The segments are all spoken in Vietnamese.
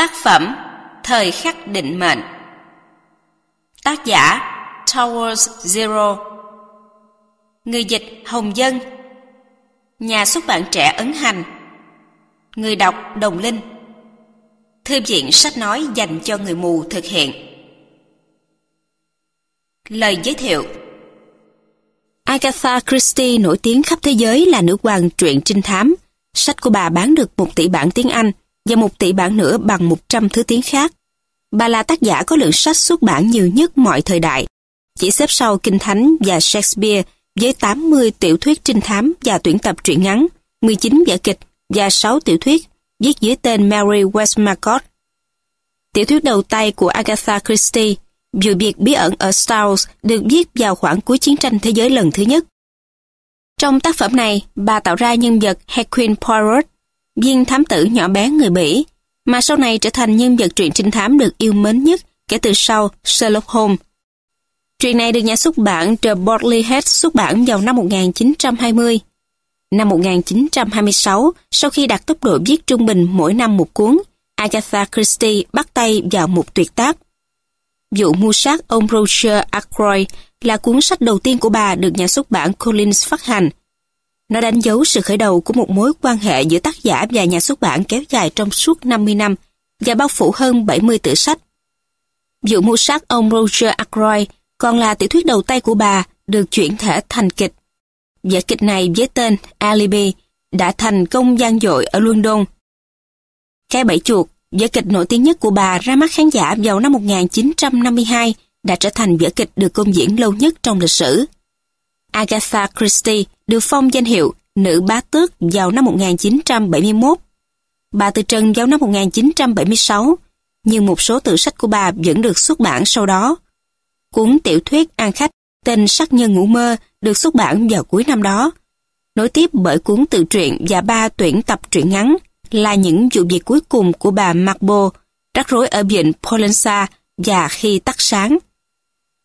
Tác phẩm Thời khắc định mệnh. Tác giả Towers Zero. Người dịch Hồng Dân. Nhà xuất bản trẻ Ấn Hành. Người đọc Đồng Linh. Thư viện sách nói dành cho người mù thực hiện. Lời giới thiệu. Agatha Christie nổi tiếng khắp thế giới là nữ hoàng truyện trinh thám. Sách của bà bán được một tỷ bản tiếng Anh và một tỷ bản nữa bằng 100 thứ tiếng khác. Bà là tác giả có lượng sách xuất bản nhiều nhất mọi thời đại, chỉ xếp sau Kinh Thánh và Shakespeare với 80 tiểu thuyết trinh thám và tuyển tập truyện ngắn, 19 vở kịch và 6 tiểu thuyết viết dưới tên Mary Westmacott. Tiểu thuyết đầu tay của Agatha Christie, Vụ việc bí ẩn ở Stars được viết vào khoảng cuối chiến tranh thế giới lần thứ nhất. Trong tác phẩm này, bà tạo ra nhân vật Hercule Poirot, viên thám tử nhỏ bé người Bỉ, mà sau này trở thành nhân vật truyện trinh thám được yêu mến nhất kể từ sau Sherlock Holmes. Truyện này được nhà xuất bản The Bodley Head xuất bản vào năm 1920. Năm 1926, sau khi đạt tốc độ viết trung bình mỗi năm một cuốn, Agatha Christie bắt tay vào một tuyệt tác. Vụ mưu sát ông Roger Ackroyd là cuốn sách đầu tiên của bà được nhà xuất bản Collins phát hành. Nó đánh dấu sự khởi đầu của một mối quan hệ giữa tác giả và nhà xuất bản kéo dài trong suốt 50 năm và bao phủ hơn 70 tựa sách. Vụ mưu sát ông Roger Ackroyd còn là tiểu thuyết đầu tay của bà được chuyển thể thành kịch. Vở kịch này với tên Alibi đã thành công gian dội ở London. Cái bẫy chuột, vở kịch nổi tiếng nhất của bà ra mắt khán giả vào năm 1952 đã trở thành vở kịch được công diễn lâu nhất trong lịch sử. Agatha Christie được phong danh hiệu nữ bá tước vào năm 1971. Bà từ trần vào năm 1976, nhưng một số tự sách của bà vẫn được xuất bản sau đó. Cuốn tiểu thuyết An Khách tên Sắc Nhân Ngủ Mơ được xuất bản vào cuối năm đó. Nối tiếp bởi cuốn tự truyện và ba tuyển tập truyện ngắn là những vụ việc cuối cùng của bà Marbo, rắc rối ở biển Polensa và khi tắt sáng.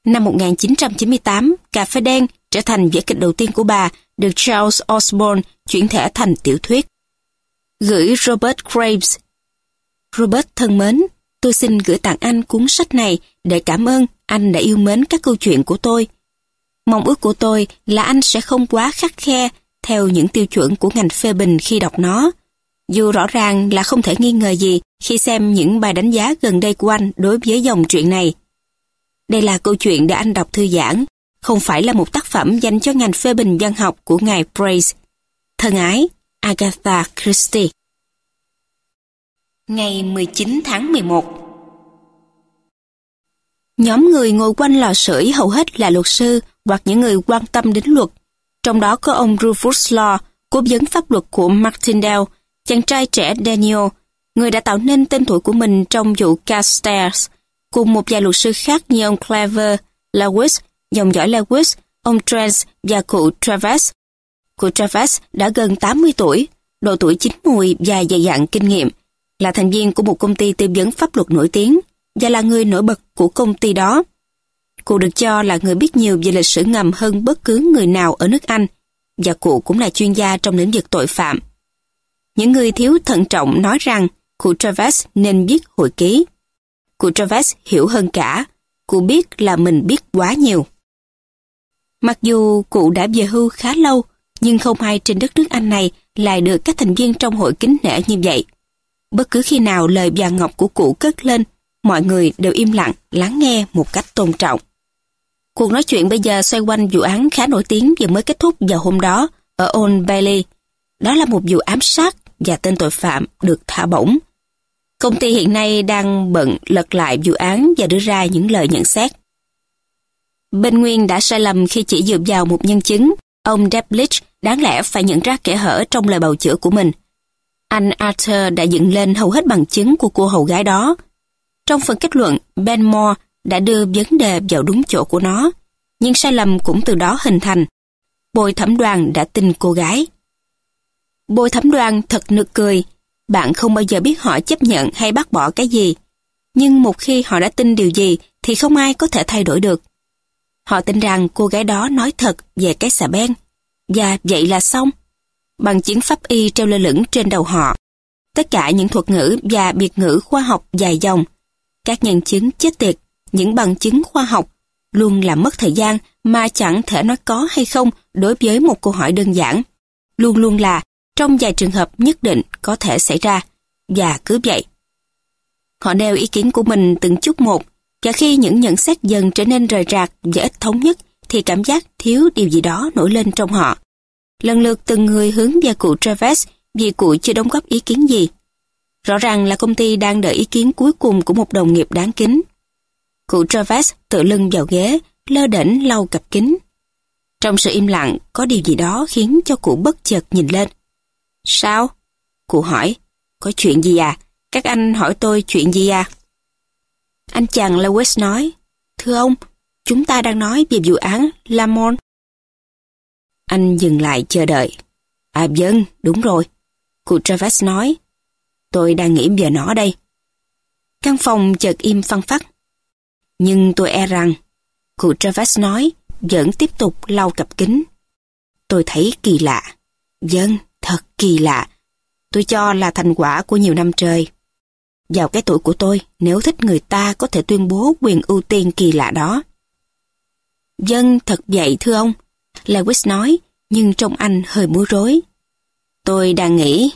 Năm 1998, Cà phê đen trở thành vở kịch đầu tiên của bà được Charles Osborne chuyển thể thành tiểu thuyết. Gửi Robert Graves Robert thân mến, tôi xin gửi tặng anh cuốn sách này để cảm ơn anh đã yêu mến các câu chuyện của tôi. Mong ước của tôi là anh sẽ không quá khắc khe theo những tiêu chuẩn của ngành phê bình khi đọc nó. Dù rõ ràng là không thể nghi ngờ gì khi xem những bài đánh giá gần đây của anh đối với dòng truyện này. Đây là câu chuyện để anh đọc thư giãn, không phải là một tác phẩm dành cho ngành phê bình văn học của ngài Brace. Thân ái, Agatha Christie Ngày 19 tháng 11 Nhóm người ngồi quanh lò sưởi hầu hết là luật sư hoặc những người quan tâm đến luật. Trong đó có ông Rufus Law, cố vấn pháp luật của Martindale, chàng trai trẻ Daniel, người đã tạo nên tên tuổi của mình trong vụ Carstairs, cùng một vài luật sư khác như ông Clever, Lewis, dòng dõi Lewis, ông Trent và cụ Travis. Cụ Travis đã gần 80 tuổi, độ tuổi chín mùi và dày dặn kinh nghiệm, là thành viên của một công ty tư vấn pháp luật nổi tiếng và là người nổi bật của công ty đó. Cụ được cho là người biết nhiều về lịch sử ngầm hơn bất cứ người nào ở nước Anh và cụ cũng là chuyên gia trong lĩnh vực tội phạm. Những người thiếu thận trọng nói rằng cụ Travis nên viết hồi ký. Cụ Travis hiểu hơn cả, cụ biết là mình biết quá nhiều. Mặc dù cụ đã về hưu khá lâu, nhưng không ai trên đất nước Anh này lại được các thành viên trong hội kính nể như vậy. Bất cứ khi nào lời vàng ngọc của cụ cất lên, mọi người đều im lặng lắng nghe một cách tôn trọng. Cuộc nói chuyện bây giờ xoay quanh vụ án khá nổi tiếng vừa mới kết thúc vào hôm đó ở Old Bailey. Đó là một vụ ám sát và tên tội phạm được thả bổng. Công ty hiện nay đang bận lật lại vụ án và đưa ra những lời nhận xét. Bên Nguyên đã sai lầm khi chỉ dựa vào một nhân chứng. Ông Deblich đáng lẽ phải nhận ra kẻ hở trong lời bào chữa của mình. Anh Arthur đã dựng lên hầu hết bằng chứng của cô hầu gái đó. Trong phần kết luận, Ben Moore đã đưa vấn đề vào đúng chỗ của nó, nhưng sai lầm cũng từ đó hình thành. Bồi thẩm đoàn đã tin cô gái. Bồi thẩm đoàn thật nực cười, bạn không bao giờ biết họ chấp nhận hay bác bỏ cái gì. Nhưng một khi họ đã tin điều gì thì không ai có thể thay đổi được. Họ tin rằng cô gái đó nói thật về cái xà beng. Và vậy là xong. Bằng chứng pháp y treo lơ lửng trên đầu họ. Tất cả những thuật ngữ và biệt ngữ khoa học dài dòng, các nhân chứng chết tiệt, những bằng chứng khoa học luôn làm mất thời gian mà chẳng thể nói có hay không đối với một câu hỏi đơn giản. Luôn luôn là trong vài trường hợp nhất định có thể xảy ra, và cứ vậy. Họ nêu ý kiến của mình từng chút một, và khi những nhận xét dần trở nên rời rạc và ít thống nhất, thì cảm giác thiếu điều gì đó nổi lên trong họ. Lần lượt từng người hướng về cụ Travis vì cụ chưa đóng góp ý kiến gì. Rõ ràng là công ty đang đợi ý kiến cuối cùng của một đồng nghiệp đáng kính. Cụ Travis tự lưng vào ghế, lơ đỉnh lau cặp kính. Trong sự im lặng, có điều gì đó khiến cho cụ bất chợt nhìn lên. Sao? Cụ hỏi. Có chuyện gì à? Các anh hỏi tôi chuyện gì à? Anh chàng Lewis nói. Thưa ông, chúng ta đang nói về vụ án Lamont. Anh dừng lại chờ đợi. À dân, đúng rồi. Cụ Travis nói. Tôi đang nghĩ về nó đây. Căn phòng chợt im phăng phắc. Nhưng tôi e rằng, cụ Travis nói, vẫn tiếp tục lau cặp kính. Tôi thấy kỳ lạ. Dân, thật kỳ lạ. Tôi cho là thành quả của nhiều năm trời. Vào cái tuổi của tôi, nếu thích người ta có thể tuyên bố quyền ưu tiên kỳ lạ đó. dân thật vậy thưa ông. Lewis nói, nhưng trong anh hơi bối rối. Tôi đang nghĩ,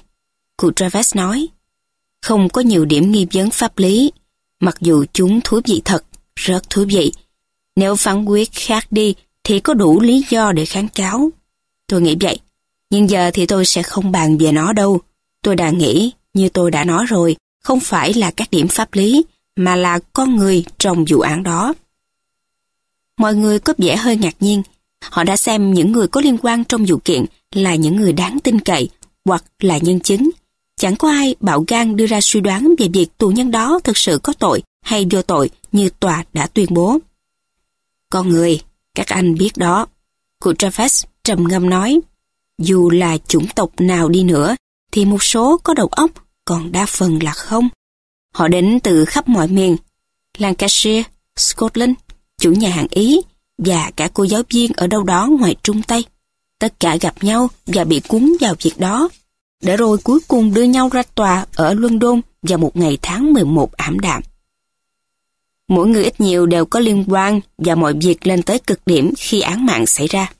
cụ Travis nói, không có nhiều điểm nghi vấn pháp lý, mặc dù chúng thú vị thật, rất thú vị. Nếu phán quyết khác đi thì có đủ lý do để kháng cáo. Tôi nghĩ vậy, nhưng giờ thì tôi sẽ không bàn về nó đâu. Tôi đang nghĩ, như tôi đã nói rồi, không phải là các điểm pháp lý, mà là con người trong vụ án đó. Mọi người có vẻ hơi ngạc nhiên. Họ đã xem những người có liên quan trong vụ kiện là những người đáng tin cậy hoặc là nhân chứng. Chẳng có ai bạo gan đưa ra suy đoán về việc tù nhân đó thực sự có tội hay vô tội như tòa đã tuyên bố. Con người, các anh biết đó. Cụ Travis trầm ngâm nói, dù là chủng tộc nào đi nữa, thì một số có đầu óc, còn đa phần là không. Họ đến từ khắp mọi miền, Lancashire, Scotland, chủ nhà hàng Ý và cả cô giáo viên ở đâu đó ngoài Trung Tây. Tất cả gặp nhau và bị cuốn vào việc đó, để rồi cuối cùng đưa nhau ra tòa ở London vào một ngày tháng 11 ảm đạm. Mỗi người ít nhiều đều có liên quan và mọi việc lên tới cực điểm khi án mạng xảy ra.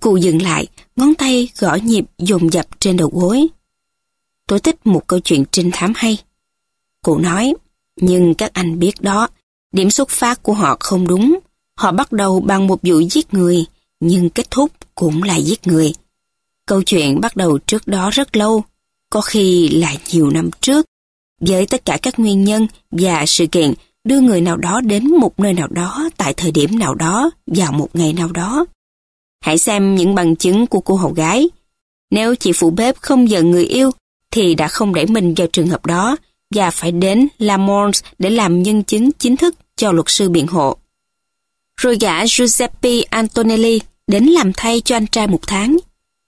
Cụ dừng lại, ngón tay gõ nhịp dồn dập trên đầu gối. Tôi thích một câu chuyện trinh thám hay. Cụ nói, nhưng các anh biết đó, điểm xuất phát của họ không đúng. Họ bắt đầu bằng một vụ giết người, nhưng kết thúc cũng là giết người. Câu chuyện bắt đầu trước đó rất lâu, có khi là nhiều năm trước, với tất cả các nguyên nhân và sự kiện đưa người nào đó đến một nơi nào đó tại thời điểm nào đó vào một ngày nào đó. Hãy xem những bằng chứng của cô hầu gái. Nếu chị phụ bếp không giận người yêu, thì đã không đẩy mình vào trường hợp đó và phải đến La Mons để làm nhân chứng chính thức cho luật sư biện hộ. Rồi gã Giuseppe Antonelli đến làm thay cho anh trai một tháng.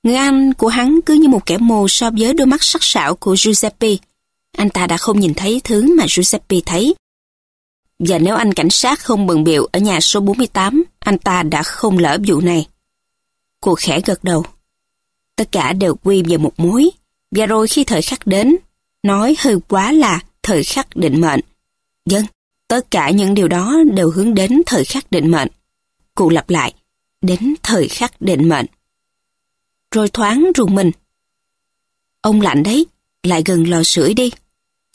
Người anh của hắn cứ như một kẻ mù so với đôi mắt sắc sảo của Giuseppe. Anh ta đã không nhìn thấy thứ mà Giuseppe thấy. Và nếu anh cảnh sát không bận biểu ở nhà số 48, anh ta đã không lỡ vụ này. Cô khẽ gật đầu. Tất cả đều quy về một mối. Và rồi khi thời khắc đến, nói hơi quá là thời khắc định mệnh. Dân, tất cả những điều đó đều hướng đến thời khắc định mệnh. Cụ lặp lại, đến thời khắc định mệnh. Rồi thoáng rùng mình. Ông lạnh đấy, lại gần lò sưởi đi.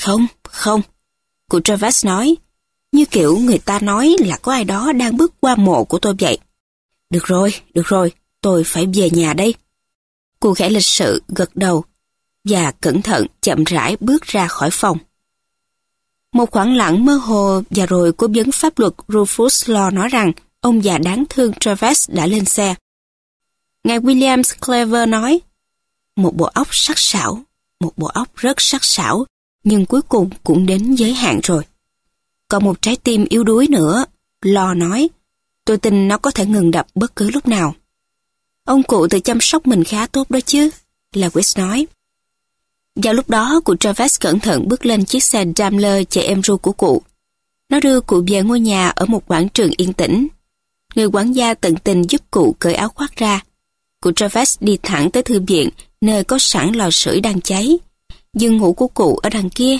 Không, không. Cụ Travis nói, như kiểu người ta nói là có ai đó đang bước qua mộ của tôi vậy. Được rồi, được rồi, tôi phải về nhà đây. cụ khẽ lịch sự gật đầu và cẩn thận chậm rãi bước ra khỏi phòng. Một khoảng lặng mơ hồ và rồi cố vấn pháp luật Rufus Law nói rằng ông già đáng thương Travis đã lên xe. Ngài Williams Clever nói, một bộ óc sắc sảo, một bộ óc rất sắc sảo, nhưng cuối cùng cũng đến giới hạn rồi. Còn một trái tim yếu đuối nữa, Lo nói, tôi tin nó có thể ngừng đập bất cứ lúc nào. Ông cụ tự chăm sóc mình khá tốt đó chứ, là Lewis nói. Vào lúc đó, cụ Travis cẩn thận bước lên chiếc xe Daimler chạy em ru của cụ. Nó đưa cụ về ngôi nhà ở một quảng trường yên tĩnh. Người quản gia tận tình giúp cụ cởi áo khoác ra. Cụ Travis đi thẳng tới thư viện, nơi có sẵn lò sưởi đang cháy. giường ngủ của cụ ở đằng kia.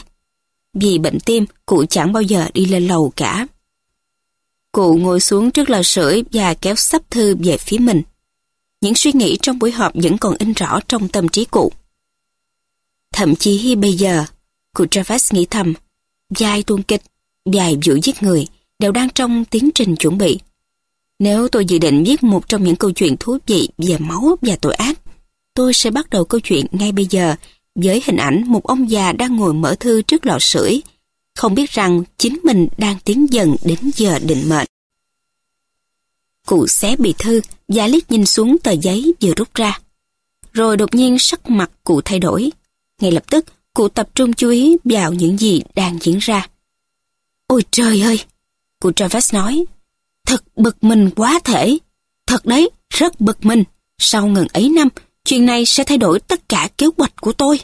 Vì bệnh tim, cụ chẳng bao giờ đi lên lầu cả. Cụ ngồi xuống trước lò sưởi và kéo sắp thư về phía mình. Những suy nghĩ trong buổi họp vẫn còn in rõ trong tâm trí cụ. Thậm chí bây giờ, cụ Travis nghĩ thầm, dài tuôn kịch, dài vụ giết người đều đang trong tiến trình chuẩn bị. Nếu tôi dự định viết một trong những câu chuyện thú vị về máu và tội ác, tôi sẽ bắt đầu câu chuyện ngay bây giờ với hình ảnh một ông già đang ngồi mở thư trước lò sưởi, không biết rằng chính mình đang tiến dần đến giờ định mệnh. Cụ xé bì thư và liếc nhìn xuống tờ giấy vừa rút ra. Rồi đột nhiên sắc mặt cụ thay đổi. Ngay lập tức, cụ tập trung chú ý vào những gì đang diễn ra. Ôi trời ơi! Cụ Travis nói. Thật bực mình quá thể. Thật đấy, rất bực mình. Sau ngần ấy năm, chuyện này sẽ thay đổi tất cả kế hoạch của tôi.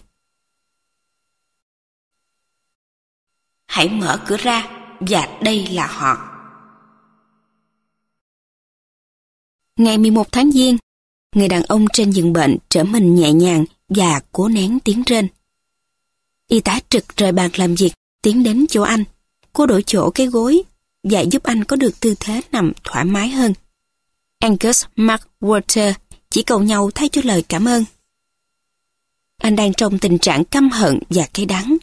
Hãy mở cửa ra, và đây là họ. Ngày 11 tháng Giêng, người đàn ông trên giường bệnh trở mình nhẹ nhàng và cố nén tiếng rên. Y tá trực rời bàn làm việc, tiến đến chỗ anh. Cô đổi chỗ cái gối và giúp anh có được tư thế nằm thoải mái hơn. Angus Mark Walter chỉ cầu nhau thay cho lời cảm ơn. Anh đang trong tình trạng căm hận và cay đắng.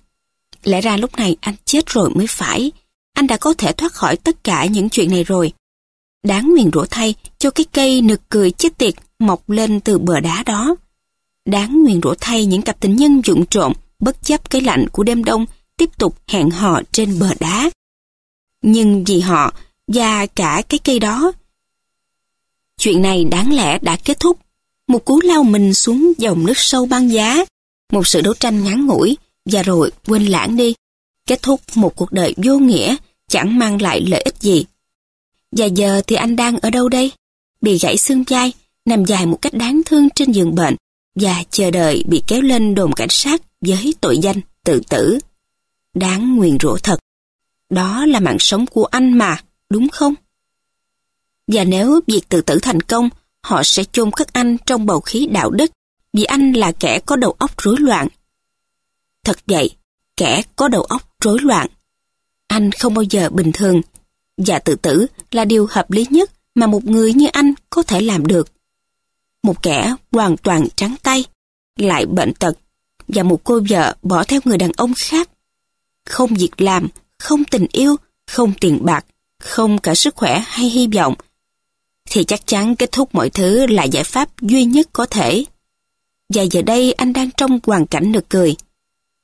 Lẽ ra lúc này anh chết rồi mới phải. Anh đã có thể thoát khỏi tất cả những chuyện này rồi. Đáng nguyền rủa thay cho cái cây nực cười chết tiệt mọc lên từ bờ đá đó. Đáng nguyền rủa thay những cặp tình nhân dụng trộm bất chấp cái lạnh của đêm đông tiếp tục hẹn hò trên bờ đá. Nhưng vì họ và cả cái cây đó, chuyện này đáng lẽ đã kết thúc. Một cú lao mình xuống dòng nước sâu băng giá, một sự đấu tranh ngắn ngủi và rồi quên lãng đi. Kết thúc một cuộc đời vô nghĩa, chẳng mang lại lợi ích gì. Và giờ thì anh đang ở đâu đây? Bị gãy xương vai, nằm dài một cách đáng thương trên giường bệnh và chờ đợi bị kéo lên đồn cảnh sát với tội danh tự tử. Đáng nguyền rủa thật. Đó là mạng sống của anh mà, đúng không? Và nếu việc tự tử thành công, họ sẽ chôn cất anh trong bầu khí đạo đức vì anh là kẻ có đầu óc rối loạn. Thật vậy, kẻ có đầu óc rối loạn. Anh không bao giờ bình thường và tự tử là điều hợp lý nhất mà một người như anh có thể làm được. Một kẻ hoàn toàn trắng tay, lại bệnh tật và một cô vợ bỏ theo người đàn ông khác. Không việc làm, không tình yêu, không tiền bạc, không cả sức khỏe hay hy vọng, thì chắc chắn kết thúc mọi thứ là giải pháp duy nhất có thể. Và giờ đây anh đang trong hoàn cảnh nực cười.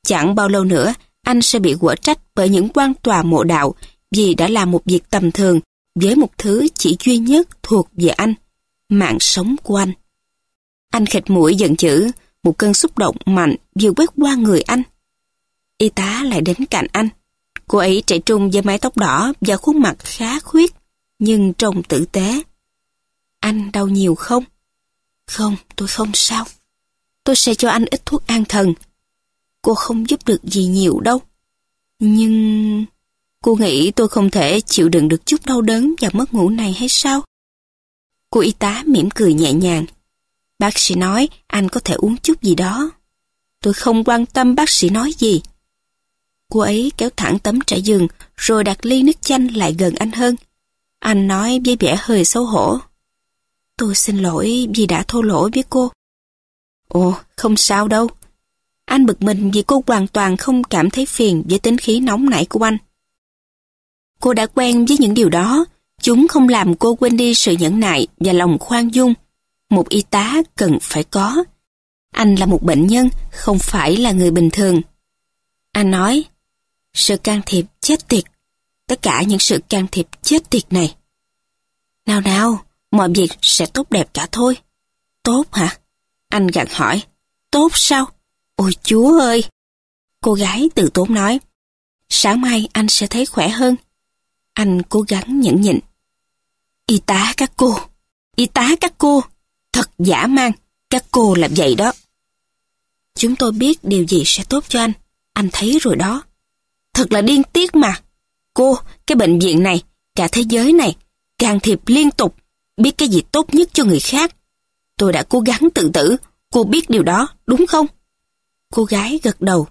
Chẳng bao lâu nữa, anh sẽ bị quở trách bởi những quan tòa mộ đạo vì đã làm một việc tầm thường với một thứ chỉ duy nhất thuộc về anh, mạng sống của anh. Anh khịt mũi giận dữ, một cơn xúc động mạnh vừa quét qua người anh. Y tá lại đến cạnh anh. Cô ấy chạy trung với mái tóc đỏ và khuôn mặt khá khuyết, nhưng trông tử tế. Anh đau nhiều không? Không, tôi không sao. Tôi sẽ cho anh ít thuốc an thần. Cô không giúp được gì nhiều đâu. Nhưng... Cô nghĩ tôi không thể chịu đựng được chút đau đớn và mất ngủ này hay sao? Cô y tá mỉm cười nhẹ nhàng. Bác sĩ nói anh có thể uống chút gì đó. Tôi không quan tâm bác sĩ nói gì. Cô ấy kéo thẳng tấm trải giường rồi đặt ly nước chanh lại gần anh hơn. Anh nói với vẻ hơi xấu hổ. Tôi xin lỗi vì đã thô lỗ với cô. Ồ, không sao đâu. Anh bực mình vì cô hoàn toàn không cảm thấy phiền với tính khí nóng nảy của anh. Cô đã quen với những điều đó, chúng không làm cô quên đi sự nhẫn nại và lòng khoan dung. Một y tá cần phải có. Anh là một bệnh nhân, không phải là người bình thường. Anh nói, sự can thiệp chết tiệt, tất cả những sự can thiệp chết tiệt này. Nào nào, mọi việc sẽ tốt đẹp cả thôi. Tốt hả? Anh gặn hỏi. Tốt sao? Ôi chúa ơi! Cô gái từ tốn nói. Sáng mai anh sẽ thấy khỏe hơn. Anh cố gắng nhẫn nhịn. Y tá các cô, y tá các cô, thật giả man, các cô làm vậy đó. Chúng tôi biết điều gì sẽ tốt cho anh, anh thấy rồi đó. Thật là điên tiết mà. Cô, cái bệnh viện này, cả thế giới này, can thiệp liên tục, biết cái gì tốt nhất cho người khác. Tôi đã cố gắng tự tử, cô biết điều đó, đúng không? Cô gái gật đầu.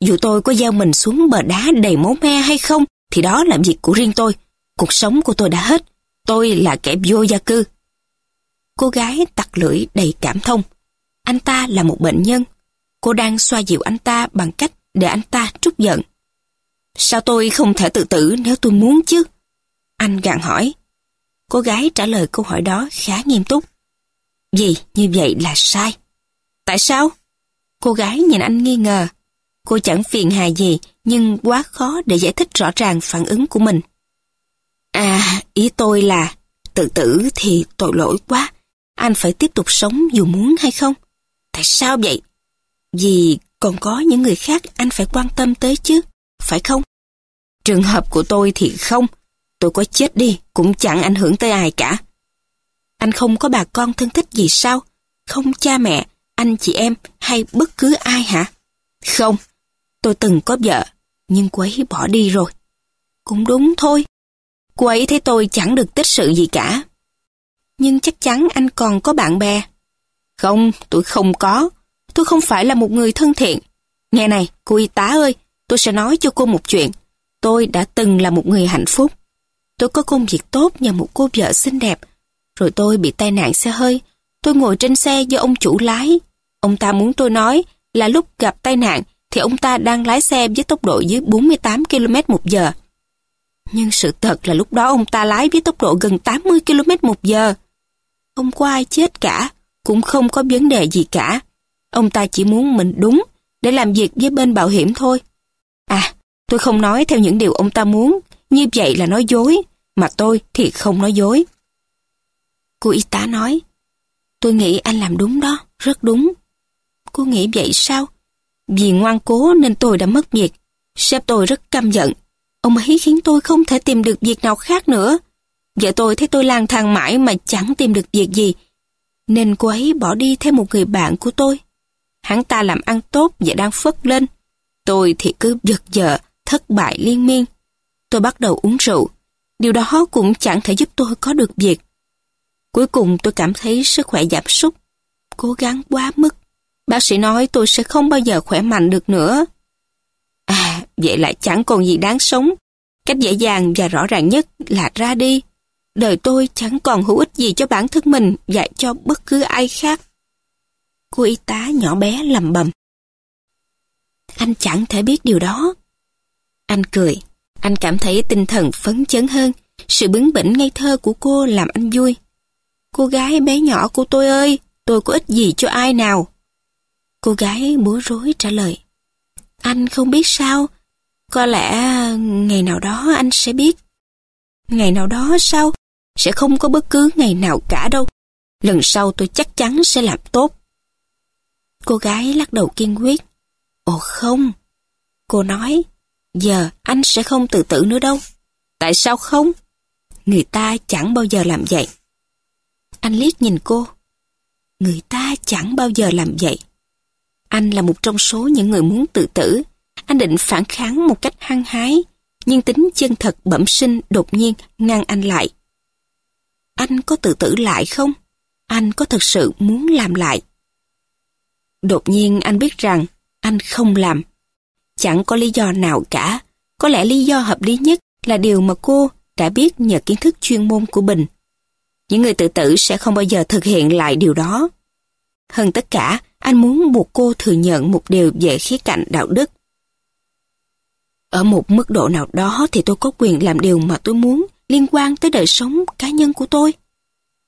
Dù tôi có gieo mình xuống bờ đá đầy máu me hay không, thì đó là việc của riêng tôi. Cuộc sống của tôi đã hết. Tôi là kẻ vô gia cư. Cô gái tặc lưỡi đầy cảm thông. Anh ta là một bệnh nhân. Cô đang xoa dịu anh ta bằng cách để anh ta trút giận. Sao tôi không thể tự tử nếu tôi muốn chứ? Anh gặng hỏi. Cô gái trả lời câu hỏi đó khá nghiêm túc. Gì như vậy là sai. Tại sao? Cô gái nhìn anh nghi ngờ. Cô chẳng phiền hà gì, nhưng quá khó để giải thích rõ ràng phản ứng của mình. À, ý tôi là, tự tử thì tội lỗi quá. Anh phải tiếp tục sống dù muốn hay không. Tại sao vậy? Vì còn có những người khác anh phải quan tâm tới chứ, phải không? Trường hợp của tôi thì không. Tôi có chết đi cũng chẳng ảnh hưởng tới ai cả. Anh không có bà con thân thích gì sao? Không cha mẹ, anh chị em hay bất cứ ai hả? Không, tôi từng có vợ, nhưng cô ấy bỏ đi rồi. Cũng đúng thôi. Cô ấy thấy tôi chẳng được tích sự gì cả. Nhưng chắc chắn anh còn có bạn bè. Không, tôi không có. Tôi không phải là một người thân thiện. Nghe này, cô y tá ơi, tôi sẽ nói cho cô một chuyện. Tôi đã từng là một người hạnh phúc. Tôi có công việc tốt nhờ một cô vợ xinh đẹp. Rồi tôi bị tai nạn xe hơi. Tôi ngồi trên xe do ông chủ lái. Ông ta muốn tôi nói là lúc gặp tai nạn thì ông ta đang lái xe với tốc độ dưới 48 km một giờ. Nhưng sự thật là lúc đó ông ta lái với tốc độ gần 80 km một giờ. Không có ai chết cả, cũng không có vấn đề gì cả. Ông ta chỉ muốn mình đúng để làm việc với bên bảo hiểm thôi. À, tôi không nói theo những điều ông ta muốn, như vậy là nói dối, mà tôi thì không nói dối. Cô y tá nói, tôi nghĩ anh làm đúng đó, rất đúng. Cô nghĩ vậy sao? Vì ngoan cố nên tôi đã mất việc. Sếp tôi rất căm giận. Ông ấy khiến tôi không thể tìm được việc nào khác nữa. Vợ tôi thấy tôi lang thang mãi mà chẳng tìm được việc gì. Nên cô ấy bỏ đi theo một người bạn của tôi. Hắn ta làm ăn tốt và đang phất lên. Tôi thì cứ giật vợ, thất bại liên miên. Tôi bắt đầu uống rượu. Điều đó cũng chẳng thể giúp tôi có được việc. Cuối cùng tôi cảm thấy sức khỏe giảm sút. Cố gắng quá mức. Bác sĩ nói tôi sẽ không bao giờ khỏe mạnh được nữa. À, vậy lại chẳng còn gì đáng sống. Cách dễ dàng và rõ ràng nhất là ra đi. Đời tôi chẳng còn hữu ích gì cho bản thân mình và cho bất cứ ai khác. Cô y tá nhỏ bé lầm bầm. Anh chẳng thể biết điều đó. Anh cười. Anh cảm thấy tinh thần phấn chấn hơn. Sự bướng bỉnh ngây thơ của cô làm anh vui. Cô gái bé nhỏ của tôi ơi, tôi có ích gì cho ai nào? Cô gái bối rối trả lời. Anh không biết sao? Có lẽ ngày nào đó anh sẽ biết. Ngày nào đó sao? Sẽ không có bất cứ ngày nào cả đâu. Lần sau tôi chắc chắn sẽ làm tốt. Cô gái lắc đầu kiên quyết. Ồ không. Cô nói, giờ anh sẽ không tự tử nữa đâu. Tại sao không? Người ta chẳng bao giờ làm vậy. Anh liếc nhìn cô. Người ta chẳng bao giờ làm vậy. Anh là một trong số những người muốn tự tử. Anh định phản kháng một cách hăng hái, nhưng tính chân thật bẩm sinh đột nhiên ngăn anh lại. Anh có tự tử lại không? Anh có thật sự muốn làm lại? Đột nhiên anh biết rằng anh không làm. Chẳng có lý do nào cả. Có lẽ lý do hợp lý nhất là điều mà cô đã biết nhờ kiến thức chuyên môn của Bình. Những người tự tử sẽ không bao giờ thực hiện lại điều đó. Hơn tất cả, anh muốn buộc cô thừa nhận một điều về khía cạnh đạo đức. Ở một mức độ nào đó thì tôi có quyền làm điều mà tôi muốn liên quan tới đời sống cá nhân của tôi.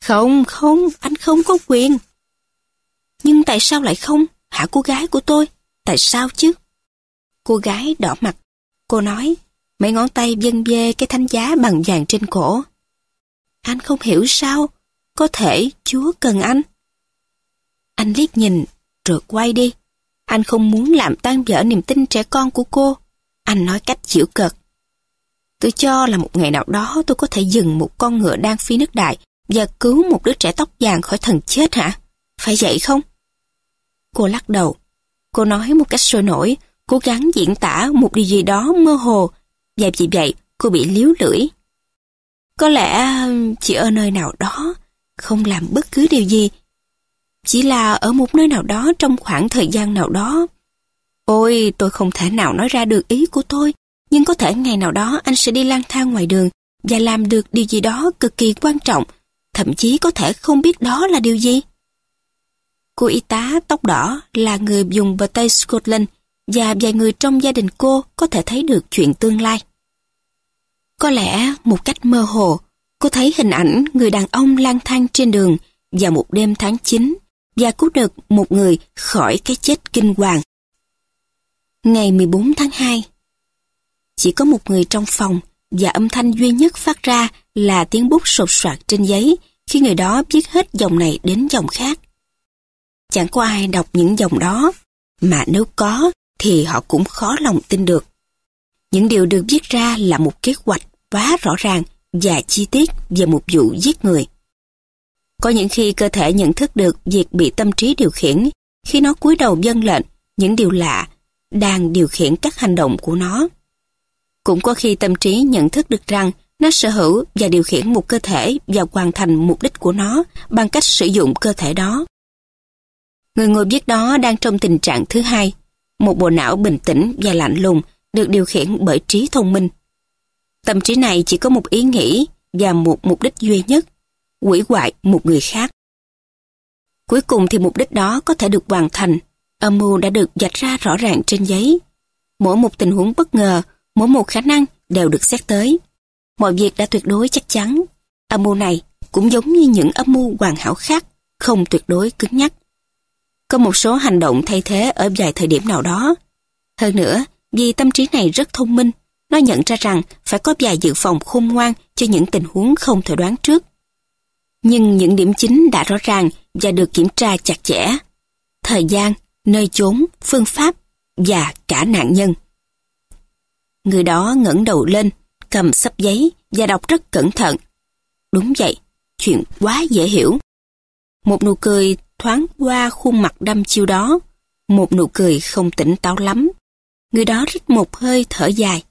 Không, không, anh không có quyền. Nhưng tại sao lại không? Hả cô gái của tôi? Tại sao chứ? Cô gái đỏ mặt. Cô nói, mấy ngón tay vân vê cái thanh giá bằng vàng trên cổ. Anh không hiểu sao? Có thể Chúa cần anh. Anh liếc nhìn, rồi quay đi. Anh không muốn làm tan vỡ niềm tin trẻ con của cô. Anh nói cách chịu cợt. Tôi cho là một ngày nào đó tôi có thể dừng một con ngựa đang phi nước đại và cứu một đứa trẻ tóc vàng khỏi thần chết hả? Phải vậy không? Cô lắc đầu. Cô nói một cách sôi nổi, cố gắng diễn tả một điều gì đó mơ hồ, và vì vậy cô bị liếu lưỡi. Có lẽ chỉ ở nơi nào đó, không làm bất cứ điều gì. Chỉ là ở một nơi nào đó trong khoảng thời gian nào đó, Ôi, tôi không thể nào nói ra được ý của tôi, nhưng có thể ngày nào đó anh sẽ đi lang thang ngoài đường và làm được điều gì đó cực kỳ quan trọng, thậm chí có thể không biết đó là điều gì. Cô y tá tóc đỏ là người dùng bờ Tây Scotland và vài người trong gia đình cô có thể thấy được chuyện tương lai. Có lẽ một cách mơ hồ, cô thấy hình ảnh người đàn ông lang thang trên đường vào một đêm tháng 9 và cứu được một người khỏi cái chết kinh hoàng. Ngày 14 tháng 2 chỉ có một người trong phòng và âm thanh duy nhất phát ra là tiếng bút sột soạt trên giấy khi người đó viết hết dòng này đến dòng khác. Chẳng có ai đọc những dòng đó, mà nếu có thì họ cũng khó lòng tin được. Những điều được viết ra là một kế hoạch quá rõ ràng và chi tiết về một vụ giết người. Có những khi cơ thể nhận thức được việc bị tâm trí điều khiển, khi nó cúi đầu dân lệnh, những điều lạ đang điều khiển các hành động của nó. Cũng có khi tâm trí nhận thức được rằng nó sở hữu và điều khiển một cơ thể và hoàn thành mục đích của nó bằng cách sử dụng cơ thể đó. Người ngồi viết đó đang trong tình trạng thứ hai, một bộ não bình tĩnh và lạnh lùng được điều khiển bởi trí thông minh. Tâm trí này chỉ có một ý nghĩ và một mục đích duy nhất, quỷ hoại một người khác. Cuối cùng thì mục đích đó có thể được hoàn thành, âm mưu đã được dạch ra rõ ràng trên giấy. Mỗi một tình huống bất ngờ, mỗi một khả năng đều được xét tới. Mọi việc đã tuyệt đối chắc chắn. Âm mưu này cũng giống như những âm mưu hoàn hảo khác, không tuyệt đối cứng nhắc. Có một số hành động thay thế ở vài thời điểm nào đó. Hơn nữa, vì tâm trí này rất thông minh, nó nhận ra rằng phải có vài dự phòng khôn ngoan cho những tình huống không thể đoán trước. Nhưng những điểm chính đã rõ ràng và được kiểm tra chặt chẽ. Thời gian, nơi chốn, phương pháp và cả nạn nhân. Người đó ngẩng đầu lên, cầm sắp giấy và đọc rất cẩn thận. Đúng vậy, chuyện quá dễ hiểu. Một nụ cười thoáng qua khuôn mặt đăm chiêu đó, một nụ cười không tỉnh táo lắm. Người đó rít một hơi thở dài.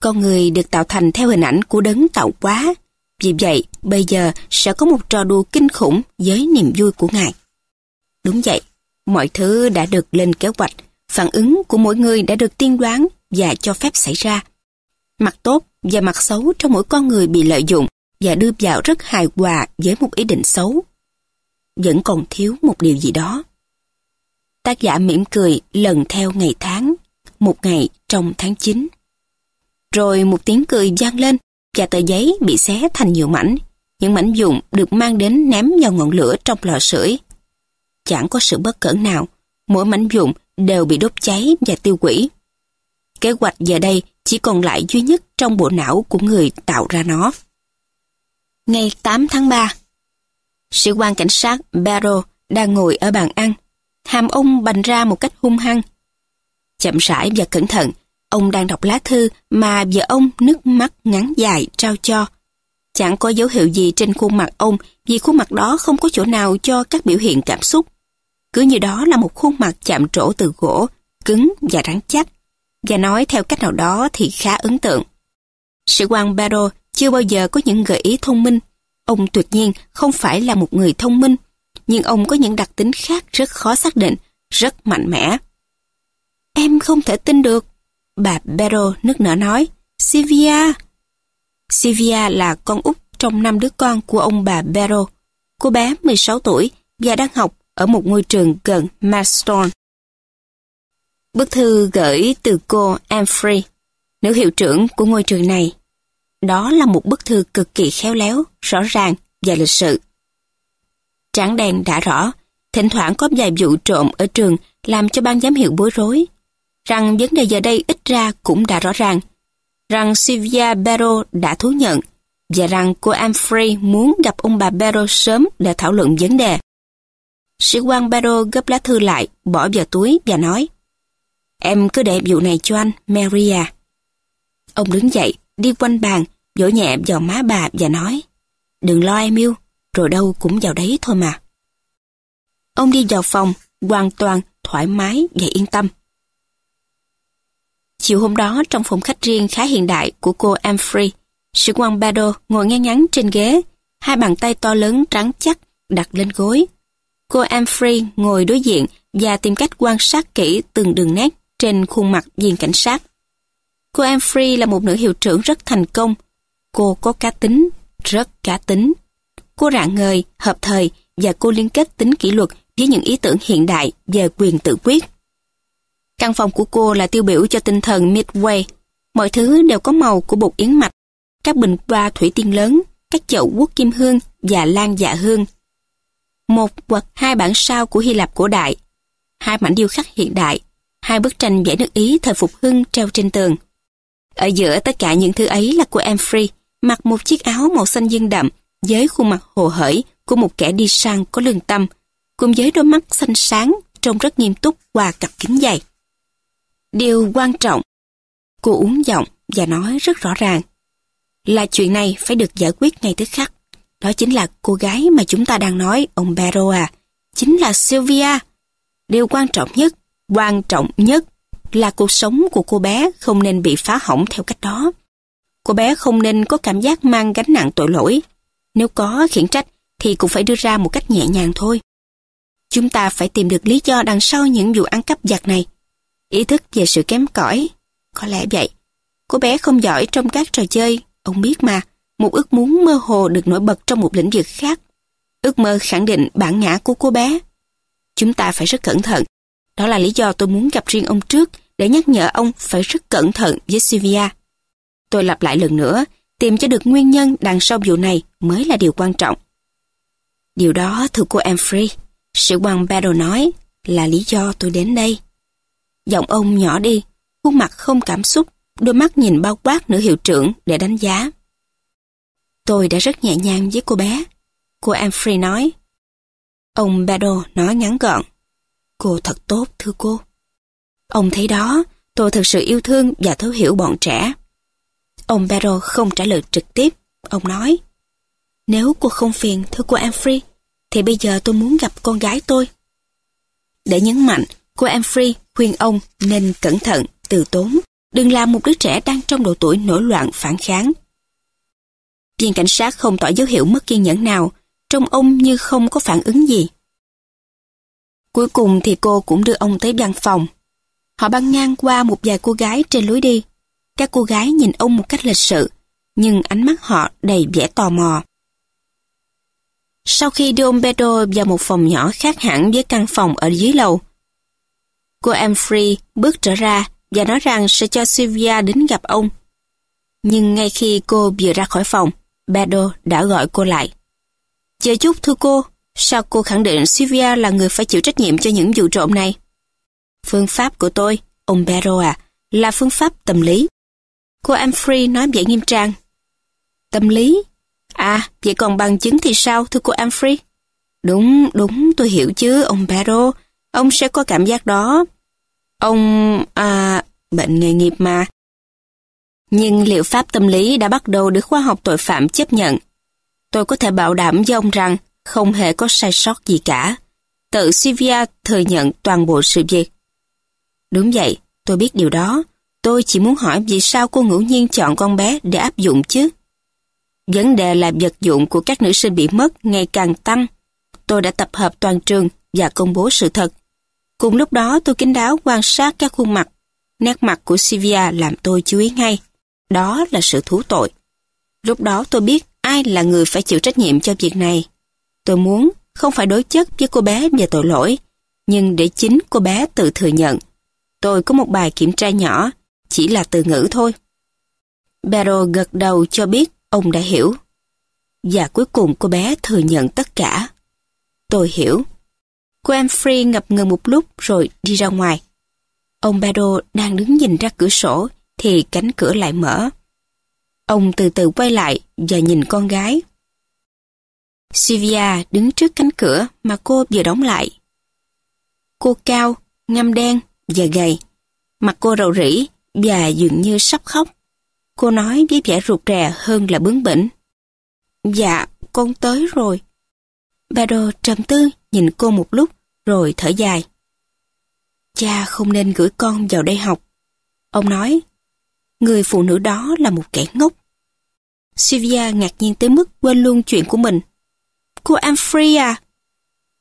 Con người được tạo thành theo hình ảnh của đấng tạo quá, vì vậy bây giờ sẽ có một trò đùa kinh khủng với niềm vui của Ngài. Đúng vậy, mọi thứ đã được lên kế hoạch, phản ứng của mỗi người đã được tiên đoán và cho phép xảy ra. Mặt tốt và mặt xấu trong mỗi con người bị lợi dụng và đưa vào rất hài hòa với một ý định xấu vẫn còn thiếu một điều gì đó. Tác giả mỉm cười lần theo ngày tháng, một ngày trong tháng 9. Rồi một tiếng cười vang lên và tờ giấy bị xé thành nhiều mảnh. Những mảnh dụng được mang đến ném vào ngọn lửa trong lò sưởi. Chẳng có sự bất cẩn nào, mỗi mảnh dụng đều bị đốt cháy và tiêu hủy. Kế hoạch giờ đây chỉ còn lại duy nhất trong bộ não của người tạo ra nó. Ngày 8 tháng 3 Sĩ quan cảnh sát Barrow đang ngồi ở bàn ăn. Hàm ông bành ra một cách hung hăng. Chậm rãi và cẩn thận, ông đang đọc lá thư mà vợ ông nước mắt ngắn dài trao cho. Chẳng có dấu hiệu gì trên khuôn mặt ông vì khuôn mặt đó không có chỗ nào cho các biểu hiện cảm xúc. Cứ như đó là một khuôn mặt chạm trổ từ gỗ, cứng và rắn chắc. Và nói theo cách nào đó thì khá ấn tượng. Sĩ quan Barrow chưa bao giờ có những gợi ý thông minh Ông tuyệt nhiên không phải là một người thông minh, nhưng ông có những đặc tính khác rất khó xác định, rất mạnh mẽ. Em không thể tin được. Bà Bero nước nở nói, Sylvia. Sylvia là con út trong năm đứa con của ông bà Bero. Cô bé 16 tuổi và đang học ở một ngôi trường gần Marston. Bức thư gửi từ cô Amfrey, nữ hiệu trưởng của ngôi trường này. Đó là một bức thư cực kỳ khéo léo, rõ ràng và lịch sự. Tráng đen đã rõ, thỉnh thoảng có vài vụ trộm ở trường làm cho ban giám hiệu bối rối. Rằng vấn đề giờ đây ít ra cũng đã rõ ràng. Rằng Sylvia Barrow đã thú nhận và rằng cô Amfrey muốn gặp ông bà Barrow sớm để thảo luận vấn đề. Sĩ quan Baro gấp lá thư lại, bỏ vào túi và nói Em cứ để vụ này cho anh, Maria. Ông đứng dậy, đi quanh bàn, vỗ nhẹ vào má bà và nói, đừng lo em yêu, rồi đâu cũng vào đấy thôi mà. Ông đi vào phòng, hoàn toàn thoải mái và yên tâm. Chiều hôm đó trong phòng khách riêng khá hiện đại của cô Amfrey, sĩ quan Bado ngồi ngay ngắn trên ghế, hai bàn tay to lớn trắng chắc đặt lên gối. Cô Amfrey ngồi đối diện và tìm cách quan sát kỹ từng đường nét trên khuôn mặt viên cảnh sát. Cô Amfrey là một nữ hiệu trưởng rất thành công. Cô có cá tính, rất cá tính. Cô rạng ngời, hợp thời và cô liên kết tính kỷ luật với những ý tưởng hiện đại về quyền tự quyết. Căn phòng của cô là tiêu biểu cho tinh thần Midway. Mọi thứ đều có màu của bột yến mạch, các bình hoa thủy tiên lớn, các chậu quốc kim hương và lan dạ hương. Một hoặc hai bản sao của Hy Lạp cổ đại, hai mảnh điêu khắc hiện đại, hai bức tranh vẽ nước Ý thời phục hưng treo trên tường. Ở giữa tất cả những thứ ấy là của Amfrey, mặc một chiếc áo màu xanh dương đậm với khuôn mặt hồ hởi của một kẻ đi sang có lương tâm, cùng với đôi mắt xanh sáng trông rất nghiêm túc qua cặp kính dày. Điều quan trọng, cô uống giọng và nói rất rõ ràng, là chuyện này phải được giải quyết ngay tức khắc. Đó chính là cô gái mà chúng ta đang nói, ông Bero à, chính là Sylvia. Điều quan trọng nhất, quan trọng nhất là cuộc sống của cô bé không nên bị phá hỏng theo cách đó. Cô bé không nên có cảm giác mang gánh nặng tội lỗi. Nếu có khiển trách thì cũng phải đưa ra một cách nhẹ nhàng thôi. Chúng ta phải tìm được lý do đằng sau những vụ ăn cắp giặc này. Ý thức về sự kém cỏi. Có lẽ vậy. Cô bé không giỏi trong các trò chơi. Ông biết mà, một ước muốn mơ hồ được nổi bật trong một lĩnh vực khác. Ước mơ khẳng định bản ngã của cô bé. Chúng ta phải rất cẩn thận. Đó là lý do tôi muốn gặp riêng ông trước để nhắc nhở ông phải rất cẩn thận với Sylvia. Tôi lặp lại lần nữa, tìm cho được nguyên nhân đằng sau vụ này mới là điều quan trọng. Điều đó thưa cô Amfrey, sự quan Battle nói là lý do tôi đến đây. Giọng ông nhỏ đi, khuôn mặt không cảm xúc, đôi mắt nhìn bao quát nữ hiệu trưởng để đánh giá. Tôi đã rất nhẹ nhàng với cô bé. Cô Amfrey nói. Ông Bado nói ngắn gọn. Cô thật tốt thưa cô. Ông thấy đó, tôi thực sự yêu thương và thấu hiểu bọn trẻ. Ông Bado không trả lời trực tiếp. Ông nói. Nếu cô không phiền thưa cô Amfrey, thì bây giờ tôi muốn gặp con gái tôi. Để nhấn mạnh, cô Amfrey khuyên ông nên cẩn thận, từ tốn, đừng làm một đứa trẻ đang trong độ tuổi nổi loạn phản kháng. Viên cảnh sát không tỏ dấu hiệu mất kiên nhẫn nào, trông ông như không có phản ứng gì. Cuối cùng thì cô cũng đưa ông tới văn phòng. Họ băng ngang qua một vài cô gái trên lối đi. Các cô gái nhìn ông một cách lịch sự, nhưng ánh mắt họ đầy vẻ tò mò. Sau khi đưa ông Pedro vào một phòng nhỏ khác hẳn với căn phòng ở dưới lầu, cô Amfrey bước trở ra và nói rằng sẽ cho Sylvia đến gặp ông. Nhưng ngay khi cô vừa ra khỏi phòng, Pedro đã gọi cô lại. Chờ chút thưa cô, sao cô khẳng định Sylvia là người phải chịu trách nhiệm cho những vụ trộm này? Phương pháp của tôi, ông Pedro à, là phương pháp tâm lý. Cô Amfrey nói vẻ nghiêm trang. Tâm lý? À, vậy còn bằng chứng thì sao, thưa cô Amfrey? Đúng, đúng, tôi hiểu chứ, ông Barrow. Ông sẽ có cảm giác đó. Ông, à, bệnh nghề nghiệp mà. Nhưng liệu pháp tâm lý đã bắt đầu được khoa học tội phạm chấp nhận. Tôi có thể bảo đảm với ông rằng không hề có sai sót gì cả. Tự Sylvia thừa nhận toàn bộ sự việc. Đúng vậy, tôi biết điều đó. Tôi chỉ muốn hỏi vì sao cô ngẫu nhiên chọn con bé để áp dụng chứ. Vấn đề là vật dụng của các nữ sinh bị mất ngày càng tăng. Tôi đã tập hợp toàn trường và công bố sự thật. Cùng lúc đó tôi kín đáo quan sát các khuôn mặt. Nét mặt của Sylvia làm tôi chú ý ngay. Đó là sự thú tội. Lúc đó tôi biết ai là người phải chịu trách nhiệm cho việc này. Tôi muốn không phải đối chất với cô bé về tội lỗi, nhưng để chính cô bé tự thừa nhận. Tôi có một bài kiểm tra nhỏ, chỉ là từ ngữ thôi. Barrow gật đầu cho biết Ông đã hiểu. Và cuối cùng cô bé thừa nhận tất cả. Tôi hiểu. Cô em Free ngập ngừng một lúc rồi đi ra ngoài. Ông Bado đang đứng nhìn ra cửa sổ thì cánh cửa lại mở. Ông từ từ quay lại và nhìn con gái. Sylvia đứng trước cánh cửa mà cô vừa đóng lại. Cô cao, ngăm đen và gầy. Mặt cô rầu rĩ và dường như sắp khóc. Cô nói với vẻ rụt rè hơn là bướng bỉnh. Dạ, con tới rồi. Bà đồ trầm tư nhìn cô một lúc rồi thở dài. Cha không nên gửi con vào đây học. Ông nói, người phụ nữ đó là một kẻ ngốc. Sylvia ngạc nhiên tới mức quên luôn chuyện của mình. Cô Amfrey à?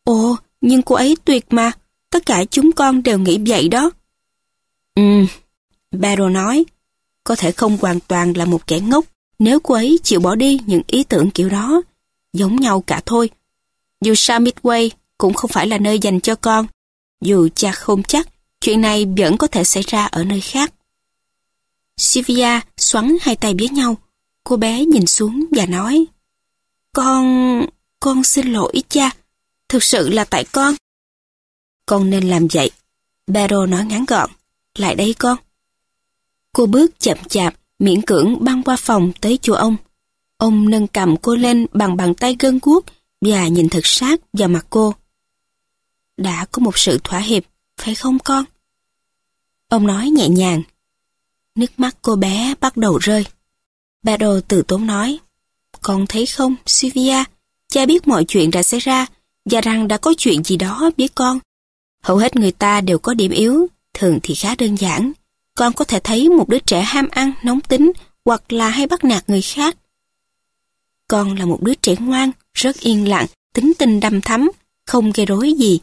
Ồ, nhưng cô ấy tuyệt mà. Tất cả chúng con đều nghĩ vậy đó. Ừ, Barrow nói, có thể không hoàn toàn là một kẻ ngốc nếu cô ấy chịu bỏ đi những ý tưởng kiểu đó. Giống nhau cả thôi. Dù sao Midway cũng không phải là nơi dành cho con. Dù cha không chắc, chuyện này vẫn có thể xảy ra ở nơi khác. Sylvia xoắn hai tay với nhau. Cô bé nhìn xuống và nói Con... con xin lỗi cha. Thực sự là tại con. Con nên làm vậy. Bero nói ngắn gọn. Lại đây con. Cô bước chậm chạp, miễn cưỡng băng qua phòng tới chỗ ông. Ông nâng cầm cô lên bằng bàn tay gân guốc và nhìn thật sát vào mặt cô. Đã có một sự thỏa hiệp, phải không con? Ông nói nhẹ nhàng. Nước mắt cô bé bắt đầu rơi. Barrow từ tốn nói. Con thấy không, Sylvia, cha biết mọi chuyện đã xảy ra và rằng đã có chuyện gì đó với con. Hầu hết người ta đều có điểm yếu, thường thì khá đơn giản. Con có thể thấy một đứa trẻ ham ăn, nóng tính hoặc là hay bắt nạt người khác. Con là một đứa trẻ ngoan, rất yên lặng, tính tình đầm thắm, không gây rối gì.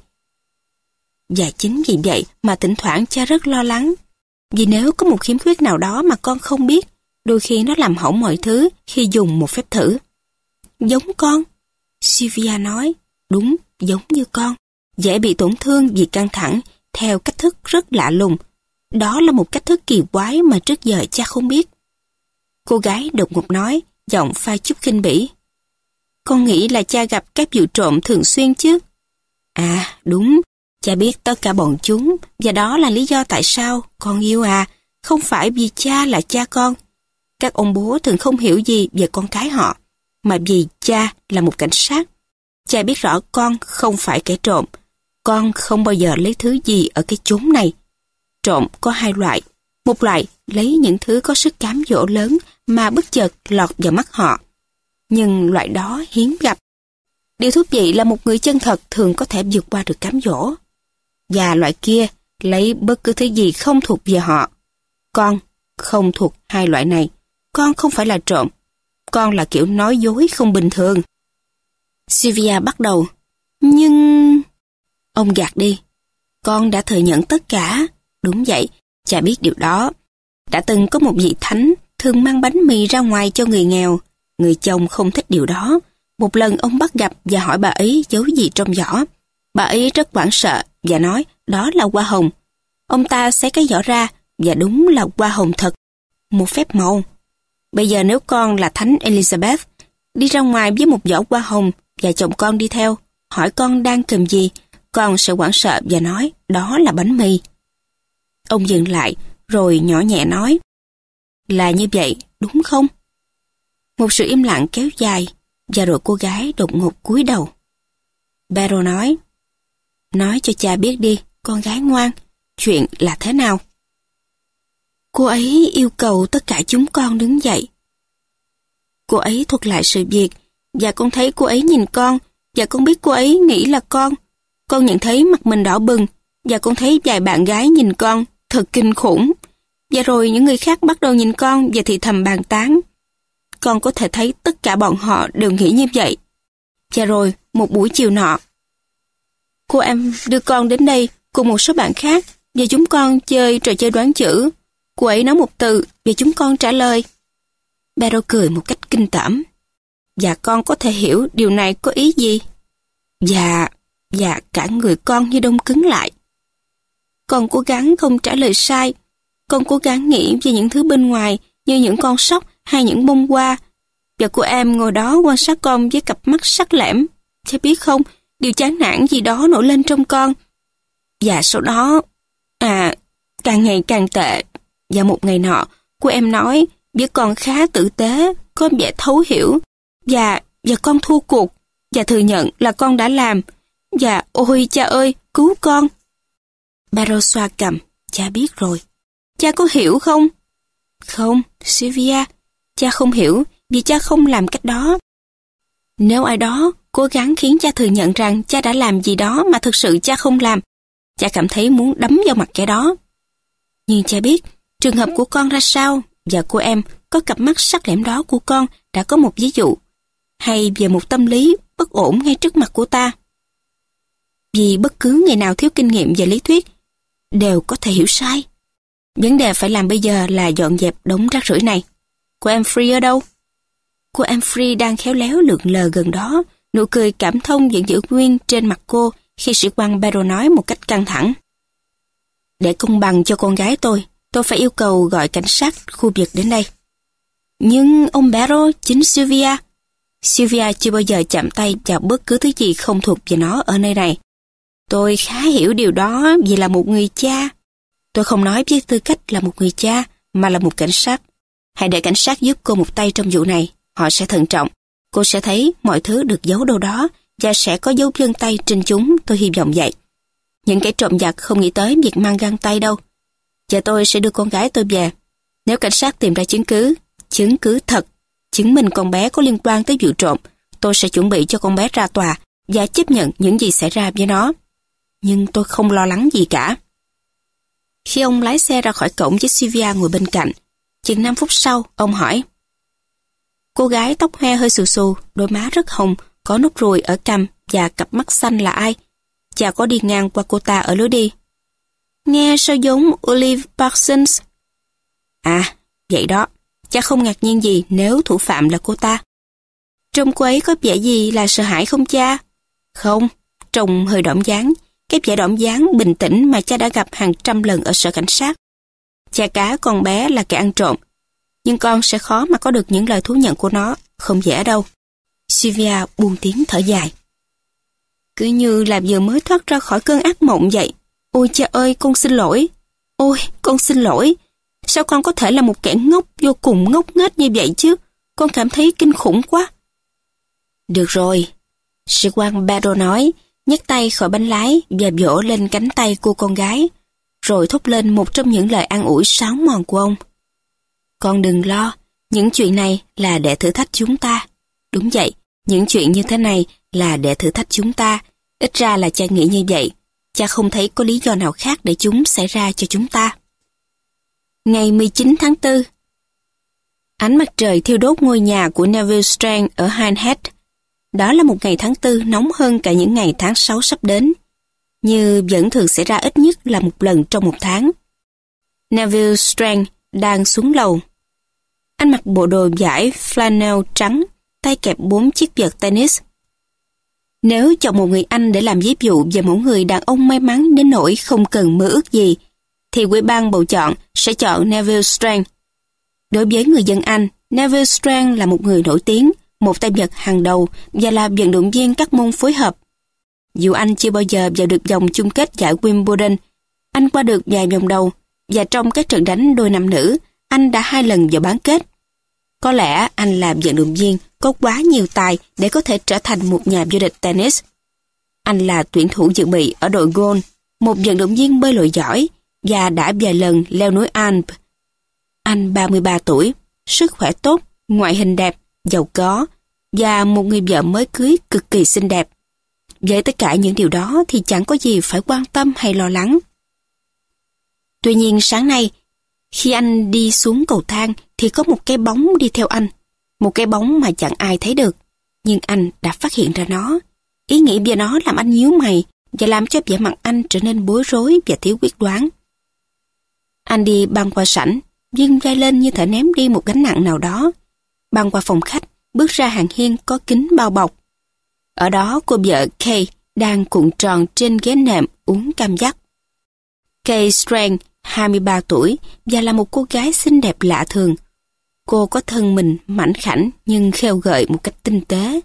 Và chính vì vậy mà thỉnh thoảng cha rất lo lắng. Vì nếu có một khiếm khuyết nào đó mà con không biết, đôi khi nó làm hỏng mọi thứ khi dùng một phép thử. Giống con. Sylvia nói, đúng, giống như con. Dễ bị tổn thương vì căng thẳng theo cách thức rất lạ lùng. Đó là một cách thức kỳ quái mà trước giờ cha không biết. Cô gái đột ngột nói, giọng pha chút khinh bỉ. Con nghĩ là cha gặp các vụ trộm thường xuyên chứ? À, đúng, cha biết tất cả bọn chúng, và đó là lý do tại sao con yêu à, không phải vì cha là cha con. Các ông bố thường không hiểu gì về con cái họ, mà vì cha là một cảnh sát. Cha biết rõ con không phải kẻ trộm, con không bao giờ lấy thứ gì ở cái chốn này. Trộm có hai loại, một loại lấy những thứ có sức cám dỗ lớn mà bất chợt lọt vào mắt họ. Nhưng loại đó hiếm gặp. Điều thú vị là một người chân thật thường có thể vượt qua được cám dỗ. Và loại kia lấy bất cứ thứ gì không thuộc về họ. Con không thuộc hai loại này. Con không phải là trộm. Con là kiểu nói dối không bình thường. Sylvia bắt đầu. Nhưng... Ông gạt đi. Con đã thừa nhận tất cả. Đúng vậy, cha biết điều đó. Đã từng có một vị thánh thường mang bánh mì ra ngoài cho người nghèo. Người chồng không thích điều đó. Một lần ông bắt gặp và hỏi bà ấy giấu gì trong giỏ. Bà ấy rất hoảng sợ và nói đó là hoa hồng. Ông ta xé cái giỏ ra và đúng là hoa hồng thật. Một phép màu. Bây giờ nếu con là Thánh Elizabeth, đi ra ngoài với một giỏ hoa hồng và chồng con đi theo, hỏi con đang cầm gì, con sẽ hoảng sợ và nói đó là bánh mì. Ông dừng lại, rồi nhỏ nhẹ nói là như vậy, đúng không? Một sự im lặng kéo dài, và rồi cô gái đột ngột cúi đầu. Barrow nói, nói cho cha biết đi, con gái ngoan, chuyện là thế nào? Cô ấy yêu cầu tất cả chúng con đứng dậy. Cô ấy thuật lại sự việc, và con thấy cô ấy nhìn con, và con biết cô ấy nghĩ là con. Con nhận thấy mặt mình đỏ bừng, và con thấy vài bạn gái nhìn con, thật kinh khủng. Và rồi những người khác bắt đầu nhìn con và thì thầm bàn tán. Con có thể thấy tất cả bọn họ đều nghĩ như vậy. Và rồi, một buổi chiều nọ, cô em đưa con đến đây cùng một số bạn khác và chúng con chơi trò chơi đoán chữ. Cô ấy nói một từ và chúng con trả lời. Barrow cười một cách kinh tởm. Và con có thể hiểu điều này có ý gì? Và, và cả người con như đông cứng lại. Con cố gắng không trả lời sai con cố gắng nghĩ về những thứ bên ngoài như những con sóc hay những bông hoa. Và cô em ngồi đó quan sát con với cặp mắt sắc lẻm. Thế biết không, điều chán nản gì đó nổi lên trong con. Và sau đó, à, càng ngày càng tệ. Và một ngày nọ, cô em nói với con khá tử tế, có vẻ thấu hiểu. Và, và con thua cuộc. Và thừa nhận là con đã làm. Và ôi cha ơi, cứu con. Barrow xoa cầm, cha biết rồi. Cha có hiểu không? Không, Sylvia, cha không hiểu vì cha không làm cách đó. Nếu ai đó cố gắng khiến cha thừa nhận rằng cha đã làm gì đó mà thực sự cha không làm, cha cảm thấy muốn đấm vào mặt kẻ đó. Nhưng cha biết trường hợp của con ra sao và cô em có cặp mắt sắc lẻm đó của con đã có một ví dụ hay về một tâm lý bất ổn ngay trước mặt của ta. vì bất cứ người nào thiếu kinh nghiệm về lý thuyết đều có thể hiểu sai. Vấn đề phải làm bây giờ là dọn dẹp đống rác rưởi này. Cô em Free ở đâu? Cô em Free đang khéo léo lượn lờ gần đó, nụ cười cảm thông vẫn giữ nguyên trên mặt cô khi sĩ quan Barrow nói một cách căng thẳng. Để công bằng cho con gái tôi, tôi phải yêu cầu gọi cảnh sát khu vực đến đây. Nhưng ông Barrow, chính Sylvia, Sylvia chưa bao giờ chạm tay vào bất cứ thứ gì không thuộc về nó ở nơi này. Tôi khá hiểu điều đó vì là một người cha. Tôi không nói với tư cách là một người cha, mà là một cảnh sát. Hãy để cảnh sát giúp cô một tay trong vụ này, họ sẽ thận trọng. Cô sẽ thấy mọi thứ được giấu đâu đó và sẽ có dấu chân tay trên chúng, tôi hy vọng vậy. Những kẻ trộm giặc không nghĩ tới việc mang găng tay đâu. Và tôi sẽ đưa con gái tôi về. Nếu cảnh sát tìm ra chứng cứ, chứng cứ thật, chứng minh con bé có liên quan tới vụ trộm, tôi sẽ chuẩn bị cho con bé ra tòa và chấp nhận những gì xảy ra với nó. Nhưng tôi không lo lắng gì cả. Khi ông lái xe ra khỏi cổng với Sylvia ngồi bên cạnh, chừng 5 phút sau, ông hỏi. Cô gái tóc hoe hơi xù xù, đôi má rất hồng, có nốt ruồi ở cằm và cặp mắt xanh là ai? Cha có đi ngang qua cô ta ở lối đi. Nghe sao giống Olive Parsons? À, vậy đó, cha không ngạc nhiên gì nếu thủ phạm là cô ta. Trông cô ấy có vẻ gì là sợ hãi không cha? Không, trông hơi đỏm dáng, cái vẻ đỏm dáng bình tĩnh mà cha đã gặp hàng trăm lần ở sở cảnh sát. Cha cá con bé là kẻ ăn trộm, nhưng con sẽ khó mà có được những lời thú nhận của nó, không dễ đâu. Sylvia buông tiếng thở dài. Cứ như là vừa mới thoát ra khỏi cơn ác mộng vậy. Ôi cha ơi, con xin lỗi. Ôi, con xin lỗi. Sao con có thể là một kẻ ngốc vô cùng ngốc nghếch như vậy chứ? Con cảm thấy kinh khủng quá. Được rồi. Sĩ quan Barrow nói, nhấc tay khỏi bánh lái và vỗ lên cánh tay của con gái, rồi thốt lên một trong những lời an ủi sáo mòn của ông. Con đừng lo, những chuyện này là để thử thách chúng ta. Đúng vậy, những chuyện như thế này là để thử thách chúng ta. Ít ra là cha nghĩ như vậy. Cha không thấy có lý do nào khác để chúng xảy ra cho chúng ta. Ngày 19 tháng 4 Ánh mặt trời thiêu đốt ngôi nhà của Neville Strand ở Hindhead. Đó là một ngày tháng 4 nóng hơn cả những ngày tháng 6 sắp đến. Như vẫn thường xảy ra ít nhất là một lần trong một tháng. Neville Strand đang xuống lầu. Anh mặc bộ đồ vải flannel trắng, tay kẹp bốn chiếc vợt tennis. Nếu chọn một người anh để làm ví dụ về một người đàn ông may mắn đến nỗi không cần mơ ước gì, thì quỹ ban bầu chọn sẽ chọn Neville Strang. Đối với người dân Anh, Neville Strang là một người nổi tiếng, một tay vợt hàng đầu và là vận động viên các môn phối hợp. Dù anh chưa bao giờ vào được vòng chung kết giải Wimbledon, anh qua được vài vòng đầu và trong các trận đánh đôi nam nữ, anh đã hai lần vào bán kết. Có lẽ anh là vận động viên có quá nhiều tài để có thể trở thành một nhà vô địch tennis. Anh là tuyển thủ dự bị ở đội golf, một vận động viên bơi lội giỏi và đã vài lần leo núi Alp. Anh 33 tuổi, sức khỏe tốt, ngoại hình đẹp, giàu có và một người vợ mới cưới cực kỳ xinh đẹp. Với tất cả những điều đó thì chẳng có gì phải quan tâm hay lo lắng. Tuy nhiên sáng nay, khi anh đi xuống cầu thang thì có một cái bóng đi theo anh. Một cái bóng mà chẳng ai thấy được. Nhưng anh đã phát hiện ra nó. Ý nghĩ về nó làm anh nhíu mày và làm cho vẻ mặt anh trở nên bối rối và thiếu quyết đoán. Anh đi băng qua sảnh, dương vai lên như thể ném đi một gánh nặng nào đó. Băng qua phòng khách, bước ra hàng hiên có kính bao bọc. Ở đó cô vợ Kay đang cuộn tròn trên ghế nệm uống cam giác. Kay Strang 23 tuổi và là một cô gái xinh đẹp lạ thường. Cô có thân mình mảnh khảnh nhưng khêu gợi một cách tinh tế.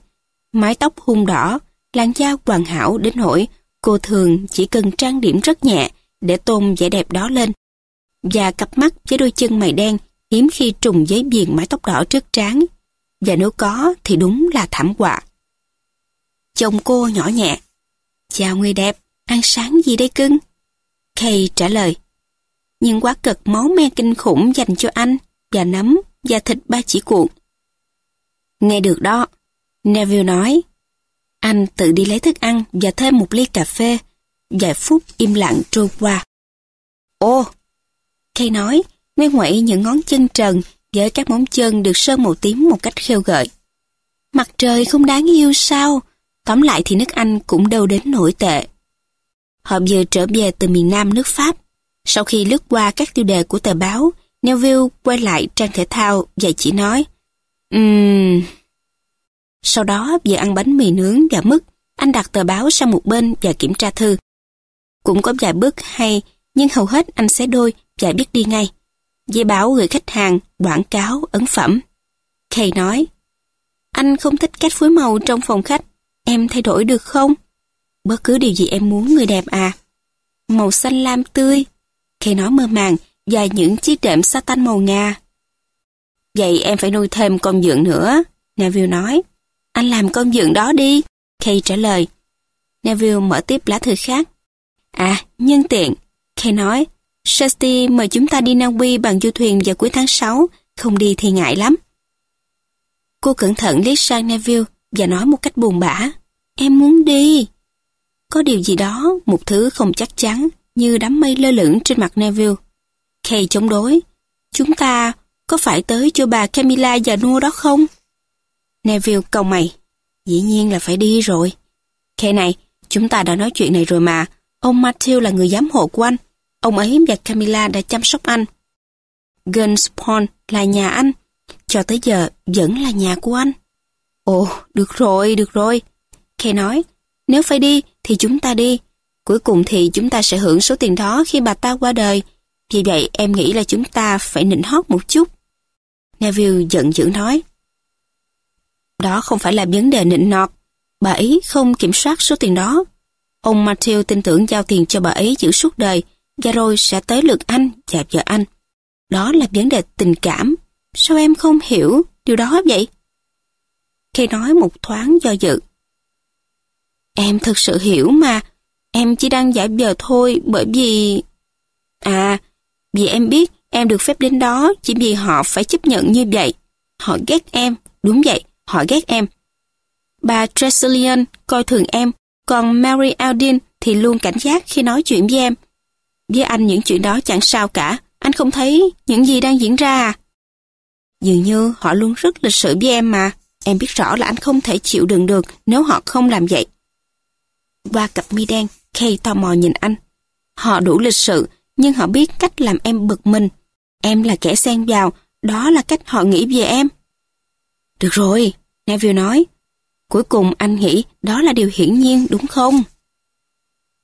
Mái tóc hung đỏ, làn da hoàn hảo đến nỗi cô thường chỉ cần trang điểm rất nhẹ để tôn vẻ đẹp đó lên. Và cặp mắt với đôi chân mày đen hiếm khi trùng với viền mái tóc đỏ trước trán. Và nếu có thì đúng là thảm họa. Chồng cô nhỏ nhẹ. Chào người đẹp, ăn sáng gì đây cưng? Kay trả lời nhưng quá cực máu me kinh khủng dành cho anh, và nấm, và thịt ba chỉ cuộn. Nghe được đó, Neville nói, anh tự đi lấy thức ăn và thêm một ly cà phê, vài phút im lặng trôi qua. Ô, Kay nói, nguyên ngoậy những ngón chân trần với các móng chân được sơn màu tím một cách khêu gợi. Mặt trời không đáng yêu sao? Tóm lại thì nước Anh cũng đâu đến nổi tệ. Họ vừa trở về từ miền Nam nước Pháp. Sau khi lướt qua các tiêu đề của tờ báo, Neville quay lại trang thể thao và chỉ nói Ừm... Sau đó vừa ăn bánh mì nướng và mứt, anh đặt tờ báo sang một bên và kiểm tra thư. Cũng có vài bước hay, nhưng hầu hết anh xé đôi và biết đi ngay. Giấy báo gửi khách hàng, quảng cáo, ấn phẩm. Kay nói, anh không thích cách phối màu trong phòng khách, em thay đổi được không? Bất cứ điều gì em muốn người đẹp à? Màu xanh lam tươi khi nói mơ màng và những chiếc đệm satin màu nga. Vậy em phải nuôi thêm con dượng nữa, Neville nói. Anh làm con dượng đó đi, Kay trả lời. Neville mở tiếp lá thư khác. À, nhân tiện, Kay nói, Shasti mời chúng ta đi Na Uy bằng du thuyền vào cuối tháng 6, không đi thì ngại lắm. Cô cẩn thận liếc sang Neville và nói một cách buồn bã. Em muốn đi. Có điều gì đó, một thứ không chắc chắn, như đám mây lơ lửng trên mặt Neville. Kay chống đối. Chúng ta có phải tới cho bà Camilla và Noah đó không? Neville cầu mày. Dĩ nhiên là phải đi rồi. Kay này, chúng ta đã nói chuyện này rồi mà. Ông Matthew là người giám hộ của anh. Ông ấy và Camilla đã chăm sóc anh. Guns Pond là nhà anh. Cho tới giờ vẫn là nhà của anh. Ồ, được rồi, được rồi. Kay nói, nếu phải đi thì chúng ta đi. Cuối cùng thì chúng ta sẽ hưởng số tiền đó khi bà ta qua đời. Vì vậy, em nghĩ là chúng ta phải nịnh hót một chút. Neville giận dữ nói. Đó không phải là vấn đề nịnh nọt. Bà ấy không kiểm soát số tiền đó. Ông Matthew tin tưởng giao tiền cho bà ấy giữ suốt đời và rồi sẽ tới lượt anh và vợ anh. Đó là vấn đề tình cảm. Sao em không hiểu điều đó vậy? Khi nói một thoáng do dự. Em thực sự hiểu mà. Em chỉ đang giả vờ thôi bởi vì... À, vì em biết em được phép đến đó chỉ vì họ phải chấp nhận như vậy. Họ ghét em, đúng vậy, họ ghét em. Bà Tressilian coi thường em, còn Mary Aldin thì luôn cảnh giác khi nói chuyện với em. Với anh những chuyện đó chẳng sao cả, anh không thấy những gì đang diễn ra à? Dường như họ luôn rất lịch sự với em mà, em biết rõ là anh không thể chịu đựng được nếu họ không làm vậy. Qua cặp mi đen, Kay tò mò nhìn anh. Họ đủ lịch sự, nhưng họ biết cách làm em bực mình. Em là kẻ xen vào, đó là cách họ nghĩ về em. Được rồi, Neville nói. Cuối cùng anh nghĩ đó là điều hiển nhiên đúng không?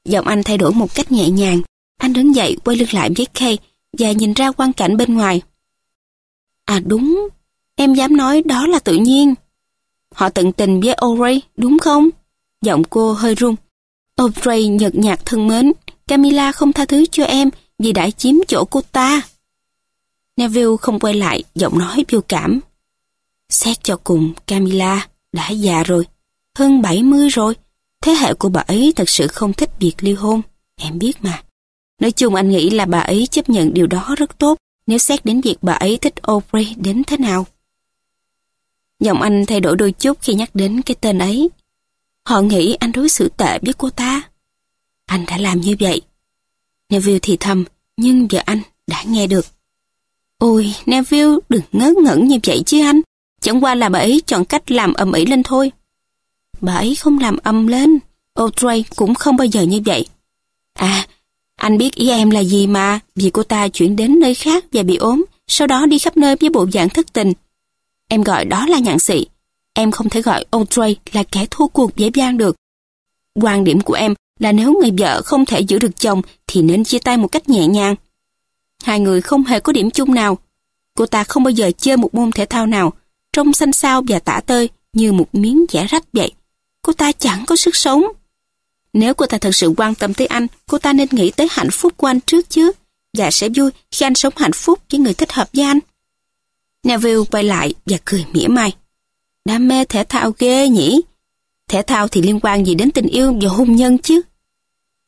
Giọng anh thay đổi một cách nhẹ nhàng. Anh đứng dậy quay lưng lại với Kay và nhìn ra quang cảnh bên ngoài. À đúng, em dám nói đó là tự nhiên. Họ tận tình với Ori, đúng không? Giọng cô hơi run. Audrey nhợt nhạt thân mến, Camilla không tha thứ cho em vì đã chiếm chỗ cô ta. Neville không quay lại, giọng nói biêu cảm. Xét cho cùng, Camilla đã già rồi, hơn 70 rồi. Thế hệ của bà ấy thật sự không thích việc ly hôn, em biết mà. Nói chung anh nghĩ là bà ấy chấp nhận điều đó rất tốt nếu xét đến việc bà ấy thích Aubrey đến thế nào. Giọng anh thay đổi đôi chút khi nhắc đến cái tên ấy. Họ nghĩ anh đối xử tệ với cô ta. Anh đã làm như vậy. Neville thì thầm, nhưng giờ anh đã nghe được. Ôi, Neville, đừng ngớ ngẩn như vậy chứ anh. Chẳng qua là bà ấy chọn cách làm ầm ĩ lên thôi. Bà ấy không làm ầm lên. Audrey cũng không bao giờ như vậy. À, anh biết ý em là gì mà, vì cô ta chuyển đến nơi khác và bị ốm, sau đó đi khắp nơi với bộ dạng thất tình. Em gọi đó là nhạn sĩ. Em không thể gọi Audrey là kẻ thua cuộc dễ dàng được. Quan điểm của em là nếu người vợ không thể giữ được chồng thì nên chia tay một cách nhẹ nhàng. Hai người không hề có điểm chung nào. Cô ta không bao giờ chơi một môn thể thao nào, trông xanh xao và tả tơi như một miếng giả rách vậy. Cô ta chẳng có sức sống. Nếu cô ta thật sự quan tâm tới anh, cô ta nên nghĩ tới hạnh phúc của anh trước chứ, và sẽ vui khi anh sống hạnh phúc với người thích hợp với anh. Neville quay lại và cười mỉa mai. Đam mê thể thao ghê nhỉ? Thể thao thì liên quan gì đến tình yêu và hôn nhân chứ?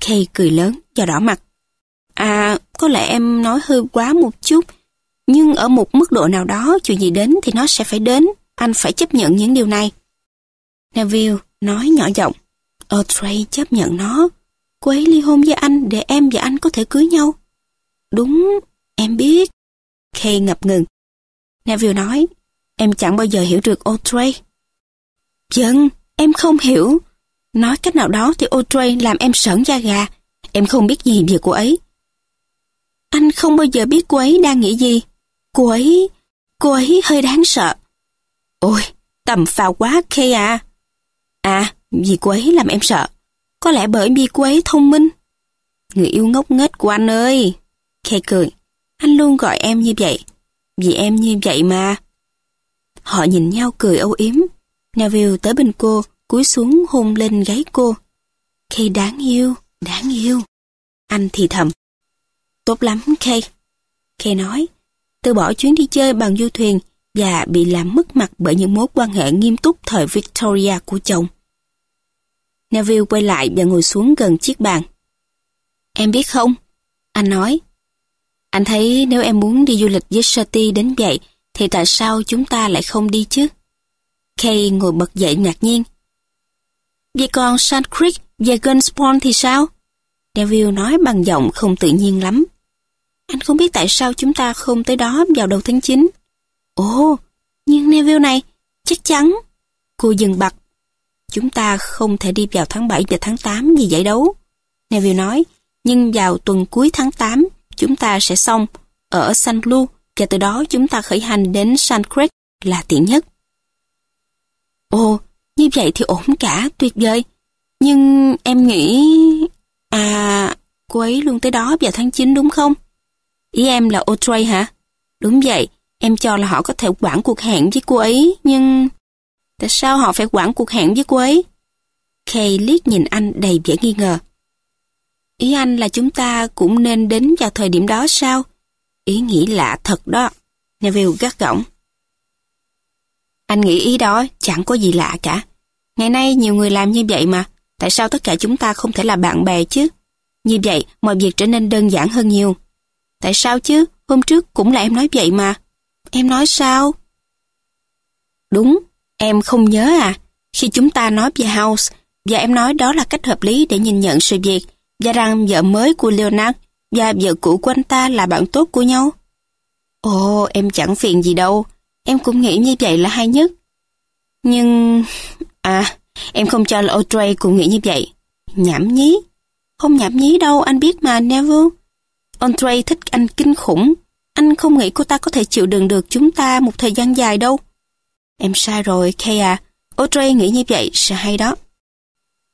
Kay cười lớn và đỏ mặt. À, có lẽ em nói hơi quá một chút, nhưng ở một mức độ nào đó chuyện gì đến thì nó sẽ phải đến. Anh phải chấp nhận những điều này. Neville nói nhỏ giọng. Audrey chấp nhận nó. Cô ấy ly hôn với anh để em và anh có thể cưới nhau. Đúng, em biết. Kay ngập ngừng. Neville nói, em chẳng bao giờ hiểu được Audrey. Dân, em không hiểu. Nói cách nào đó thì Audrey làm em sởn da gà. Em không biết gì về cô ấy. Anh không bao giờ biết cô ấy đang nghĩ gì. Cô ấy, cô ấy hơi đáng sợ. Ôi, tầm phào quá khê à. À, vì cô ấy làm em sợ. Có lẽ bởi vì cô ấy thông minh. Người yêu ngốc nghếch của anh ơi. Khe cười. Anh luôn gọi em như vậy. Vì em như vậy mà. Họ nhìn nhau cười âu yếm. Neville tới bên cô, cúi xuống hôn lên gáy cô. Kay đáng yêu, đáng yêu. Anh thì thầm. Tốt lắm, Kay. Kay nói, từ bỏ chuyến đi chơi bằng du thuyền và bị làm mất mặt bởi những mối quan hệ nghiêm túc thời Victoria của chồng. Neville quay lại và ngồi xuống gần chiếc bàn. Em biết không? Anh nói. Anh thấy nếu em muốn đi du lịch với Shirley đến vậy, thì tại sao chúng ta lại không đi chứ? Kay ngồi bật dậy ngạc nhiên. Vậy còn Sand Creek và Gunspawn thì sao? Neville nói bằng giọng không tự nhiên lắm. Anh không biết tại sao chúng ta không tới đó vào đầu tháng 9. Ồ, nhưng Neville này, chắc chắn. Cô dừng bặt. Chúng ta không thể đi vào tháng 7 và tháng 8 vì giải đấu. Neville nói, nhưng vào tuần cuối tháng 8, chúng ta sẽ xong ở St. Louis và từ đó chúng ta khởi hành đến San Creek là tiện nhất. Ồ, như vậy thì ổn cả, tuyệt vời. Nhưng em nghĩ... À, cô ấy luôn tới đó vào tháng 9 đúng không? Ý em là Otray hả? Đúng vậy, em cho là họ có thể quản cuộc hẹn với cô ấy, nhưng... Tại sao họ phải quản cuộc hẹn với cô ấy? Kay liếc nhìn anh đầy vẻ nghi ngờ. Ý anh là chúng ta cũng nên đến vào thời điểm đó sao? Ý nghĩ lạ thật đó. Neville gắt gỏng. Anh nghĩ ý đó chẳng có gì lạ cả. Ngày nay nhiều người làm như vậy mà. Tại sao tất cả chúng ta không thể là bạn bè chứ? Như vậy mọi việc trở nên đơn giản hơn nhiều. Tại sao chứ? Hôm trước cũng là em nói vậy mà. Em nói sao? Đúng, em không nhớ à. Khi chúng ta nói về House, và em nói đó là cách hợp lý để nhìn nhận sự việc, và rằng vợ mới của Leonard và vợ cũ của anh ta là bạn tốt của nhau. Ồ, em chẳng phiền gì đâu. Em cũng nghĩ như vậy là hay nhất. Nhưng... À, em không cho là Audrey cũng nghĩ như vậy. Nhảm nhí. Không nhảm nhí đâu, anh biết mà, Neville. Audrey thích anh kinh khủng. Anh không nghĩ cô ta có thể chịu đựng được chúng ta một thời gian dài đâu. Em sai rồi, Kay à. Audrey nghĩ như vậy sẽ hay đó.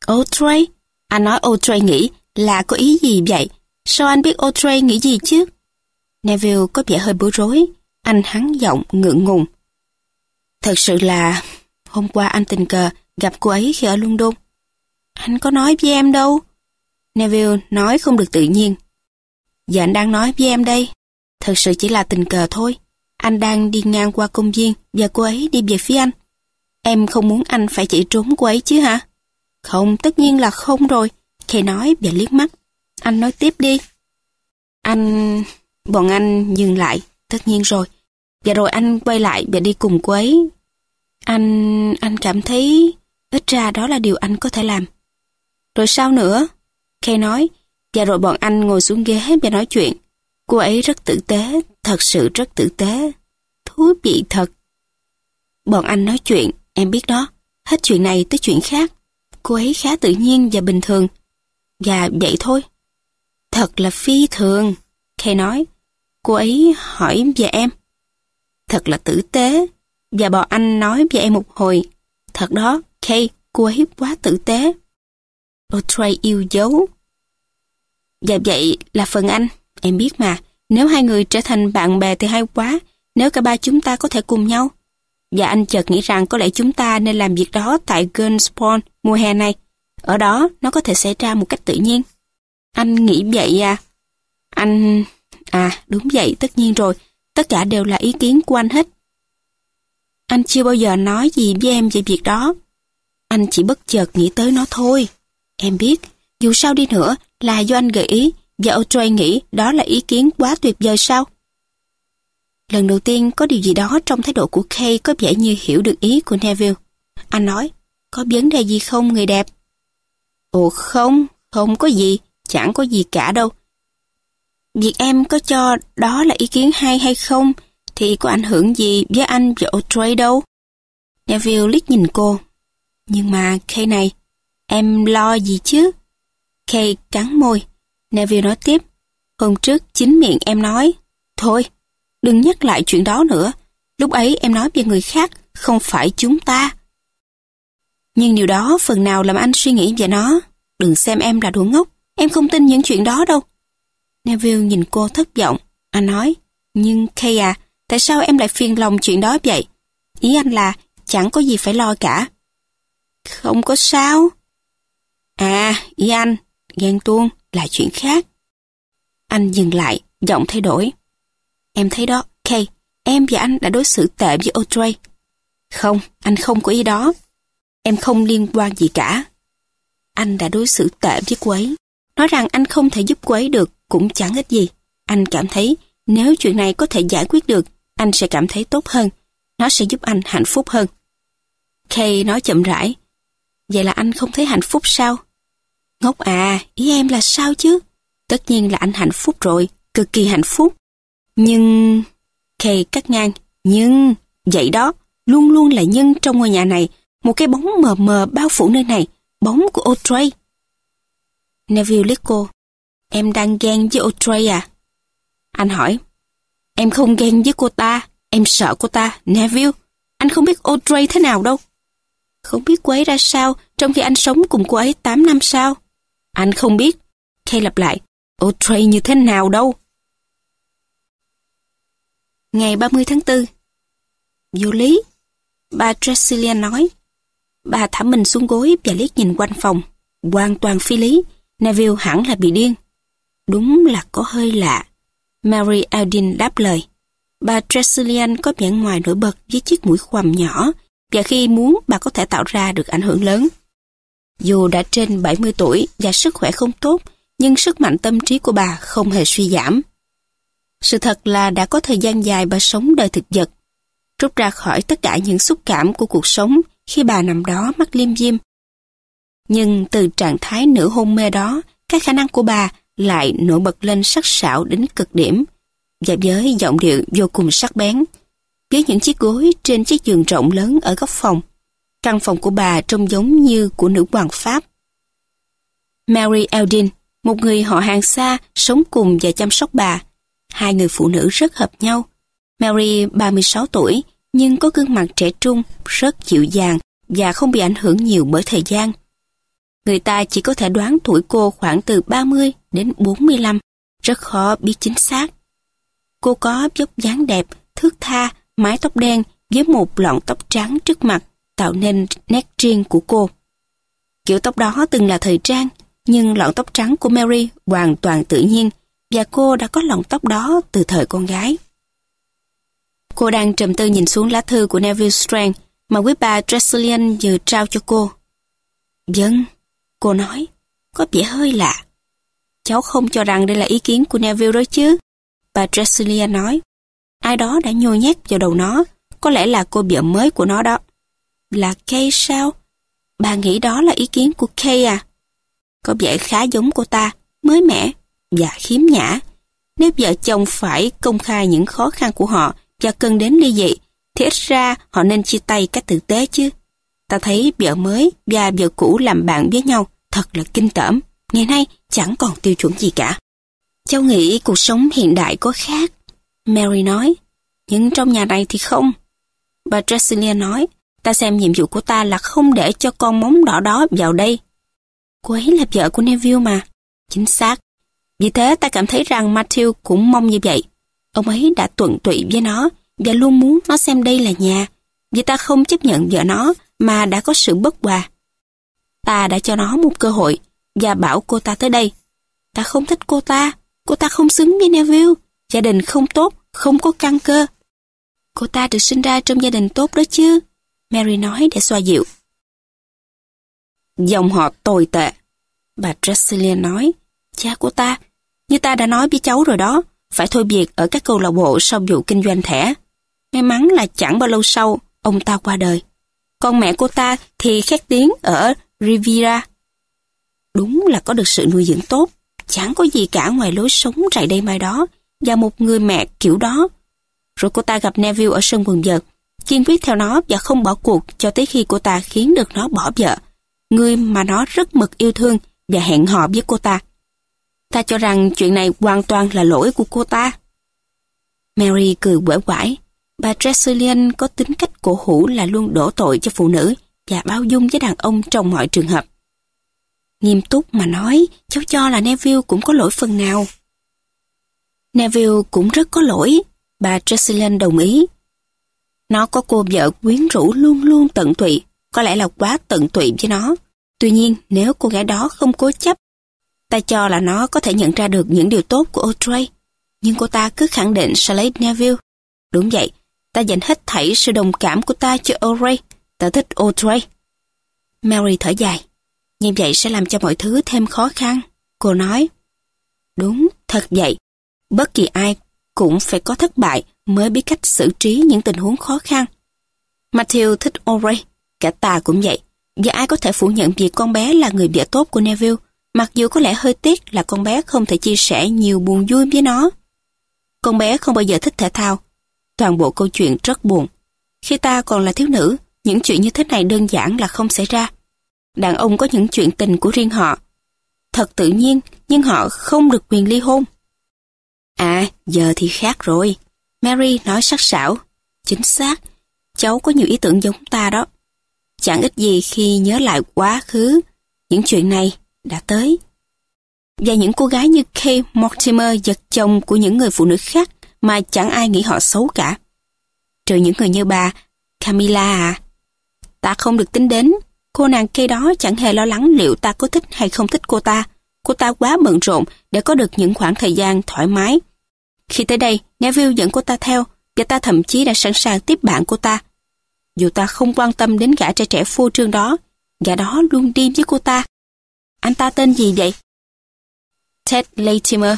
Audrey? Anh nói Audrey nghĩ là có ý gì vậy? Sao anh biết Audrey nghĩ gì chứ? Neville có vẻ hơi bối rối. Anh hắn giọng ngượng ngùng. Thật sự là hôm qua anh tình cờ gặp cô ấy khi ở London. Anh có nói với em đâu. Neville nói không được tự nhiên. Giờ anh đang nói với em đây. Thật sự chỉ là tình cờ thôi. Anh đang đi ngang qua công viên và cô ấy đi về phía anh. Em không muốn anh phải chạy trốn cô ấy chứ hả? Không, tất nhiên là không rồi. Kay nói và liếc mắt. Anh nói tiếp đi. Anh... Bọn anh dừng lại, tất nhiên rồi. Và rồi anh quay lại và đi cùng cô ấy. Anh... anh cảm thấy... Ít ra đó là điều anh có thể làm. Rồi sao nữa? Kay nói, và rồi bọn anh ngồi xuống ghế và nói chuyện. Cô ấy rất tử tế, thật sự rất tử tế. Thú vị thật. Bọn anh nói chuyện, em biết đó. Hết chuyện này tới chuyện khác. Cô ấy khá tự nhiên và bình thường. Và vậy thôi. Thật là phi thường. Kay nói. Cô ấy hỏi về em. Thật là tử tế. Và bò anh nói về em một hồi. Thật đó, Kay, cô ấy quá tử tế. Audrey yêu dấu. Và vậy là phần anh, em biết mà, nếu hai người trở thành bạn bè thì hay quá, nếu cả ba chúng ta có thể cùng nhau. Và anh chợt nghĩ rằng có lẽ chúng ta nên làm việc đó tại Gunspawn mùa hè này. Ở đó, nó có thể xảy ra một cách tự nhiên. Anh nghĩ vậy à? Anh... À, đúng vậy, tất nhiên rồi. Tất cả đều là ý kiến của anh hết. Anh chưa bao giờ nói gì với em về việc đó. Anh chỉ bất chợt nghĩ tới nó thôi. Em biết, dù sao đi nữa, là do anh gợi ý và Audrey nghĩ đó là ý kiến quá tuyệt vời sao? Lần đầu tiên có điều gì đó trong thái độ của Kay có vẻ như hiểu được ý của Neville. Anh nói, có vấn đề gì không người đẹp? Ồ không, không có gì, chẳng có gì cả đâu. Việc em có cho đó là ý kiến hay hay không thì có ảnh hưởng gì với anh và Audrey đâu. Neville liếc nhìn cô. Nhưng mà Kay này, em lo gì chứ? Kay cắn môi. Neville nói tiếp, hôm trước chính miệng em nói, thôi, đừng nhắc lại chuyện đó nữa. Lúc ấy em nói về người khác, không phải chúng ta. Nhưng điều đó phần nào làm anh suy nghĩ về nó. Đừng xem em là đồ ngốc, em không tin những chuyện đó đâu. Neville nhìn cô thất vọng. Anh nói, nhưng Kay à, tại sao em lại phiền lòng chuyện đó vậy? Ý anh là chẳng có gì phải lo cả. Không có sao. À, ý anh, ghen tuông là chuyện khác. Anh dừng lại, giọng thay đổi. Em thấy đó, Kay, em và anh đã đối xử tệ với Audrey. Không, anh không có ý đó. Em không liên quan gì cả. Anh đã đối xử tệ với cô ấy. Nói rằng anh không thể giúp cô ấy được cũng chẳng ích gì. Anh cảm thấy nếu chuyện này có thể giải quyết được, anh sẽ cảm thấy tốt hơn. Nó sẽ giúp anh hạnh phúc hơn. Kay nói chậm rãi. Vậy là anh không thấy hạnh phúc sao? Ngốc à, ý em là sao chứ? Tất nhiên là anh hạnh phúc rồi, cực kỳ hạnh phúc. Nhưng... Kay cắt ngang. Nhưng... Vậy đó, luôn luôn là nhân trong ngôi nhà này. Một cái bóng mờ mờ bao phủ nơi này. Bóng của Audrey. Neville liếc cô. Em đang ghen với Audrey à? Anh hỏi. Em không ghen với cô ta. Em sợ cô ta. Neville, anh không biết Audrey thế nào đâu. Không biết cô ấy ra sao trong khi anh sống cùng cô ấy 8 năm sau. Anh không biết. Kay lặp lại. Audrey như thế nào đâu. Ngày 30 tháng 4 Vô lý. Bà Tressilian nói. Bà thả mình xuống gối và liếc nhìn quanh phòng. Hoàn toàn phi lý. Neville hẳn là bị điên. Đúng là có hơi lạ. Mary Aldin đáp lời. Bà Tressilian có vẻ ngoài nổi bật với chiếc mũi khoằm nhỏ và khi muốn bà có thể tạo ra được ảnh hưởng lớn. Dù đã trên 70 tuổi và sức khỏe không tốt, nhưng sức mạnh tâm trí của bà không hề suy giảm. Sự thật là đã có thời gian dài bà sống đời thực vật, rút ra khỏi tất cả những xúc cảm của cuộc sống khi bà nằm đó mắt liêm diêm. Nhưng từ trạng thái nửa hôn mê đó, các khả năng của bà lại nổi bật lên sắc sảo đến cực điểm, và với giọng điệu vô cùng sắc bén. Với những chiếc gối trên chiếc giường rộng lớn ở góc phòng, căn phòng của bà trông giống như của nữ hoàng Pháp. Mary Eldin, một người họ hàng xa, sống cùng và chăm sóc bà. Hai người phụ nữ rất hợp nhau. Mary 36 tuổi, nhưng có gương mặt trẻ trung, rất dịu dàng và không bị ảnh hưởng nhiều bởi thời gian. Người ta chỉ có thể đoán tuổi cô khoảng từ 30 đến 45, rất khó biết chính xác. Cô có dốc dáng đẹp, thước tha, mái tóc đen với một lọn tóc trắng trước mặt tạo nên nét riêng của cô. Kiểu tóc đó từng là thời trang, nhưng lọn tóc trắng của Mary hoàn toàn tự nhiên và cô đã có lọn tóc đó từ thời con gái. Cô đang trầm tư nhìn xuống lá thư của Neville Strand mà quý bà Tressilian vừa trao cho cô. Vâng, cô nói, có vẻ hơi lạ. Cháu không cho rằng đây là ý kiến của Neville đó chứ. Bà Tressilian nói, ai đó đã nhồi nhét vào đầu nó, có lẽ là cô vợ mới của nó đó. Là Kay sao? Bà nghĩ đó là ý kiến của Kay à? Có vẻ khá giống cô ta, mới mẻ và khiếm nhã. Nếu vợ chồng phải công khai những khó khăn của họ và cần đến ly dị, thì ít ra họ nên chia tay cách tử tế chứ. Ta thấy vợ mới và vợ cũ làm bạn với nhau thật là kinh tởm. Ngày nay chẳng còn tiêu chuẩn gì cả. Cháu nghĩ cuộc sống hiện đại có khác. Mary nói, nhưng trong nhà này thì không. Bà Dresilia nói, ta xem nhiệm vụ của ta là không để cho con móng đỏ đó vào đây. Cô ấy là vợ của Neville mà. Chính xác. Vì thế ta cảm thấy rằng Matthew cũng mong như vậy. Ông ấy đã tuận tụy với nó và luôn muốn nó xem đây là nhà. Vì ta không chấp nhận vợ nó mà đã có sự bất hòa. Ta đã cho nó một cơ hội và bảo cô ta tới đây. Ta không thích cô ta. Cô ta không xứng với Neville. Gia đình không tốt, không có căn cơ. Cô ta được sinh ra trong gia đình tốt đó chứ. Mary nói để xoa dịu. Dòng họ tồi tệ. Bà Dresselian nói. Cha của ta, như ta đã nói với cháu rồi đó, phải thôi việc ở các câu lạc bộ sau vụ kinh doanh thẻ. May mắn là chẳng bao lâu sau, ông ta qua đời. Con mẹ cô ta thì khét tiếng ở Riviera. Đúng là có được sự nuôi dưỡng tốt, chẳng có gì cả ngoài lối sống rày đây mai đó và một người mẹ kiểu đó. Rồi cô ta gặp Neville ở sân quần vợt, kiên quyết theo nó và không bỏ cuộc cho tới khi cô ta khiến được nó bỏ vợ, người mà nó rất mực yêu thương và hẹn hò với cô ta. Ta cho rằng chuyện này hoàn toàn là lỗi của cô ta. Mary cười quể quải. Bà Tresillian có tính cách cổ hủ là luôn đổ tội cho phụ nữ và bao dung với đàn ông trong mọi trường hợp. Nghiêm túc mà nói, cháu cho là Neville cũng có lỗi phần nào. Neville cũng rất có lỗi, bà Tresillian đồng ý. Nó có cô vợ quyến rũ luôn luôn tận tụy, có lẽ là quá tận tụy với nó. Tuy nhiên, nếu cô gái đó không cố chấp, ta cho là nó có thể nhận ra được những điều tốt của Audrey. Nhưng cô ta cứ khẳng định sẽ lấy Neville. Đúng vậy, ta dành hết thảy sự đồng cảm của ta cho O'Ray. Ta thích O'Ray. Mary thở dài. Như vậy sẽ làm cho mọi thứ thêm khó khăn. Cô nói. Đúng, thật vậy. Bất kỳ ai cũng phải có thất bại mới biết cách xử trí những tình huống khó khăn. Matthew thích O'Ray. cả ta cũng vậy. Và ai có thể phủ nhận việc con bé là người vợ tốt của Neville, mặc dù có lẽ hơi tiếc là con bé không thể chia sẻ nhiều buồn vui với nó. Con bé không bao giờ thích thể thao. Toàn bộ câu chuyện rất buồn. Khi ta còn là thiếu nữ, những chuyện như thế này đơn giản là không xảy ra. Đàn ông có những chuyện tình của riêng họ. Thật tự nhiên, nhưng họ không được quyền ly hôn. À, giờ thì khác rồi. Mary nói sắc sảo. Chính xác, cháu có nhiều ý tưởng giống ta đó. Chẳng ít gì khi nhớ lại quá khứ, những chuyện này đã tới. Và những cô gái như Kay Mortimer giật chồng của những người phụ nữ khác mà chẳng ai nghĩ họ xấu cả. Trừ những người như bà, Camilla à. Ta không được tính đến, cô nàng kia đó chẳng hề lo lắng liệu ta có thích hay không thích cô ta. Cô ta quá bận rộn để có được những khoảng thời gian thoải mái. Khi tới đây, Neville dẫn cô ta theo và ta thậm chí đã sẵn sàng tiếp bạn cô ta. Dù ta không quan tâm đến gã trẻ trẻ phô trương đó, gã đó luôn đi với cô ta. Anh ta tên gì vậy? Ted Latimer.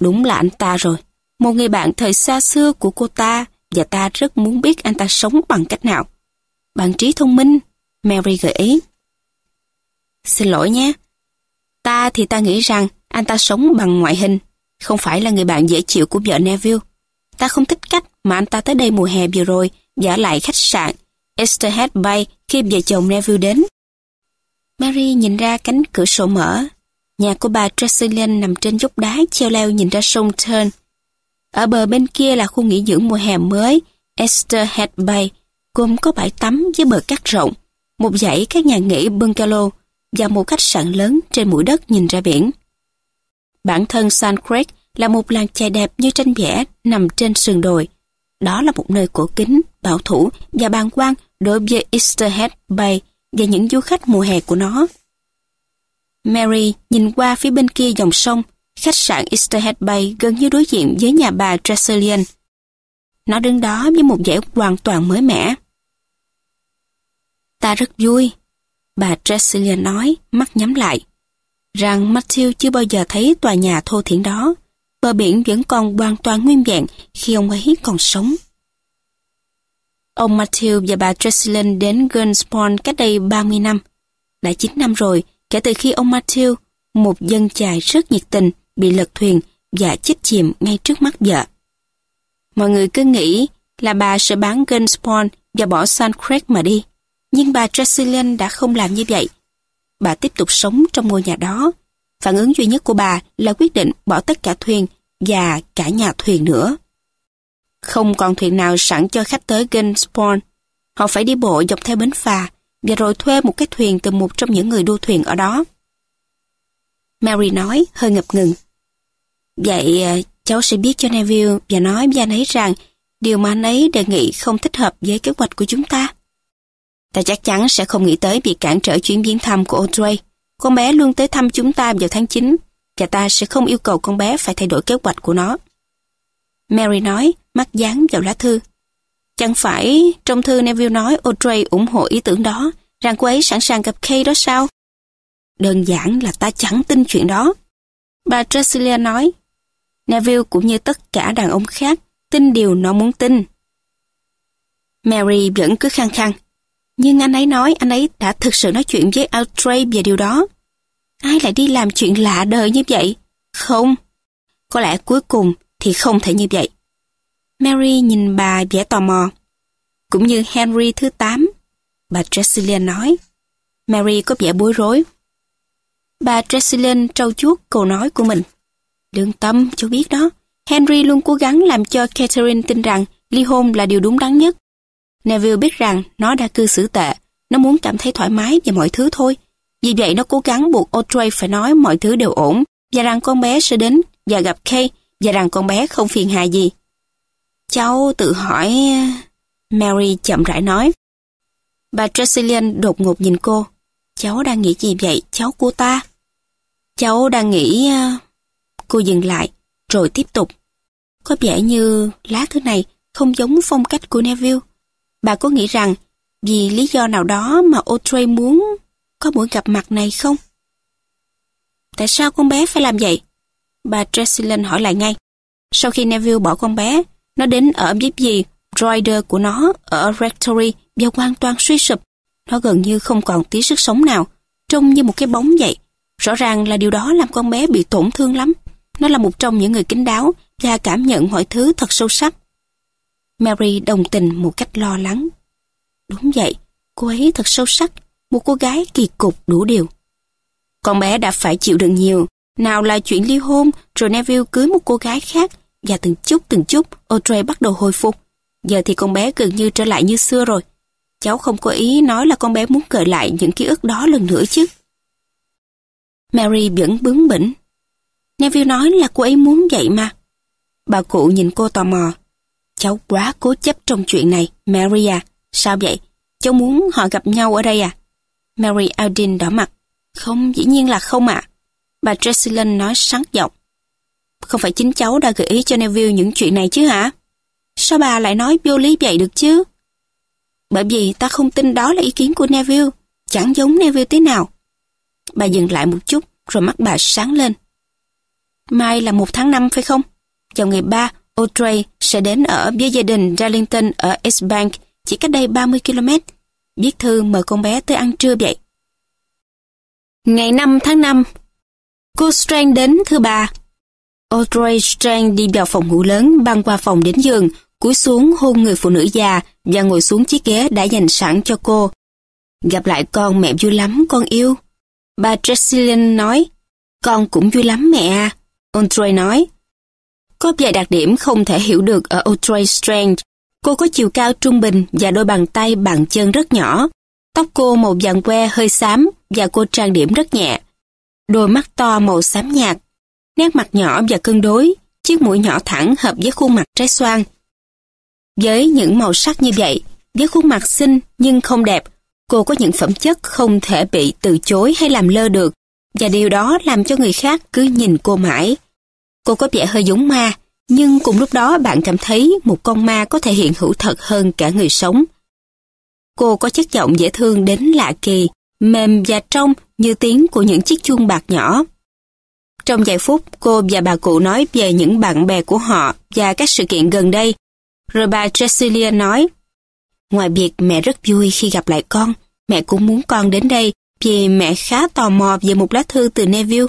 Đúng là anh ta rồi. Một người bạn thời xa xưa của cô ta và ta rất muốn biết anh ta sống bằng cách nào. bạn trí thông minh, Mary gợi ý. Xin lỗi nhé. Ta thì ta nghĩ rằng anh ta sống bằng ngoại hình, không phải là người bạn dễ chịu của vợ Neville. Ta không thích cách mà anh ta tới đây mùa hè vừa rồi giả lại khách sạn Esterhead Bay khi vợ chồng Neville đến. Mary nhìn ra cánh cửa sổ mở. Nhà của bà Tresillian nằm trên dốc đá treo leo nhìn ra sông Turn. Ở bờ bên kia là khu nghỉ dưỡng mùa hè mới Esterhead Bay, gồm có bãi tắm với bờ cát rộng, một dãy các nhà nghỉ bungalow và một khách sạn lớn trên mũi đất nhìn ra biển. Bản thân Sun Creek là một làng chài đẹp như tranh vẽ nằm trên sườn đồi. Đó là một nơi cổ kính, bảo thủ và bàng quan đối với Easterhead Bay và những du khách mùa hè của nó. Mary nhìn qua phía bên kia dòng sông, khách sạn Easterhead Bay gần như đối diện với nhà bà Tresillian. Nó đứng đó với một vẻ hoàn toàn mới mẻ. Ta rất vui, bà Tresillian nói, mắt nhắm lại, rằng Matthew chưa bao giờ thấy tòa nhà thô thiển đó. Bờ biển vẫn còn hoàn toàn nguyên vẹn khi ông ấy còn sống. Ông Matthew và bà Tresillian đến Gunspawn cách đây 30 năm. Đã 9 năm rồi kể từ khi ông Matthew, một dân chài rất nhiệt tình, bị lật thuyền và chết chìm ngay trước mắt vợ. Mọi người cứ nghĩ là bà sẽ bán Gunspawn và bỏ San Creek mà đi. Nhưng bà Tresillian đã không làm như vậy. Bà tiếp tục sống trong ngôi nhà đó. Phản ứng duy nhất của bà là quyết định bỏ tất cả thuyền và cả nhà thuyền nữa. Không còn thuyền nào sẵn cho khách tới Gunspawn. Họ phải đi bộ dọc theo bến phà và rồi thuê một cái thuyền từ một trong những người đua thuyền ở đó. Mary nói, hơi ngập ngừng. Vậy à, cháu sẽ biết cho Neville và nói với anh ấy rằng điều mà anh ấy đề nghị không thích hợp với kế hoạch của chúng ta. Ta chắc chắn sẽ không nghĩ tới việc cản trở chuyến viếng thăm của Audrey. Con bé luôn tới thăm chúng ta vào tháng 9 và ta sẽ không yêu cầu con bé phải thay đổi kế hoạch của nó. Mary nói, mắt dán vào lá thư. Chẳng phải trong thư Neville nói Audrey ủng hộ ý tưởng đó, rằng cô ấy sẵn sàng gặp Kay đó sao? Đơn giản là ta chẳng tin chuyện đó. Bà Tresilia nói, Neville cũng như tất cả đàn ông khác, tin điều nó muốn tin. Mary vẫn cứ khăng khăng. Nhưng anh ấy nói anh ấy đã thực sự nói chuyện với Altray về điều đó. Ai lại đi làm chuyện lạ đời như vậy? Không. Có lẽ cuối cùng thì không thể như vậy. Mary nhìn bà vẻ tò mò. Cũng như Henry thứ 8, bà Tressilian nói. Mary có vẻ bối rối. Bà Tressilian trau chuốt câu nói của mình. Đừng tâm, cháu biết đó. Henry luôn cố gắng làm cho Catherine tin rằng ly hôn là điều đúng đắn nhất. Neville biết rằng nó đã cư xử tệ, nó muốn cảm thấy thoải mái về mọi thứ thôi. Vì vậy nó cố gắng buộc Audrey phải nói mọi thứ đều ổn và rằng con bé sẽ đến và gặp Kay và rằng con bé không phiền hà gì. Cháu tự hỏi... Mary chậm rãi nói. Bà Tressilian đột ngột nhìn cô. Cháu đang nghĩ gì vậy, cháu của ta? Cháu đang nghĩ... Cô dừng lại, rồi tiếp tục. Có vẻ như lá thứ này không giống phong cách của Neville. Bà có nghĩ rằng vì lý do nào đó mà Audrey muốn có buổi gặp mặt này không? Tại sao con bé phải làm vậy? Bà Tressillen hỏi lại ngay. Sau khi Neville bỏ con bé, nó đến ở giúp gì Rider của nó ở Rectory và hoàn toàn suy sụp. Nó gần như không còn tí sức sống nào, trông như một cái bóng vậy. Rõ ràng là điều đó làm con bé bị tổn thương lắm. Nó là một trong những người kính đáo và cảm nhận mọi thứ thật sâu sắc. Mary đồng tình một cách lo lắng. Đúng vậy, cô ấy thật sâu sắc, một cô gái kỳ cục đủ điều. Con bé đã phải chịu đựng nhiều, nào là chuyện ly hôn, rồi Neville cưới một cô gái khác, và từng chút từng chút Audrey bắt đầu hồi phục. Giờ thì con bé gần như trở lại như xưa rồi. Cháu không có ý nói là con bé muốn gợi lại những ký ức đó lần nữa chứ. Mary vẫn bướng bỉnh. Neville nói là cô ấy muốn vậy mà. Bà cụ nhìn cô tò mò. Cháu quá cố chấp trong chuyện này, Mary à. Sao vậy? Cháu muốn họ gặp nhau ở đây à? Mary Aldin đỏ mặt. Không, dĩ nhiên là không ạ. Bà Tressillen nói sáng giọng. Không phải chính cháu đã gợi ý cho Neville những chuyện này chứ hả? Sao bà lại nói vô lý vậy được chứ? Bởi vì ta không tin đó là ý kiến của Neville, chẳng giống Neville thế nào. Bà dừng lại một chút, rồi mắt bà sáng lên. Mai là một tháng năm phải không? Vào ngày 3, Audrey sẽ đến ở với gia đình Darlington ở East Bank, chỉ cách đây 30 km. Viết thư mời con bé tới ăn trưa vậy. Ngày 5 tháng 5, cô Strang đến thứ ba. Audrey Strang đi vào phòng ngủ lớn, băng qua phòng đến giường, cúi xuống hôn người phụ nữ già và ngồi xuống chiếc ghế đã dành sẵn cho cô. Gặp lại con mẹ vui lắm con yêu. Bà Tressillian nói, con cũng vui lắm mẹ à. Audrey nói, có vài đặc điểm không thể hiểu được ở Audrey Strange. Cô có chiều cao trung bình và đôi bàn tay bàn chân rất nhỏ. Tóc cô màu vàng que hơi xám và cô trang điểm rất nhẹ. Đôi mắt to màu xám nhạt. Nét mặt nhỏ và cân đối, chiếc mũi nhỏ thẳng hợp với khuôn mặt trái xoan. Với những màu sắc như vậy, với khuôn mặt xinh nhưng không đẹp, cô có những phẩm chất không thể bị từ chối hay làm lơ được, và điều đó làm cho người khác cứ nhìn cô mãi. Cô có vẻ hơi giống ma, nhưng cùng lúc đó bạn cảm thấy một con ma có thể hiện hữu thật hơn cả người sống. Cô có chất giọng dễ thương đến lạ kỳ, mềm và trong như tiếng của những chiếc chuông bạc nhỏ. Trong vài phút, cô và bà cụ nói về những bạn bè của họ và các sự kiện gần đây. Rồi bà Cecilia nói, Ngoài việc mẹ rất vui khi gặp lại con, mẹ cũng muốn con đến đây vì mẹ khá tò mò về một lá thư từ Neville.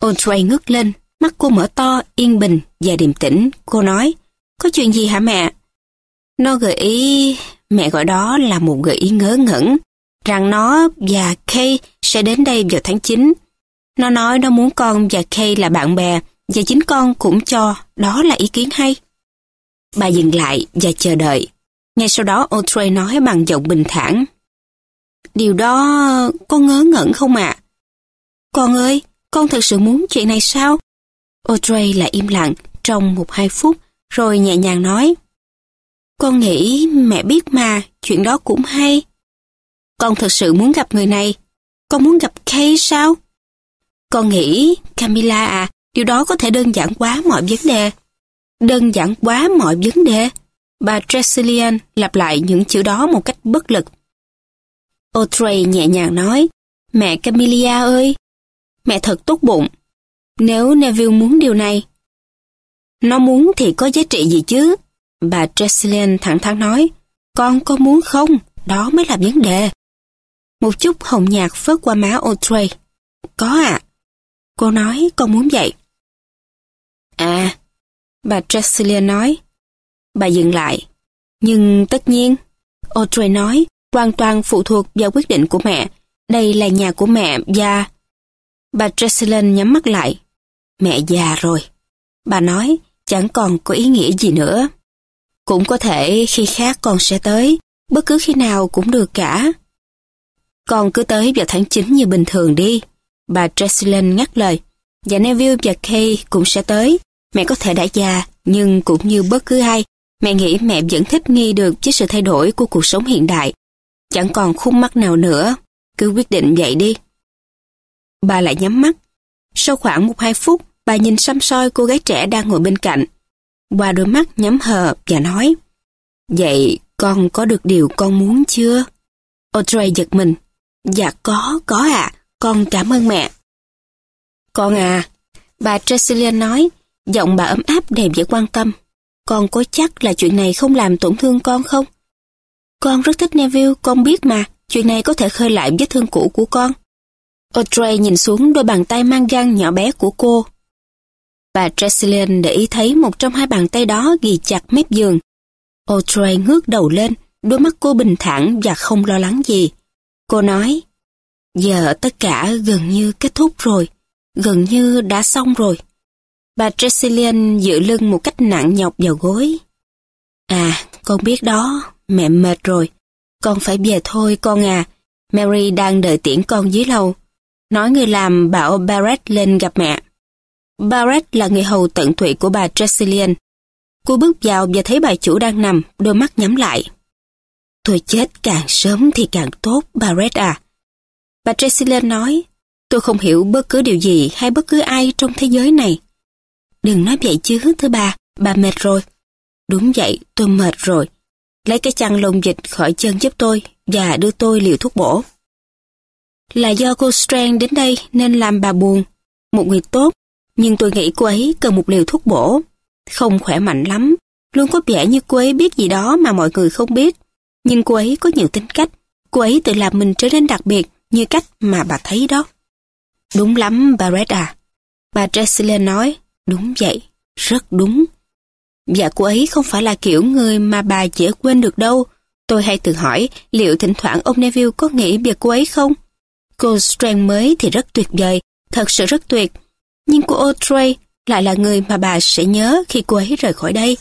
Audrey ngước lên, mắt cô mở to, yên bình và điềm tĩnh. Cô nói, có chuyện gì hả mẹ? Nó gợi ý, mẹ gọi đó là một gợi ý ngớ ngẩn, rằng nó và Kay sẽ đến đây vào tháng 9. Nó nói nó muốn con và Kay là bạn bè, và chính con cũng cho đó là ý kiến hay. Bà dừng lại và chờ đợi. Ngay sau đó Audrey nói bằng giọng bình thản. Điều đó con ngớ ngẩn không ạ? À? Con ơi, con thật sự muốn chuyện này sao? Audrey lại im lặng trong một hai phút rồi nhẹ nhàng nói. Con nghĩ mẹ biết mà, chuyện đó cũng hay. Con thật sự muốn gặp người này. Con muốn gặp Kay sao? Con nghĩ, Camilla à, điều đó có thể đơn giản quá mọi vấn đề. Đơn giản quá mọi vấn đề. Bà Tressilian lặp lại những chữ đó một cách bất lực. Audrey nhẹ nhàng nói, Mẹ Camilla ơi, mẹ thật tốt bụng. Nếu Neville muốn điều này, nó muốn thì có giá trị gì chứ? Bà Tresillian thẳng thắn nói, con có muốn không? Đó mới là vấn đề. Một chút hồng nhạt phớt qua má Audrey. Có ạ. À. Cô nói con muốn vậy. À, bà Tresillian nói. Bà dừng lại. Nhưng tất nhiên, Audrey nói, hoàn toàn phụ thuộc vào quyết định của mẹ. đây là nhà của mẹ và... Bà Jesselyn nhắm mắt lại. Mẹ già rồi. Bà nói, chẳng còn có ý nghĩa gì nữa. Cũng có thể khi khác con sẽ tới, bất cứ khi nào cũng được cả. Con cứ tới vào tháng 9 như bình thường đi. Bà Jesselyn ngắt lời. Và Neville và Kay cũng sẽ tới. Mẹ có thể đã già, nhưng cũng như bất cứ ai, mẹ nghĩ mẹ vẫn thích nghi được với sự thay đổi của cuộc sống hiện đại. Chẳng còn khung mắt nào nữa, cứ quyết định vậy đi. Bà lại nhắm mắt. Sau khoảng một hai phút, bà nhìn xăm soi cô gái trẻ đang ngồi bên cạnh. Qua đôi mắt nhắm hờ và nói, Vậy con có được điều con muốn chưa? Audrey giật mình. Dạ có, có ạ, à. con cảm ơn mẹ. Con à, bà Tressilian nói, giọng bà ấm áp đầy vẻ quan tâm. Con có chắc là chuyện này không làm tổn thương con không? Con rất thích Neville, con biết mà, chuyện này có thể khơi lại vết thương cũ của con. Audrey nhìn xuống đôi bàn tay mang gan nhỏ bé của cô. Bà Tresillian để ý thấy một trong hai bàn tay đó ghi chặt mép giường. Audrey ngước đầu lên, đôi mắt cô bình thản và không lo lắng gì. Cô nói, giờ tất cả gần như kết thúc rồi, gần như đã xong rồi. Bà Tresillian dựa lưng một cách nặng nhọc vào gối. À, con biết đó, mẹ mệt rồi. Con phải về thôi con à. Mary đang đợi tiễn con dưới lầu. Nói người làm bảo Barrett lên gặp mẹ. Barrett là người hầu tận tụy của bà Tressilian. Cô bước vào và thấy bà chủ đang nằm, đôi mắt nhắm lại. Tôi chết càng sớm thì càng tốt, Barrett à. Bà Tressilian nói, tôi không hiểu bất cứ điều gì hay bất cứ ai trong thế giới này. Đừng nói vậy chứ, thưa bà. bà mệt rồi. Đúng vậy, tôi mệt rồi. Lấy cái chăn lông dịch khỏi chân giúp tôi và đưa tôi liều thuốc bổ. Là do cô Strand đến đây nên làm bà buồn. Một người tốt, nhưng tôi nghĩ cô ấy cần một liều thuốc bổ. Không khỏe mạnh lắm, luôn có vẻ như cô ấy biết gì đó mà mọi người không biết. Nhưng cô ấy có nhiều tính cách, cô ấy tự làm mình trở nên đặc biệt như cách mà bà thấy đó. Đúng lắm, bà Red à. Bà Jessilyn nói, đúng vậy, rất đúng. Và cô ấy không phải là kiểu người mà bà dễ quên được đâu. Tôi hay tự hỏi liệu thỉnh thoảng ông Neville có nghĩ về cô ấy không? Cô Strang mới thì rất tuyệt vời, thật sự rất tuyệt. Nhưng cô O'Tray lại là người mà bà sẽ nhớ khi cô ấy rời khỏi đây.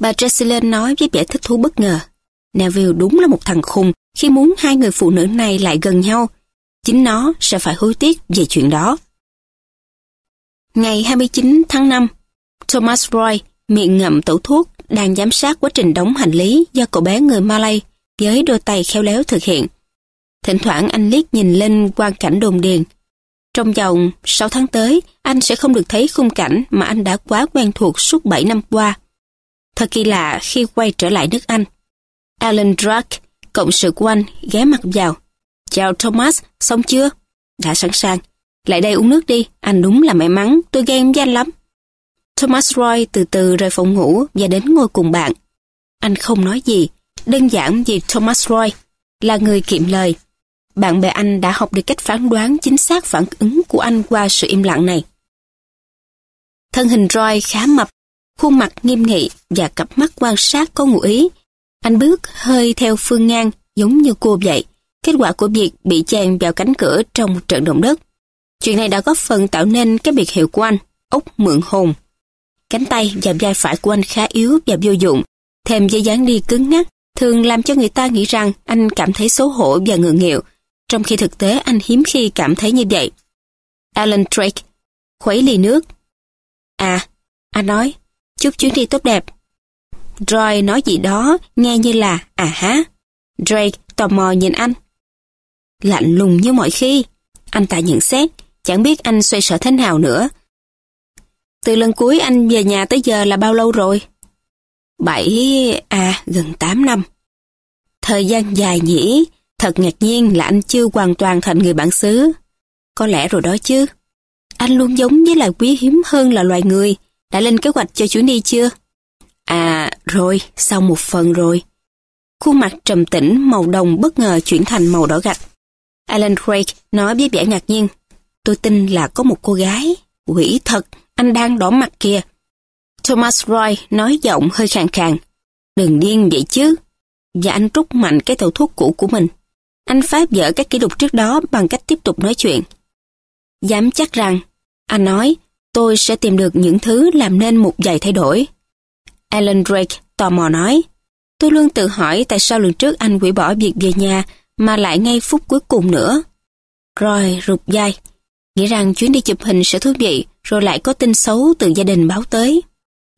Bà Jessilyn nói với vẻ thích thú bất ngờ. Neville đúng là một thằng khùng khi muốn hai người phụ nữ này lại gần nhau. Chính nó sẽ phải hối tiếc về chuyện đó. Ngày 29 tháng 5, Thomas Roy, miệng ngậm tẩu thuốc, đang giám sát quá trình đóng hành lý do cậu bé người Malay với đôi tay khéo léo thực hiện. Thỉnh thoảng anh liếc nhìn lên quan cảnh đồn điền. Trong vòng 6 tháng tới, anh sẽ không được thấy khung cảnh mà anh đã quá quen thuộc suốt 7 năm qua. Thật kỳ lạ khi quay trở lại nước Anh. Alan Drake, cộng sự của anh, ghé mặt vào. Chào Thomas, xong chưa? Đã sẵn sàng. Lại đây uống nước đi, anh đúng là may mắn, tôi ghen với anh lắm. Thomas Roy từ từ rời phòng ngủ và đến ngồi cùng bạn. Anh không nói gì, đơn giản vì Thomas Roy là người kiệm lời. Bạn bè anh đã học được cách phán đoán chính xác phản ứng của anh qua sự im lặng này. Thân hình Roy khá mập, khuôn mặt nghiêm nghị và cặp mắt quan sát có ngụ ý. Anh bước hơi theo phương ngang giống như cô vậy, kết quả của việc bị chèn vào cánh cửa trong một trận động đất. Chuyện này đã góp phần tạo nên cái biệt hiệu của anh, ốc mượn hồn. Cánh tay và vai phải của anh khá yếu và vô dụng, thêm với dáng đi cứng ngắc, thường làm cho người ta nghĩ rằng anh cảm thấy xấu hổ và ngượng nghịu, trong khi thực tế anh hiếm khi cảm thấy như vậy. Alan Drake khuấy ly nước. À, anh nói, chúc chuyến đi tốt đẹp. Roy nói gì đó, nghe như là à há. Drake tò mò nhìn anh. Lạnh lùng như mọi khi. Anh ta nhận xét, chẳng biết anh xoay sở thế nào nữa. Từ lần cuối anh về nhà tới giờ là bao lâu rồi? Bảy, à, gần tám năm. Thời gian dài nhỉ, thật ngạc nhiên là anh chưa hoàn toàn thành người bản xứ. Có lẽ rồi đó chứ. Anh luôn giống với loài quý hiếm hơn là loài người. Đã lên kế hoạch cho chuyến đi chưa? À, rồi, xong một phần rồi. Khuôn mặt trầm tĩnh màu đồng bất ngờ chuyển thành màu đỏ gạch. Alan Craig nói với vẻ ngạc nhiên. Tôi tin là có một cô gái. Quỷ thật, anh đang đỏ mặt kìa. Thomas Roy nói giọng hơi khàn khàn. Đừng điên vậy chứ. Và anh rút mạnh cái tàu thuốc cũ của mình. Anh phá vỡ các kỷ lục trước đó bằng cách tiếp tục nói chuyện. Dám chắc rằng, anh nói, tôi sẽ tìm được những thứ làm nên một vài thay đổi. Alan Drake tò mò nói, tôi luôn tự hỏi tại sao lần trước anh hủy bỏ việc về nhà mà lại ngay phút cuối cùng nữa. Rồi rụt dai, nghĩ rằng chuyến đi chụp hình sẽ thú vị, rồi lại có tin xấu từ gia đình báo tới.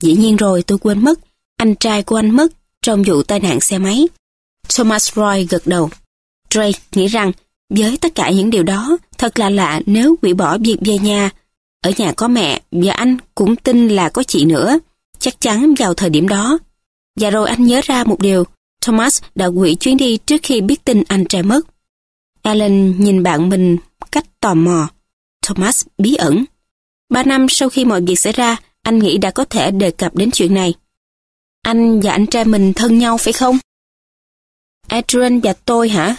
Dĩ nhiên rồi tôi quên mất, anh trai của anh mất trong vụ tai nạn xe máy. Thomas Roy gật đầu. Drake nghĩ rằng với tất cả những điều đó, thật là lạ nếu hủy bỏ việc về nhà. Ở nhà có mẹ và anh cũng tin là có chị nữa, chắc chắn vào thời điểm đó. Và rồi anh nhớ ra một điều, Thomas đã hủy chuyến đi trước khi biết tin anh trai mất. Alan nhìn bạn mình cách tò mò. Thomas bí ẩn. Ba năm sau khi mọi việc xảy ra, anh nghĩ đã có thể đề cập đến chuyện này. Anh và anh trai mình thân nhau phải không? Adrian và tôi hả?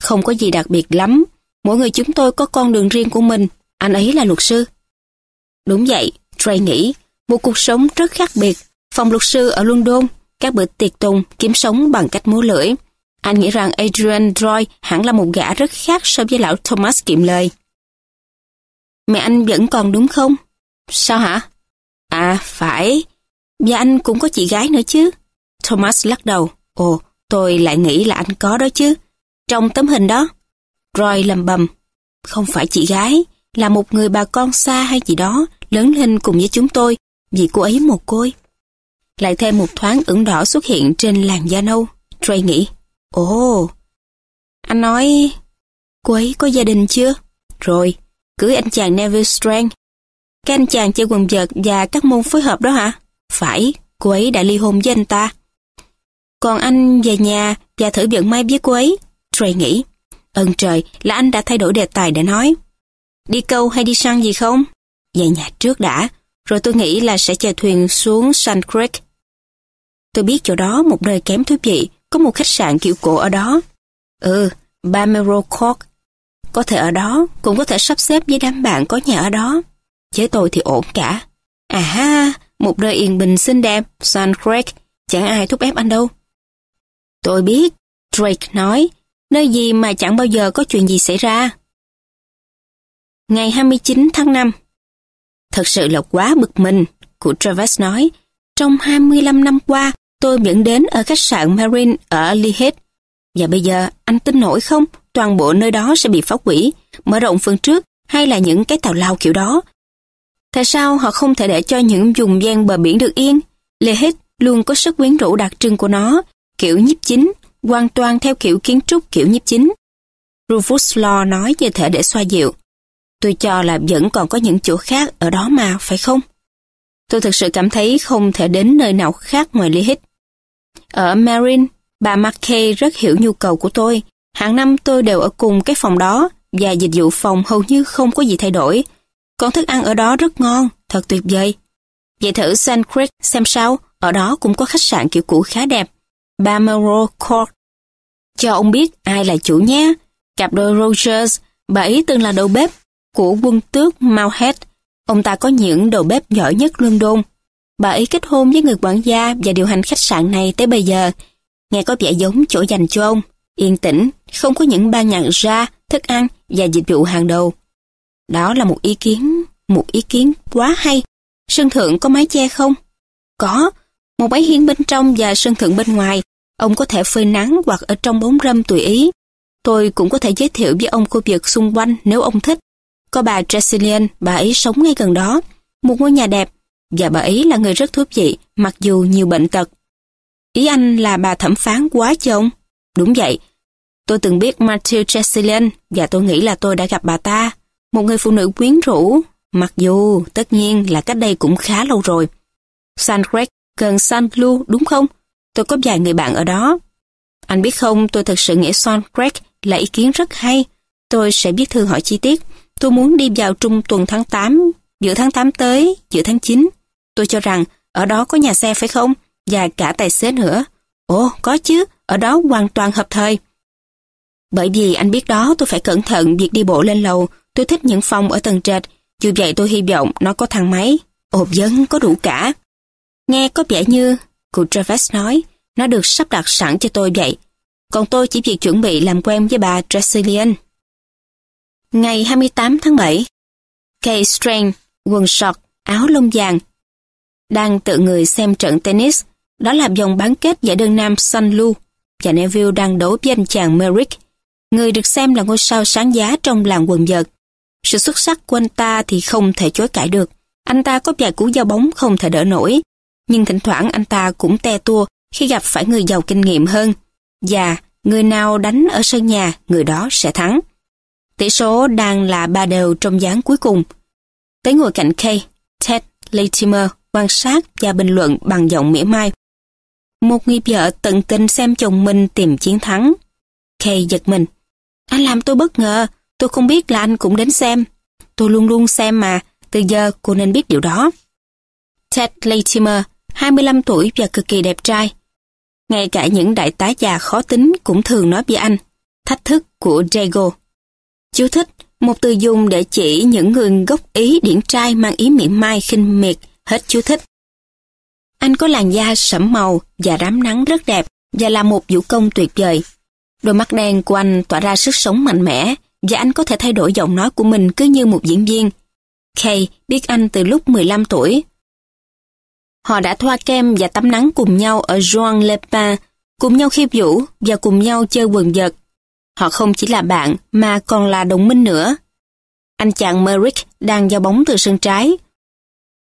Không có gì đặc biệt lắm. Mỗi người chúng tôi có con đường riêng của mình. Anh ấy là luật sư. Đúng vậy, Trey nghĩ. Một cuộc sống rất khác biệt. Phòng luật sư ở London, các bữa tiệc tùng, kiếm sống bằng cách múa lưỡi. Anh nghĩ rằng Adrian Roy hẳn là một gã rất khác so với lão Thomas kiệm lời. Mẹ anh vẫn còn đúng không? Sao hả? À, phải. Và anh cũng có chị gái nữa chứ. Thomas lắc đầu. Ồ, tôi lại nghĩ là anh có đó chứ. Trong tấm hình đó. Roy lầm bầm. Không phải chị gái, là một người bà con xa hay gì đó, lớn lên cùng với chúng tôi, vì cô ấy một côi. Lại thêm một thoáng ửng đỏ xuất hiện trên làn da nâu. Trey nghĩ, ồ, anh nói, cô ấy có gia đình chưa? Rồi, cưới anh chàng Neville Strang. Cái anh chàng chơi quần vợt và các môn phối hợp đó hả? Phải, cô ấy đã ly hôn với anh ta. Còn anh về nhà và thử vận may với cô ấy. Trey nghĩ, ơn trời là anh đã thay đổi đề tài để nói. Đi câu hay đi săn gì không? Về nhà trước đã, rồi tôi nghĩ là sẽ chèo thuyền xuống Sun Creek. Tôi biết chỗ đó một nơi kém thú vị, có một khách sạn kiểu cổ ở đó. Ừ, Bamero Court. Có thể ở đó, cũng có thể sắp xếp với đám bạn có nhà ở đó. Với tôi thì ổn cả. À ha, một nơi yên bình xinh đẹp, San Craig, chẳng ai thúc ép anh đâu. Tôi biết, Drake nói, nơi gì mà chẳng bao giờ có chuyện gì xảy ra. Ngày 29 tháng 5 Thật sự là quá bực mình, của Travis nói. Trong 25 năm qua, tôi vẫn đến ở khách sạn Marine ở Leahead. Và bây giờ, anh tin nổi không? Toàn bộ nơi đó sẽ bị phá hủy, mở rộng phương trước, hay là những cái tàu lao kiểu đó. Tại sao họ không thể để cho những vùng gian bờ biển được yên? Lê Hích luôn có sức quyến rũ đặc trưng của nó, kiểu nhiếp chính, hoàn toàn theo kiểu kiến trúc kiểu nhiếp chính. Rufus Law nói như thể để xoa dịu. Tôi cho là vẫn còn có những chỗ khác ở đó mà, phải không? Tôi thực sự cảm thấy không thể đến nơi nào khác ngoài Lê Hích. Ở Marin, bà McKay rất hiểu nhu cầu của tôi. Hàng năm tôi đều ở cùng cái phòng đó và dịch vụ phòng hầu như không có gì thay đổi. Còn thức ăn ở đó rất ngon, thật tuyệt vời. Vậy thử Sand Creek xem sao, ở đó cũng có khách sạn kiểu cũ khá đẹp. Bamaro Court. Cho ông biết ai là chủ nhé. Cặp đôi Rogers, bà ấy từng là đầu bếp của quân tước Mounthead. Ông ta có những đầu bếp giỏi nhất London. Bà ấy kết hôn với người quản gia và điều hành khách sạn này tới bây giờ. Nghe có vẻ giống chỗ dành cho ông. Yên tĩnh, không có những ban nhạc ra, thức ăn và dịch vụ hàng đầu. Đó là một ý kiến, một ý kiến quá hay. Sân thượng có mái che không? Có, một mái hiên bên trong và sân thượng bên ngoài. Ông có thể phơi nắng hoặc ở trong bóng râm tùy ý. Tôi cũng có thể giới thiệu với ông khu vực xung quanh nếu ông thích. Có bà Tresilian, bà ấy sống ngay gần đó, một ngôi nhà đẹp, và bà ấy là người rất thú vị, mặc dù nhiều bệnh tật. Ý anh là bà thẩm phán quá chồng? Đúng vậy. Tôi từng biết Matthew Tresilian và tôi nghĩ là tôi đã gặp bà ta. Một người phụ nữ quyến rũ, mặc dù tất nhiên là cách đây cũng khá lâu rồi. San Greg gần San Blue đúng không? Tôi có vài người bạn ở đó. Anh biết không, tôi thật sự nghĩ San Greg là ý kiến rất hay. Tôi sẽ viết thư hỏi chi tiết. Tôi muốn đi vào trung tuần tháng 8, giữa tháng 8 tới, giữa tháng 9. Tôi cho rằng ở đó có nhà xe phải không? Và cả tài xế nữa. Ồ, có chứ, ở đó hoàn toàn hợp thời. Bởi vì anh biết đó tôi phải cẩn thận việc đi bộ lên lầu. Tôi thích những phòng ở tầng trệt. Dù vậy tôi hy vọng nó có thang máy. Ồ dân có đủ cả. Nghe có vẻ như, cụ Travis nói, nó được sắp đặt sẵn cho tôi vậy. còn tôi chỉ việc chuẩn bị làm quen với bà Tressilian. Ngày 28 tháng 7, Kay Strang, quần sọt, áo lông vàng, đang tự người xem trận tennis, đó là vòng bán kết giải đơn nam Sun Lu, và Neville đang đấu với anh chàng Merrick, người được xem là ngôi sao sáng giá trong làng quần vợt. Sự xuất sắc của anh ta thì không thể chối cãi được. Anh ta có vài cú giao bóng không thể đỡ nổi, nhưng thỉnh thoảng anh ta cũng te tua khi gặp phải người giàu kinh nghiệm hơn. Và người nào đánh ở sân nhà, người đó sẽ thắng. Tỷ số đang là ba đều trong gián cuối cùng. Tới ngồi cạnh Kay, Ted Latimer quan sát và bình luận bằng giọng mỉa mai. Một người vợ tận tình xem chồng mình tìm chiến thắng. Kay giật mình. Anh làm tôi bất ngờ, tôi không biết là anh cũng đến xem. Tôi luôn luôn xem mà, từ giờ cô nên biết điều đó. Ted Latimer, 25 tuổi và cực kỳ đẹp trai. Ngay cả những đại tá già khó tính cũng thường nói với anh. Thách thức của Diego. Chú thích, một từ dùng để chỉ những người gốc Ý điển trai mang ý miệng mai khinh miệt, hết chú thích. Anh có làn da sẫm màu và rám nắng rất đẹp và là một vũ công tuyệt vời. Đôi mắt đen của anh tỏa ra sức sống mạnh mẽ và anh có thể thay đổi giọng nói của mình cứ như một diễn viên. Kay biết anh từ lúc 15 tuổi. Họ đã thoa kem và tắm nắng cùng nhau ở Juan Lepa, cùng nhau khiêu vũ và cùng nhau chơi quần vợt. Họ không chỉ là bạn mà còn là đồng minh nữa. Anh chàng Merrick đang giao bóng từ sân trái.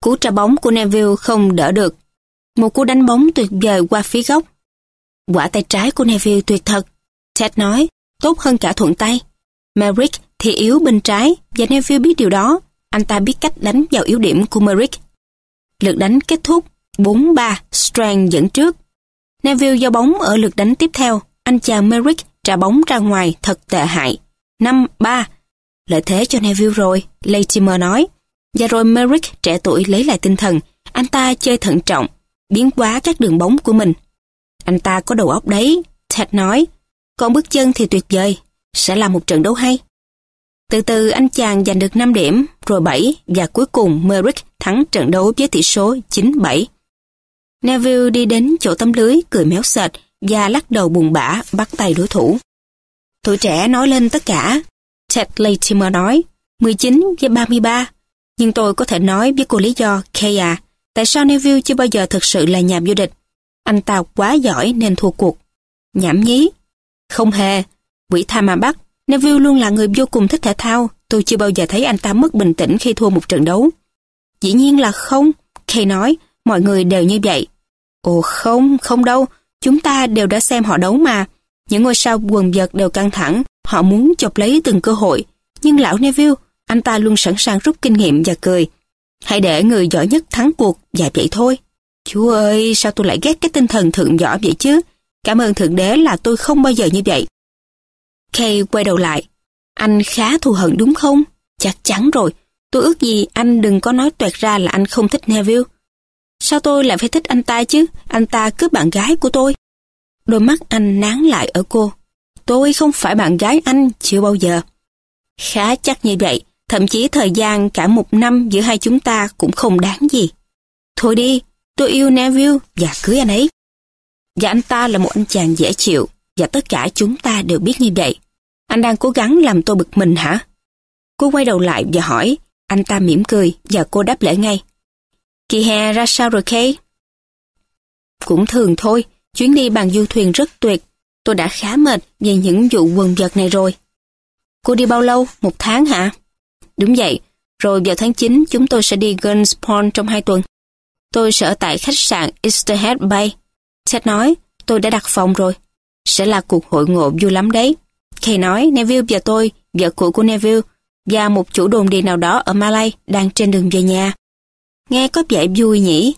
Cú trả bóng của Neville không đỡ được. Một cú đánh bóng tuyệt vời qua phía góc. Quả tay trái của Neville tuyệt thật. Ted nói, tốt hơn cả thuận tay. Merrick thì yếu bên trái và Neville biết điều đó. Anh ta biết cách đánh vào yếu điểm của Merrick. Lượt đánh kết thúc 4-3, Strang dẫn trước. Neville giao bóng ở lượt đánh tiếp theo. Anh chàng Merrick trả bóng ra ngoài thật tệ hại. 5-3. Lợi thế cho Neville rồi, Latimer nói. Và rồi Merrick trẻ tuổi lấy lại tinh thần. Anh ta chơi thận trọng, biến quá các đường bóng của mình. Anh ta có đầu óc đấy, Ted nói. Còn bước chân thì tuyệt vời, sẽ là một trận đấu hay. Từ từ anh chàng giành được 5 điểm, rồi 7 và cuối cùng Merrick thắng trận đấu với tỷ số 9-7. Neville đi đến chỗ tấm lưới cười méo sệt và lắc đầu buồn bã bắt tay đối thủ. Tuổi trẻ nói lên tất cả. Ted Latimer nói, 19 với 33. Nhưng tôi có thể nói với cô lý do, Kaya tại sao Neville chưa bao giờ thực sự là nhà vô địch? Anh ta quá giỏi nên thua cuộc. Nhảm nhí. Không hề. Quỷ tha mà bắt. Neville luôn là người vô cùng thích thể thao. Tôi chưa bao giờ thấy anh ta mất bình tĩnh khi thua một trận đấu. Dĩ nhiên là không. Kay nói, mọi người đều như vậy. Ồ không, không đâu. Chúng ta đều đã xem họ đấu mà. Những ngôi sao quần vợt đều căng thẳng, họ muốn chụp lấy từng cơ hội. Nhưng lão Neville, anh ta luôn sẵn sàng rút kinh nghiệm và cười. Hãy để người giỏi nhất thắng cuộc và vậy thôi. Chúa ơi, sao tôi lại ghét cái tinh thần thượng võ vậy chứ? Cảm ơn Thượng Đế là tôi không bao giờ như vậy. Kay quay đầu lại. Anh khá thù hận đúng không? Chắc chắn rồi. Tôi ước gì anh đừng có nói toẹt ra là anh không thích Neville. Sao tôi lại phải thích anh ta chứ? Anh ta cướp bạn gái của tôi. Đôi mắt anh nán lại ở cô. Tôi không phải bạn gái anh, chưa bao giờ. Khá chắc như vậy, thậm chí thời gian cả một năm giữa hai chúng ta cũng không đáng gì. Thôi đi, tôi yêu Neville và cưới anh ấy. Và anh ta là một anh chàng dễ chịu, và tất cả chúng ta đều biết như vậy. Anh đang cố gắng làm tôi bực mình hả? Cô quay đầu lại và hỏi, anh ta mỉm cười và cô đáp lễ ngay. Kỳ hè ra sao rồi Kay? Cũng thường thôi, chuyến đi bằng du thuyền rất tuyệt. Tôi đã khá mệt về những vụ quần vật này rồi. Cô đi bao lâu? Một tháng hả? Đúng vậy, rồi vào tháng 9 chúng tôi sẽ đi Guns Pond trong hai tuần. Tôi sẽ ở tại khách sạn Easterhead Bay. Ted nói, tôi đã đặt phòng rồi. Sẽ là cuộc hội ngộ vui lắm đấy. Kay nói, Neville và tôi, vợ cũ của Neville, và một chủ đồn đi nào đó ở Malay đang trên đường về nhà. Nghe có vẻ vui nhỉ?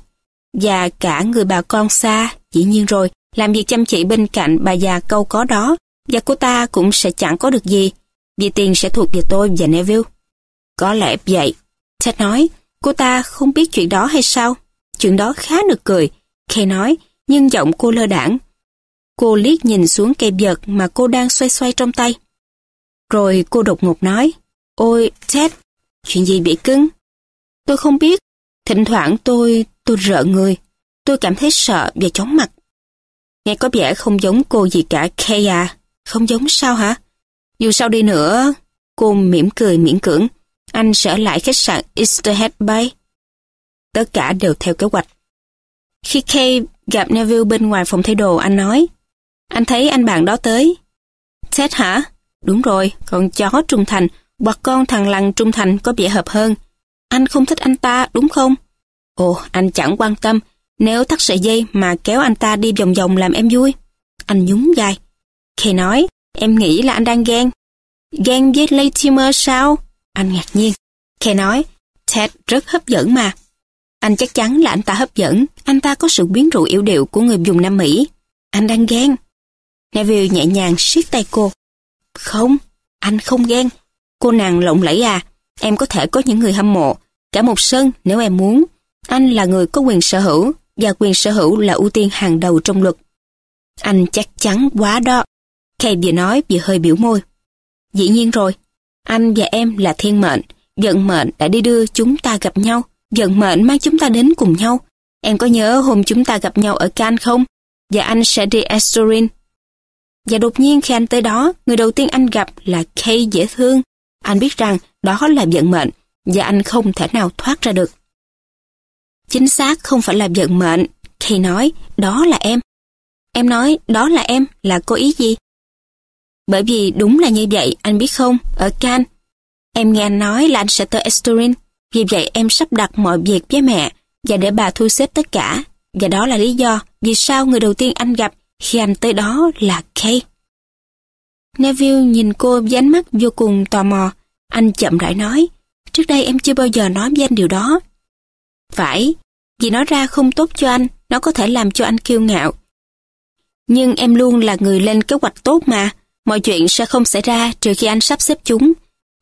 Và cả người bà con xa, dĩ nhiên rồi, làm việc chăm chỉ bên cạnh bà già câu có đó, và cô ta cũng sẽ chẳng có được gì, vì tiền sẽ thuộc về tôi và Neville. Có lẽ vậy. Ted nói, cô ta không biết chuyện đó hay sao? Chuyện đó khá nực cười. Kay nói, nhưng giọng cô lơ đảng. Cô liếc nhìn xuống cây vợt mà cô đang xoay xoay trong tay. Rồi cô đột ngột nói, Ôi, Ted, chuyện gì bị cứng? Tôi không biết, Thỉnh thoảng tôi, tôi rợ người. Tôi cảm thấy sợ và chóng mặt. Nghe có vẻ không giống cô gì cả, Kay à. Không giống sao hả? Dù sao đi nữa, cô mỉm cười miễn cưỡng. Anh sẽ ở lại khách sạn Easterhead Bay. Tất cả đều theo kế hoạch. Khi Kay gặp Neville bên ngoài phòng thay đồ, anh nói, anh thấy anh bạn đó tới. Ted hả? Đúng rồi, con chó trung thành, hoặc con thằng lằn trung thành có vẻ hợp hơn. Anh không thích anh ta, đúng không? Ồ, anh chẳng quan tâm, nếu thắt sợi dây mà kéo anh ta đi vòng vòng làm em vui. Anh nhún vai. Kay nói, em nghĩ là anh đang ghen. Ghen với Latimer sao? Anh ngạc nhiên. khe nói, Ted rất hấp dẫn mà. Anh chắc chắn là anh ta hấp dẫn, anh ta có sự biến rũ yếu điệu của người dùng Nam Mỹ. Anh đang ghen. Neville nhẹ nhàng siết tay cô. Không, anh không ghen. Cô nàng lộng lẫy à, em có thể có những người hâm mộ, cả một sân nếu em muốn. Anh là người có quyền sở hữu, và quyền sở hữu là ưu tiên hàng đầu trong luật. Anh chắc chắn quá đó. Kay vừa nói vừa hơi biểu môi. Dĩ nhiên rồi, anh và em là thiên mệnh, vận mệnh đã đi đưa chúng ta gặp nhau, vận mệnh mang chúng ta đến cùng nhau. Em có nhớ hôm chúng ta gặp nhau ở Cannes không? Và anh sẽ đi Astorin. Và đột nhiên khi anh tới đó, người đầu tiên anh gặp là Kay dễ thương. Anh biết rằng đó là vận mệnh, và anh không thể nào thoát ra được. Chính xác không phải là vận mệnh, Kay nói, đó là em. Em nói, đó là em, là có ý gì? Bởi vì đúng là như vậy, anh biết không, ở Cannes, em nghe anh nói là anh sẽ tới Estorin, vì vậy em sắp đặt mọi việc với mẹ và để bà thu xếp tất cả. Và đó là lý do vì sao người đầu tiên anh gặp khi anh tới đó là Kay. Neville nhìn cô với ánh mắt vô cùng tò mò. Anh chậm rãi nói, trước đây em chưa bao giờ nói với anh điều đó. Phải, vì nó ra không tốt cho anh, nó có thể làm cho anh kiêu ngạo. Nhưng em luôn là người lên kế hoạch tốt mà, mọi chuyện sẽ không xảy ra trừ khi anh sắp xếp chúng.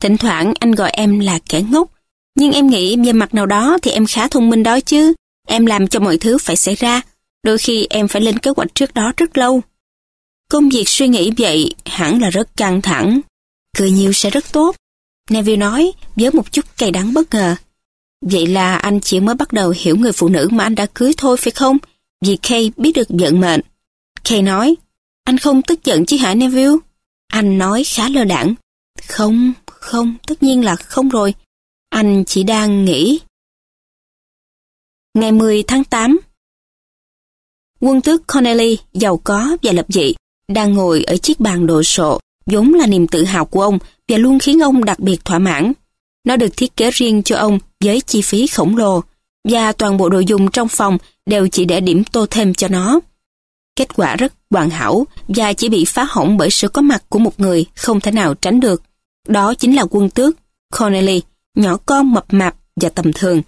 Thỉnh thoảng anh gọi em là kẻ ngốc, nhưng em nghĩ về mặt nào đó thì em khá thông minh đó chứ. Em làm cho mọi thứ phải xảy ra, đôi khi em phải lên kế hoạch trước đó rất lâu. Công việc suy nghĩ vậy hẳn là rất căng thẳng. Cười nhiều sẽ rất tốt. Neville nói với một chút cay đắng bất ngờ. Vậy là anh chỉ mới bắt đầu hiểu người phụ nữ mà anh đã cưới thôi phải không? Vì Kay biết được vận mệnh. Kay nói, anh không tức giận chứ hả Neville? Anh nói khá lơ đảng. Không, không, tất nhiên là không rồi. Anh chỉ đang nghĩ. Ngày 10 tháng 8 Quân tước Connelly, giàu có và lập dị, đang ngồi ở chiếc bàn đồ sộ, vốn là niềm tự hào của ông và luôn khiến ông đặc biệt thỏa mãn. Nó được thiết kế riêng cho ông với chi phí khổng lồ, và toàn bộ đồ dùng trong phòng đều chỉ để điểm tô thêm cho nó. Kết quả rất hoàn hảo và chỉ bị phá hỏng bởi sự có mặt của một người không thể nào tránh được. Đó chính là quân tước, Connelly, nhỏ con mập mạp và tầm thường,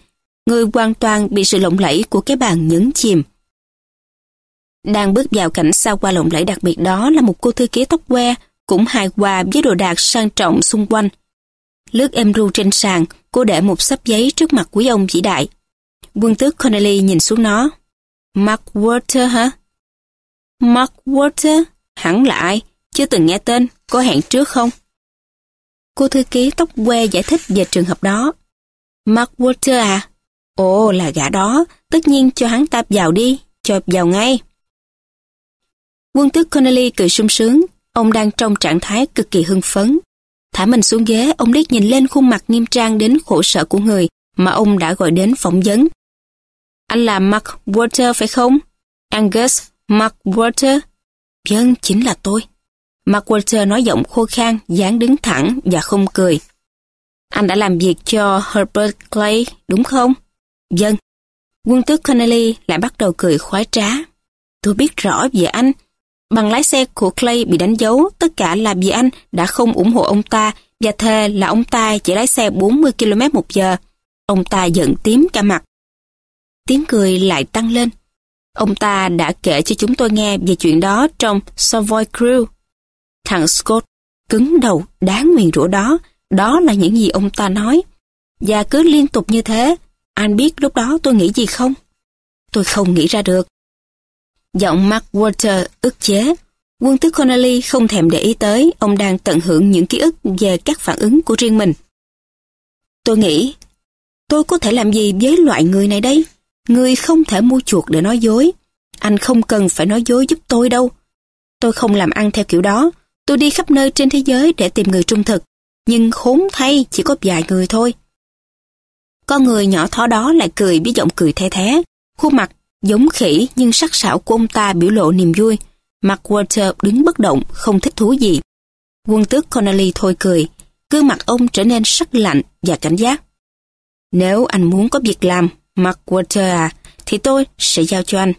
người hoàn toàn bị sự lộng lẫy của cái bàn nhấn chìm. Đang bước vào cảnh xa qua lộng lẫy đặc biệt đó là một cô thư ký tóc que, cũng hài hòa với đồ đạc sang trọng xung quanh. Lướt em ru trên sàn, cô để một sắp giấy trước mặt quý ông vĩ đại. Quân tước Connelly nhìn xuống nó. Mark Walter hả? Mark Walter? Hẳn là ai? Chưa từng nghe tên, có hẹn trước không? Cô thư ký tóc que giải thích về trường hợp đó. Mark Walter à? Ồ, là gã đó, tất nhiên cho hắn tạp vào đi, cho vào ngay. Quân tước Connelly cười sung sướng, ông đang trong trạng thái cực kỳ hưng phấn. Thả mình xuống ghế, ông liếc nhìn lên khuôn mặt nghiêm trang đến khổ sở của người mà ông đã gọi đến phỏng vấn. Anh là Mark Walter phải không? Angus Mark Walter? Vâng, chính là tôi. Mark Walter nói giọng khô khan, dáng đứng thẳng và không cười. Anh đã làm việc cho Herbert Clay, đúng không? Vâng. Quân tước Connelly lại bắt đầu cười khoái trá. Tôi biết rõ về anh, Bằng lái xe của Clay bị đánh dấu, tất cả là vì anh đã không ủng hộ ông ta và thề là ông ta chỉ lái xe 40 km một giờ. Ông ta giận tím cả mặt. Tiếng cười lại tăng lên. Ông ta đã kể cho chúng tôi nghe về chuyện đó trong Savoy Crew. Thằng Scott cứng đầu đáng nguyền rủa đó, đó là những gì ông ta nói. Và cứ liên tục như thế, anh biết lúc đó tôi nghĩ gì không? Tôi không nghĩ ra được. Giọng Mark Walter ức chế. Quân tước Connelly không thèm để ý tới, ông đang tận hưởng những ký ức về các phản ứng của riêng mình. Tôi nghĩ, tôi có thể làm gì với loại người này đây? Người không thể mua chuộc để nói dối. anh không cần phải nói dối giúp tôi đâu. Tôi không làm ăn theo kiểu đó. Tôi đi khắp nơi trên thế giới để tìm người trung thực. Nhưng khốn thay chỉ có vài người thôi. Con người nhỏ thó đó lại cười với giọng cười the thế. Khuôn mặt giống khỉ nhưng sắc sảo của ông ta biểu lộ niềm vui. Mặt Walter đứng bất động, không thích thú gì. Quân tước Connolly thôi cười. Gương mặt ông trở nên sắc lạnh và cảnh giác. Nếu anh muốn có việc làm, Mark Walter à, thì tôi sẽ giao cho anh.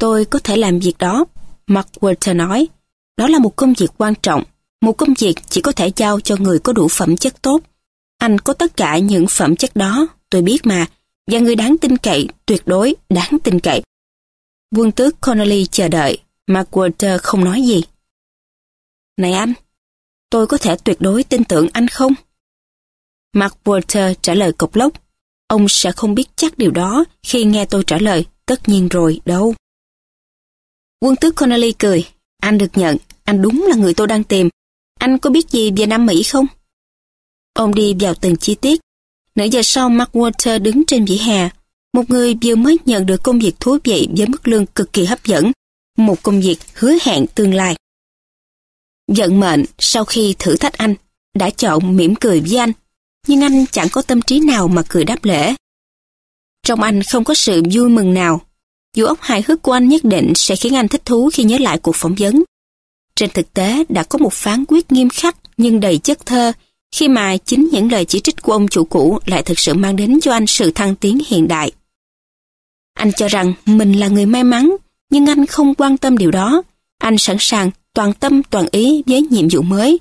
Tôi có thể làm việc đó, Mark Walter nói. Đó là một công việc quan trọng, một công việc chỉ có thể giao cho người có đủ phẩm chất tốt. Anh có tất cả những phẩm chất đó, tôi biết mà, và người đáng tin cậy, tuyệt đối đáng tin cậy. Quân tước Connolly chờ đợi, Mark Walter không nói gì. Này anh, tôi có thể tuyệt đối tin tưởng anh không? Mark Walter trả lời cộc lốc. Ông sẽ không biết chắc điều đó khi nghe tôi trả lời, tất nhiên rồi, đâu. Quân tước Connolly cười. Anh được nhận, anh đúng là người tôi đang tìm. Anh có biết gì về Nam Mỹ không? Ông đi vào từng chi tiết. Nửa giờ sau Mark Walter đứng trên vỉa hè. Một người vừa mới nhận được công việc thú vị với mức lương cực kỳ hấp dẫn. Một công việc hứa hẹn tương lai. Vận mệnh sau khi thử thách anh, đã chọn mỉm cười với anh. Nhưng anh chẳng có tâm trí nào mà cười đáp lễ. Trong anh không có sự vui mừng nào dù óc hài hước của anh nhất định sẽ khiến anh thích thú khi nhớ lại cuộc phỏng vấn. Trên thực tế đã có một phán quyết nghiêm khắc nhưng đầy chất thơ khi mà chính những lời chỉ trích của ông chủ cũ lại thực sự mang đến cho anh sự thăng tiến hiện đại. Anh cho rằng mình là người may mắn, nhưng anh không quan tâm điều đó. Anh sẵn sàng toàn tâm toàn ý với nhiệm vụ mới.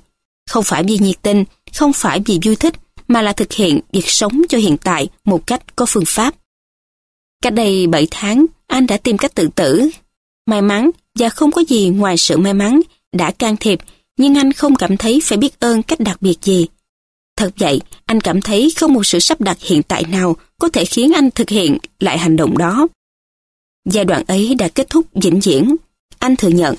Không phải vì nhiệt tình, không phải vì vui thích, mà là thực hiện việc sống cho hiện tại một cách có phương pháp. Cách đây 7 tháng, anh đã tìm cách tự tử. May mắn và không có gì ngoài sự may mắn đã can thiệp, nhưng anh không cảm thấy phải biết ơn cách đặc biệt gì. Thật vậy, anh cảm thấy không một sự sắp đặt hiện tại nào có thể khiến anh thực hiện lại hành động đó. Giai đoạn ấy đã kết thúc vĩnh viễn. Anh thừa nhận,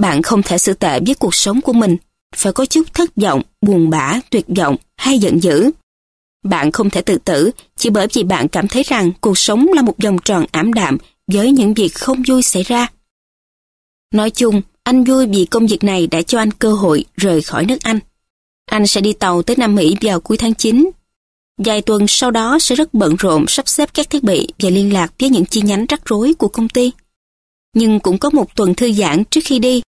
bạn không thể xử tệ với cuộc sống của mình, phải có chút thất vọng, buồn bã, tuyệt vọng hay giận dữ. Bạn không thể tự tử chỉ bởi vì bạn cảm thấy rằng cuộc sống là một vòng tròn ảm đạm với những việc không vui xảy ra. Nói chung, anh vui vì công việc này đã cho anh cơ hội rời khỏi nước Anh. Anh sẽ đi tàu tới Nam Mỹ vào cuối tháng 9. Vài tuần sau đó sẽ rất bận rộn sắp xếp các thiết bị và liên lạc với những chi nhánh rắc rối của công ty. Nhưng cũng có một tuần thư giãn trước khi đi.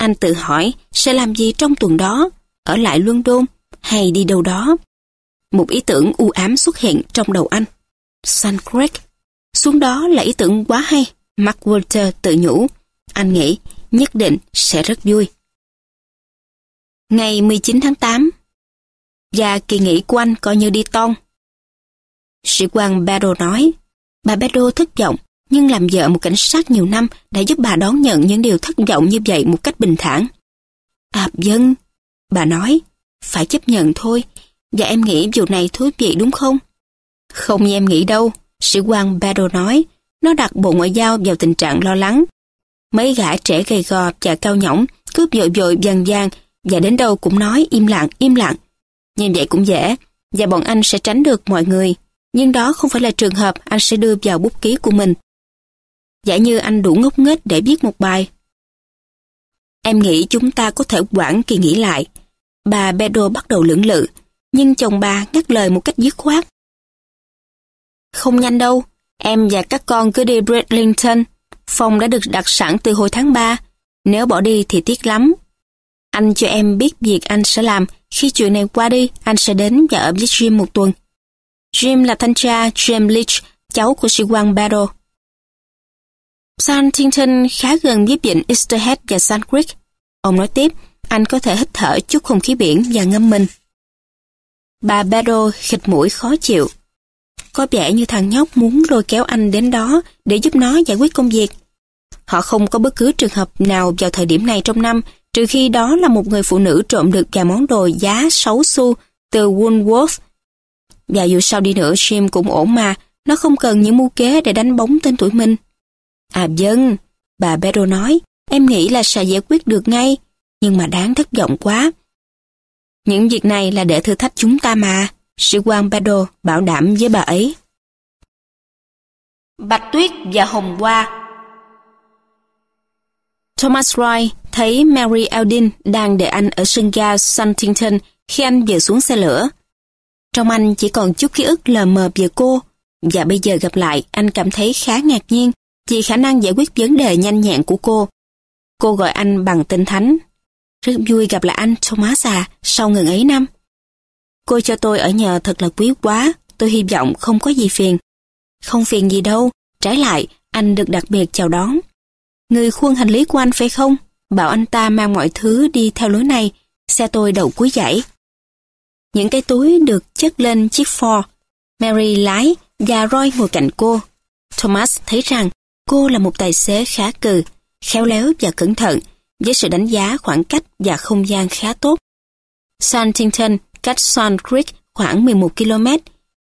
Anh tự hỏi sẽ làm gì trong tuần đó, ở lại London hay đi đâu đó. Một ý tưởng u ám xuất hiện trong đầu anh. Sun Creek xuống đó là ý tưởng quá hay. Mark Walter tự nhủ. Anh nghĩ nhất định sẽ rất vui. Ngày 19 tháng 8 Và kỳ nghỉ của anh coi như đi ton. Sĩ quan Battle nói, bà Battle thất vọng, nhưng làm vợ một cảnh sát nhiều năm đã giúp bà đón nhận những điều thất vọng như vậy một cách bình thản. À dân, bà nói, phải chấp nhận thôi, và em nghĩ vụ này thú vị đúng không? Không như em nghĩ đâu, Sĩ quan bado nói, nó đặt Bộ Ngoại giao vào tình trạng lo lắng. Mấy gã trẻ gầy gò và cao nhõng, cướp dội dội vàng vàng và đến đâu cũng nói im lặng, im lặng. Như vậy cũng dễ, và bọn anh sẽ tránh được mọi người. Nhưng đó không phải là trường hợp anh sẽ đưa vào bút ký của mình. Giả như anh đủ ngốc nghếch để viết một bài. Em nghĩ chúng ta có thể quản kỳ nghỉ lại. Bà Bedo bắt đầu lưỡng lự, nhưng chồng bà ngắt lời một cách dứt khoát. Không nhanh đâu, em và các con cứ đi Bridlington. Phòng đã được đặt sẵn từ hồi tháng 3. Nếu bỏ đi thì tiếc lắm. Anh cho em biết việc anh sẽ làm. Khi chuyện này qua đi, anh sẽ đến và ở với Jim một tuần. Jim là thanh tra James Leach, cháu của sĩ quan Battle. Santington khá gần với biển Easterhead và Sand Creek. Ông nói tiếp, anh có thể hít thở chút không khí biển và ngâm mình. Bà Battle khịt mũi khó chịu. Có vẻ như thằng nhóc muốn lôi kéo anh đến đó để giúp nó giải quyết công việc. Họ không có bất cứ trường hợp nào vào thời điểm này trong năm, trừ khi đó là một người phụ nữ trộm được vài món đồ giá 6 xu từ Woolworth. Và dù sao đi nữa, Jim cũng ổn mà, nó không cần những mưu kế để đánh bóng tên tuổi mình. À dân, bà Bero nói, em nghĩ là sẽ giải quyết được ngay, nhưng mà đáng thất vọng quá. Những việc này là để thử thách chúng ta mà. Sĩ quan Bado bảo đảm với bà ấy. Bạch Tuyết và Hồng Hoa Thomas Roy thấy Mary Eldin đang đợi anh ở sân ga Suntington khi anh vừa xuống xe lửa. Trong anh chỉ còn chút ký ức lờ mờ về cô, và bây giờ gặp lại anh cảm thấy khá ngạc nhiên vì khả năng giải quyết vấn đề nhanh nhẹn của cô. Cô gọi anh bằng tên thánh. Rất vui gặp lại anh Thomas à, sau ngừng ấy năm. Cô cho tôi ở nhờ thật là quý quá, tôi hy vọng không có gì phiền. Không phiền gì đâu, trái lại, anh được đặc biệt chào đón. Người khuôn hành lý của anh phải không? Bảo anh ta mang mọi thứ đi theo lối này, xe tôi đậu cuối dãy. Những cái túi được chất lên chiếc Ford. Mary lái và Roy ngồi cạnh cô. Thomas thấy rằng cô là một tài xế khá cừ, khéo léo và cẩn thận, với sự đánh giá khoảng cách và không gian khá tốt. Santington cách Swan Creek khoảng 11 km.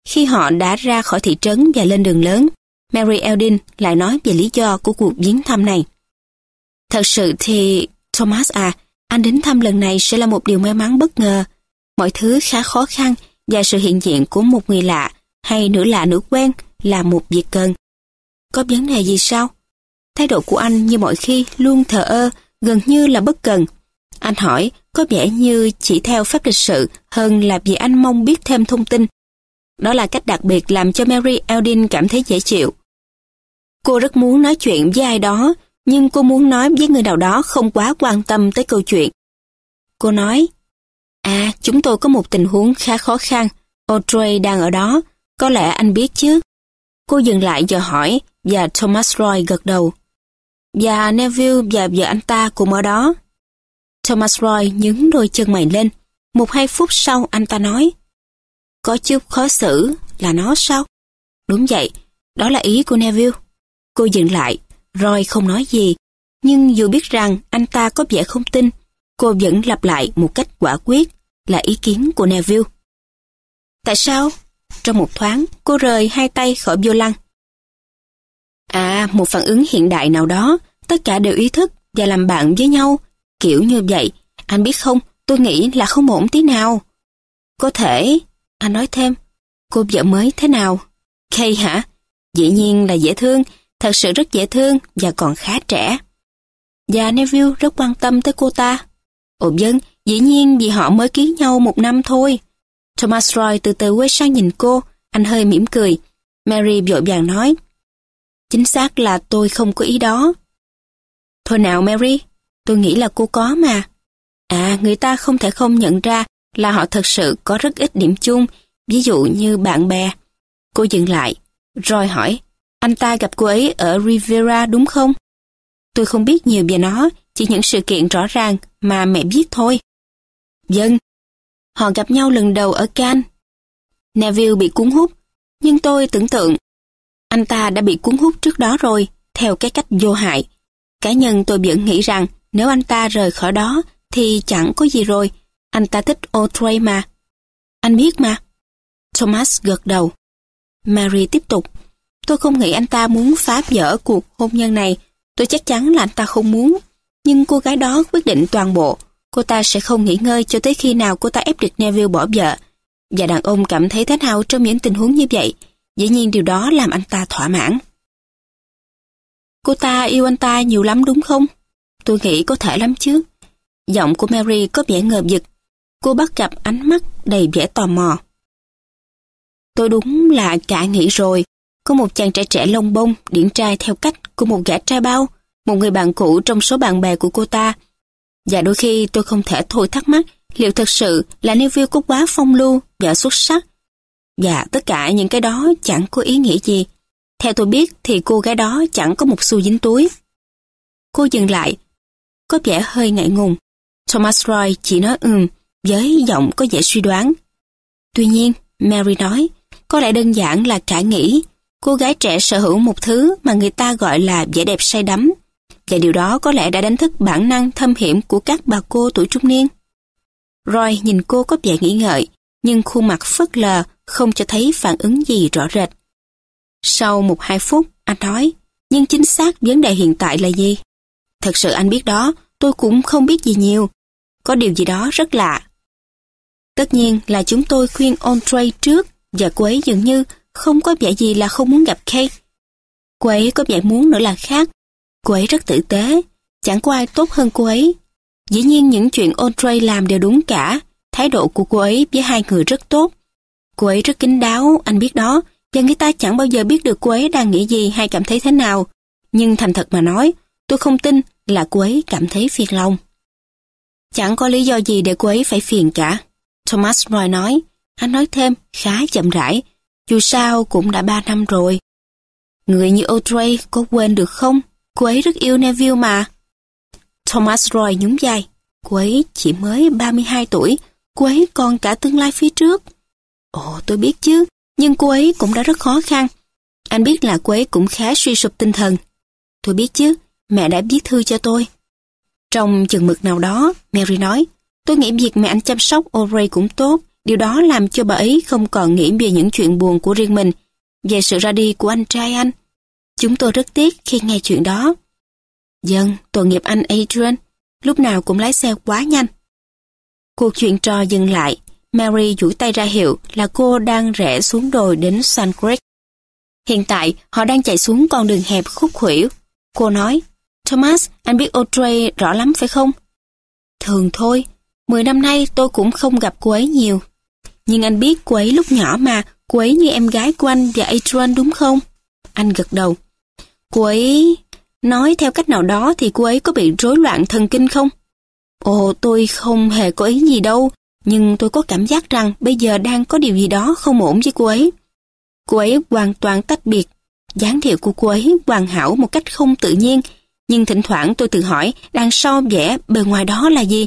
Khi họ đã ra khỏi thị trấn và lên đường lớn, Mary Eldin lại nói về lý do của cuộc viếng thăm này. Thật sự thì, Thomas à, anh đến thăm lần này sẽ là một điều may mắn bất ngờ. Mọi thứ khá khó khăn và sự hiện diện của một người lạ hay nửa lạ nửa quen là một việc cần. Có vấn đề gì sao? Thái độ của anh như mọi khi luôn thờ ơ, gần như là bất cần. Anh hỏi có vẻ như chỉ theo phép lịch sự hơn là vì anh mong biết thêm thông tin. Đó là cách đặc biệt làm cho Mary Eldin cảm thấy dễ chịu. Cô rất muốn nói chuyện với ai đó, nhưng cô muốn nói với người nào đó không quá quan tâm tới câu chuyện. Cô nói, À, chúng tôi có một tình huống khá khó khăn. Audrey đang ở đó, có lẽ anh biết chứ. Cô dừng lại giờ hỏi, và Thomas Roy gật đầu. Và Neville và vợ anh ta cùng ở đó. Thomas Roy nhấn đôi chân mày lên. Một hai phút sau anh ta nói. Có chút khó xử là nó sao? Đúng vậy, đó là ý của Neville. Cô dừng lại, Roy không nói gì. Nhưng dù biết rằng anh ta có vẻ không tin, cô vẫn lặp lại một cách quả quyết là ý kiến của Neville. Tại sao? Trong một thoáng, cô rời hai tay khỏi vô lăng. À, một phản ứng hiện đại nào đó, tất cả đều ý thức và làm bạn với nhau. Kiểu như vậy, anh biết không, tôi nghĩ là không ổn tí nào. Có thể, anh nói thêm, cô vợ mới thế nào? Kay hả? Dĩ nhiên là dễ thương, thật sự rất dễ thương và còn khá trẻ. Và Neville rất quan tâm tới cô ta. Ồ dân, dĩ nhiên vì họ mới ký nhau một năm thôi. Thomas Roy từ từ quay sang nhìn cô, anh hơi mỉm cười. Mary vội vàng nói, chính xác là tôi không có ý đó. Thôi nào Mary, tôi nghĩ là cô có mà. À, người ta không thể không nhận ra là họ thật sự có rất ít điểm chung, ví dụ như bạn bè. Cô dừng lại, rồi hỏi, anh ta gặp cô ấy ở Rivera đúng không? Tôi không biết nhiều về nó, chỉ những sự kiện rõ ràng mà mẹ biết thôi. Dân, họ gặp nhau lần đầu ở Cannes. Neville bị cuốn hút, nhưng tôi tưởng tượng anh ta đã bị cuốn hút trước đó rồi, theo cái cách vô hại. Cá nhân tôi vẫn nghĩ rằng nếu anh ta rời khỏi đó thì chẳng có gì rồi, anh ta thích Otray mà. Anh biết mà. Thomas gật đầu. Mary tiếp tục. Tôi không nghĩ anh ta muốn phá vỡ cuộc hôn nhân này. Tôi chắc chắn là anh ta không muốn. Nhưng cô gái đó quyết định toàn bộ. Cô ta sẽ không nghỉ ngơi cho tới khi nào cô ta ép được Neville bỏ vợ. Và đàn ông cảm thấy thế nào trong những tình huống như vậy? Dĩ nhiên điều đó làm anh ta thỏa mãn. Cô ta yêu anh ta nhiều lắm đúng không? Tôi nghĩ có thể lắm chứ. Giọng của Mary có vẻ ngợp giật. Cô bắt gặp ánh mắt đầy vẻ tò mò. Tôi đúng là cả nghĩ rồi. Có một chàng trai trẻ lông bông, điển trai theo cách của một gã trai bao, một người bạn cũ trong số bạn bè của cô ta. Và đôi khi tôi không thể thôi thắc mắc liệu thật sự là Neville có quá phong lưu và xuất sắc. Và tất cả những cái đó chẳng có ý nghĩa gì. Theo tôi biết thì cô gái đó chẳng có một xu dính túi. Cô dừng lại, có vẻ hơi ngại ngùng. Thomas Roy chỉ nói ừm, với giọng có vẻ suy đoán. Tuy nhiên, Mary nói, có lẽ đơn giản là cả nghĩ cô gái trẻ sở hữu một thứ mà người ta gọi là vẻ đẹp say đắm. Và điều đó có lẽ đã đánh thức bản năng thâm hiểm của các bà cô tuổi trung niên. Roy nhìn cô có vẻ nghĩ ngợi, nhưng khuôn mặt phớt lờ, không cho thấy phản ứng gì rõ rệt. Sau một hai phút, anh nói, nhưng chính xác vấn đề hiện tại là gì? Thật sự anh biết đó, tôi cũng không biết gì nhiều. Có điều gì đó rất lạ. Tất nhiên là chúng tôi khuyên Andre trước và cô ấy dường như không có vẻ gì là không muốn gặp Kate. Cô ấy có vẻ muốn nữa là khác. Cô ấy rất tử tế. Chẳng có ai tốt hơn cô ấy. Dĩ nhiên những chuyện Andre làm đều đúng cả. Thái độ của cô ấy với hai người rất tốt. Cô ấy rất kín đáo, anh biết đó, và người ta chẳng bao giờ biết được cô ấy đang nghĩ gì hay cảm thấy thế nào. Nhưng thành thật mà nói, tôi không tin là cô ấy cảm thấy phiền lòng. Chẳng có lý do gì để cô ấy phải phiền cả. Thomas Roy nói, anh nói thêm, khá chậm rãi, dù sao cũng đã ba năm rồi. Người như Audrey có quên được không? Cô ấy rất yêu Neville mà. Thomas Roy nhún vai. Cô ấy chỉ mới 32 tuổi, cô ấy còn cả tương lai phía trước. Ồ, tôi biết chứ, nhưng cô ấy cũng đã rất khó khăn. Anh biết là cô ấy cũng khá suy sụp tinh thần. Tôi biết chứ, mẹ đã viết thư cho tôi. Trong chừng mực nào đó, Mary nói, tôi nghĩ việc mẹ anh chăm sóc O'Reilly cũng tốt. Điều đó làm cho bà ấy không còn nghĩ về những chuyện buồn của riêng mình, về sự ra đi của anh trai anh. Chúng tôi rất tiếc khi nghe chuyện đó. Dân, tội nghiệp anh Adrian, lúc nào cũng lái xe quá nhanh. Cuộc chuyện trò dừng lại, Mary duỗi tay ra hiệu là cô đang rẽ xuống đồi đến Sun Creek. Hiện tại, họ đang chạy xuống con đường hẹp khúc khuỷu. Cô nói, Thomas, anh biết Audrey rõ lắm phải không? Thường thôi, mười năm nay tôi cũng không gặp cô ấy nhiều. Nhưng anh biết cô ấy lúc nhỏ mà, cô ấy như em gái của anh và Adrian đúng không? Anh gật đầu. Cô ấy... Nói theo cách nào đó thì cô ấy có bị rối loạn thần kinh không? Ồ, tôi không hề có ý gì đâu, nhưng tôi có cảm giác rằng bây giờ đang có điều gì đó không ổn với cô ấy. Cô ấy hoàn toàn tách biệt. dáng điệu của cô ấy hoàn hảo một cách không tự nhiên, nhưng thỉnh thoảng tôi tự hỏi đằng sau vẻ bề ngoài đó là gì.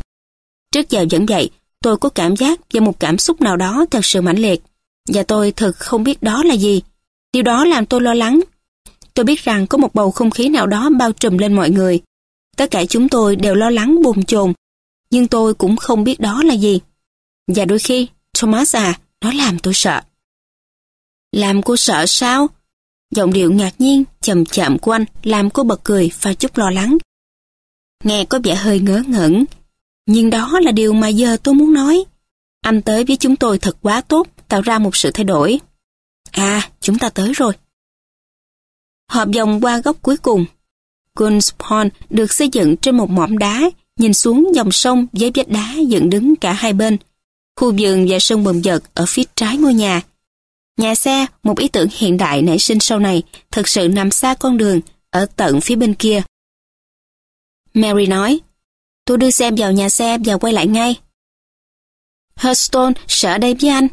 Trước giờ vẫn vậy, tôi có cảm giác và một cảm xúc nào đó thật sự mãnh liệt, và tôi thật không biết đó là gì. Điều đó làm tôi lo lắng. Tôi biết rằng có một bầu không khí nào đó bao trùm lên mọi người. Tất cả chúng tôi đều lo lắng bồn chồn, nhưng tôi cũng không biết đó là gì. Và đôi khi, Thomas à, nó làm tôi sợ. Làm cô sợ sao? Giọng điệu ngạc nhiên, chậm chậm của anh làm cô bật cười và chút lo lắng. Nghe có vẻ hơi ngớ ngẩn, nhưng đó là điều mà giờ tôi muốn nói. Anh tới với chúng tôi thật quá tốt, tạo ra một sự thay đổi. À, chúng ta tới rồi. Họp dòng qua góc cuối cùng. Guns Pond được xây dựng trên một mỏm đá, nhìn xuống dòng sông với vách đá dựng đứng cả hai bên. Khu vườn và sân bồn vật ở phía trái ngôi nhà. Nhà xe, một ý tưởng hiện đại nảy sinh sau này, thực sự nằm xa con đường, ở tận phía bên kia. Mary nói, tôi đưa xem vào nhà xe và quay lại ngay. Hurston sợ đây với anh.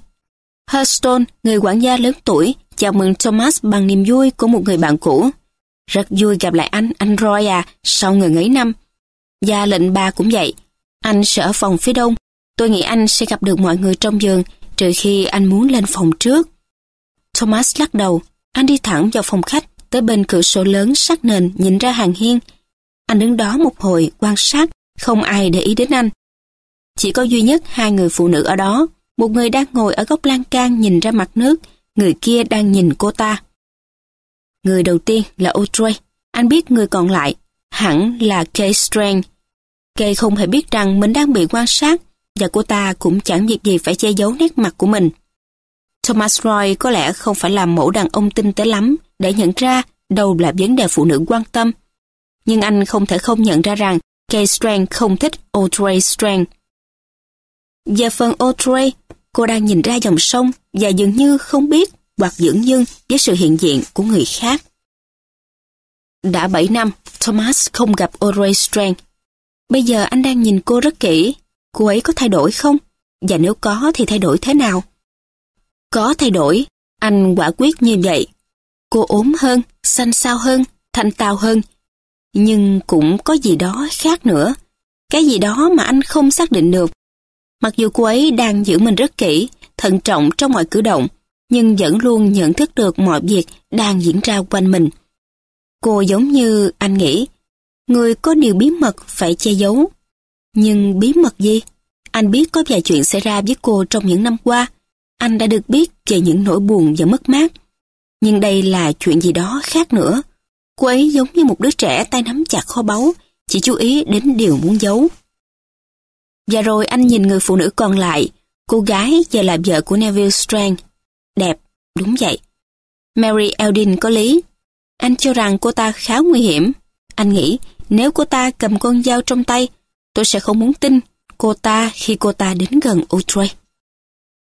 Hurston, người quản gia lớn tuổi, chào mừng Thomas bằng niềm vui của một người bạn cũ. Rất vui gặp lại anh, anh Roy à, sau người ấy năm. gia lệnh ba cũng vậy. Anh sẽ ở phòng phía đông. Tôi nghĩ anh sẽ gặp được mọi người trong giường, trừ khi anh muốn lên phòng trước. Thomas lắc đầu. Anh đi thẳng vào phòng khách, tới bên cửa sổ lớn sát nền nhìn ra hàng hiên. Anh đứng đó một hồi quan sát, không ai để ý đến anh. Chỉ có duy nhất hai người phụ nữ ở đó. Một người đang ngồi ở góc lan can nhìn ra mặt nước, người kia đang nhìn cô ta. Người đầu tiên là Audrey. Anh biết người còn lại, hẳn là Kay Strang. Kay không hề biết rằng mình đang bị quan sát và cô ta cũng chẳng việc gì phải che giấu nét mặt của mình. Thomas Roy có lẽ không phải là mẫu đàn ông tinh tế lắm để nhận ra đâu là vấn đề phụ nữ quan tâm. Nhưng anh không thể không nhận ra rằng Kay Strang không thích Audrey Strang. Về phần Audrey, cô đang nhìn ra dòng sông và dường như không biết hoặc dưỡng nhân với sự hiện diện của người khác. Đã 7 năm, Thomas không gặp Audrey Strang. Bây giờ anh đang nhìn cô rất kỹ. Cô ấy có thay đổi không? Và nếu có thì thay đổi thế nào? Có thay đổi, anh quả quyết như vậy. Cô ốm hơn, xanh xao hơn, thanh tao hơn. Nhưng cũng có gì đó khác nữa. Cái gì đó mà anh không xác định được. Mặc dù cô ấy đang giữ mình rất kỹ, thận trọng trong mọi cử động, nhưng vẫn luôn nhận thức được mọi việc đang diễn ra quanh mình. Cô giống như anh nghĩ, người có điều bí mật phải che giấu. Nhưng bí mật gì? Anh biết có vài chuyện xảy ra với cô trong những năm qua. Anh đã được biết về những nỗi buồn và mất mát. Nhưng đây là chuyện gì đó khác nữa. Cô ấy giống như một đứa trẻ tay nắm chặt kho báu, chỉ chú ý đến điều muốn giấu. Và rồi anh nhìn người phụ nữ còn lại, cô gái giờ là vợ của Neville Strang. Đẹp, đúng vậy. Mary Eldin có lý. Anh cho rằng cô ta khá nguy hiểm. Anh nghĩ nếu cô ta cầm con dao trong tay, tôi sẽ không muốn tin cô ta khi cô ta đến gần Audrey.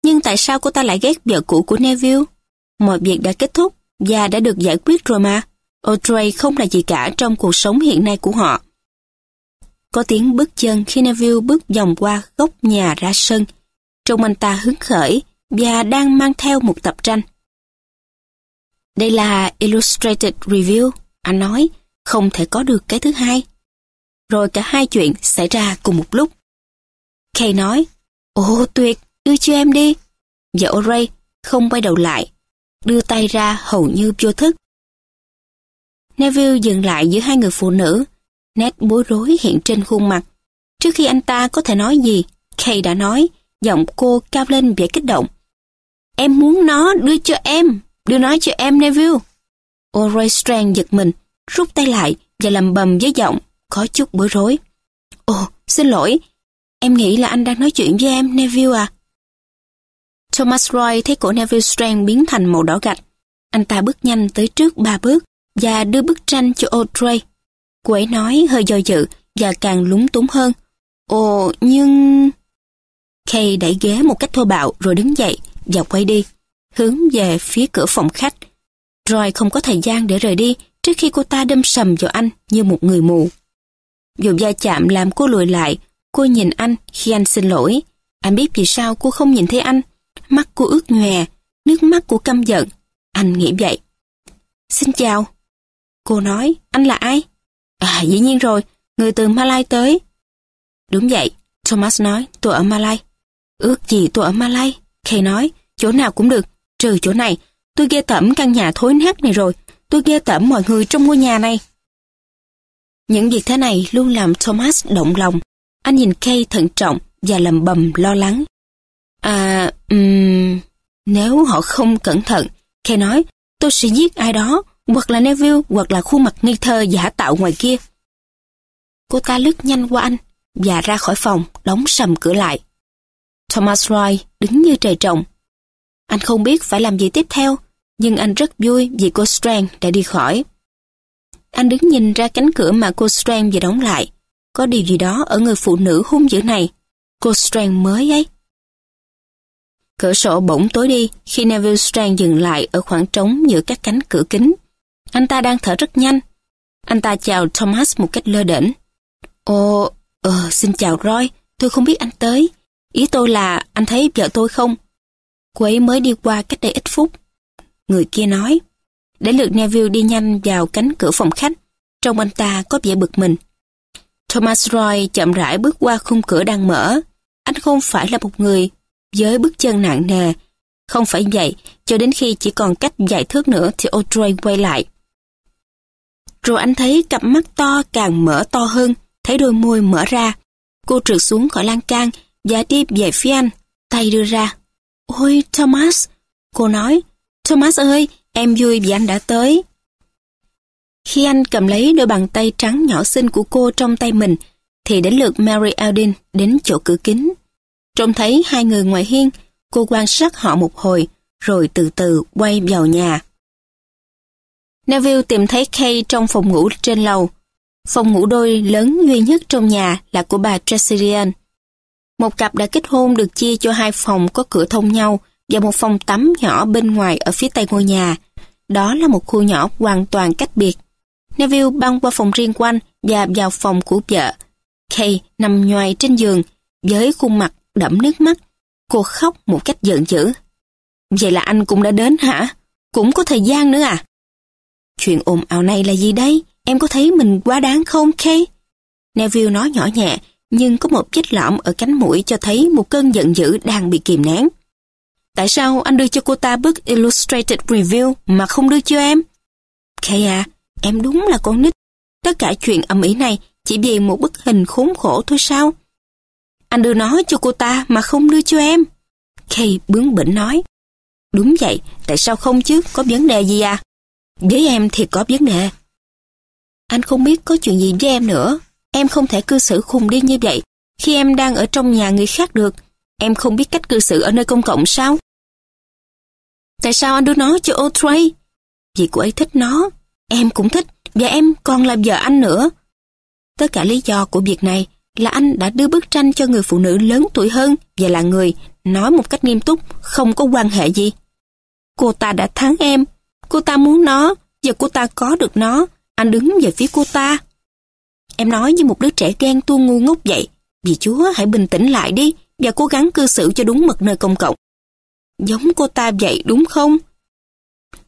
Nhưng tại sao cô ta lại ghét vợ cũ của Neville? Mọi việc đã kết thúc và đã được giải quyết rồi mà. Audrey không là gì cả trong cuộc sống hiện nay của họ. Có tiếng bước chân khi Neville bước vòng qua góc nhà ra sân. Trông anh ta hứng khởi và đang mang theo một tập tranh. Đây là Illustrated Review, anh nói, không thể có được cái thứ hai. Rồi cả hai chuyện xảy ra cùng một lúc. Kay nói, Ồ tuyệt, đưa cho em đi. Và O'Reilly không quay đầu lại, đưa tay ra hầu như vô thức. Neville dừng lại giữa hai người phụ nữ, nét bối rối hiện trên khuôn mặt. Trước khi anh ta có thể nói gì, Kay đã nói, giọng cô cao lên vẻ kích động. Em muốn nó đưa cho em, đưa nó cho em Neville. O'Reilly Strang giật mình, rút tay lại và lầm bầm với giọng, có chút bối rối. Ồ, xin lỗi, em nghĩ là anh đang nói chuyện với em, Neville à? Thomas Roy thấy cổ Neville Strang biến thành màu đỏ gạch. Anh ta bước nhanh tới trước ba bước và đưa bức tranh cho Audrey. Cô ấy nói hơi do dự và càng lúng túng hơn. Ồ, nhưng... Kay đẩy ghế một cách thô bạo rồi đứng dậy và quay đi, hướng về phía cửa phòng khách. Roy không có thời gian để rời đi trước khi cô ta đâm sầm vào anh như một người mù. Dù va chạm làm cô lùi lại, cô nhìn anh khi anh xin lỗi. Anh biết vì sao cô không nhìn thấy anh. Mắt cô ướt nhòe, nước mắt của căm giận. Anh nghĩ vậy. Xin chào. Cô nói, anh là ai? À, dĩ nhiên rồi, người từ Malai tới. Đúng vậy, Thomas nói, tôi ở Malai. Ước gì tôi ở Malai? Kay nói, chỗ nào cũng được, trừ chỗ này. Tôi ghê tẩm căn nhà thối nát này rồi. Tôi ghê tẩm mọi người trong ngôi nhà này. Những việc thế này luôn làm Thomas động lòng. Anh nhìn Kay thận trọng và lầm bầm lo lắng. À, um, nếu họ không cẩn thận, Kay nói, tôi sẽ giết ai đó, hoặc là Neville, hoặc là khuôn mặt ngây thơ giả tạo ngoài kia. Cô ta lướt nhanh qua anh và ra khỏi phòng, đóng sầm cửa lại. Thomas Roy đứng như trời trồng. Anh không biết phải làm gì tiếp theo, nhưng anh rất vui vì cô Strang đã đi khỏi. Anh đứng nhìn ra cánh cửa mà cô Strang vừa đóng lại. Có điều gì đó ở người phụ nữ hung dữ này. Cô Strang mới ấy. Cửa sổ bỗng tối đi khi Neville Strang dừng lại ở khoảng trống giữa các cánh cửa kính. Anh ta đang thở rất nhanh. Anh ta chào Thomas một cách lơ đễnh. Ồ, ờ, xin chào Roy, tôi không biết anh tới. Ý tôi là anh thấy vợ tôi không? Cô ấy mới đi qua cách đây ít phút. Người kia nói. Đến lượt Neville đi nhanh vào cánh cửa phòng khách. Trong anh ta có vẻ bực mình. Thomas Roy chậm rãi bước qua khung cửa đang mở. Anh không phải là một người với bước chân nặng nề. Không phải vậy, cho đến khi chỉ còn cách vài thước nữa thì Audrey quay lại. Rồi anh thấy cặp mắt to càng mở to hơn, thấy đôi môi mở ra. Cô trượt xuống khỏi lan can và đi về phía anh, tay đưa ra. Ôi Thomas, cô nói, Thomas ơi, em vui vì anh đã tới. Khi anh cầm lấy đôi bàn tay trắng nhỏ xinh của cô trong tay mình, thì đến lượt Mary Alden đến chỗ cửa kính. Trông thấy hai người ngoài hiên, cô quan sát họ một hồi, rồi từ từ quay vào nhà. Neville tìm thấy Kay trong phòng ngủ trên lầu. Phòng ngủ đôi lớn duy nhất trong nhà là của bà Tresserian. Một cặp đã kết hôn được chia cho hai phòng có cửa thông nhau và một phòng tắm nhỏ bên ngoài ở phía tây ngôi nhà. Đó là một khu nhỏ hoàn toàn cách biệt. Neville băng qua phòng riêng của anh và vào phòng của vợ. Kay nằm nhoài trên giường với khuôn mặt đẫm nước mắt. Cô khóc một cách giận dữ. Vậy là anh cũng đã đến hả? Cũng có thời gian nữa à? Chuyện ồn ào này là gì đây? Em có thấy mình quá đáng không, Kay? Neville nói nhỏ nhẹ, nhưng có một vết lõm ở cánh mũi cho thấy một cơn giận dữ đang bị kìm nén. Tại sao anh đưa cho cô ta bức Illustrated Review mà không đưa cho em? Kay à, em đúng là con nít. Tất cả chuyện ầm ĩ này chỉ vì một bức hình khốn khổ thôi sao? Anh đưa nó cho cô ta mà không đưa cho em. Kay bướng bỉnh nói. Đúng vậy, tại sao không chứ, có vấn đề gì à? Với em thì có vấn đề. Anh không biết có chuyện gì với em nữa. Em không thể cư xử khùng điên như vậy. Khi em đang ở trong nhà người khác được, em không biết cách cư xử ở nơi công cộng sao? Tại sao anh đưa nó cho O’Tray? Vì cô ấy thích nó. Em cũng thích, và em còn là vợ anh nữa. Tất cả lý do của việc này là anh đã đưa bức tranh cho người phụ nữ lớn tuổi hơn và là người nói một cách nghiêm túc không có quan hệ gì. Cô ta đã thắng em, cô ta muốn nó và cô ta có được nó, anh đứng về phía cô ta. Em nói như một đứa trẻ ghen tuông ngu ngốc vậy, vì Chúa hãy bình tĩnh lại đi và cố gắng cư xử cho đúng mực nơi công cộng. Giống cô ta vậy đúng không?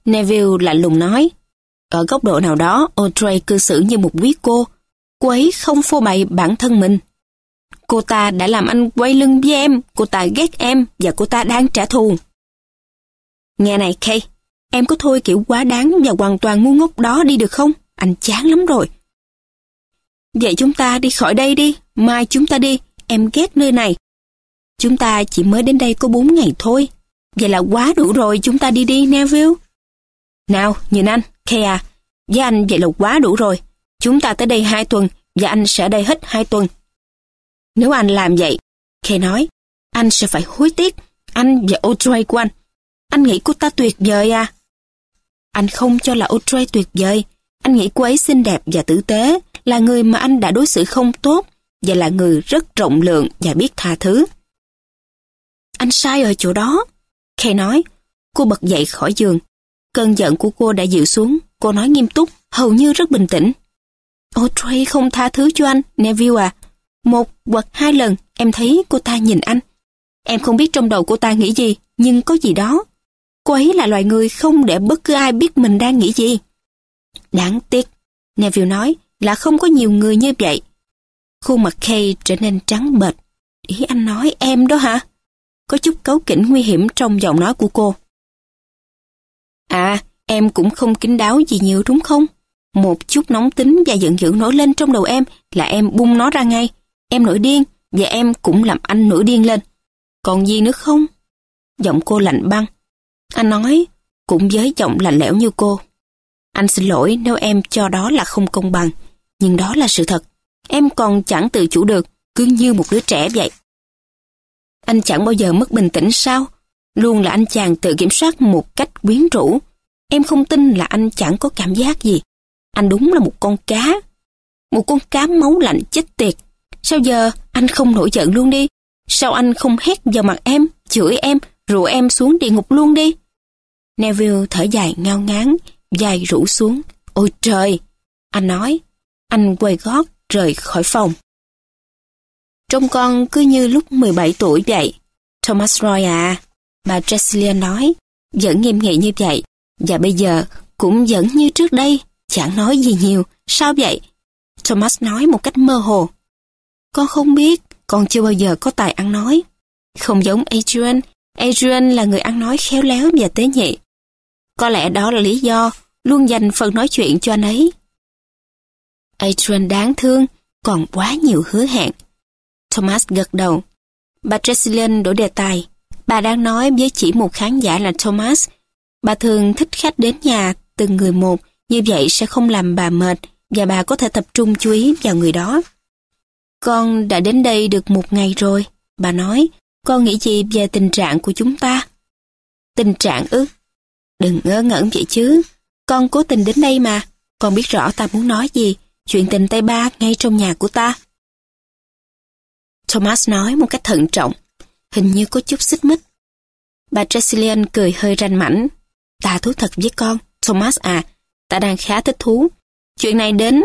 Neville lạnh lùng nói, ở góc độ nào đó, Audrey cư xử như một quý cô. Cô ấy không phô bày bản thân mình. Cô ta đã làm anh quay lưng với em, cô ta ghét em và cô ta đang trả thù. Nghe này Kay, em có thôi kiểu quá đáng và hoàn toàn ngu ngốc đó đi được không? Anh chán lắm rồi. Vậy chúng ta đi khỏi đây đi, mai chúng ta đi, em ghét nơi này. Chúng ta chỉ mới đến đây có bốn ngày thôi. Vậy là quá đủ rồi, chúng ta đi đi Neville. Nào, nhìn anh, Kea, à, với anh vậy là quá đủ rồi. Chúng ta tới đây hai tuần và anh sẽ ở đây hết hai tuần. Nếu anh làm vậy, Kea nói, anh sẽ phải hối tiếc, anh và Audrey của anh. Anh nghĩ cô ta tuyệt vời à? Anh không cho là Audrey tuyệt vời. Anh nghĩ cô ấy xinh đẹp và tử tế, là người mà anh đã đối xử không tốt và là người rất rộng lượng và biết tha thứ. Anh sai ở chỗ đó. Kay nói, cô bật dậy khỏi giường. Cơn giận của cô đã dịu xuống, cô nói nghiêm túc, hầu như rất bình tĩnh. Audrey không tha thứ cho anh, Neville à. Một hoặc hai lần em thấy cô ta nhìn anh. Em không biết trong đầu cô ta nghĩ gì, nhưng có gì đó. Cô ấy là loài người không để bất cứ ai biết mình đang nghĩ gì. Đáng tiếc, Neville nói là không có nhiều người như vậy. Khuôn mặt Kay trở nên trắng bệch. Ý anh nói em đó hả? Có chút cấu kỉnh nguy hiểm trong giọng nói của cô. À, em cũng không kín đáo gì nhiều đúng không? Một chút nóng tính và giận dữ nổi lên trong đầu em là em bung nó ra ngay. Em nổi điên và em cũng làm anh nổi điên lên. Còn gì nữa không? Giọng cô lạnh băng. Anh nói, cũng với giọng lạnh lẽo như cô. Anh xin lỗi nếu em cho đó là không công bằng, nhưng đó là sự thật. Em còn chẳng tự chủ được, cứ như một đứa trẻ vậy. Anh chẳng bao giờ mất bình tĩnh sao? Luôn là anh chàng tự kiểm soát một cách quyến rũ. Em không tin là anh chẳng có cảm giác gì. Anh đúng là một con cá. Một con cá máu lạnh chết tiệt. Sao giờ anh không nổi giận luôn đi? Sao anh không hét vào mặt em, chửi em, rủ em xuống địa ngục luôn đi? Neville thở dài ngao ngán, dài rũ xuống. Ôi trời! Anh nói. Anh quay gót rời khỏi phòng. Trông con cứ như lúc 17 tuổi vậy. Thomas Roy à, bà Jessica nói, vẫn nghiêm nghị như vậy, và bây giờ cũng vẫn như trước đây, chẳng nói gì nhiều, sao vậy? Thomas nói một cách mơ hồ. Con không biết, con chưa bao giờ có tài ăn nói. Không giống Adrian, Adrian là người ăn nói khéo léo và tế nhị. Có lẽ đó là lý do luôn dành phần nói chuyện cho anh ấy. Adrian đáng thương, còn quá nhiều hứa hẹn. Thomas gật đầu. Bà Tresillian đổi đề tài. Bà đang nói với chỉ một khán giả là Thomas. Bà thường thích khách đến nhà từng người một, như vậy sẽ không làm bà mệt và bà có thể tập trung chú ý vào người đó. Con đã đến đây được một ngày rồi, bà nói. Con nghĩ gì về tình trạng của chúng ta? Tình trạng ư? Đừng ngớ ngẩn vậy chứ. Con cố tình đến đây mà. Con biết rõ ta muốn nói gì. Chuyện tình tay ba ngay trong nhà của ta. Thomas nói một cách thận trọng, hình như có chút xích mích. Bà Tressilian cười hơi ranh mảnh. Ta thú thật với con, Thomas à, ta đang khá thích thú. Chuyện này đến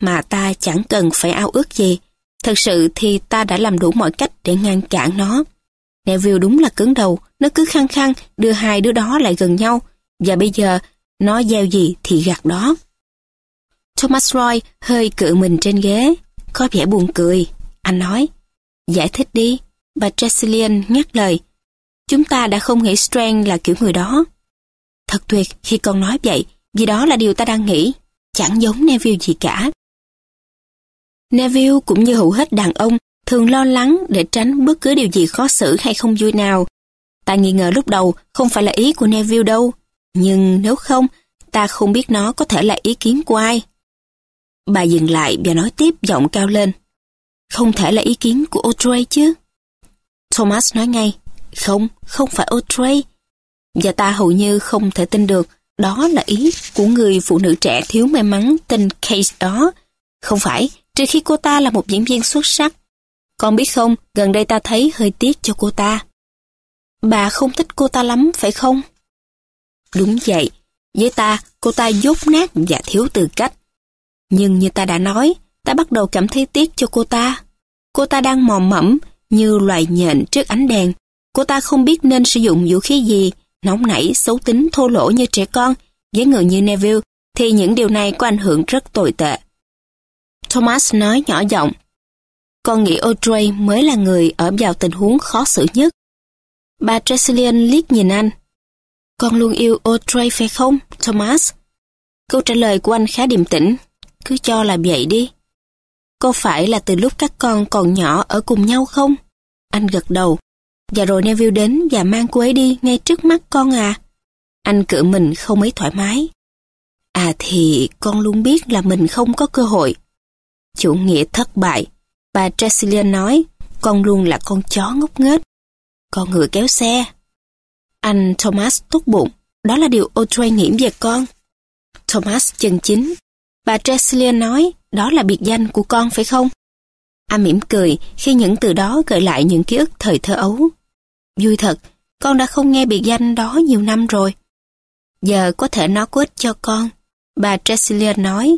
mà ta chẳng cần phải ao ước gì. Thật sự thì ta đã làm đủ mọi cách để ngăn cản nó. Neville đúng là cứng đầu, nó cứ khăng khăng đưa hai đứa đó lại gần nhau. Và bây giờ, nó gieo gì thì gặt đó. Thomas Roy hơi cự mình trên ghế, có vẻ buồn cười. Anh nói, Giải thích đi, bà Tressilian nhắc lời. Chúng ta đã không nghĩ Strang là kiểu người đó. Thật tuyệt khi con nói vậy, vì đó là điều ta đang nghĩ. Chẳng giống Neville gì cả. Neville cũng như hầu hết đàn ông thường lo lắng để tránh bất cứ điều gì khó xử hay không vui nào. Ta nghi ngờ lúc đầu không phải là ý của Neville đâu, nhưng nếu không, ta không biết nó có thể là ý kiến của ai. Bà dừng lại và nói tiếp giọng cao lên. Không thể là ý kiến của Audrey chứ. Thomas nói ngay, không, không phải Audrey. Và ta hầu như không thể tin được đó là ý của người phụ nữ trẻ thiếu may mắn tên Case đó. Không phải, trừ khi cô ta là một diễn viên xuất sắc. Con biết không, gần đây ta thấy hơi tiếc cho cô ta. Bà không thích cô ta lắm, phải không? Đúng vậy, với ta, cô ta dốt nát và thiếu tư cách. Nhưng như ta đã nói, ta bắt đầu cảm thấy tiếc cho cô ta. Cô ta đang mò mẫm như loài nhện trước ánh đèn. Cô ta không biết nên sử dụng vũ khí gì, nóng nảy, xấu tính, thô lỗ như trẻ con. Với người như Neville thì những điều này có ảnh hưởng rất tồi tệ. Thomas nói nhỏ giọng. Con nghĩ Audrey mới là người ở vào tình huống khó xử nhất. Bà Tresillian liếc nhìn anh. Con luôn yêu Audrey phải không, Thomas? Câu trả lời của anh khá điềm tĩnh. Cứ cho là vậy đi. Có phải là từ lúc các con còn nhỏ ở cùng nhau không? Anh gật đầu. Và rồi Neville đến và mang cô ấy đi ngay trước mắt con à. Anh cự mình không mấy thoải mái. À thì con luôn biết là mình không có cơ hội. Chủ nghĩa thất bại. Bà Tressilian nói, con luôn là con chó ngốc nghếch. Con ngựa kéo xe. Anh Thomas tốt bụng, đó là điều Audrey nghĩ về con. Thomas chân chính. Bà Tressilian nói, đó là biệt danh của con phải không? Anh mỉm cười khi những từ đó gợi lại những ký ức thời thơ ấu. Vui thật, con đã không nghe biệt danh đó nhiều năm rồi. Giờ có thể nó có ích cho con. Bà Tressilian nói,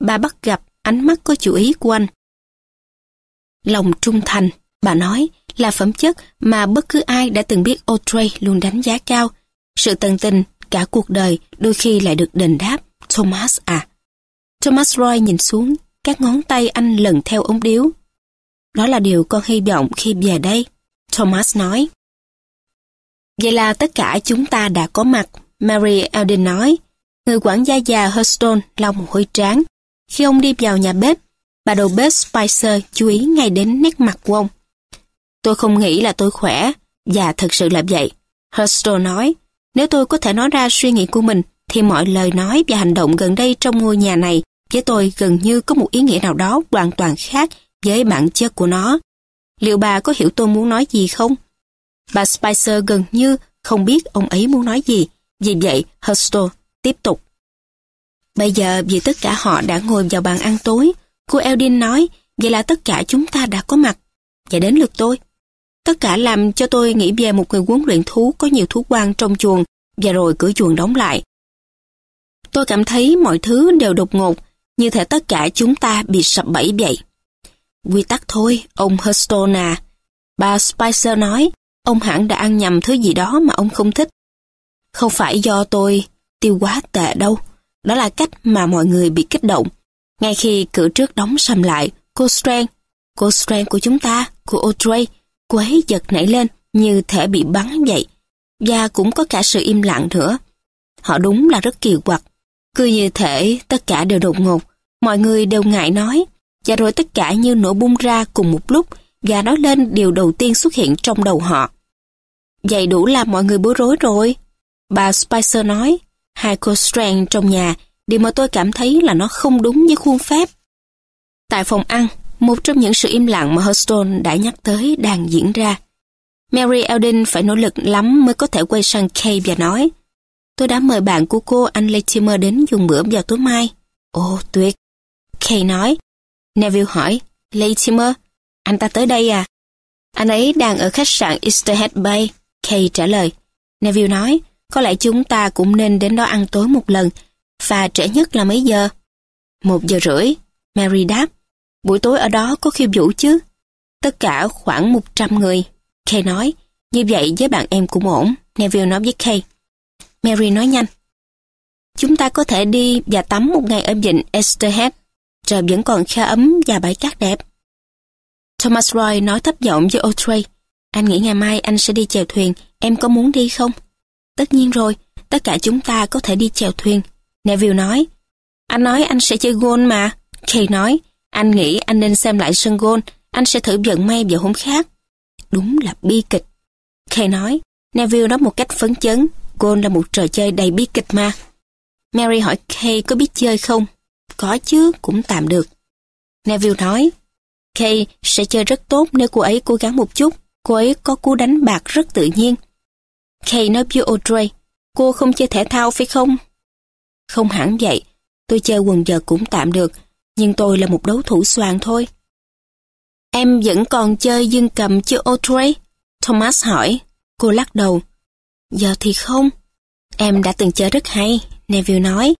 bà bắt gặp ánh mắt có chủ ý của anh. Lòng trung thành, bà nói, là phẩm chất mà bất cứ ai đã từng biết Audrey luôn đánh giá cao. Sự tận tình, cả cuộc đời đôi khi lại được đền đáp. Thomas à. Thomas Roy nhìn xuống, các ngón tay anh lần theo ống điếu. Đó là điều con hy vọng khi về đây. Thomas nói. Vậy là tất cả chúng ta đã có mặt, Mary Alden nói. Người quản gia già Hurston lau một hôi trán. Khi ông đi vào nhà bếp, bà đầu bếp Spicer chú ý ngay đến nét mặt của ông. Tôi không nghĩ là tôi khỏe, và thật sự là vậy. Hurston nói, nếu tôi có thể nói ra suy nghĩ của mình, thì mọi lời nói và hành động gần đây trong ngôi nhà này với tôi gần như có một ý nghĩa nào đó hoàn toàn khác với bản chất của nó. Liệu bà có hiểu tôi muốn nói gì không? Bà Spicer gần như không biết ông ấy muốn nói gì. Vì vậy, Hurston tiếp tục. Bây giờ vì tất cả họ đã ngồi vào bàn ăn tối, cô Eldin nói, vậy là tất cả chúng ta đã có mặt. Và đến lượt tôi. Tất cả làm cho tôi nghĩ về một người huấn luyện thú có nhiều thú quan trong chuồng và rồi cửa chuồng đóng lại. Tôi cảm thấy mọi thứ đều đột ngột, như thể tất cả chúng ta bị sập bẫy vậy. Quy tắc thôi, ông Hurston à. Bà Spicer nói, ông hẳn đã ăn nhầm thứ gì đó mà ông không thích. Không phải do tôi tiêu quá tệ đâu. Đó là cách mà mọi người bị kích động. Ngay khi cửa trước đóng sầm lại, cô Strang, cô Strang của chúng ta, cô Audrey, cô ấy giật nảy lên như thể bị bắn vậy. Và cũng có cả sự im lặng nữa. Họ đúng là rất kỳ quặc. Cứ như thể tất cả đều đột ngột, mọi người đều ngại nói, và rồi tất cả như nổ bung ra cùng một lúc và nói lên điều đầu tiên xuất hiện trong đầu họ. Vậy đủ làm mọi người bối rối rồi. Bà Spicer nói, hai cô Strang trong nhà, điều mà tôi cảm thấy là nó không đúng với khuôn phép. Tại phòng ăn, một trong những sự im lặng mà Hurston đã nhắc tới đang diễn ra. Mary Eldon phải nỗ lực lắm mới có thể quay sang Kay và nói, Tôi đã mời bạn của cô, anh Latimer đến dùng bữa vào tối mai. Ồ, tuyệt. Kay nói. Neville hỏi, Latimer, anh ta tới đây à? Anh ấy đang ở khách sạn Easterhead Bay. Kay trả lời. Neville nói, có lẽ chúng ta cũng nên đến đó ăn tối một lần, và trễ nhất là mấy giờ? Một giờ rưỡi, Mary đáp. Buổi tối ở đó có khiêu vũ chứ? Tất cả khoảng 100 người. Kay nói, như vậy với bạn em cũng ổn. Neville nói với Kay. Mary nói nhanh. Chúng ta có thể đi và tắm một ngày ở vịnh Esterhead. Trời vẫn còn khá ấm và bãi cát đẹp. Thomas Roy nói thấp giọng với Audrey. Anh nghĩ ngày mai anh sẽ đi chèo thuyền, em có muốn đi không? Tất nhiên rồi, tất cả chúng ta có thể đi chèo thuyền. Neville nói. Anh nói anh sẽ chơi golf mà. Kay nói, anh nghĩ anh nên xem lại sân golf, anh sẽ thử vận may vào hôm khác. Đúng là bi kịch. Kay nói, Neville nói một cách phấn chấn, golf là một trò chơi đầy bi kịch mà. Mary hỏi Kay có biết chơi không? Có chứ, cũng tạm được. Neville nói, Kay sẽ chơi rất tốt nếu cô ấy cố gắng một chút. Cô ấy có cú đánh bạc rất tự nhiên. Kay nói với Audrey, cô không chơi thể thao phải không? Không hẳn vậy, tôi chơi quần vợt cũng tạm được, nhưng tôi là một đấu thủ soàn thôi. Em vẫn còn chơi dương cầm chưa Audrey? Thomas hỏi. Cô lắc đầu. Giờ thì không. Em đã từng chơi rất hay, Neville nói.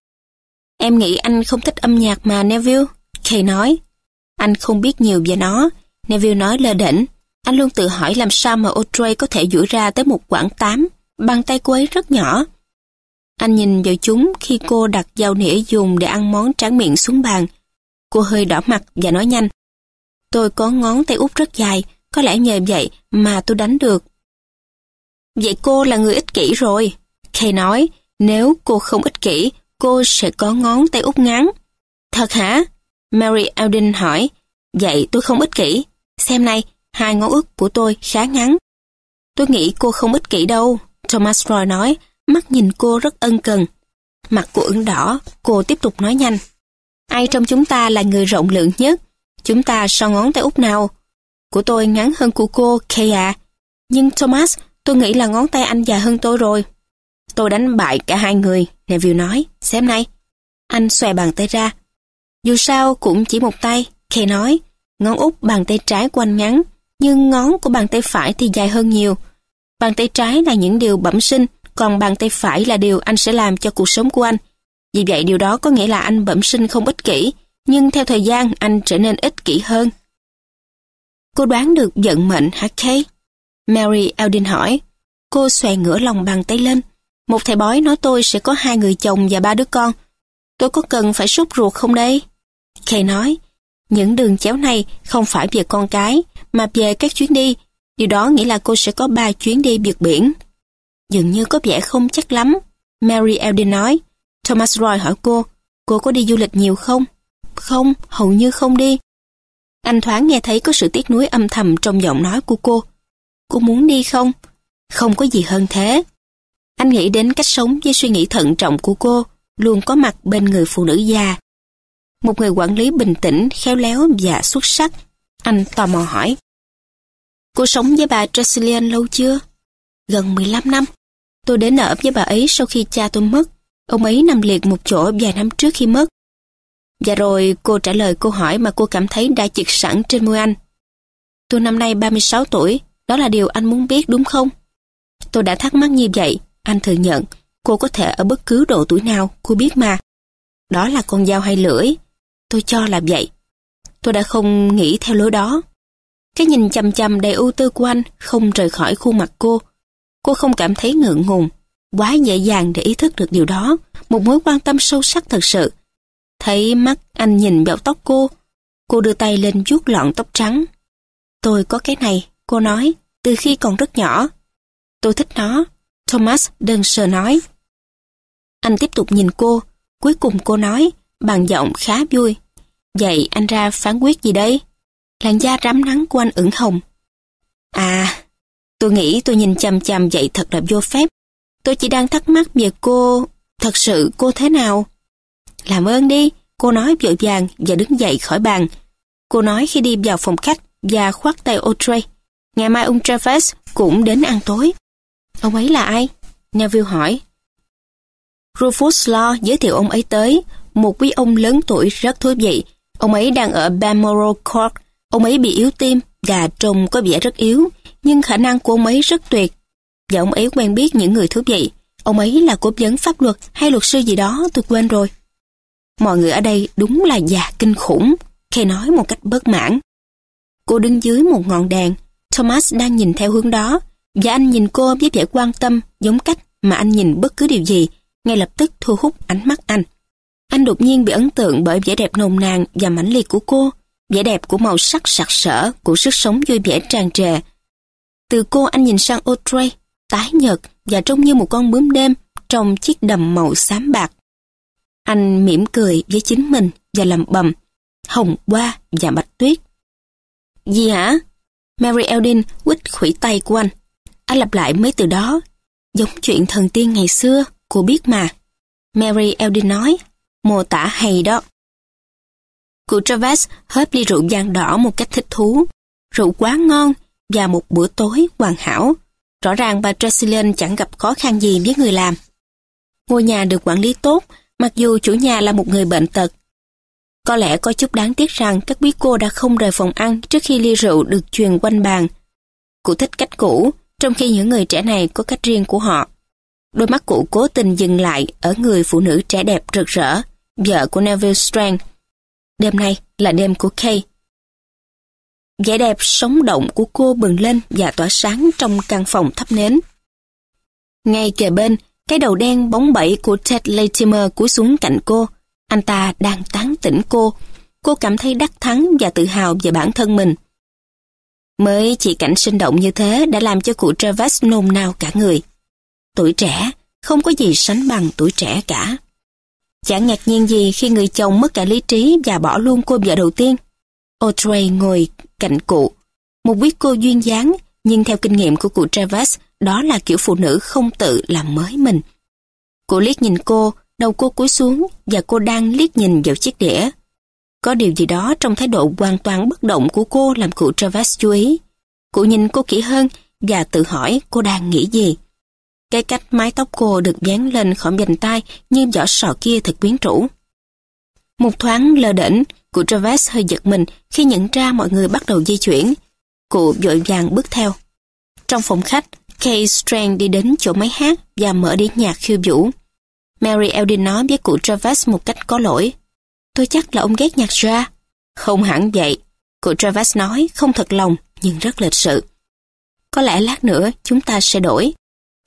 Em nghĩ anh không thích âm nhạc mà Neville, Kay nói. Anh không biết nhiều về nó, Neville nói lơ đỉnh. Anh luôn tự hỏi làm sao mà Audrey có thể duỗi ra tới một quãng tám, bàn tay cô ấy rất nhỏ. Anh nhìn vào chúng khi cô đặt dao nĩa dùng để ăn món tráng miệng xuống bàn. Cô hơi đỏ mặt và nói nhanh. Tôi có ngón tay út rất dài, có lẽ nhờ vậy mà tôi đánh được. Vậy cô là người ích kỷ rồi. Kay nói, nếu cô không ích kỷ, cô sẽ có ngón tay út ngắn. Thật hả? Mary Alden hỏi. Vậy tôi không ích kỷ. Xem này, hai ngón út của tôi khá ngắn. Tôi nghĩ cô không ích kỷ đâu, Thomas Roy nói, mắt nhìn cô rất ân cần. Mặt cô ửng đỏ, cô tiếp tục nói nhanh. Ai trong chúng ta là người rộng lượng nhất? Chúng ta so ngón tay út nào? Của tôi ngắn hơn của cô, Kay à. Nhưng Thomas, tôi nghĩ là ngón tay anh dài hơn tôi rồi. Tôi đánh bại cả hai người, Neville nói. Xem này. Anh xòe bàn tay ra. Dù sao cũng chỉ một tay, Kay nói. Ngón út bàn tay trái của anh ngắn, nhưng ngón của bàn tay phải thì dài hơn nhiều. Bàn tay trái là những điều bẩm sinh, còn bàn tay phải là điều anh sẽ làm cho cuộc sống của anh. Vì vậy điều đó có nghĩa là anh bẩm sinh không ích kỷ, nhưng theo thời gian anh trở nên ích kỷ hơn. Cô đoán được giận mệnh hả Kay? Mary Eldin hỏi. Cô xòe ngửa lòng bàn tay lên. Một thầy bói nói tôi sẽ có hai người chồng và ba đứa con. Tôi có cần phải sốt ruột không đây? Kay nói, những đường chéo này không phải về con cái, mà về các chuyến đi. Điều đó nghĩa là cô sẽ có ba chuyến đi vượt biển. Dường như có vẻ không chắc lắm. Mary Eldin nói. Thomas Roy hỏi cô, cô có đi du lịch nhiều không? Không, hầu như không đi. Anh thoáng nghe thấy có sự tiếc nuối âm thầm trong giọng nói của cô. Cô muốn đi không? Không có gì hơn thế. Anh nghĩ đến cách sống với suy nghĩ thận trọng của cô, luôn có mặt bên người phụ nữ già. Một người quản lý bình tĩnh, khéo léo và xuất sắc. Anh tò mò hỏi. Cô sống với bà Tressilian lâu chưa? Gần 15 năm. Tôi đến ở với bà ấy sau khi cha tôi mất. Ông ấy nằm liệt một chỗ vài năm trước khi mất. Và rồi cô trả lời câu hỏi mà cô cảm thấy đã chực sẵn trên môi anh. Tôi năm nay 36 tuổi, đó là điều anh muốn biết đúng không? Tôi đã thắc mắc như vậy, anh thừa nhận, cô có thể ở bất cứ độ tuổi nào, cô biết mà. Đó là con dao hay lưỡi. Tôi cho là vậy. Tôi đã không nghĩ theo lối đó. Cái nhìn chầm chầm đầy ưu tư của anh không rời khỏi khuôn mặt cô. Cô không cảm thấy ngượng ngùng, quá dễ dàng để ý thức được điều đó, một mối quan tâm sâu sắc thật sự. Thấy mắt anh nhìn vào tóc cô, cô đưa tay lên vuốt lọn tóc trắng. Tôi có cái này, cô nói, từ khi còn rất nhỏ. Tôi thích nó, Thomas đơn sơ nói. Anh tiếp tục nhìn cô, cuối cùng cô nói, bằng giọng khá vui. Vậy anh ra phán quyết gì đây? Làn da rám nắng của anh ửng hồng. À, tôi nghĩ tôi nhìn chằm chằm vậy thật là vô phép. Tôi chỉ đang thắc mắc về cô, thật sự cô thế nào? Làm ơn đi, cô nói vội vàng và đứng dậy khỏi bàn. Cô nói khi đi vào phòng khách và khoát tay Audrey. Ngày mai ông Travis cũng đến ăn tối. Ông ấy là ai? Neville hỏi. Rufus Law giới thiệu ông ấy tới, một quý ông lớn tuổi rất thú vị. Ông ấy đang ở Balmoral Court. Ông ấy bị yếu tim và trông có vẻ rất yếu, nhưng khả năng của ông ấy rất tuyệt. Và ông ấy quen biết những người thú vị. Ông ấy là cố vấn pháp luật hay luật sư gì đó, tôi quên rồi. Mọi người ở đây đúng là già kinh khủng, Kay nói một cách bất mãn. Cô đứng dưới một ngọn đèn, Thomas đang nhìn theo hướng đó, và anh nhìn cô với vẻ quan tâm giống cách mà anh nhìn bất cứ điều gì, ngay lập tức thu hút ánh mắt anh. Anh đột nhiên bị ấn tượng bởi vẻ đẹp nồng nàn và mãnh liệt của cô, vẻ đẹp của màu sắc sặc sỡ, của sức sống vui vẻ tràn trề. Từ cô anh nhìn sang Audrey, tái nhợt và trông như một con bướm đêm trong chiếc đầm màu xám bạc. Anh mỉm cười với chính mình và lầm bầm, hồng hoa và bạch tuyết. Gì hả? Mary Eldin quýt khủy tay của anh. Anh lặp lại mấy từ đó, giống chuyện thần tiên ngày xưa, cô biết mà. Mary Eldin nói, mô tả hay đó. Cụ Travis hớp ly rượu vang đỏ một cách thích thú. Rượu quá ngon và một bữa tối hoàn hảo. Rõ ràng bà Tresillian chẳng gặp khó khăn gì với người làm. Ngôi nhà được quản lý tốt, mặc dù chủ nhà là một người bệnh tật. Có lẽ có chút đáng tiếc rằng các quý cô đã không rời phòng ăn trước khi ly rượu được truyền quanh bàn. Cụ thích cách cũ, trong khi những người trẻ này có cách riêng của họ. Đôi mắt cụ cố tình dừng lại ở người phụ nữ trẻ đẹp rực rỡ, vợ của Neville Strand. Đêm nay là đêm của Kay. Vẻ đẹp sống động của cô bừng lên và tỏa sáng trong căn phòng thắp nến. Ngay kề bên, cái đầu đen bóng bẩy của Ted Latimer cúi xuống cạnh cô. Anh ta đang tán tỉnh cô. Cô cảm thấy đắc thắng và tự hào về bản thân mình. Mới chỉ cảnh sinh động như thế đã làm cho cụ Travis nôn nao cả người. Tuổi trẻ, không có gì sánh bằng tuổi trẻ cả. Chẳng ngạc nhiên gì khi người chồng mất cả lý trí và bỏ luôn cô vợ đầu tiên. Audrey ngồi cạnh cụ. Một quyết cô duyên dáng, nhưng theo kinh nghiệm của cụ Travis, đó là kiểu phụ nữ không tự làm mới mình. Cụ liếc nhìn cô, đầu cô cúi xuống và cô đang liếc nhìn vào chiếc đĩa. Có điều gì đó trong thái độ hoàn toàn bất động của cô làm cụ Travis chú ý. Cụ nhìn cô kỹ hơn và tự hỏi cô đang nghĩ gì. Cái cách mái tóc cô được dán lên khỏi vành tay như vỏ sò kia thật quyến rũ. Một thoáng lơ đỉnh, cụ Travis hơi giật mình khi nhận ra mọi người bắt đầu di chuyển. Cụ vội vàng bước theo. Trong phòng khách, Kay Strang đi đến chỗ máy hát và mở đĩa nhạc khiêu vũ. Mary Eldin nói với cụ Travis một cách có lỗi. Tôi chắc là ông ghét nhạc ra. Không hẳn vậy. Cụ Travis nói không thật lòng nhưng rất lịch sự. Có lẽ lát nữa chúng ta sẽ đổi.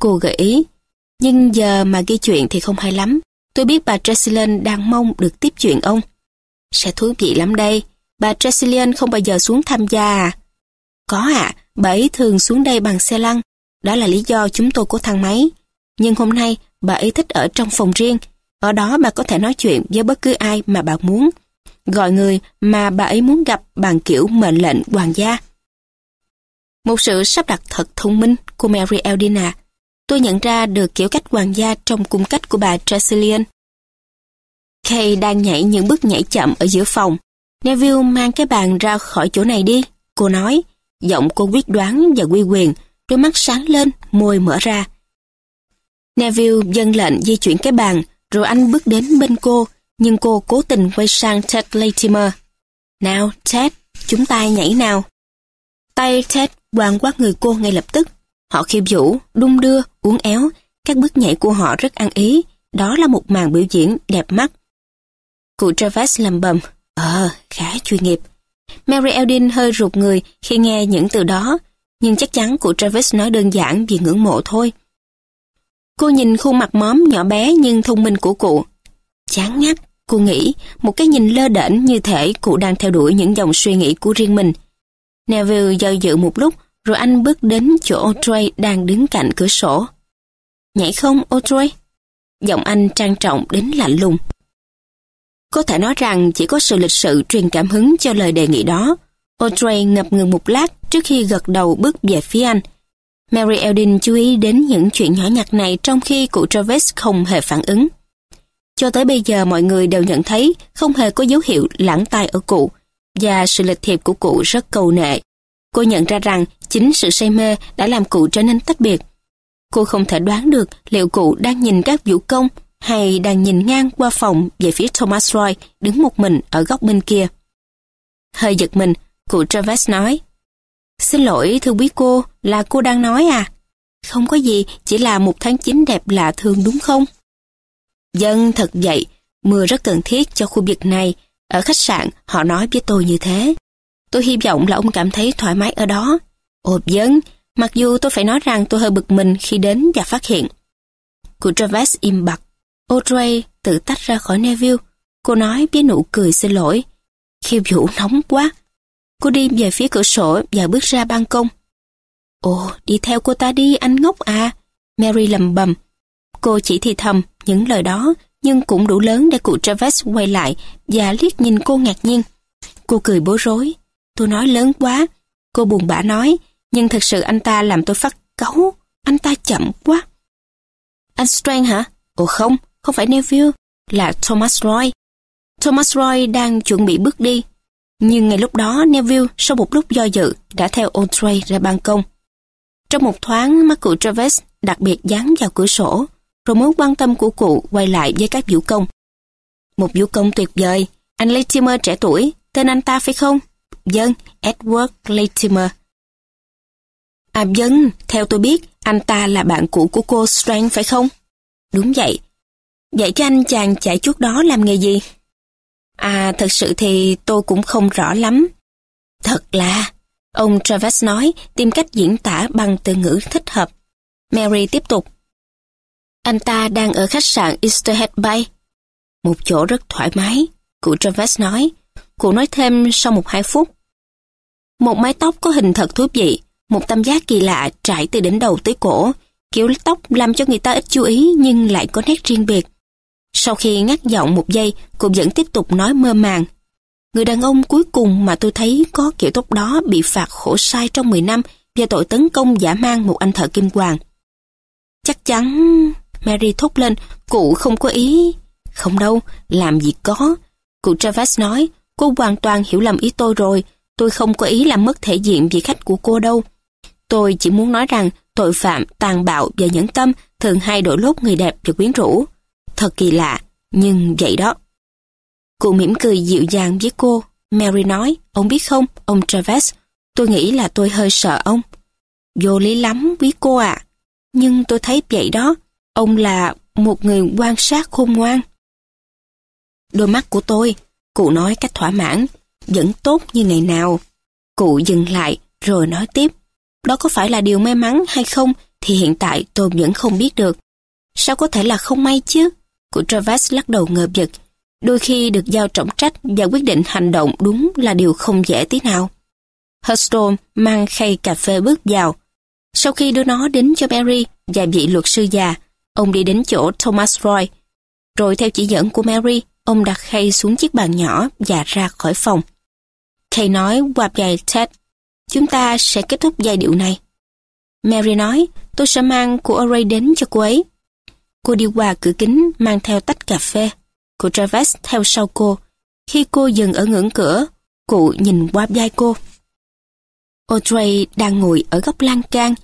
Cô gợi ý. Nhưng giờ mà ghi chuyện thì không hay lắm. Tôi biết bà Tresillian đang mong được tiếp chuyện ông. Sẽ thú vị lắm đây. Bà Tresillian không bao giờ xuống tham gia à? Có ạ, à, bà ấy thường xuống đây bằng xe lăn. Đó là lý do chúng tôi có thang máy. Nhưng hôm nay, bà ấy thích ở trong phòng riêng. Ở đó bà có thể nói chuyện với bất cứ ai mà bà muốn. Gọi người mà bà ấy muốn gặp bằng kiểu mệnh lệnh hoàng gia. Một sự sắp đặt thật thông minh của Mary Eldina. Tôi nhận ra được kiểu cách hoàng gia trong cung cách của bà Tressilian. Kay đang nhảy những bước nhảy chậm ở giữa phòng. Neville mang cái bàn ra khỏi chỗ này đi, cô nói. Giọng cô quyết đoán và quy quyền, đôi mắt sáng lên, môi mở ra. Neville dâng lệnh di chuyển cái bàn, rồi anh bước đến bên cô, nhưng cô cố tình quay sang Ted Latimer. Nào, Ted, chúng ta nhảy nào. Tay Ted quàng qua người cô ngay lập tức. Họ khiêu vũ, đung đưa, uốn éo, các bước nhảy của họ rất ăn ý. Đó là một màn biểu diễn đẹp mắt. Cụ Travis làm bầm, ờ, khá chuyên nghiệp. Mary Eldin hơi rụt người khi nghe những từ đó, nhưng chắc chắn cụ Travis nói đơn giản vì ngưỡng mộ thôi. Cô nhìn khuôn mặt móm nhỏ bé nhưng thông minh của cụ. Chán ngắt, cô nghĩ, một cái nhìn lơ đễnh như thể cụ đang theo đuổi những dòng suy nghĩ của riêng mình. Neville do dự một lúc, rồi anh bước đến chỗ Audrey đang đứng cạnh cửa sổ. Nhảy không, Audrey? Giọng anh trang trọng đến lạnh lùng. Có thể nói rằng chỉ có sự lịch sự truyền cảm hứng cho lời đề nghị đó. Audrey ngập ngừng một lát trước khi gật đầu bước về phía anh. Mary Eldin chú ý đến những chuyện nhỏ nhặt này trong khi cụ Travis không hề phản ứng. Cho tới bây giờ mọi người đều nhận thấy không hề có dấu hiệu lãng tai ở cụ và sự lịch thiệp của cụ rất cầu nệ. Cô nhận ra rằng chính sự say mê đã làm cụ trở nên tách biệt. Cô không thể đoán được liệu cụ đang nhìn các vũ công hay đang nhìn ngang qua phòng về phía Thomas Roy đứng một mình ở góc bên kia. Hơi giật mình, cụ Travis nói Xin lỗi thưa quý cô, là cô đang nói à? Không có gì, chỉ là một tháng chín đẹp lạ thường đúng không? Dân thật vậy, mưa rất cần thiết cho khu vực này. Ở khách sạn, họ nói với tôi như thế. Tôi hy vọng là ông cảm thấy thoải mái ở đó. Ồ dân, mặc dù tôi phải nói rằng tôi hơi bực mình khi đến và phát hiện. cô Travis im bặt. Audrey tự tách ra khỏi Neville. Cô nói với nụ cười xin lỗi. Khiêu vũ nóng quá, Cô đi về phía cửa sổ và bước ra ban công. Ồ, đi theo cô ta đi, anh ngốc à. Mary lầm bầm. Cô chỉ thì thầm những lời đó, nhưng cũng đủ lớn để cụ Travis quay lại và liếc nhìn cô ngạc nhiên. Cô cười bối rối. Tôi nói lớn quá. Cô buồn bã nói, nhưng thật sự anh ta làm tôi phát cáu. Anh ta chậm quá. Anh Strang hả? Ồ không, không phải Neville, là Thomas Roy. Thomas Roy đang chuẩn bị bước đi, nhưng ngay lúc đó Neville sau một lúc do dự đã theo Audrey ra ban công. Trong một thoáng mắt cụ Travis đặc biệt dán vào cửa sổ, rồi mối quan tâm của cụ quay lại với các vũ công. Một vũ công tuyệt vời, Anh Latimer trẻ tuổi, tên anh ta phải không? Dân, Edward Latimer. À dân, theo tôi biết, anh ta là bạn cũ của cô Strang phải không? Đúng vậy. Vậy cái anh chàng chạy chút đó làm nghề gì? À, thật sự thì tôi cũng không rõ lắm. Thật là, ông Travis nói, tìm cách diễn tả bằng từ ngữ thích hợp. Mary tiếp tục. Anh ta đang ở khách sạn Easterhead Bay. Một chỗ rất thoải mái, cụ Travis nói. Cụ nói thêm sau một hai phút. Một mái tóc có hình thật thú vị, một tam giác kỳ lạ trải từ đỉnh đầu tới cổ. Kiểu tóc làm cho người ta ít chú ý nhưng lại có nét riêng biệt. Sau khi ngắt giọng một giây, cụ vẫn tiếp tục nói mơ màng. Người đàn ông cuối cùng mà tôi thấy có kiểu tóc đó bị phạt khổ sai trong 10 năm về tội tấn công giả mang một anh thợ kim hoàng. Chắc chắn... Mary thốt lên, cụ không có ý. Không đâu, làm gì có. Cụ Travis nói, cô hoàn toàn hiểu lầm ý tôi rồi. Tôi không có ý làm mất thể diện vị khách của cô đâu. Tôi chỉ muốn nói rằng tội phạm, tàn bạo và nhẫn tâm thường hay đổi lốt người đẹp và quyến rũ. Thật kỳ lạ, nhưng vậy đó. Cụ mỉm cười dịu dàng với cô. Mary nói, ông biết không, ông Travis, tôi nghĩ là tôi hơi sợ ông. Vô lý lắm, quý cô ạ. Nhưng tôi thấy vậy đó, ông là một người quan sát khôn ngoan. Đôi mắt của tôi, cụ nói cách thỏa mãn, vẫn tốt như ngày nào. Cụ dừng lại, rồi nói tiếp. Đó có phải là điều may mắn hay không thì hiện tại tôi vẫn không biết được. Sao có thể là không may chứ? Của Travis lắc đầu ngợp giật. Đôi khi được giao trọng trách và quyết định hành động đúng là điều không dễ tí nào. Hurston mang khay cà phê bước vào. Sau khi đưa nó đến cho Mary và vị luật sư già, ông đi đến chỗ Thomas Roy. Rồi theo chỉ dẫn của Mary, ông đặt khay xuống chiếc bàn nhỏ và ra khỏi phòng. Khay nói qua giày Ted, chúng ta sẽ kết thúc giai điệu này. Mary nói, tôi sẽ mang của Ray đến cho cô ấy. Cô đi qua cửa kính mang theo tách cà phê. Cô Travis theo sau cô. Khi cô dừng ở ngưỡng cửa, cụ nhìn qua vai cô. Audrey đang ngồi ở góc lan can.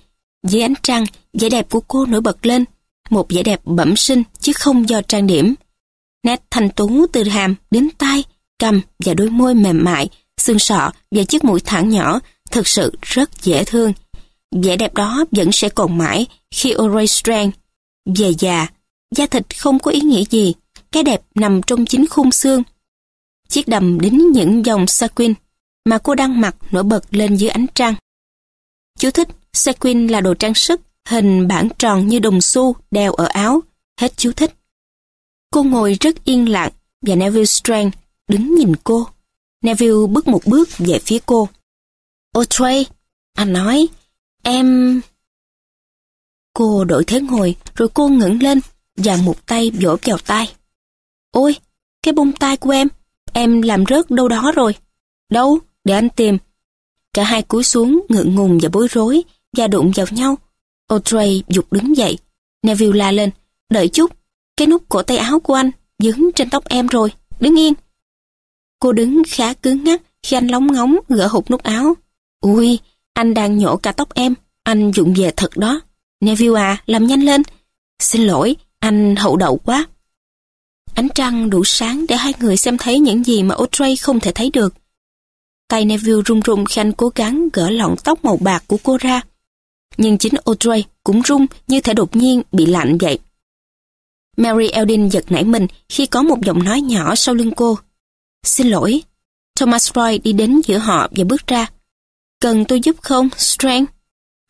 Dưới ánh trăng, vẻ đẹp của cô nổi bật lên. Một vẻ đẹp bẩm sinh chứ không do trang điểm. Nét thanh tú từ hàm đến tai, cầm và đôi môi mềm mại, xương sọ và chiếc mũi thẳng nhỏ thực sự rất dễ thương. Vẻ đẹp đó vẫn sẽ còn mãi khi Audrey Strand về già, da thịt không có ý nghĩa gì, cái đẹp nằm trong chính khung xương. Chiếc đầm đính những dòng sequin mà cô đang mặc nổi bật lên dưới ánh trăng. Chú thích, sequin là đồ trang sức, hình bản tròn như đồng xu đeo ở áo. Hết chú thích. Cô ngồi rất yên lặng và Neville strang đứng nhìn cô. Neville bước một bước về phía cô. Audrey, anh nói, em... Cô đổi thế ngồi, rồi cô ngẩng lên và một tay vỗ vào tay. Ôi, cái bông tai của em, em làm rớt đâu đó rồi. Đâu, để anh tìm. Cả hai cúi xuống, ngượng ngùng và bối rối, và đụng vào nhau. Audrey dục đứng dậy. Neville la lên, đợi chút, cái nút cổ tay áo của anh dướng trên tóc em rồi, đứng yên. Cô đứng khá cứng ngắc khi anh lóng ngóng gỡ hụt nút áo. Ui, anh đang nhổ cả tóc em, anh dụng về thật đó. Neville à, làm nhanh lên. Xin lỗi, anh hậu đậu quá. Ánh trăng đủ sáng để hai người xem thấy những gì mà Audrey không thể thấy được. Tay Neville run run khi anh cố gắng gỡ lọn tóc màu bạc của cô ra. Nhưng chính Audrey cũng run như thể đột nhiên bị lạnh vậy. Mary Eldin giật nảy mình khi có một giọng nói nhỏ sau lưng cô. Xin lỗi. Thomas Roy đi đến giữa họ và bước ra. Cần tôi giúp không, Strang?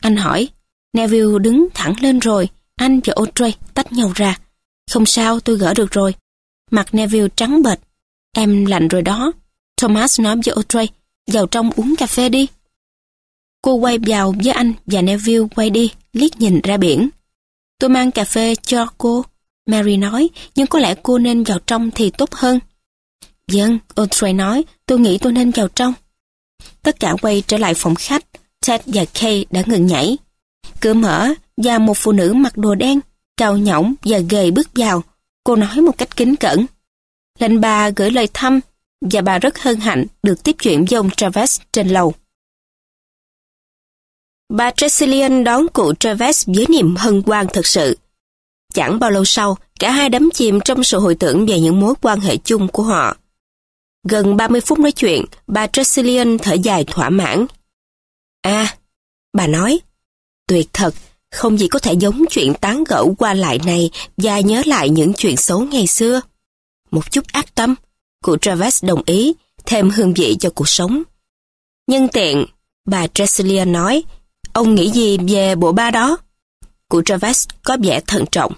Anh hỏi. Neville đứng thẳng lên rồi. Anh và Audrey tách nhau ra. Không sao, tôi gỡ được rồi. Mặt Neville trắng bệch. Em lạnh rồi đó. Thomas nói với Audrey, vào trong uống cà phê đi. Cô quay vào với anh và Neville quay đi, liếc nhìn ra biển. Tôi mang cà phê cho cô, Mary nói, nhưng có lẽ cô nên vào trong thì tốt hơn. Vâng, Audrey nói, tôi nghĩ tôi nên vào trong. Tất cả quay trở lại phòng khách, Ted và Kay đã ngừng nhảy. Cửa mở và một phụ nữ mặc đồ đen, cao nhõng và gầy bước vào. Cô nói một cách kính cẩn. Lệnh bà gửi lời thăm và bà rất hân hạnh được tiếp chuyện với ông Travis trên lầu. Bà Tressilian đón cụ Travis với niềm hân hoan thật sự. Chẳng bao lâu sau, cả hai đắm chìm trong sự hồi tưởng về những mối quan hệ chung của họ. Gần 30 phút nói chuyện, bà Tresillian thở dài thỏa mãn. À, bà nói, tuyệt thật, không gì có thể giống chuyện tán gẫu qua lại này và nhớ lại những chuyện xấu ngày xưa. Một chút ác tâm, cụ Travis đồng ý, thêm hương vị cho cuộc sống. Nhân tiện, bà Tresillian nói, ông nghĩ gì về bộ ba đó? Cụ Travis có vẻ thận trọng.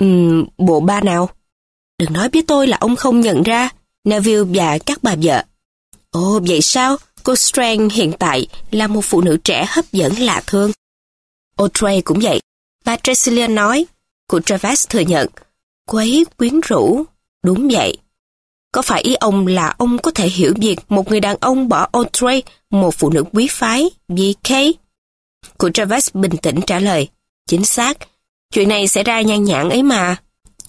Ừm, bộ ba nào? Đừng nói với tôi là ông không nhận ra Neville và các bà vợ. Ồ, vậy sao? Cô Strang hiện tại là một phụ nữ trẻ hấp dẫn lạ thương. O'Tray cũng vậy. Bà Tresilia nói. Cụ Travis thừa nhận. Cô ấy quyến rũ. Đúng vậy. Có phải ý ông là ông có thể hiểu việc một người đàn ông bỏ O'Tray, một phụ nữ quý phái, vì Kay? Cụ Travis bình tĩnh trả lời. Chính xác. Chuyện này sẽ ra nhan nhản ấy mà.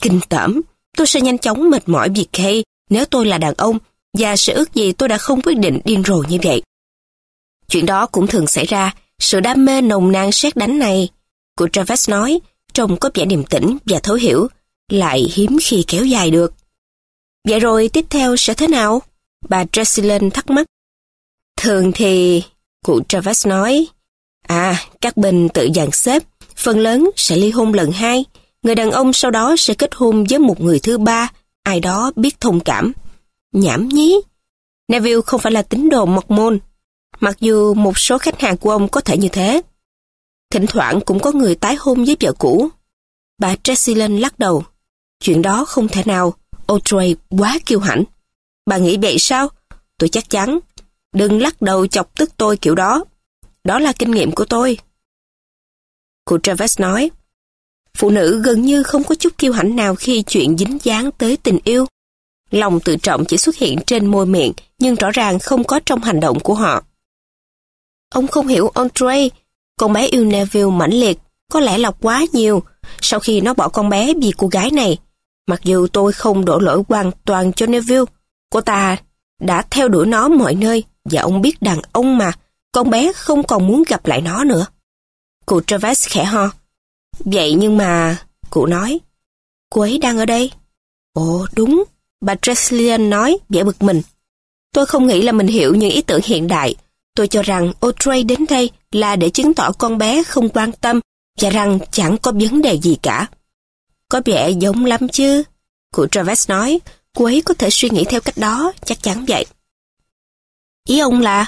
Kinh tởm. Tôi sẽ nhanh chóng mệt mỏi vì Kay nếu tôi là đàn ông và sự ước gì tôi đã không quyết định điên rồ như vậy. Chuyện đó cũng thường xảy ra, sự đam mê nồng nàn xét đánh này. Của Travis nói, trông có vẻ điềm tĩnh và thấu hiểu, lại hiếm khi kéo dài được. Vậy rồi tiếp theo sẽ thế nào? Bà Tresillen thắc mắc. Thường thì, cụ Travis nói, à, các bên tự dàn xếp, phần lớn sẽ ly hôn lần hai, người đàn ông sau đó sẽ kết hôn với một người thứ ba, ai đó biết thông cảm. Nhảm nhí. Neville không phải là tín đồ mọc môn, mặc dù một số khách hàng của ông có thể như thế. Thỉnh thoảng cũng có người tái hôn với vợ cũ. Bà Tresillen lắc đầu. Chuyện đó không thể nào, Audrey quá kiêu hãnh. Bà nghĩ vậy sao? Tôi chắc chắn. Đừng lắc đầu chọc tức tôi kiểu đó. Đó là kinh nghiệm của tôi. Cụ Travis nói, phụ nữ gần như không có chút kiêu hãnh nào khi chuyện dính dáng tới tình yêu. Lòng tự trọng chỉ xuất hiện trên môi miệng, nhưng rõ ràng không có trong hành động của họ. Ông không hiểu Andre, con bé yêu Neville mãnh liệt, có lẽ là quá nhiều, sau khi nó bỏ con bé vì cô gái này. Mặc dù tôi không đổ lỗi hoàn toàn cho Neville, cô ta đã theo đuổi nó mọi nơi, và ông biết đàn ông mà, con bé không còn muốn gặp lại nó nữa. Cụ Travis khẽ ho. Vậy nhưng mà, cụ nói, cô ấy đang ở đây. Ồ đúng, bà Treslian nói, vẻ bực mình. Tôi không nghĩ là mình hiểu những ý tưởng hiện đại. Tôi cho rằng Audrey đến đây là để chứng tỏ con bé không quan tâm và rằng chẳng có vấn đề gì cả. Có vẻ giống lắm chứ. Cụ Travis nói, cô ấy có thể suy nghĩ theo cách đó, chắc chắn vậy. Ý ông là,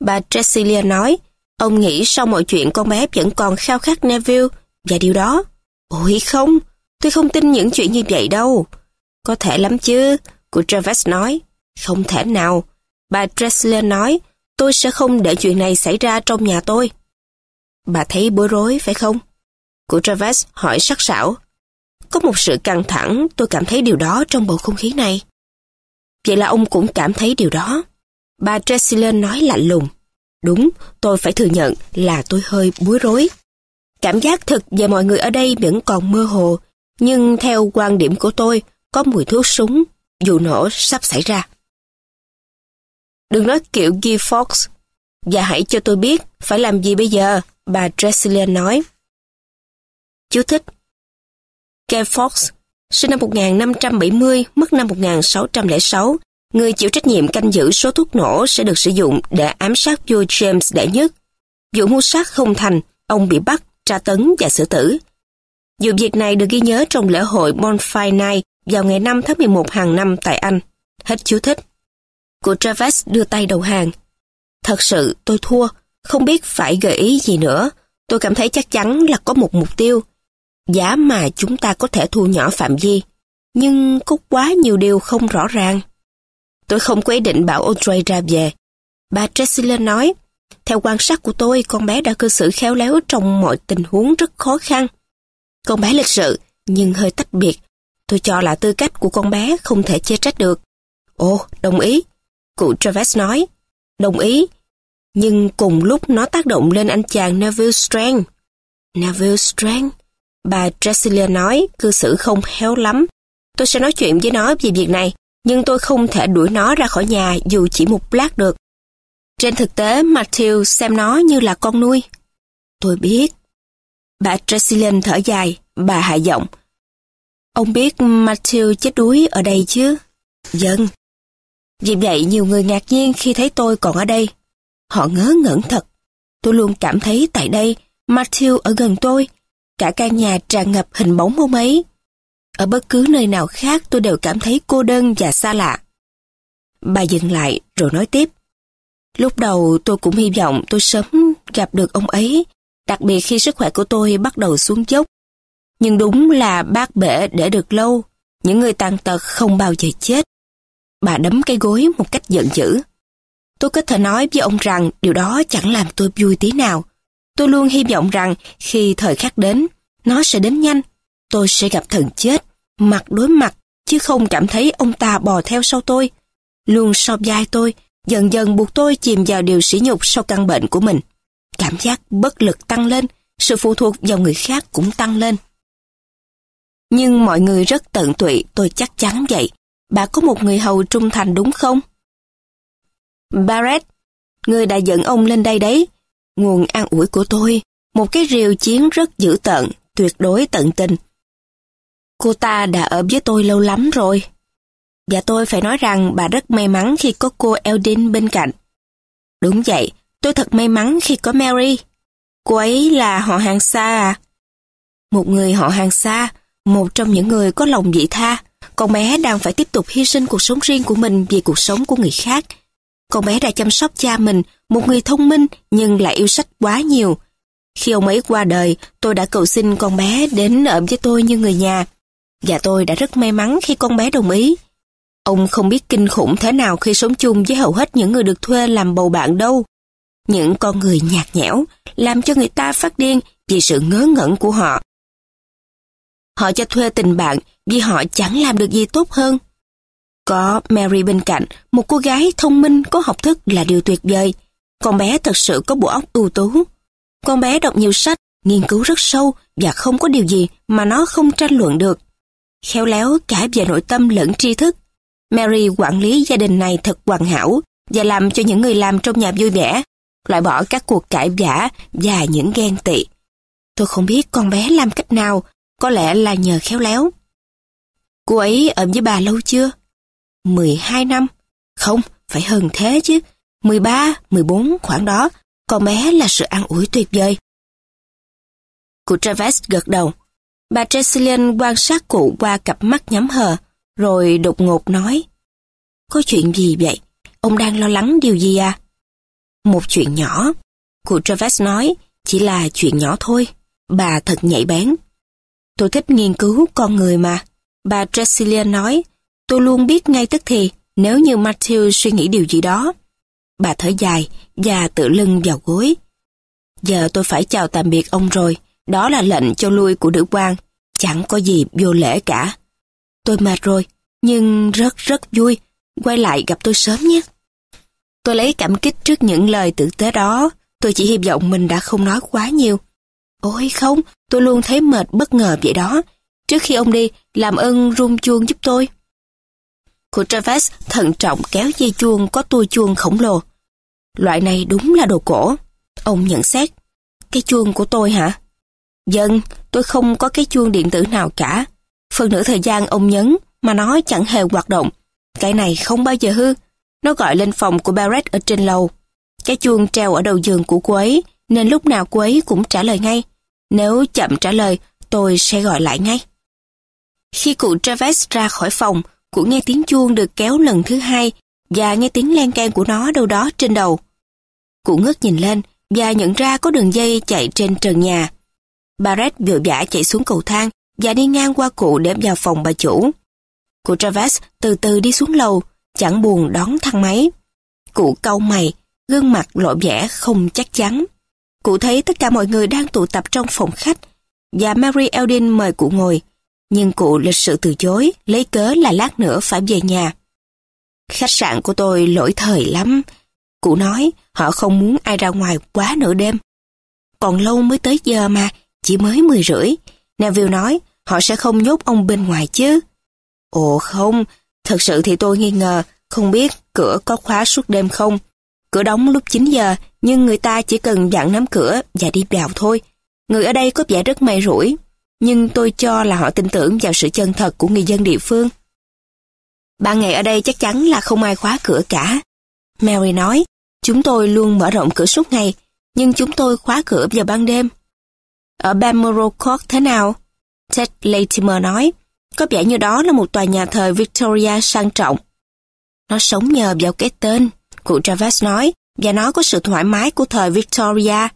bà Tresilia nói, ông nghĩ sau mọi chuyện con bé vẫn còn khao khát Neville, và điều đó, ôi không, tôi không tin những chuyện như vậy đâu. Có thể lắm chứ, cụ Travis nói, không thể nào. Bà Tresilia nói, tôi sẽ không để chuyện này xảy ra trong nhà tôi. Bà thấy bối rối phải không? Cụ Travis hỏi sắc sảo. Có một sự căng thẳng, tôi cảm thấy điều đó trong bầu không khí này. Vậy là ông cũng cảm thấy điều đó. Bà Tresillen nói lạnh lùng. Đúng, tôi phải thừa nhận là tôi hơi bối rối. Cảm giác thực về mọi người ở đây vẫn còn mơ hồ, nhưng theo quan điểm của tôi, có mùi thuốc súng, dù nổ sắp xảy ra. Đừng nói kiểu Guy Fox. và hãy cho tôi biết phải làm gì bây giờ, bà Tresillen nói. Chú thích Guy Fox, sinh năm 1570, mất năm 1606, người chịu trách nhiệm canh giữ số thuốc nổ sẽ được sử dụng để ám sát vua James đệ nhất. Vụ mưu sát không thành, ông bị bắt, tra tấn và xử tử. Vụ việc này được ghi nhớ trong lễ hội Bonfire Night vào ngày 5 tháng 11 hàng năm tại Anh. Hết chú thích. Của Travis đưa tay đầu hàng. Thật sự tôi thua, không biết phải gợi ý gì nữa. Tôi cảm thấy chắc chắn là có một mục tiêu, giá mà chúng ta có thể thu nhỏ phạm vi, nhưng có quá nhiều điều không rõ ràng. Tôi không có ý định bảo Audrey ra về. Bà Tressila nói, theo quan sát của tôi, con bé đã cư xử khéo léo trong mọi tình huống rất khó khăn. Con bé lịch sự, nhưng hơi tách biệt. Tôi cho là tư cách của con bé không thể chê trách được. Ồ, đồng ý. Cụ Travis nói. Đồng ý. Nhưng cùng lúc nó tác động lên anh chàng Neville Strang. Neville Strang? Bà Dresilia nói, cư xử không héo lắm. Tôi sẽ nói chuyện với nó về việc này, nhưng tôi không thể đuổi nó ra khỏi nhà dù chỉ một lát được. Trên thực tế, Matthew xem nó như là con nuôi. Tôi biết. Bà Tresilian thở dài, bà hạ giọng. Ông biết Matthew chết đuối ở đây chứ? Dân. Vì vậy nhiều người ngạc nhiên khi thấy tôi còn ở đây. Họ ngớ ngẩn thật. Tôi luôn cảm thấy tại đây, Matthew ở gần tôi. Cả căn nhà tràn ngập hình bóng ông ấy. Ở bất cứ nơi nào khác tôi đều cảm thấy cô đơn và xa lạ. Bà dừng lại rồi nói tiếp. Lúc đầu tôi cũng hy vọng tôi sớm gặp được ông ấy, đặc biệt khi sức khỏe của tôi bắt đầu xuống dốc. Nhưng đúng là bác bể để được lâu, những người tàn tật không bao giờ chết. Bà đấm cái gối một cách giận dữ. Tôi có thể nói với ông rằng điều đó chẳng làm tôi vui tí nào. Tôi luôn hy vọng rằng khi thời khắc đến, nó sẽ đến nhanh. Tôi sẽ gặp thần chết, mặt đối mặt, chứ không cảm thấy ông ta bò theo sau tôi. Luôn sau vai tôi, dần dần buộc tôi chìm vào điều sỉ nhục sau căn bệnh của mình. Cảm giác bất lực tăng lên, sự phụ thuộc vào người khác cũng tăng lên. Nhưng mọi người rất tận tụy, tôi chắc chắn vậy. Bà có một người hầu trung thành đúng không? Barrett, người đã dẫn ông lên đây đấy. Nguồn an ủi của tôi, một cái rìu chiến rất dữ tợn, tuyệt đối tận tình. Cô ta đã ở với tôi lâu lắm rồi. Và tôi phải nói rằng bà rất may mắn khi có cô Eldin bên cạnh. Đúng vậy, tôi thật may mắn khi có Mary. Cô ấy là họ hàng xa à? Một người họ hàng xa, một trong những người có lòng vị tha. Con bé đang phải tiếp tục hy sinh cuộc sống riêng của mình vì cuộc sống của người khác. Con bé đã chăm sóc cha mình, một người thông minh nhưng lại yêu sách quá nhiều. Khi ông ấy qua đời, tôi đã cầu xin con bé đến ở với tôi như người nhà. Và tôi đã rất may mắn khi con bé đồng ý. Ông không biết kinh khủng thế nào khi sống chung với hầu hết những người được thuê làm bầu bạn đâu. Những con người nhạt nhẽo, làm cho người ta phát điên vì sự ngớ ngẩn của họ. Họ cho thuê tình bạn vì họ chẳng làm được gì tốt hơn. Có Mary bên cạnh, một cô gái thông minh có học thức là điều tuyệt vời. Con bé thật sự có bộ óc ưu tú. Con bé đọc nhiều sách, nghiên cứu rất sâu và không có điều gì mà nó không tranh luận được. Khéo léo cả về nội tâm lẫn tri thức. Mary quản lý gia đình này thật hoàn hảo và làm cho những người làm trong nhà vui vẻ, loại bỏ các cuộc cãi vã và những ghen tị. Tôi không biết con bé làm cách nào, có lẽ là nhờ khéo léo. Cô ấy ở với bà lâu chưa? 12 năm. Không, phải hơn thế chứ. 13, 14 khoảng đó, con bé là sự an ủi tuyệt vời. Cụ Travis gật đầu. Bà Tresillian quan sát cụ qua cặp mắt nhắm hờ, rồi đột ngột nói. Có chuyện gì vậy? Ông đang lo lắng điều gì à? Một chuyện nhỏ. Cụ Travis nói, chỉ là chuyện nhỏ thôi. Bà thật nhạy bén. Tôi thích nghiên cứu con người mà. Bà Tressilian nói, tôi luôn biết ngay tức thì nếu như Matthew suy nghĩ điều gì đó. Bà thở dài và tự lưng vào gối. Giờ tôi phải chào tạm biệt ông rồi. Đó là lệnh cho lui của nữ quan. Chẳng có gì vô lễ cả. Tôi mệt rồi, nhưng rất rất vui. Quay lại gặp tôi sớm nhé. Tôi lấy cảm kích trước những lời tử tế đó. Tôi chỉ hy vọng mình đã không nói quá nhiều. Ôi không, tôi luôn thấy mệt bất ngờ vậy đó. Trước khi ông đi, làm ơn rung chuông giúp tôi. Cô Travis thận trọng kéo dây chuông có tua chuông khổng lồ. Loại này đúng là đồ cổ. Ông nhận xét. Cái chuông của tôi hả? Dân, tôi không có cái chuông điện tử nào cả. Phần nửa thời gian ông nhấn mà nó chẳng hề hoạt động. Cái này không bao giờ hư. Nó gọi lên phòng của Barrett ở trên lầu. Cái chuông treo ở đầu giường của cô ấy, nên lúc nào cô ấy cũng trả lời ngay. Nếu chậm trả lời, tôi sẽ gọi lại ngay. Khi cụ Travis ra khỏi phòng, cụ nghe tiếng chuông được kéo lần thứ hai và nghe tiếng len can của nó đâu đó trên đầu. Cụ ngước nhìn lên và nhận ra có đường dây chạy trên trần nhà. Barrett vội vã chạy xuống cầu thang và đi ngang qua cụ để vào phòng bà chủ. Cụ Travis từ từ đi xuống lầu, chẳng buồn đón thang máy. Cụ cau mày, gương mặt lộ vẻ không chắc chắn. Cụ thấy tất cả mọi người đang tụ tập trong phòng khách và Mary Eldin mời cụ ngồi. Nhưng cụ lịch sự từ chối, lấy cớ là lát nữa phải về nhà. Khách sạn của tôi lỗi thời lắm. Cụ nói họ không muốn ai ra ngoài quá nửa đêm. Còn lâu mới tới giờ mà, chỉ mới mười rưỡi. Neville nói họ sẽ không nhốt ông bên ngoài chứ. Ồ không, thật sự thì tôi nghi ngờ, không biết cửa có khóa suốt đêm không. Cửa đóng lúc 9 giờ, nhưng người ta chỉ cần dặn nắm cửa và đi vào thôi. Người ở đây có vẻ rất may rủi, nhưng tôi cho là họ tin tưởng vào sự chân thật của người dân địa phương. Ban ngày ở đây chắc chắn là không ai khóa cửa cả. Mary nói, chúng tôi luôn mở rộng cửa suốt ngày, nhưng chúng tôi khóa cửa vào ban đêm. Ở Balmoral Court thế nào? Ted Latimer nói, có vẻ như đó là một tòa nhà thời Victoria sang trọng. Nó sống nhờ vào cái tên, cụ Travis nói, và nó có sự thoải mái của thời Victoria.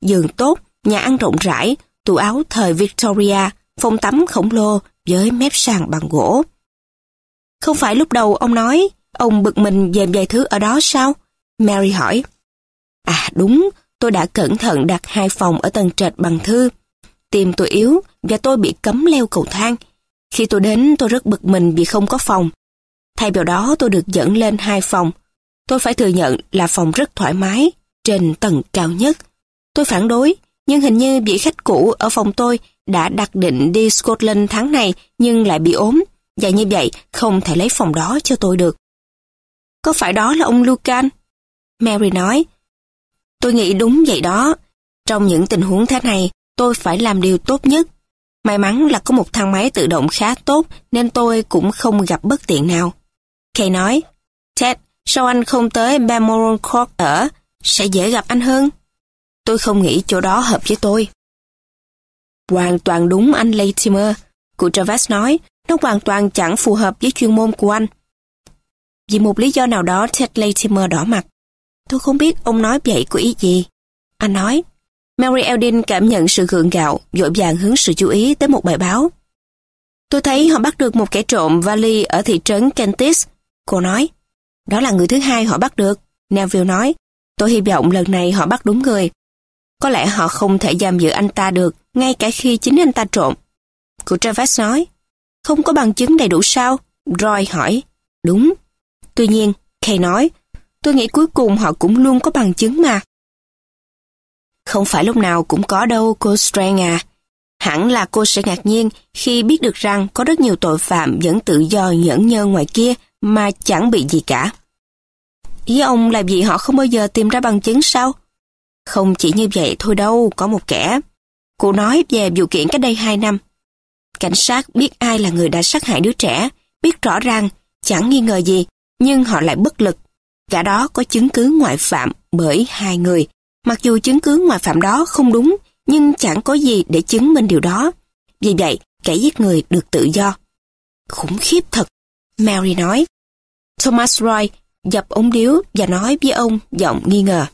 Giường tốt, nhà ăn rộng rãi, tủ áo thời Victoria, phòng tắm khổng lồ với mép sàn bằng gỗ. Không phải lúc đầu ông nói, ông bực mình về vài thứ ở đó sao? Mary hỏi. À đúng, tôi đã cẩn thận đặt hai phòng ở tầng trệt bằng thư. Tim tôi yếu và tôi bị cấm leo cầu thang. Khi tôi đến tôi rất bực mình vì không có phòng. Thay vào đó tôi được dẫn lên hai phòng. Tôi phải thừa nhận là phòng rất thoải mái, trên tầng cao nhất. Tôi phản đối, nhưng hình như vị khách cũ ở phòng tôi đã đặt định đi Scotland tháng này nhưng lại bị ốm, và như vậy không thể lấy phòng đó cho tôi được. Có phải đó là ông Lucan? Mary nói, tôi nghĩ đúng vậy đó. Trong những tình huống thế này, tôi phải làm điều tốt nhất. May mắn là có một thang máy tự động khá tốt nên tôi cũng không gặp bất tiện nào. Kay nói, Ted, sao anh không tới Balmoral Court ở? Sẽ dễ gặp anh hơn. Tôi không nghĩ chỗ đó hợp với tôi. Hoàn toàn đúng anh Latimer. Cụ Travis nói, nó hoàn toàn chẳng phù hợp với chuyên môn của anh. Vì một lý do nào đó Ted Latimer đỏ mặt. Tôi không biết ông nói vậy có ý gì. Anh nói, Mary Eldin cảm nhận sự gượng gạo, dội vàng hướng sự chú ý tới một bài báo. Tôi thấy họ bắt được một kẻ trộm vali ở thị trấn Kentis. Cô nói, đó là người thứ hai họ bắt được. Neville nói, tôi hy vọng lần này họ bắt đúng người. Có lẽ họ không thể giam giữ anh ta được, ngay cả khi chính anh ta trộm. Cụ Travis nói, không có bằng chứng đầy đủ sao? Roy hỏi, đúng. Tuy nhiên, Kay nói, tôi nghĩ cuối cùng họ cũng luôn có bằng chứng mà. Không phải lúc nào cũng có đâu cô Strang à. Hẳn là cô sẽ ngạc nhiên khi biết được rằng có rất nhiều tội phạm vẫn tự do nhẫn nhơ ngoài kia mà chẳng bị gì cả. Ý ông là vì họ không bao giờ tìm ra bằng chứng sao? Không chỉ như vậy thôi đâu, có một kẻ. Cô nói về vụ kiện cách đây hai năm. Cảnh sát biết ai là người đã sát hại đứa trẻ, biết rõ ràng, chẳng nghi ngờ gì, nhưng họ lại bất lực. Cả đó có chứng cứ ngoại phạm bởi hai người. Mặc dù chứng cứ ngoại phạm đó không đúng, nhưng chẳng có gì để chứng minh điều đó. Vì vậy, kẻ giết người được tự do. Khủng khiếp thật, Mary nói. Thomas Roy dập ống điếu và nói với ông giọng nghi ngờ.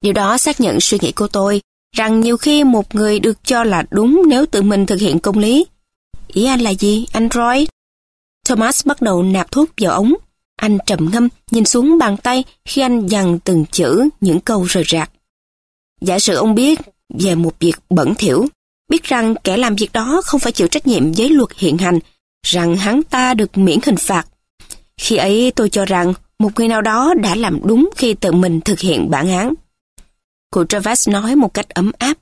Điều đó xác nhận suy nghĩ của tôi, rằng nhiều khi một người được cho là đúng nếu tự mình thực hiện công lý. Ý anh là gì, anh Roy? Thomas bắt đầu nạp thuốc vào ống. Anh trầm ngâm, nhìn xuống bàn tay khi anh dằn từng chữ những câu rời rạc. Giả sử ông biết về một việc bẩn thỉu, biết rằng kẻ làm việc đó không phải chịu trách nhiệm với luật hiện hành, rằng hắn ta được miễn hình phạt. Khi ấy tôi cho rằng một người nào đó đã làm đúng khi tự mình thực hiện bản án. Cô Travis nói một cách ấm áp.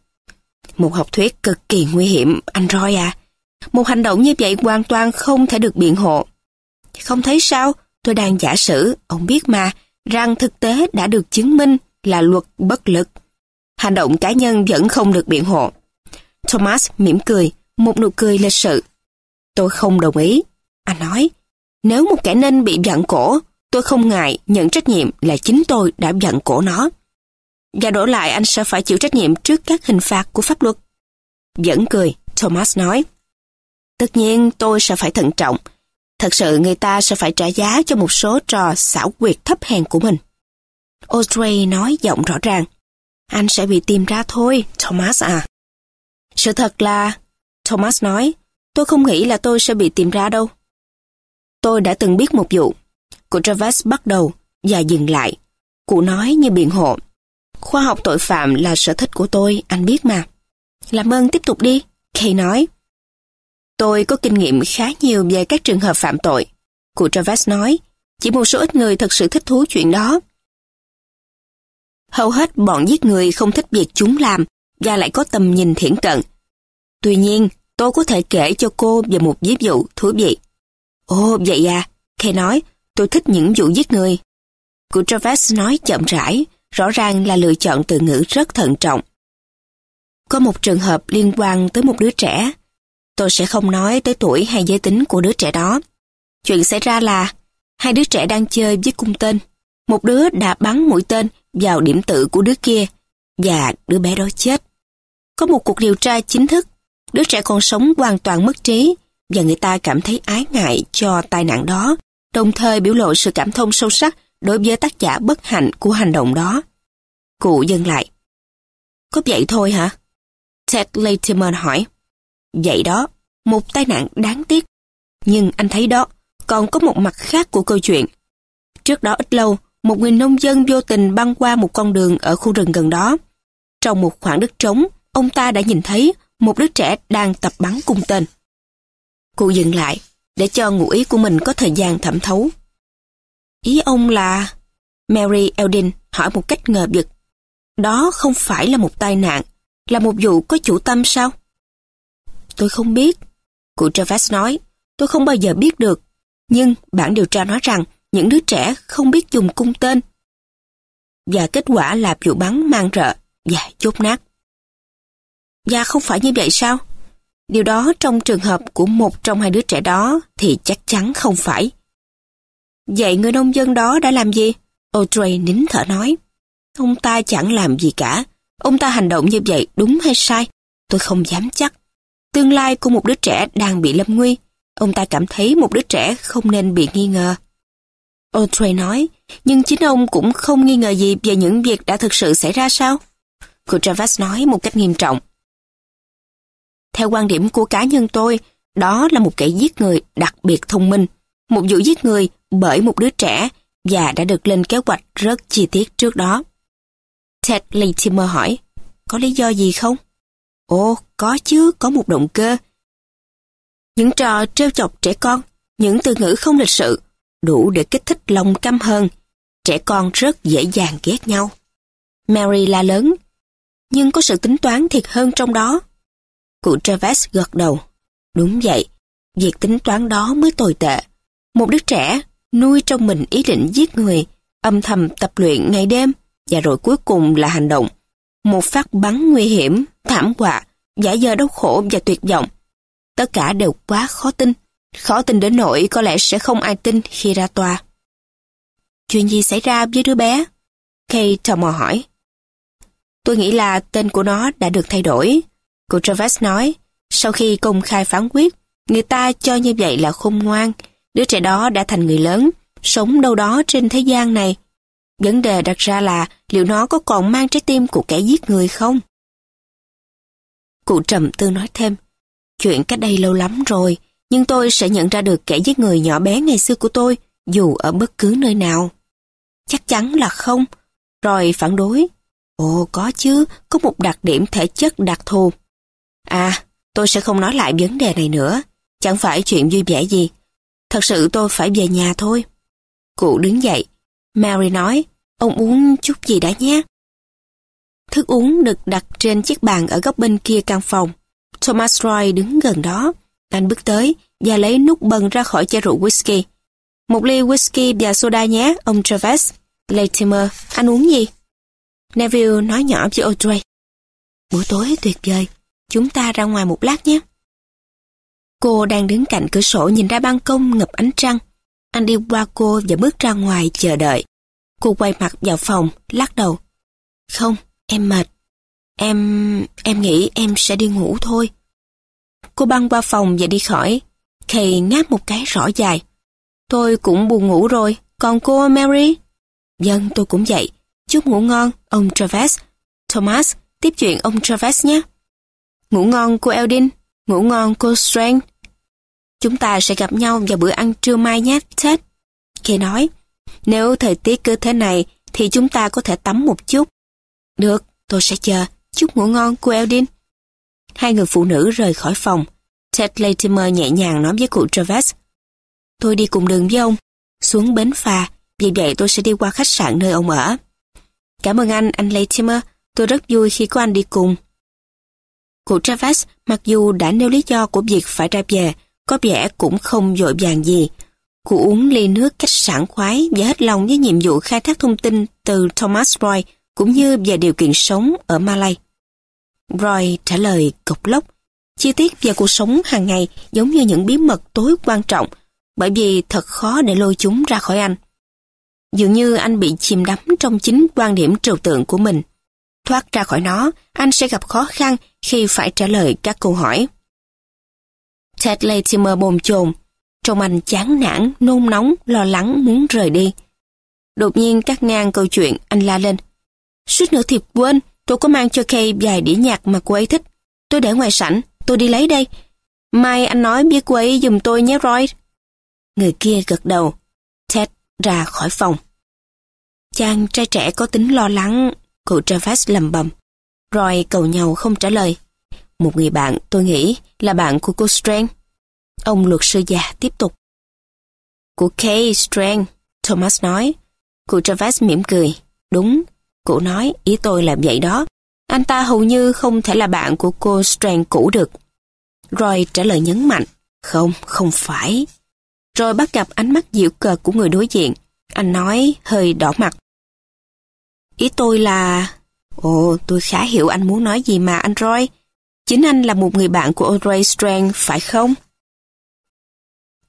Một học thuyết cực kỳ nguy hiểm, anh Roy à. Một hành động như vậy hoàn toàn không thể được biện hộ. Không thấy sao, tôi đang giả sử, ông biết mà, rằng thực tế đã được chứng minh là luật bất lực. Hành động cá nhân vẫn không được biện hộ. Thomas mỉm cười, một nụ cười lịch sự. Tôi không đồng ý. Anh nói, nếu một kẻ nên bị giận cổ, tôi không ngại nhận trách nhiệm là chính tôi đã giận cổ nó. Và đổi lại anh sẽ phải chịu trách nhiệm trước các hình phạt của pháp luật. Vẫn cười, Thomas nói. Tất nhiên tôi sẽ phải thận trọng. Thật sự người ta sẽ phải trả giá cho một số trò xảo quyệt thấp hèn của mình. Audrey nói giọng rõ ràng. Anh sẽ bị tìm ra thôi, Thomas à. Sự thật là, Thomas nói, tôi không nghĩ là tôi sẽ bị tìm ra đâu. Tôi đã từng biết một vụ. Cụ Travis bắt đầu và dừng lại. Cụ nói như biện hộ. Khoa học tội phạm là sở thích của tôi, anh biết mà. Làm ơn tiếp tục đi, Kay nói. Tôi có kinh nghiệm khá nhiều về các trường hợp phạm tội. Cụ Travis nói, chỉ một số ít người thật sự thích thú chuyện đó. Hầu hết bọn giết người không thích việc chúng làm và lại có tầm nhìn thiển cận. Tuy nhiên, tôi có thể kể cho cô về một ví dụ thú vị. Ồ, vậy à, Kay nói, tôi thích những vụ giết người. Cụ Travis nói chậm rãi, rõ ràng là lựa chọn từ ngữ rất thận trọng. Có một trường hợp liên quan tới một đứa trẻ. Tôi sẽ không nói tới tuổi hay giới tính của đứa trẻ đó. Chuyện xảy ra là hai đứa trẻ đang chơi với cung tên. Một đứa đã bắn mũi tên vào điểm tự của đứa kia và đứa bé đó chết. Có một cuộc điều tra chính thức, đứa trẻ còn sống hoàn toàn mất trí và người ta cảm thấy ái ngại cho tai nạn đó, đồng thời biểu lộ sự cảm thông sâu sắc đối với tác giả bất hạnh của hành động đó. Cụ dừng lại. Có vậy thôi hả? Ted Latimer hỏi. Vậy đó, một tai nạn đáng tiếc. Nhưng anh thấy đó, còn có một mặt khác của câu chuyện. Trước đó ít lâu, một người nông dân vô tình băng qua một con đường ở khu rừng gần đó. Trong một khoảng đất trống, ông ta đã nhìn thấy một đứa trẻ đang tập bắn cung tên. Cụ dừng lại, để cho ngụ ý của mình có thời gian thẩm thấu. Ý ông là... Mary Eldin hỏi một cách ngờ vực. Đó không phải là một tai nạn, là một vụ có chủ tâm sao? Tôi không biết. Cụ Travis nói, tôi không bao giờ biết được. Nhưng bản điều tra nói rằng những đứa trẻ không biết dùng cung tên. Và kết quả là vụ bắn mang rợ và chốt nát. Dạ không phải như vậy sao? Điều đó trong trường hợp của một trong hai đứa trẻ đó thì chắc chắn không phải. Vậy người nông dân đó đã làm gì? Audrey nín thở nói. Ông ta chẳng làm gì cả. Ông ta hành động như vậy đúng hay sai? Tôi không dám chắc. Tương lai của một đứa trẻ đang bị lâm nguy. Ông ta cảm thấy một đứa trẻ không nên bị nghi ngờ. Audrey nói, nhưng chính ông cũng không nghi ngờ gì về những việc đã thực sự xảy ra sao? Cô Travis nói một cách nghiêm trọng. Theo quan điểm của cá nhân tôi, đó là một kẻ giết người đặc biệt thông minh. Một vụ giết người bởi một đứa trẻ và đã được lên kế hoạch rất chi tiết trước đó. Ted Latimer hỏi, có lý do gì không? Ồ, có chứ, có một động cơ. Những trò trêu chọc trẻ con, những từ ngữ không lịch sự, đủ để kích thích lòng căm hơn. Trẻ con rất dễ dàng ghét nhau. Mary la lớn, nhưng có sự tính toán thiệt hơn trong đó. Cụ Travis gật đầu. Đúng vậy, việc tính toán đó mới tồi tệ. Một đứa trẻ nuôi trong mình ý định giết người, âm thầm tập luyện ngày đêm, và rồi cuối cùng là hành động. Một phát bắn nguy hiểm, thảm họa, giả dơ đau khổ và tuyệt vọng. Tất cả đều quá khó tin. Khó tin đến nỗi có lẽ sẽ không ai tin khi ra tòa. Chuyện gì xảy ra với đứa bé? Kay tò mò hỏi. Tôi nghĩ là tên của nó đã được thay đổi. Cô Travis nói, sau khi công khai phán quyết, người ta cho như vậy là khôn ngoan. Đứa trẻ đó đã thành người lớn, sống đâu đó trên thế gian này. Vấn đề đặt ra là liệu nó có còn mang trái tim của kẻ giết người không? Cụ trầm tư nói thêm, chuyện cách đây lâu lắm rồi, nhưng tôi sẽ nhận ra được kẻ giết người nhỏ bé ngày xưa của tôi, dù ở bất cứ nơi nào. Chắc chắn là không. Rồi phản đối. Ồ, có chứ, có một đặc điểm thể chất đặc thù. À, tôi sẽ không nói lại vấn đề này nữa. Chẳng phải chuyện vui vẻ gì. Thật sự tôi phải về nhà thôi. Cụ đứng dậy. Mary nói, ông uống chút gì đã nhé. Thức uống được đặt trên chiếc bàn ở góc bên kia căn phòng. Thomas Roy đứng gần đó. Anh bước tới và lấy nút bần ra khỏi chai rượu whisky. Một ly whisky và soda nhé, ông Travis. Latimer, anh uống gì? Neville nói nhỏ với Audrey. Buổi tối tuyệt vời, chúng ta ra ngoài một lát nhé. Cô đang đứng cạnh cửa sổ nhìn ra ban công ngập ánh trăng. Anh đi qua cô và bước ra ngoài chờ đợi. Cô quay mặt vào phòng, lắc đầu. Không, em mệt. Em... em nghĩ em sẽ đi ngủ thôi. Cô băng qua phòng và đi khỏi. Kay ngáp một cái rõ dài. Tôi cũng buồn ngủ rồi, còn cô Mary? Dân, tôi cũng vậy. Chúc ngủ ngon, ông Travis. Thomas, tiếp chuyện ông Travis nhé. Ngủ ngon cô Eldin, ngủ ngon cô Strang. Chúng ta sẽ gặp nhau vào bữa ăn trưa mai nhé, Ted. Kay nói, nếu thời tiết cứ thế này thì chúng ta có thể tắm một chút. Được, tôi sẽ chờ. Chúc ngủ ngon cô Eldin. Hai người phụ nữ rời khỏi phòng. Ted Latimer nhẹ nhàng nói với cụ Travis. Tôi đi cùng đường với ông, xuống bến phà, vì vậy tôi sẽ đi qua khách sạn nơi ông ở. Cảm ơn anh, anh Latimer, tôi rất vui khi có anh đi cùng. Cụ Travis, mặc dù đã nêu lý do của việc phải ra về, có vẻ cũng không dội vàng gì. Cụ uống ly nước cách sảng khoái và hết lòng với nhiệm vụ khai thác thông tin từ Thomas Roy cũng như về điều kiện sống ở Malay. Roy trả lời cộc lốc. Chi tiết về cuộc sống hàng ngày giống như những bí mật tối quan trọng. bởi vì thật khó để lôi chúng ra khỏi anh. Dường như anh bị chìm đắm trong chính quan điểm trừu tượng của mình. Thoát ra khỏi nó, anh sẽ gặp khó khăn khi phải trả lời các câu hỏi. Ted Latimer bồn chồn, trông anh chán nản, nôn nóng, lo lắng muốn rời đi. Đột nhiên cắt ngang câu chuyện, anh la lên. Suýt nữa thì quên, tôi có mang cho Kay vài đĩa nhạc mà cô ấy thích. Tôi để ngoài sảnh, tôi đi lấy đây. Mai anh nói biết cô ấy giùm tôi nhé Roy. Người kia gật đầu. Ted ra khỏi phòng. Chàng trai trẻ có tính lo lắng, cụ Travis lầm bầm. Roy cầu nhau không trả lời. Một người bạn tôi nghĩ là bạn của cô Strang. Ông luật sư già tiếp tục. Của Kay Strang, Thomas nói. Cụ Travis mỉm cười. Đúng, cụ nói ý tôi là vậy đó. Anh ta hầu như không thể là bạn của cô Strang cũ được. Roy trả lời nhấn mạnh. Không, không phải. Rồi bắt gặp ánh mắt dịu cợt của người đối diện. Anh nói hơi đỏ mặt. Ý tôi là... Ồ, tôi khá hiểu anh muốn nói gì mà anh Roy. Chính anh là một người bạn của Audrey Strang, phải không?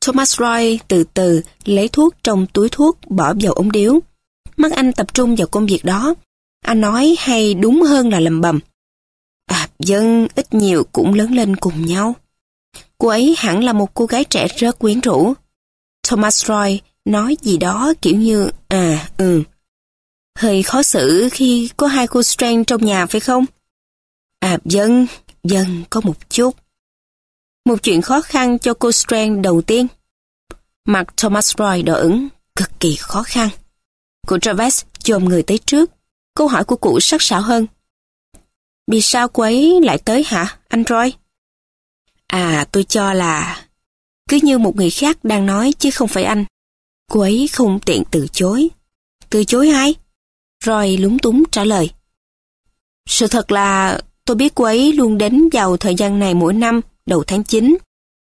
Thomas Roy từ từ lấy thuốc trong túi thuốc bỏ vào ống điếu. Mắt anh tập trung vào công việc đó. Anh nói hay đúng hơn là lầm bầm. À, dân ít nhiều cũng lớn lên cùng nhau. Cô ấy hẳn là một cô gái trẻ rất quyến rũ. Thomas Roy nói gì đó kiểu như à, ừ. Hơi khó xử khi có hai cô Strang trong nhà phải không? À, dân, dân có một chút. Một chuyện khó khăn cho cô Strang đầu tiên. Mặt Thomas Roy đỏ ứng, cực kỳ khó khăn. Cô Travis chồm người tới trước. Câu hỏi của cụ sắc sảo hơn. Vì sao cô ấy lại tới hả, anh Roy? À, tôi cho là... Cứ như một người khác đang nói chứ không phải anh. Cô ấy không tiện từ chối. Từ chối ai? Roy lúng túng trả lời. Sự thật là tôi biết cô ấy luôn đến vào thời gian này mỗi năm, đầu tháng 9.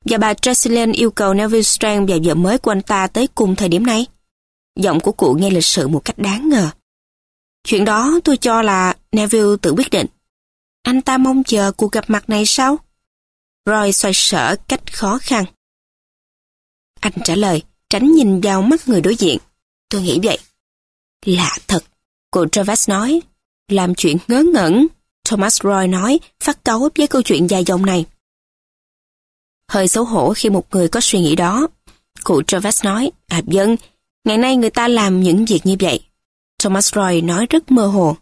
Và bà Tresillian yêu cầu Neville Strand và vợ mới của anh ta tới cùng thời điểm này. Giọng của cụ nghe lịch sự một cách đáng ngờ. Chuyện đó tôi cho là Neville tự quyết định. Anh ta mong chờ cuộc gặp mặt này sao? Roy xoay sở cách khó khăn. Anh trả lời, tránh nhìn vào mắt người đối diện. Tôi nghĩ vậy. Lạ thật, cô Travis nói. Làm chuyện ngớ ngẩn, Thomas Roy nói, phát cáu với câu chuyện dài dòng này. Hơi xấu hổ khi một người có suy nghĩ đó. Cụ Travis nói, à dân, ngày nay người ta làm những việc như vậy. Thomas Roy nói rất mơ hồ.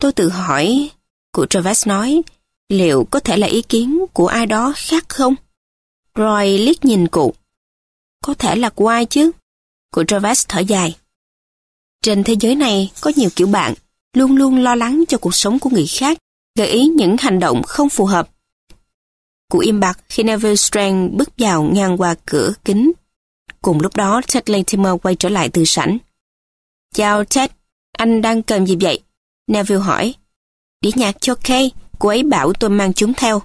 Tôi tự hỏi, cụ Travis nói, liệu có thể là ý kiến của ai đó khác không? Roy liếc nhìn cụ. Có thể là của ai chứ? Cụ Travis thở dài. Trên thế giới này có nhiều kiểu bạn, luôn luôn lo lắng cho cuộc sống của người khác, gợi ý những hành động không phù hợp. Cụ im bặt khi Neville Strang bước vào ngang qua cửa kính. Cùng lúc đó, Ted Latimer quay trở lại từ sảnh. Chào Ted, anh đang cần gì vậy? Neville hỏi. Đĩa nhạc cho Kay, cô ấy bảo tôi mang chúng theo.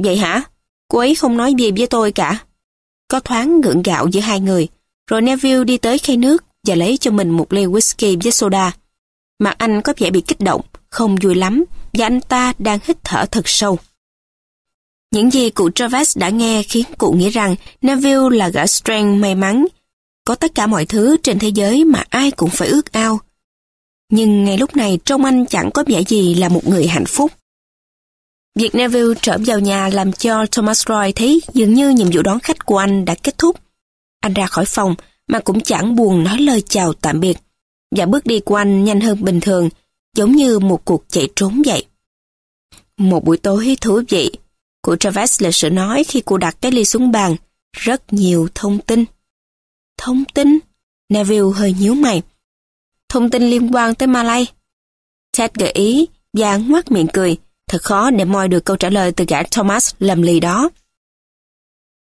Vậy hả? Cô ấy không nói gì với tôi cả. Có thoáng ngượng gạo giữa hai người, rồi Neville đi tới khay nước và lấy cho mình một ly whisky với soda. Mặt anh có vẻ bị kích động, không vui lắm, và anh ta đang hít thở thật sâu. Những gì cụ Travis đã nghe khiến cụ nghĩ rằng Neville là gã Strang may mắn, có tất cả mọi thứ trên thế giới mà ai cũng phải ước ao. Nhưng ngay lúc này trong anh chẳng có vẻ gì là một người hạnh phúc. Việc Neville trở vào nhà làm cho Thomas Roy thấy dường như nhiệm vụ đón khách của anh đã kết thúc. Anh ra khỏi phòng mà cũng chẳng buồn nói lời chào tạm biệt. Và bước đi của anh nhanh hơn bình thường, giống như một cuộc chạy trốn vậy. Một buổi tối thú vị, Cụ Travis lịch sự nói khi cô đặt cái ly xuống bàn, rất nhiều thông tin. Thông tin? Neville hơi nhíu mày. Thông tin liên quan tới Malay. Ted gợi ý và ngoác miệng cười. Thật khó để moi được câu trả lời từ gã Thomas lầm lì đó.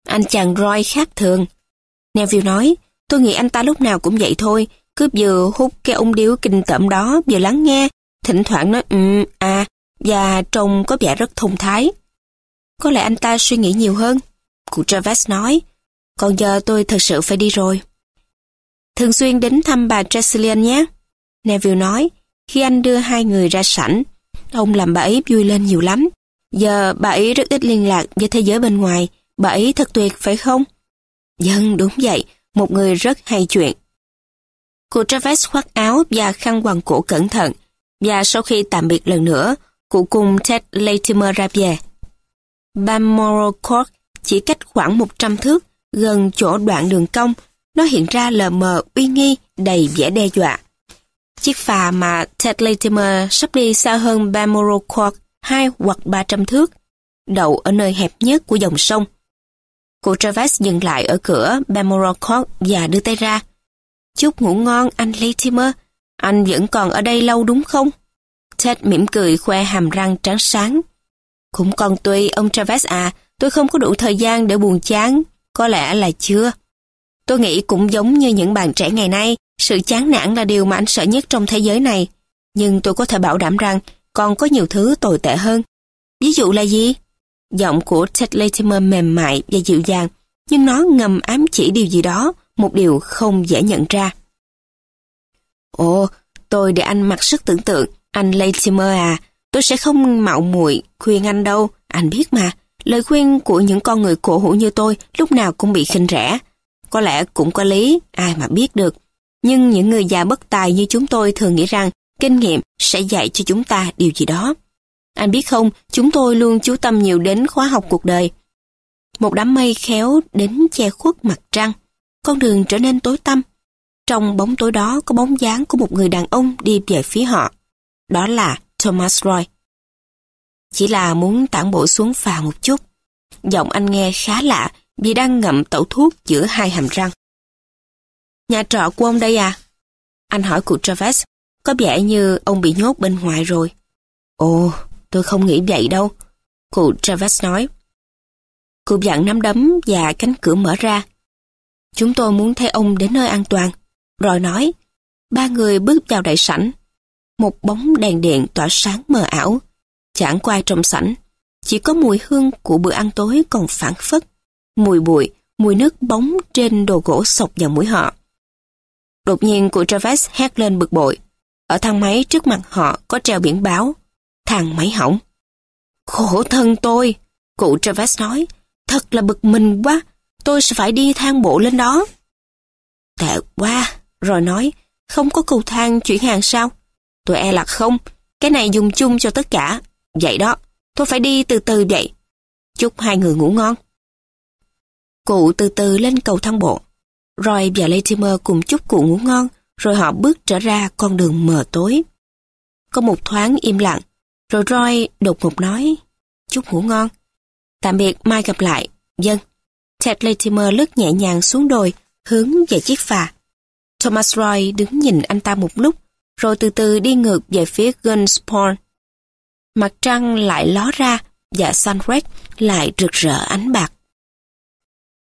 Anh chàng Roy khác thường. Neville nói, tôi nghĩ anh ta lúc nào cũng vậy thôi, cứ vừa hút cái ống điếu kinh tởm đó, vừa lắng nghe, thỉnh thoảng nói ừ, à, và trông có vẻ rất thông thái. Có lẽ anh ta suy nghĩ nhiều hơn. Cụ Travis nói, còn giờ tôi thật sự phải đi rồi. Thường xuyên đến thăm bà Tresilian nhé. Neville nói, khi anh đưa hai người ra sảnh, ông làm bà ấy vui lên nhiều lắm. Giờ bà ấy rất ít liên lạc với thế giới bên ngoài, bà ấy thật tuyệt phải không? Dân đúng vậy, một người rất hay chuyện. Cô Travis khoác áo và khăn quàng cổ cẩn thận, và sau khi tạm biệt lần nữa, cụ cùng Ted Latimer ra về. Balmoral Court chỉ cách khoảng 100 thước, gần chỗ đoạn đường cong, nó hiện ra lờ mờ uy nghi, đầy vẻ đe dọa. Chiếc phà mà Ted Latimer sắp đi xa hơn Balmoral Court hai hoặc 300 thước, đậu ở nơi hẹp nhất của dòng sông. Cô Travis dừng lại ở cửa Balmoral Court và đưa tay ra. Chúc ngủ ngon anh Latimer, anh vẫn còn ở đây lâu đúng không? Ted mỉm cười khoe hàm răng trắng sáng. Cũng còn tùy ông Travis à, tôi không có đủ thời gian để buồn chán, có lẽ là chưa. Tôi nghĩ cũng giống như những bạn trẻ ngày nay, sự chán nản là điều mà anh sợ nhất trong thế giới này. Nhưng tôi có thể bảo đảm rằng còn có nhiều thứ tồi tệ hơn. Ví dụ là gì? Giọng của Ted Latimer mềm mại và dịu dàng, nhưng nó ngầm ám chỉ điều gì đó, một điều không dễ nhận ra. Ồ, tôi để anh mặc sức tưởng tượng, anh Latimer à, tôi sẽ không mạo muội khuyên anh đâu, anh biết mà. Lời khuyên của những con người cổ hủ như tôi lúc nào cũng bị khinh rẻ. Có lẽ cũng có lý, ai mà biết được. Nhưng những người già bất tài như chúng tôi thường nghĩ rằng kinh nghiệm sẽ dạy cho chúng ta điều gì đó. Anh biết không, chúng tôi luôn chú tâm nhiều đến khóa học cuộc đời. Một đám mây khéo đến che khuất mặt trăng. Con đường trở nên tối tăm. Trong bóng tối đó có bóng dáng của một người đàn ông đi về phía họ. Đó là Thomas Roy. Chỉ là muốn tản bộ xuống phà một chút. Giọng anh nghe khá lạ vì đang ngậm tẩu thuốc giữa hai hàm răng. Nhà trọ của ông đây à? Anh hỏi cụ Travis, có vẻ như ông bị nhốt bên ngoài rồi. Ồ, tôi không nghĩ vậy đâu. Cụ Travis nói. Cụ dặn nắm đấm và cánh cửa mở ra. Chúng tôi muốn thấy ông đến nơi an toàn. Rồi nói, ba người bước vào đại sảnh. Một bóng đèn điện tỏa sáng mờ ảo. Chẳng có ai trong sảnh. Chỉ có mùi hương của bữa ăn tối còn phản phất. Mùi bụi, mùi nước bóng trên đồ gỗ sọc vào mũi họ. Đột nhiên cụ Travis hét lên bực bội. Ở thang máy trước mặt họ có treo biển báo. Thang máy hỏng. Khổ thân tôi, cụ Travis nói. Thật là bực mình quá, tôi sẽ phải đi thang bộ lên đó. Tệ quá, rồi nói, không có cầu thang chuyển hàng sao? Tôi e là không, cái này dùng chung cho tất cả. Vậy đó, tôi phải đi từ từ vậy. Chúc hai người ngủ ngon. Cụ từ từ lên cầu thang bộ. Roy và Latimer cùng chúc cụ ngủ ngon, rồi họ bước trở ra con đường mờ tối. Có một thoáng im lặng, rồi Roy đột ngột nói, chúc ngủ ngon. Tạm biệt, mai gặp lại. Dân. Ted Latimer lướt nhẹ nhàng xuống đồi, hướng về chiếc phà. Thomas Roy đứng nhìn anh ta một lúc, rồi từ từ đi ngược về phía Gunsport. Mặt trăng lại ló ra và Sunred lại rực rỡ ánh bạc.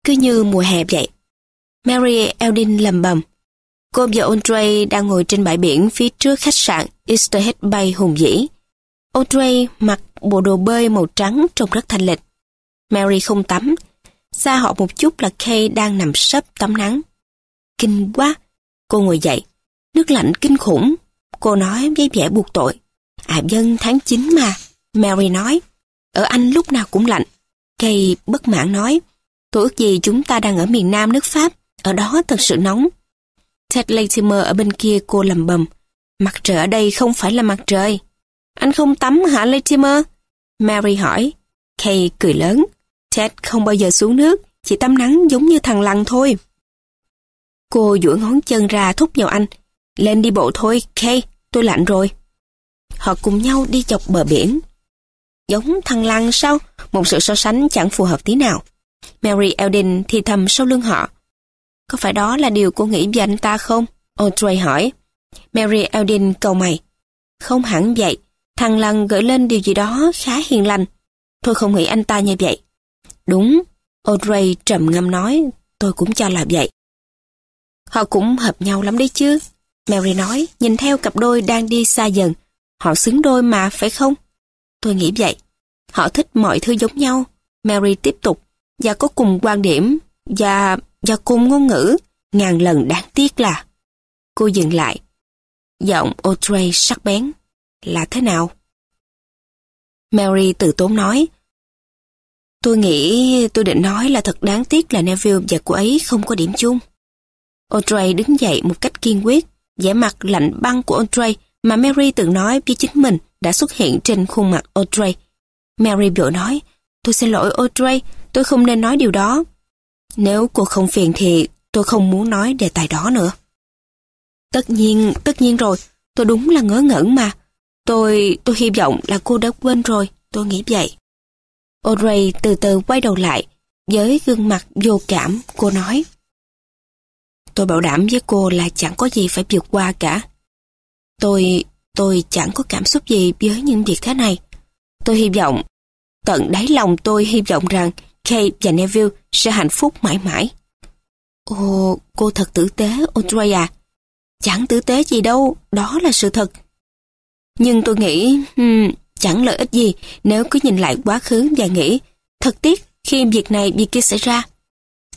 Cứ như mùa hè vậy. Mary Eldin lầm bầm. Cô và Andre đang ngồi trên bãi biển phía trước khách sạn Easterhead Bay hùng dĩ. Audrey mặc bộ đồ bơi màu trắng trông rất thanh lịch. Mary không tắm. Xa họ một chút là Kay đang nằm sấp tắm nắng. Kinh quá. Cô ngồi dậy. Nước lạnh kinh khủng. Cô nói với vẻ buộc tội. À dân tháng 9 mà. Mary nói. Ở Anh lúc nào cũng lạnh. Kay bất mãn nói. Tôi ước gì chúng ta đang ở miền Nam nước Pháp. Ở đó thật sự nóng. Ted Latimer ở bên kia cô lầm bầm. Mặt trời ở đây không phải là mặt trời. Anh không tắm hả Latimer? Mary hỏi. Kay cười lớn. Ted không bao giờ xuống nước, chỉ tắm nắng giống như thằng lằn thôi. Cô duỗi ngón chân ra thúc vào anh. Lên đi bộ thôi, Kay, tôi lạnh rồi. Họ cùng nhau đi dọc bờ biển. Giống thằng lằn sao? Một sự so sánh chẳng phù hợp tí nào. Mary Eldin thì thầm sau lưng họ. Có phải đó là điều cô nghĩ về anh ta không? Audrey hỏi. Mary Eldin cầu mày. Không hẳn vậy. Thằng lần gửi lên điều gì đó khá hiền lành. Tôi không nghĩ anh ta như vậy. Đúng, Audrey trầm ngâm nói, tôi cũng cho là vậy. Họ cũng hợp nhau lắm đấy chứ. Mary nói, nhìn theo cặp đôi đang đi xa dần. Họ xứng đôi mà, phải không? Tôi nghĩ vậy. Họ thích mọi thứ giống nhau. Mary tiếp tục, và có cùng quan điểm, và và cùng ngôn ngữ, ngàn lần đáng tiếc là. Cô dừng lại. Giọng Audrey sắc bén. Là thế nào? Mary từ tốn nói. Tôi nghĩ tôi định nói là thật đáng tiếc là Neville và cô ấy không có điểm chung. Audrey đứng dậy một cách kiên quyết, vẻ mặt lạnh băng của Audrey mà Mary từng nói với chính mình đã xuất hiện trên khuôn mặt Audrey. Mary vội nói, tôi xin lỗi Audrey, tôi không nên nói điều đó. Nếu cô không phiền thì tôi không muốn nói đề tài đó nữa. Tất nhiên, tất nhiên rồi, tôi đúng là ngớ ngẩn mà. Tôi, tôi hy vọng là cô đã quên rồi, tôi nghĩ vậy. Audrey từ từ quay đầu lại, với gương mặt vô cảm, cô nói. Tôi bảo đảm với cô là chẳng có gì phải vượt qua cả. Tôi, tôi chẳng có cảm xúc gì với những việc thế này. Tôi hy vọng, tận đáy lòng tôi hy vọng rằng Kate và Neville sẽ hạnh phúc mãi mãi. Ồ, cô thật tử tế, Audrey à. Chẳng tử tế gì đâu, đó là sự thật. Nhưng tôi nghĩ, hmm, chẳng lợi ích gì nếu cứ nhìn lại quá khứ và nghĩ, thật tiếc khi việc này việc kia xảy ra.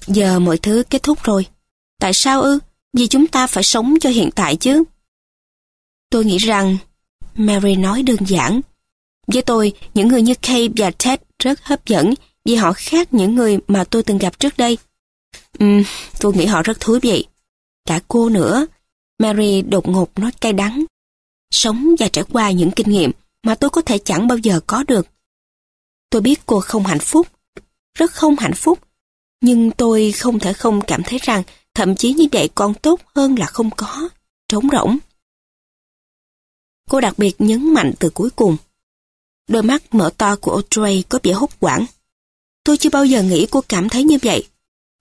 Giờ mọi thứ kết thúc rồi. Tại sao ư? Vì chúng ta phải sống cho hiện tại chứ. Tôi nghĩ rằng, Mary nói đơn giản. Với tôi, những người như Kay và Ted rất hấp dẫn vì họ khác những người mà tôi từng gặp trước đây. Ừm, tôi nghĩ họ rất thú vị. Cả cô nữa. Mary đột ngột nói cay đắng. Sống và trải qua những kinh nghiệm mà tôi có thể chẳng bao giờ có được. Tôi biết cô không hạnh phúc, rất không hạnh phúc, nhưng tôi không thể không cảm thấy rằng thậm chí như vậy còn tốt hơn là không có, trống rỗng. Cô đặc biệt nhấn mạnh từ cuối cùng. Đôi mắt mở to của Audrey có vẻ hốt quảng. Tôi chưa bao giờ nghĩ cô cảm thấy như vậy.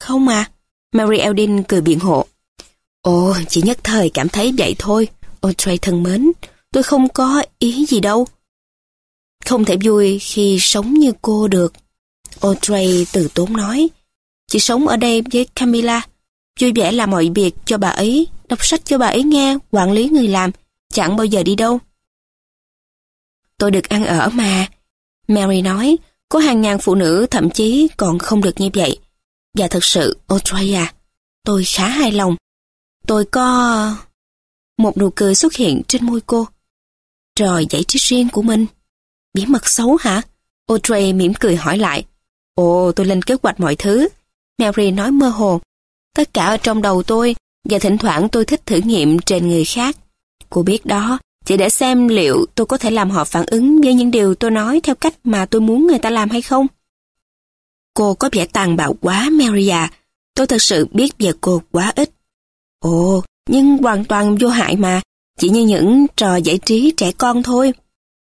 Không mà, Mary Eldin cười biện hộ. Ồ, chỉ nhất thời cảm thấy vậy thôi. Audrey thân mến, tôi không có ý gì đâu. Không thể vui khi sống như cô được. Audrey từ tốn nói. Chị sống ở đây với Camilla. Vui vẻ làm mọi việc cho bà ấy, đọc sách cho bà ấy nghe, quản lý người làm, chẳng bao giờ đi đâu. Tôi được ăn ở mà. Mary nói, có hàng ngàn phụ nữ thậm chí còn không được như vậy. Và thật sự, Audrey à, tôi khá hài lòng. Tôi có... Một nụ cười xuất hiện trên môi cô. Trò giải trí riêng của mình. Bí mật xấu hả? Audrey mỉm cười hỏi lại. Ồ, tôi lên kế hoạch mọi thứ. Mary nói mơ hồ. Tất cả ở trong đầu tôi, và thỉnh thoảng tôi thích thử nghiệm trên người khác. Cô biết đó, chỉ để xem liệu tôi có thể làm họ phản ứng với những điều tôi nói theo cách mà tôi muốn người ta làm hay không. Cô có vẻ tàn bạo quá, Maria. À. Tôi thật sự biết về cô quá ít. Ồ, nhưng hoàn toàn vô hại mà. Chỉ như những trò giải trí trẻ con thôi.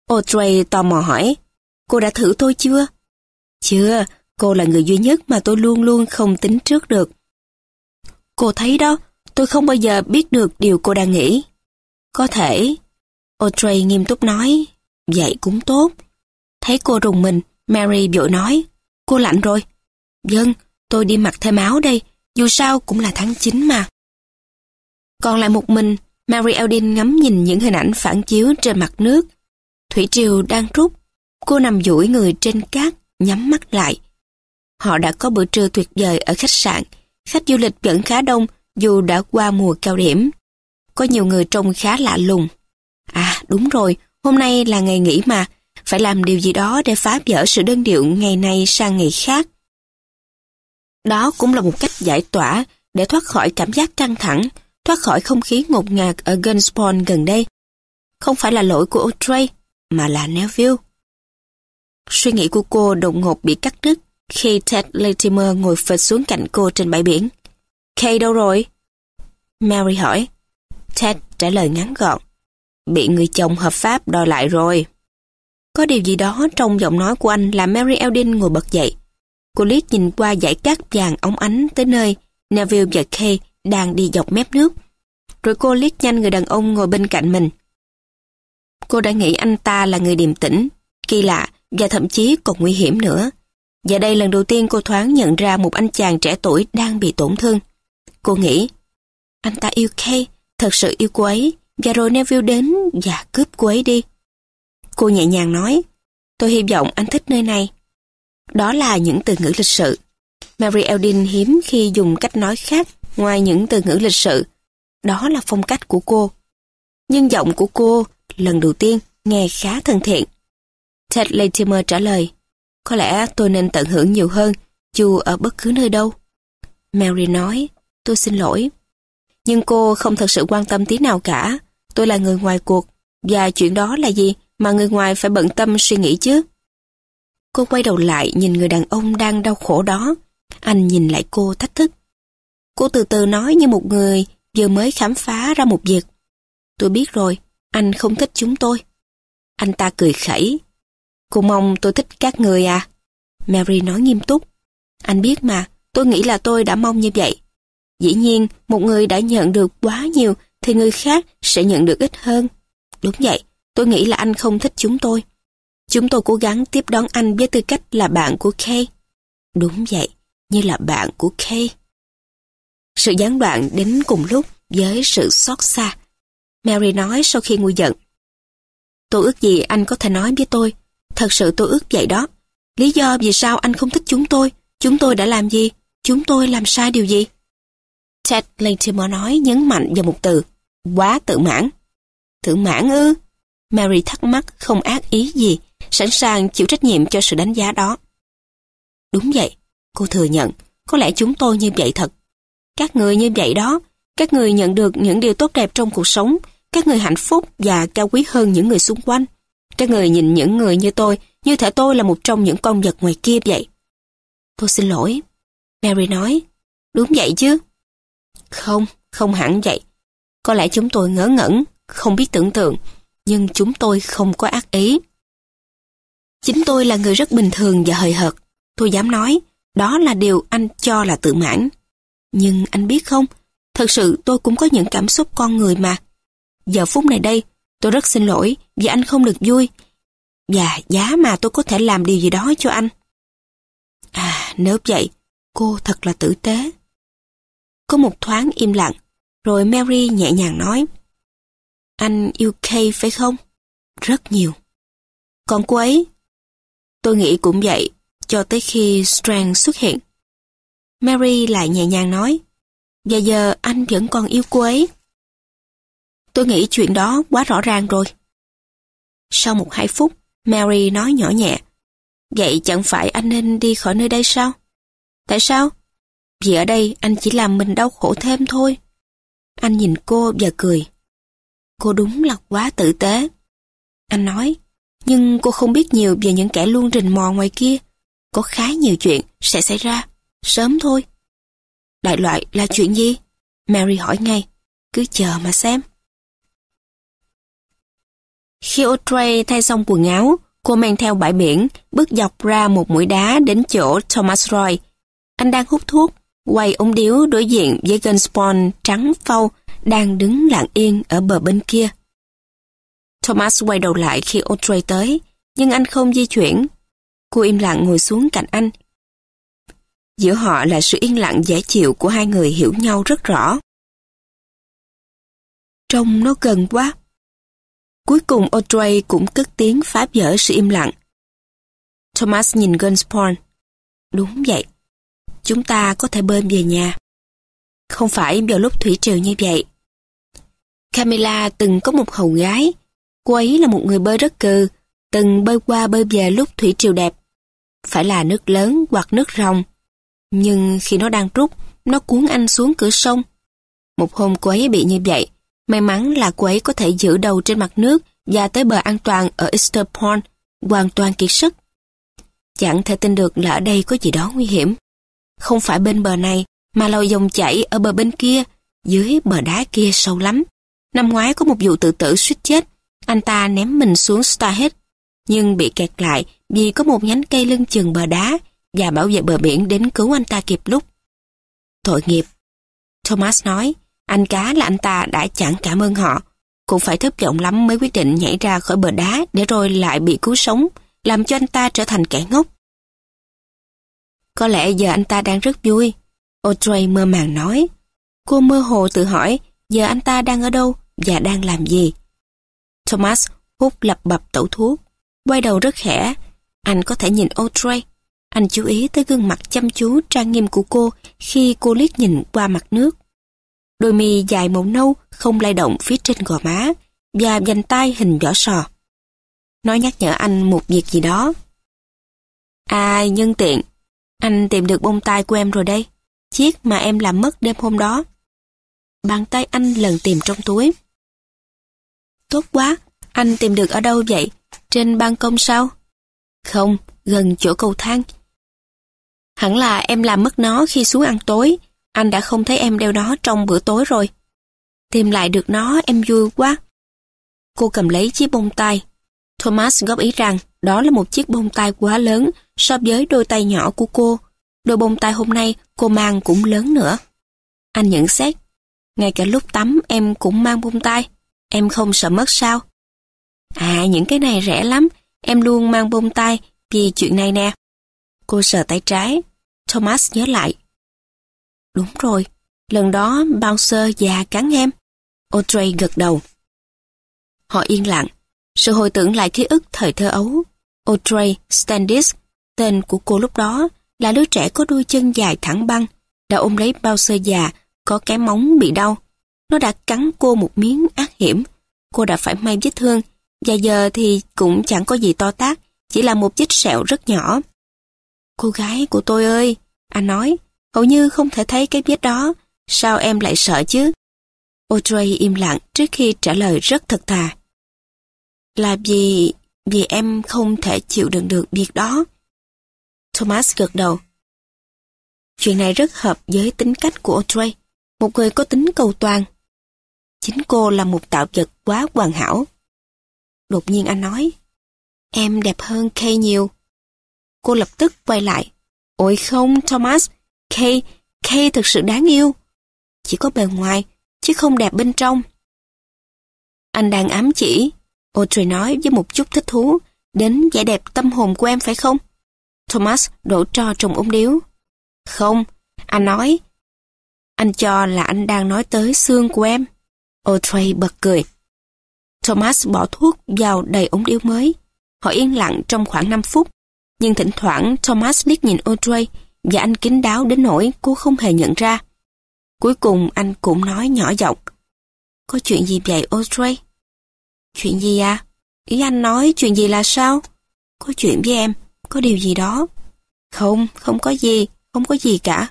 Audrey tò mò hỏi, cô đã thử tôi chưa? Chưa, cô là người duy nhất mà tôi luôn luôn không tính trước được. Cô thấy đó, tôi không bao giờ biết được điều cô đang nghĩ. Có thể. Audrey nghiêm túc nói, vậy cũng tốt. Thấy cô rùng mình, Mary vội nói, cô lạnh rồi. Vâng, tôi đi mặc thêm áo đây, dù sao cũng là tháng 9 mà. Còn lại một mình, Mary Eldin ngắm nhìn những hình ảnh phản chiếu trên mặt nước. Thủy triều đang rút, cô nằm duỗi người trên cát, nhắm mắt lại. Họ đã có bữa trưa tuyệt vời ở khách sạn, khách du lịch vẫn khá đông dù đã qua mùa cao điểm. Có nhiều người trông khá lạ lùng. À đúng rồi, hôm nay là ngày nghỉ mà, phải làm điều gì đó để phá vỡ sự đơn điệu ngày này sang ngày khác. Đó cũng là một cách giải tỏa để thoát khỏi cảm giác căng thẳng, thoát khỏi không khí ngột ngạt ở Gunspawn gần đây. Không phải là lỗi của Audrey, mà là Neville. Suy nghĩ của cô đột ngột bị cắt đứt khi Ted Latimer ngồi phịch xuống cạnh cô trên bãi biển. Kay đâu rồi? Mary hỏi. Ted trả lời ngắn gọn. Bị người chồng hợp pháp đòi lại rồi. Có điều gì đó trong giọng nói của anh làm Mary Eldin ngồi bật dậy. Cô liếc nhìn qua dải cát vàng ống ánh tới nơi Neville và Kay đang đi dọc mép nước. Rồi cô liếc nhanh người đàn ông ngồi bên cạnh mình. Cô đã nghĩ anh ta là người điềm tĩnh, kỳ lạ và thậm chí còn nguy hiểm nữa. Và đây lần đầu tiên cô thoáng nhận ra một anh chàng trẻ tuổi đang bị tổn thương. Cô nghĩ, anh ta yêu Kay, thật sự yêu cô ấy, và rồi Neville đến và cướp cô ấy đi. Cô nhẹ nhàng nói, tôi hy vọng anh thích nơi này. Đó là những từ ngữ lịch sự. Mary Eldin hiếm khi dùng cách nói khác ngoài những từ ngữ lịch sự. Đó là phong cách của cô. Nhưng giọng của cô, lần đầu tiên, nghe khá thân thiện. Ted Latimer trả lời, Có lẽ tôi nên tận hưởng nhiều hơn, dù ở bất cứ nơi đâu. Mary nói, tôi xin lỗi. Nhưng cô không thật sự quan tâm tí nào cả. Tôi là người ngoài cuộc, và chuyện đó là gì mà người ngoài phải bận tâm suy nghĩ chứ? Cô quay đầu lại nhìn người đàn ông đang đau khổ đó. Anh nhìn lại cô thách thức. Cô từ từ nói như một người vừa mới khám phá ra một việc. Tôi biết rồi, anh không thích chúng tôi. Anh ta cười khẩy. Cô mong tôi thích các người à? Mary nói nghiêm túc. Anh biết mà, tôi nghĩ là tôi đã mong như vậy. Dĩ nhiên, một người đã nhận được quá nhiều thì người khác sẽ nhận được ít hơn. Đúng vậy, tôi nghĩ là anh không thích chúng tôi. Chúng tôi cố gắng tiếp đón anh với tư cách là bạn của Kay. Đúng vậy, như là bạn của Kay. Sự gián đoạn đến cùng lúc với sự xót xa. Mary nói sau khi nguôi giận. Tôi ước gì anh có thể nói với tôi. Thật sự tôi ước vậy đó. Lý do vì sao anh không thích chúng tôi? Chúng tôi đã làm gì? Chúng tôi làm sai điều gì? Ted Latimer nói nhấn mạnh vào một từ. Quá tự mãn. Tự mãn ư? Mary thắc mắc không ác ý gì, sẵn sàng chịu trách nhiệm cho sự đánh giá đó. Đúng vậy, cô thừa nhận, có lẽ chúng tôi như vậy thật. Các người như vậy đó, các người nhận được những điều tốt đẹp trong cuộc sống, các người hạnh phúc và cao quý hơn những người xung quanh. Các người nhìn những người như tôi, như thể tôi là một trong những con vật ngoài kia vậy. Tôi xin lỗi. Mary nói, đúng vậy chứ. Không, không hẳn vậy. Có lẽ chúng tôi ngớ ngẩn, không biết tưởng tượng, nhưng chúng tôi không có ác ý. Chính tôi là người rất bình thường và hời hợt. Tôi dám nói, đó là điều anh cho là tự mãn. Nhưng anh biết không, thật sự tôi cũng có những cảm xúc con người mà. Giờ phút này đây, tôi rất xin lỗi vì anh không được vui. Và giá mà tôi có thể làm điều gì đó cho anh. À, nếu vậy, cô thật là tử tế. Có một thoáng im lặng, rồi Mary nhẹ nhàng nói. Anh yêu Kay phải không? Rất nhiều. Còn cô ấy? Tôi nghĩ cũng vậy, cho tới khi Strang xuất hiện. Mary lại nhẹ nhàng nói, và giờ anh vẫn còn yêu cô ấy. Tôi nghĩ chuyện đó quá rõ ràng rồi. Sau một hai phút, Mary nói nhỏ nhẹ, vậy chẳng phải anh nên đi khỏi nơi đây sao? Tại sao? Vì ở đây anh chỉ làm mình đau khổ thêm thôi. Anh nhìn cô và cười. Cô đúng là quá tử tế. Anh nói, nhưng cô không biết nhiều về những kẻ luôn rình mò ngoài kia. Có khá nhiều chuyện sẽ xảy ra, sớm thôi. Đại loại là chuyện gì? Mary hỏi ngay, cứ chờ mà xem. Khi Audrey thay xong quần áo, cô mang theo bãi biển, bước dọc ra một mũi đá đến chỗ Thomas Roy. Anh đang hút thuốc, quay ống điếu đối diện với Gunspawn trắng phau đang đứng lặng yên ở bờ bên kia. Thomas quay đầu lại khi Audrey tới, nhưng anh không di chuyển. Cô im lặng ngồi xuống cạnh anh. Giữa họ là sự yên lặng dễ chịu của hai người hiểu nhau rất rõ. Trông nó gần quá. Cuối cùng Audrey cũng cất tiếng phá vỡ sự im lặng. Thomas nhìn Gunspawn. Đúng vậy. Chúng ta có thể bơi về nhà. Không phải vào lúc thủy triều như vậy. Camilla từng có một hầu gái. Cô ấy là một người bơi rất cừ, từng bơi qua bơi về lúc thủy triều đẹp. Phải là nước lớn hoặc nước rồng nhưng khi nó đang rút, nó cuốn anh xuống cửa sông. Một hôm cô ấy bị như vậy. May mắn là cô ấy có thể giữ đầu trên mặt nước và tới bờ an toàn ở Easter Pond, hoàn toàn kiệt sức. Chẳng thể tin được là ở đây có gì đó nguy hiểm. Không phải bên bờ này, mà là dòng chảy ở bờ bên kia, dưới bờ đá kia sâu lắm. Năm ngoái có một vụ tự tử suýt chết, anh ta ném mình xuống Starhead, nhưng bị kẹt lại vì có một nhánh cây lưng chừng bờ đá và bảo vệ bờ biển đến cứu anh ta kịp lúc. Tội nghiệp. Thomas nói, anh cá là anh ta đã chẳng cảm ơn họ. Cũng phải thất vọng lắm mới quyết định nhảy ra khỏi bờ đá để rồi lại bị cứu sống, làm cho anh ta trở thành kẻ ngốc. Có lẽ giờ anh ta đang rất vui. Audrey mơ màng nói. Cô mơ hồ tự hỏi giờ anh ta đang ở đâu và đang làm gì. Thomas hút lập bập tẩu thuốc, quay đầu rất khẽ. Anh có thể nhìn Audrey. Anh chú ý tới gương mặt chăm chú trang nghiêm của cô khi cô liếc nhìn qua mặt nước. Đôi mi dài màu nâu không lay động phía trên gò má và dành tay hình vỏ sò. Nó nhắc nhở anh một việc gì đó. À, nhân tiện, anh tìm được bông tai của em rồi đây. Chiếc mà em làm mất đêm hôm đó. Bàn tay anh lần tìm trong túi. Tốt quá, anh tìm được ở đâu vậy? Trên ban công sao? Không, gần chỗ cầu thang. Hẳn là em làm mất nó khi xuống ăn tối. Anh đã không thấy em đeo nó trong bữa tối rồi. Tìm lại được nó em vui quá. Cô cầm lấy chiếc bông tai. Thomas góp ý rằng đó là một chiếc bông tai quá lớn so với đôi tay nhỏ của cô. Đôi bông tai hôm nay cô mang cũng lớn nữa. Anh nhận xét, ngay cả lúc tắm em cũng mang bông tai. Em không sợ mất sao? À, những cái này rẻ lắm. Em luôn mang bông tai vì chuyện này nè. Cô sờ tay trái. Thomas nhớ lại. Đúng rồi, lần đó bouncer già cắn em. Audrey gật đầu. Họ yên lặng, sự hồi tưởng lại ký ức thời thơ ấu. Audrey Standish, tên của cô lúc đó, là đứa trẻ có đôi chân dài thẳng băng, đã ôm lấy bao sơ già, có cái móng bị đau. Nó đã cắn cô một miếng ác hiểm. Cô đã phải may vết thương, và giờ thì cũng chẳng có gì to tác, chỉ là một vết sẹo rất nhỏ. Cô gái của tôi ơi, anh nói, hầu như không thể thấy cái vết đó, sao em lại sợ chứ? Audrey im lặng trước khi trả lời rất thật thà. Là vì, vì em không thể chịu đựng được việc đó. Thomas gật đầu. Chuyện này rất hợp với tính cách của Audrey, một người có tính cầu toàn. Chính cô là một tạo vật quá hoàn hảo. Đột nhiên anh nói, em đẹp hơn Kay nhiều. Cô lập tức quay lại. Ôi không, Thomas, Kay, Kay thực sự đáng yêu. Chỉ có bề ngoài, chứ không đẹp bên trong. Anh đang ám chỉ, Audrey nói với một chút thích thú, đến vẻ đẹp tâm hồn của em phải không? Thomas đổ trò trong ống điếu. Không, anh nói. Anh cho là anh đang nói tới xương của em. Audrey bật cười. Thomas bỏ thuốc vào đầy ống điếu mới. Họ yên lặng trong khoảng 5 phút. Nhưng thỉnh thoảng Thomas liếc nhìn Audrey và anh kín đáo đến nỗi cô không hề nhận ra. Cuối cùng anh cũng nói nhỏ giọng. Có chuyện gì vậy Audrey? Chuyện gì à? Ý anh nói chuyện gì là sao? Có chuyện với em, có điều gì đó. Không, không có gì, không có gì cả.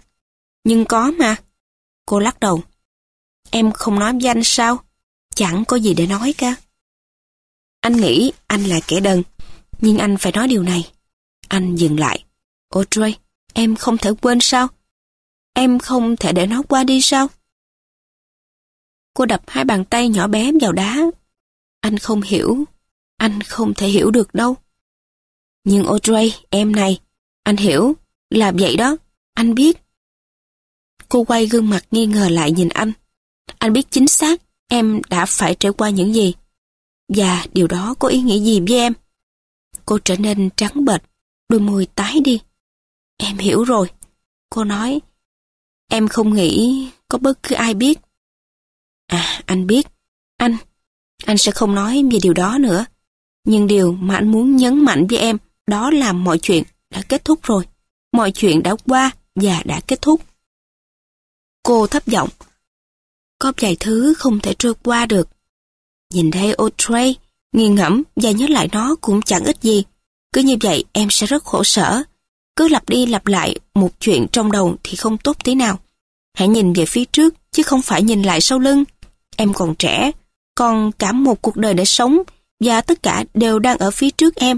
Nhưng có mà. Cô lắc đầu. Em không nói với anh sao? Chẳng có gì để nói cả. Anh nghĩ anh là kẻ đần, nhưng anh phải nói điều này. Anh dừng lại. Audrey, em không thể quên sao? Em không thể để nó qua đi sao? Cô đập hai bàn tay nhỏ bé vào đá. Anh không hiểu. Anh không thể hiểu được đâu. Nhưng Audrey, em này, anh hiểu. Là vậy đó. Anh biết. Cô quay gương mặt nghi ngờ lại nhìn anh. Anh biết chính xác em đã phải trải qua những gì. Và điều đó có ý nghĩa gì với em? Cô trở nên trắng bệch, đôi môi tái đi. Em hiểu rồi. Cô nói, Em không nghĩ có bất cứ ai biết. À, anh biết. Anh, anh sẽ không nói về điều đó nữa. Nhưng điều mà anh muốn nhấn mạnh với em đó là mọi chuyện đã kết thúc rồi. Mọi chuyện đã qua và đã kết thúc. Cô thấp giọng. Có vài thứ không thể trôi qua được. Nhìn đây Audrey, nghiền ngẫm và nhớ lại nó cũng chẳng ích gì. Cứ như vậy em sẽ rất khổ sở. Cứ lặp đi lặp lại một chuyện trong đầu thì không tốt tí nào. Hãy nhìn về phía trước chứ không phải nhìn lại sau lưng. Em còn trẻ, còn cả một cuộc đời để sống và tất cả đều đang ở phía trước em.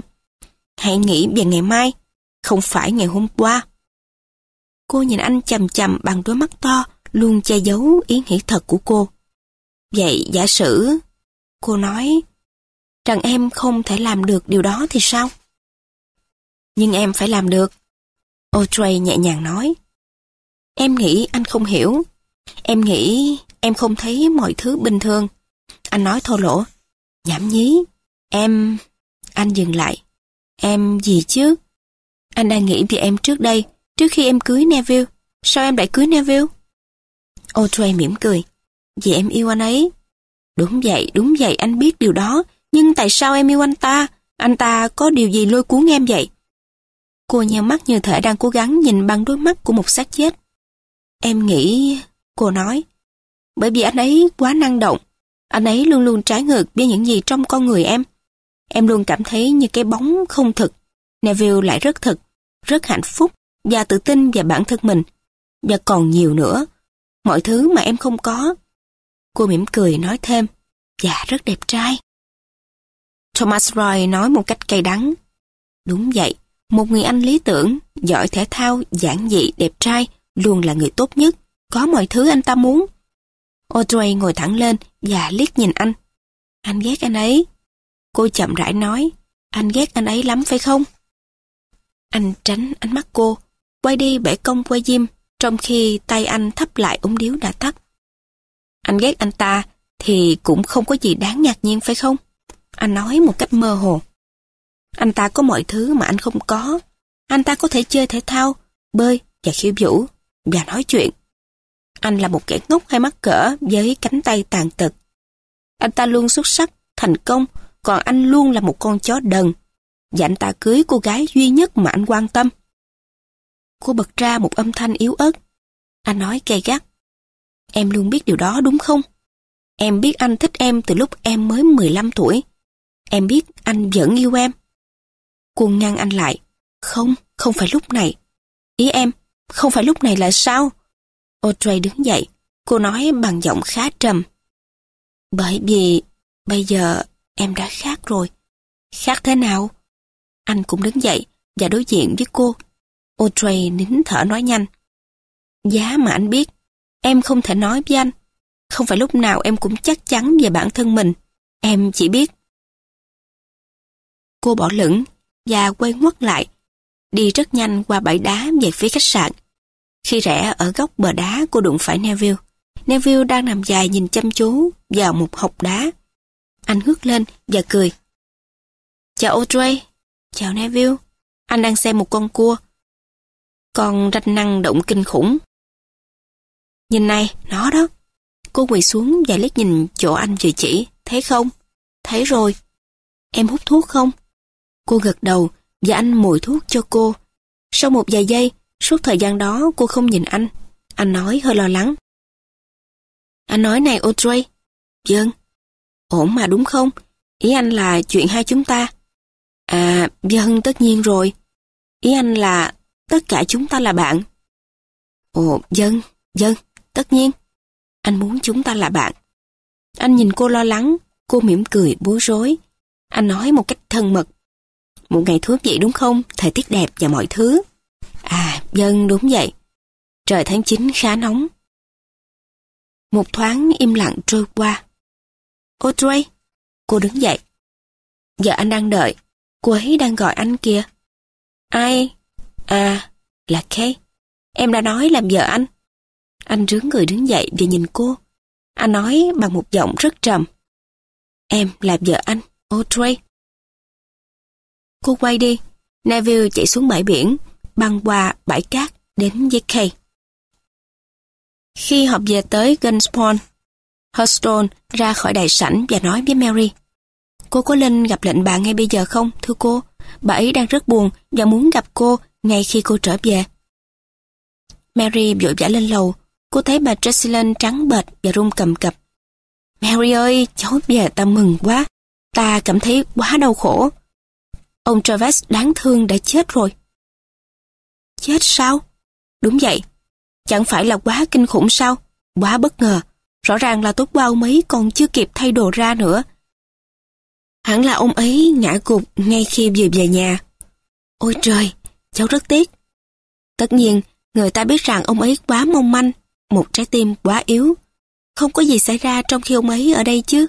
Hãy nghĩ về ngày mai, không phải ngày hôm qua. Cô nhìn anh chầm chầm bằng đôi mắt to, luôn che giấu ý nghĩ thật của cô. Vậy giả sử, cô nói, rằng em không thể làm được điều đó thì sao? Nhưng em phải làm được. Audrey nhẹ nhàng nói. Em nghĩ anh không hiểu. Em nghĩ em không thấy mọi thứ bình thường. Anh nói thô lỗ. Nhảm nhí. Em... Anh dừng lại. Em gì chứ? Anh đang nghĩ về em trước đây, trước khi em cưới Neville. Sao em lại cưới Neville? Audrey mỉm cười. Vì em yêu anh ấy. Đúng vậy, đúng vậy, anh biết điều đó. Nhưng tại sao em yêu anh ta? Anh ta có điều gì lôi cuốn em vậy? Cô nheo mắt như thể đang cố gắng nhìn bằng đôi mắt của một xác chết. Em nghĩ... Cô nói. Bởi vì anh ấy quá năng động. Anh ấy luôn luôn trái ngược với những gì trong con người em. Em luôn cảm thấy như cái bóng không thực. Neville lại rất thực. rất hạnh phúc và tự tin về bản thân mình. Và còn nhiều nữa, mọi thứ mà em không có. Cô mỉm cười nói thêm, và rất đẹp trai. Thomas Roy nói một cách cay đắng. Đúng vậy, một người anh lý tưởng, giỏi thể thao, giản dị, đẹp trai, luôn là người tốt nhất, có mọi thứ anh ta muốn. Audrey ngồi thẳng lên và liếc nhìn anh. Anh ghét anh ấy. Cô chậm rãi nói, anh ghét anh ấy lắm phải không? Anh tránh ánh mắt cô, quay đi bẻ công quay Jim, trong khi tay anh thấp lại ống điếu đã tắt. Anh ghét anh ta thì cũng không có gì đáng ngạc nhiên phải không? Anh nói một cách mơ hồ. Anh ta có mọi thứ mà anh không có. Anh ta có thể chơi thể thao, bơi và khiêu vũ và nói chuyện. Anh là một kẻ ngốc hay mắc cỡ với cánh tay tàn tật. Anh ta luôn xuất sắc, thành công, còn anh luôn là một con chó đần. Và anh ta cưới cô gái duy nhất mà anh quan tâm. Cô bật ra một âm thanh yếu ớt. Anh nói gay gắt. Em luôn biết điều đó đúng không? Em biết anh thích em từ lúc em mới 15 tuổi. Em biết anh vẫn yêu em. Cô ngăn anh lại. Không, không phải lúc này. Ý em, không phải lúc này là sao? Audrey đứng dậy. Cô nói bằng giọng khá trầm. Bởi vì bây giờ em đã khác rồi. Khác thế nào? Anh cũng đứng dậy và đối diện với cô. Audrey nín thở nói nhanh. Giá mà anh biết, em không thể nói với anh. Không phải lúc nào em cũng chắc chắn về bản thân mình. Em chỉ biết. Cô bỏ lửng và quay ngoắt lại, đi rất nhanh qua bãi đá về phía khách sạn. Khi rẽ ở góc bờ đá cô đụng phải Neville. Neville đang nằm dài nhìn chăm chú vào một hộc đá. Anh ngước lên và cười. Chào Audrey. Chào Neville. Anh đang xem một con cua. Con ranh năng động kinh khủng. Nhìn này, nó đó. Cô quỳ xuống và liếc nhìn chỗ anh vừa chỉ. Thấy không? Thấy rồi. Em hút thuốc không? Cô gật đầu và anh mùi thuốc cho cô. Sau một vài giây, suốt thời gian đó cô không nhìn anh. Anh nói hơi lo lắng. Anh nói này Audrey. Vâng. Ổn mà đúng không? Ý anh là chuyện hai chúng ta. À, vâng tất nhiên rồi. Ý anh là tất cả chúng ta là bạn. Ồ, vâng, vâng, tất nhiên. Anh muốn chúng ta là bạn. Anh nhìn cô lo lắng, cô mỉm cười bối rối. Anh nói một cách thân mật. Một ngày thú vị đúng không? Thời tiết đẹp và mọi thứ. À, vâng đúng vậy. Trời tháng 9 khá nóng. Một thoáng im lặng trôi qua. Audrey, cô đứng dậy. Giờ anh đang đợi, cô ấy đang gọi anh kìa. Ai? À, là Kay. Em đã nói làm vợ anh. Anh rướng người đứng dậy và nhìn cô. Anh nói bằng một giọng rất trầm. Em là vợ anh, Audrey. Cô quay đi. Neville chạy xuống bãi biển, băng qua bãi cát đến với Kay. Khi họ về tới Gunsport, Hurston ra khỏi đại sảnh và nói với Mary. Cô có lên gặp lệnh bà ngay bây giờ không, thưa cô? Bà ấy đang rất buồn và muốn gặp cô ngay khi cô trở về. Mary vội vã lên lầu. Cô thấy bà Jessilyn trắng bệch và run cầm cập. Mary ơi, cháu về ta mừng quá. Ta cảm thấy quá đau khổ. Ông Travis đáng thương đã chết rồi. Chết sao? Đúng vậy. Chẳng phải là quá kinh khủng sao? Quá bất ngờ. Rõ ràng là tốt bao mấy còn chưa kịp thay đồ ra nữa. Hẳn là ông ấy ngã gục ngay khi vừa về nhà. Ôi trời, cháu rất tiếc. Tất nhiên, người ta biết rằng ông ấy quá mong manh, một trái tim quá yếu. Không có gì xảy ra trong khi ông ấy ở đây chứ.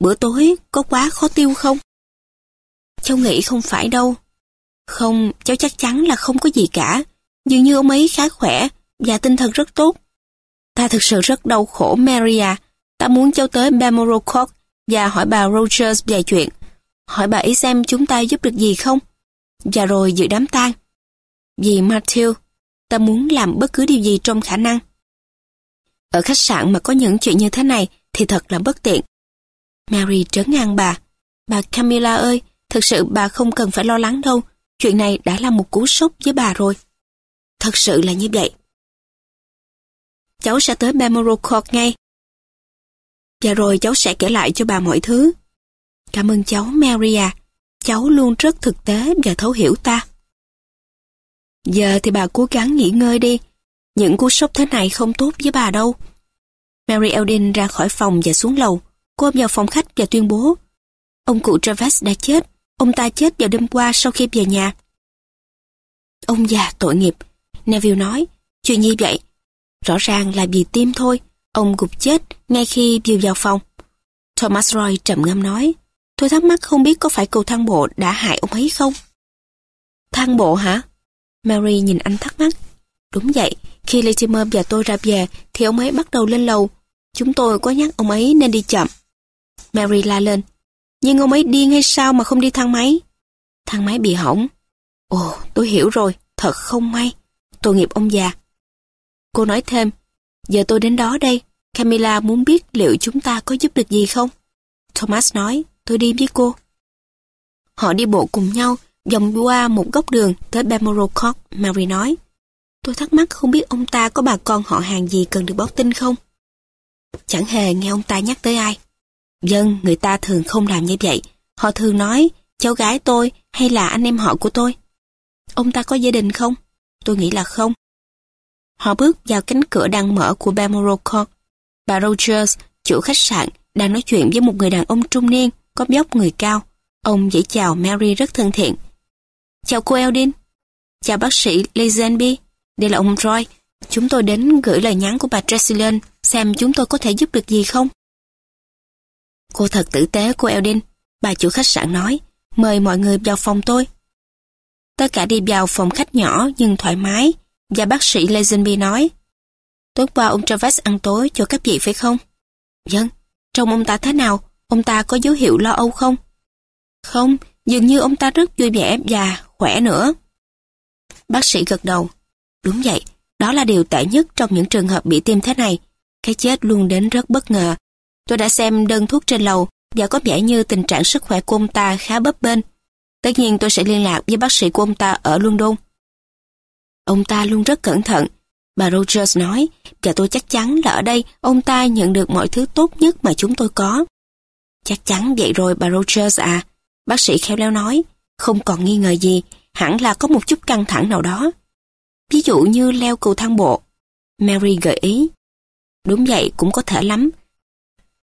Bữa tối có quá khó tiêu không? Cháu nghĩ không phải đâu. Không, cháu chắc chắn là không có gì cả. Dường như ông ấy khá khỏe và tinh thần rất tốt. Ta thực sự rất đau khổ Maria. Ta muốn cháu tới Balmoral Court và hỏi bà Rogers vài chuyện. Hỏi bà ấy xem chúng ta giúp được gì không. Và rồi dự đám tang. Vì Matthew, ta muốn làm bất cứ điều gì trong khả năng. Ở khách sạn mà có những chuyện như thế này thì thật là bất tiện. Mary trấn an bà. Bà Camilla ơi, thực sự bà không cần phải lo lắng đâu. Chuyện này đã là một cú sốc với bà rồi. Thật sự là như vậy. Cháu sẽ tới Memorial Court ngay. Và rồi cháu sẽ kể lại cho bà mọi thứ. Cảm ơn cháu, Maria. Cháu luôn rất thực tế và thấu hiểu ta. Giờ thì bà cố gắng nghỉ ngơi đi. Những cú sốc thế này không tốt với bà đâu. Mary Eldin ra khỏi phòng và xuống lầu. Cô vào phòng khách và tuyên bố. Ông cụ Travis đã chết. Ông ta chết vào đêm qua sau khi về nhà. Ông già tội nghiệp. Neville nói. Chuyện như vậy. Rõ ràng là vì tim thôi. Ông gục chết ngay khi vừa vào phòng. Thomas Roy trầm ngâm nói. Tôi thắc mắc không biết có phải cầu thang bộ đã hại ông ấy không? Thang bộ hả? Mary nhìn anh thắc mắc. Đúng vậy, khi Latimer và tôi ra về thì ông ấy bắt đầu lên lầu. Chúng tôi có nhắc ông ấy nên đi chậm. Mary la lên. Nhưng ông ấy điên hay sao mà không đi thang máy? Thang máy bị hỏng. Ồ, tôi hiểu rồi, thật không may. Tội nghiệp ông già. Cô nói thêm, giờ tôi đến đó đây. Camilla muốn biết liệu chúng ta có giúp được gì không? Thomas nói, tôi đi với cô. Họ đi bộ cùng nhau, vòng qua một góc đường tới Balmoral Court, Mary nói. Tôi thắc mắc không biết ông ta có bà con họ hàng gì cần được báo tin không? Chẳng hề nghe ông ta nhắc tới ai. Dân, người ta thường không làm như vậy. Họ thường nói, cháu gái tôi hay là anh em họ của tôi. Ông ta có gia đình không? Tôi nghĩ là không. Họ bước vào cánh cửa đang mở của Balmoral Court. Bà Rogers, chủ khách sạn, đang nói chuyện với một người đàn ông trung niên, có dốc người cao. Ông dễ chào Mary rất thân thiện. Chào cô Eldin. Chào bác sĩ Lazenby. Đây là ông Roy. Chúng tôi đến gửi lời nhắn của bà Tresilian xem chúng tôi có thể giúp được gì không. Cô thật tử tế cô Eldin. Bà chủ khách sạn nói. Mời mọi người vào phòng tôi. Tất cả đi vào phòng khách nhỏ nhưng thoải mái và bác sĩ Lazenby nói Tối qua ông Travis ăn tối cho các vị phải không? Vâng, trông ông ta thế nào? Ông ta có dấu hiệu lo âu không? Không, dường như ông ta rất vui vẻ và khỏe nữa. Bác sĩ gật đầu. Đúng vậy, đó là điều tệ nhất trong những trường hợp bị tim thế này. Cái chết luôn đến rất bất ngờ. Tôi đã xem đơn thuốc trên lầu và có vẻ như tình trạng sức khỏe của ông ta khá bấp bênh. Tất nhiên tôi sẽ liên lạc với bác sĩ của ông ta ở London. Ông ta luôn rất cẩn thận. Bà Rogers nói, và tôi chắc chắn là ở đây ông ta nhận được mọi thứ tốt nhất mà chúng tôi có. Chắc chắn vậy rồi bà Rogers à. Bác sĩ khéo léo nói, không còn nghi ngờ gì, hẳn là có một chút căng thẳng nào đó. Ví dụ như leo cầu thang bộ. Mary gợi ý. Đúng vậy, cũng có thể lắm.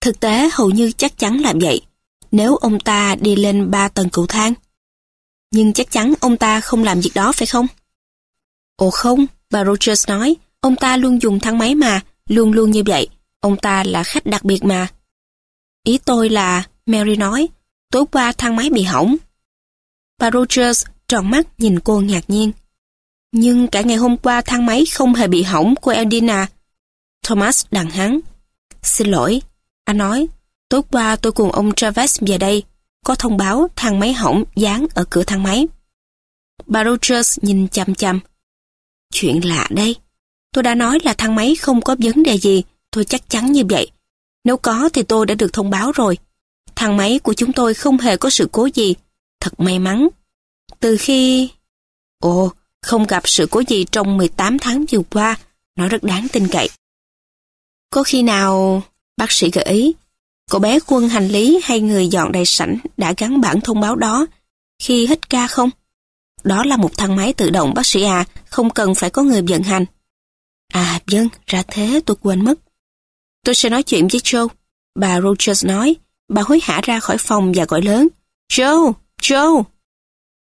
Thực tế hầu như chắc chắn làm vậy. Nếu ông ta đi lên ba tầng cầu thang. Nhưng chắc chắn ông ta không làm việc đó phải không? Ồ không, bà Rogers nói, ông ta luôn dùng thang máy mà, luôn luôn như vậy. Ông ta là khách đặc biệt mà. Ý tôi là, Mary nói, tối qua thang máy bị hỏng. Bà Rogers tròn mắt nhìn cô ngạc nhiên. Nhưng cả ngày hôm qua thang máy không hề bị hỏng, cô Eldina. Thomas đằng hắn. Xin lỗi, anh nói, tối qua tôi cùng ông Travis về đây, có thông báo thang máy hỏng dán ở cửa thang máy. Bà Rogers nhìn chăm chăm. Chuyện lạ đây. Tôi đã nói là thang máy không có vấn đề gì, tôi chắc chắn như vậy. Nếu có thì tôi đã được thông báo rồi. Thang máy của chúng tôi không hề có sự cố gì. Thật may mắn. Từ khi... Ồ, không gặp sự cố gì trong 18 tháng vừa qua, nó rất đáng tin cậy. Có khi nào... Bác sĩ gợi ý, cậu bé quân hành lý hay người dọn đầy sảnh đã gắn bản thông báo đó khi hít ca không? Đó là một thang máy tự động bác sĩ à, không cần phải có người vận hành. À vâng, ra thế tôi quên mất. Tôi sẽ nói chuyện với Joe. Bà Rogers nói, bà hối hả ra khỏi phòng và gọi lớn. Joe, Joe.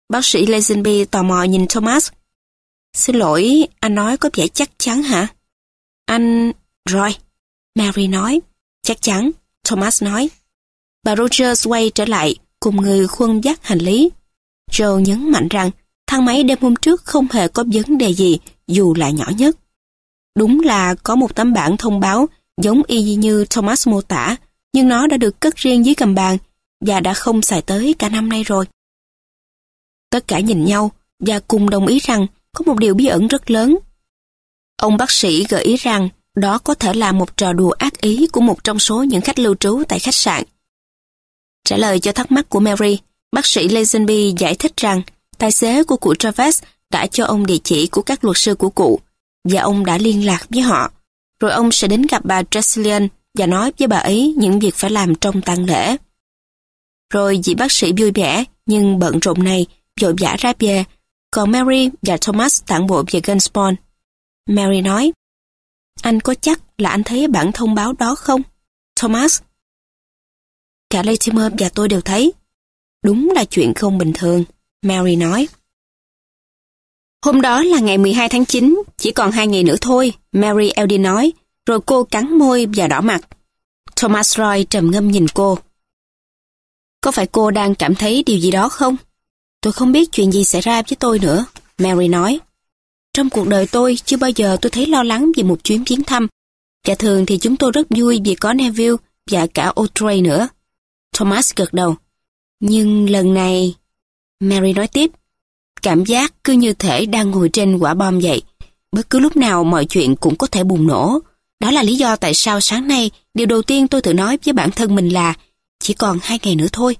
Bác sĩ Lazenby tò mò nhìn Thomas. Xin lỗi, anh nói có vẻ chắc chắn hả? Anh... Rồi. Mary nói. Chắc chắn. Thomas nói. Bà Rogers quay trở lại cùng người khuân dắt hành lý. Joe nhấn mạnh rằng thang máy đêm hôm trước không hề có vấn đề gì dù là nhỏ nhất. Đúng là có một tấm bảng thông báo giống y như Thomas mô tả, nhưng nó đã được cất riêng dưới cầm bàn và đã không xài tới cả năm nay rồi. Tất cả nhìn nhau và cùng đồng ý rằng có một điều bí ẩn rất lớn. Ông bác sĩ gợi ý rằng đó có thể là một trò đùa ác ý của một trong số những khách lưu trú tại khách sạn. Trả lời cho thắc mắc của Mary, bác sĩ Lazenby giải thích rằng tài xế của cụ Travis đã cho ông địa chỉ của các luật sư của cụ và ông đã liên lạc với họ. Rồi ông sẽ đến gặp bà Tresillian và nói với bà ấy những việc phải làm trong tang lễ. Rồi vị bác sĩ vui vẻ nhưng bận rộn này vội vã ra về còn Mary và Thomas tản bộ về Gunspawn. Mary nói, anh có chắc là anh thấy bản thông báo đó không? Thomas? Cả Latimer và tôi đều thấy. Đúng là chuyện không bình thường, Mary nói. Hôm đó là ngày 12 tháng 9, chỉ còn hai ngày nữa thôi, Mary Eldin nói, rồi cô cắn môi và đỏ mặt. Thomas Roy trầm ngâm nhìn cô. Có phải cô đang cảm thấy điều gì đó không? Tôi không biết chuyện gì xảy ra với tôi nữa, Mary nói. Trong cuộc đời tôi, chưa bao giờ tôi thấy lo lắng vì một chuyến viếng thăm. Và thường thì chúng tôi rất vui vì có Neville và cả Audrey nữa. Thomas gật đầu. Nhưng lần này... Mary nói tiếp. Cảm giác cứ như thể đang ngồi trên quả bom vậy. Bất cứ lúc nào mọi chuyện cũng có thể bùng nổ. Đó là lý do tại sao sáng nay điều đầu tiên tôi tự nói với bản thân mình là chỉ còn hai ngày nữa thôi.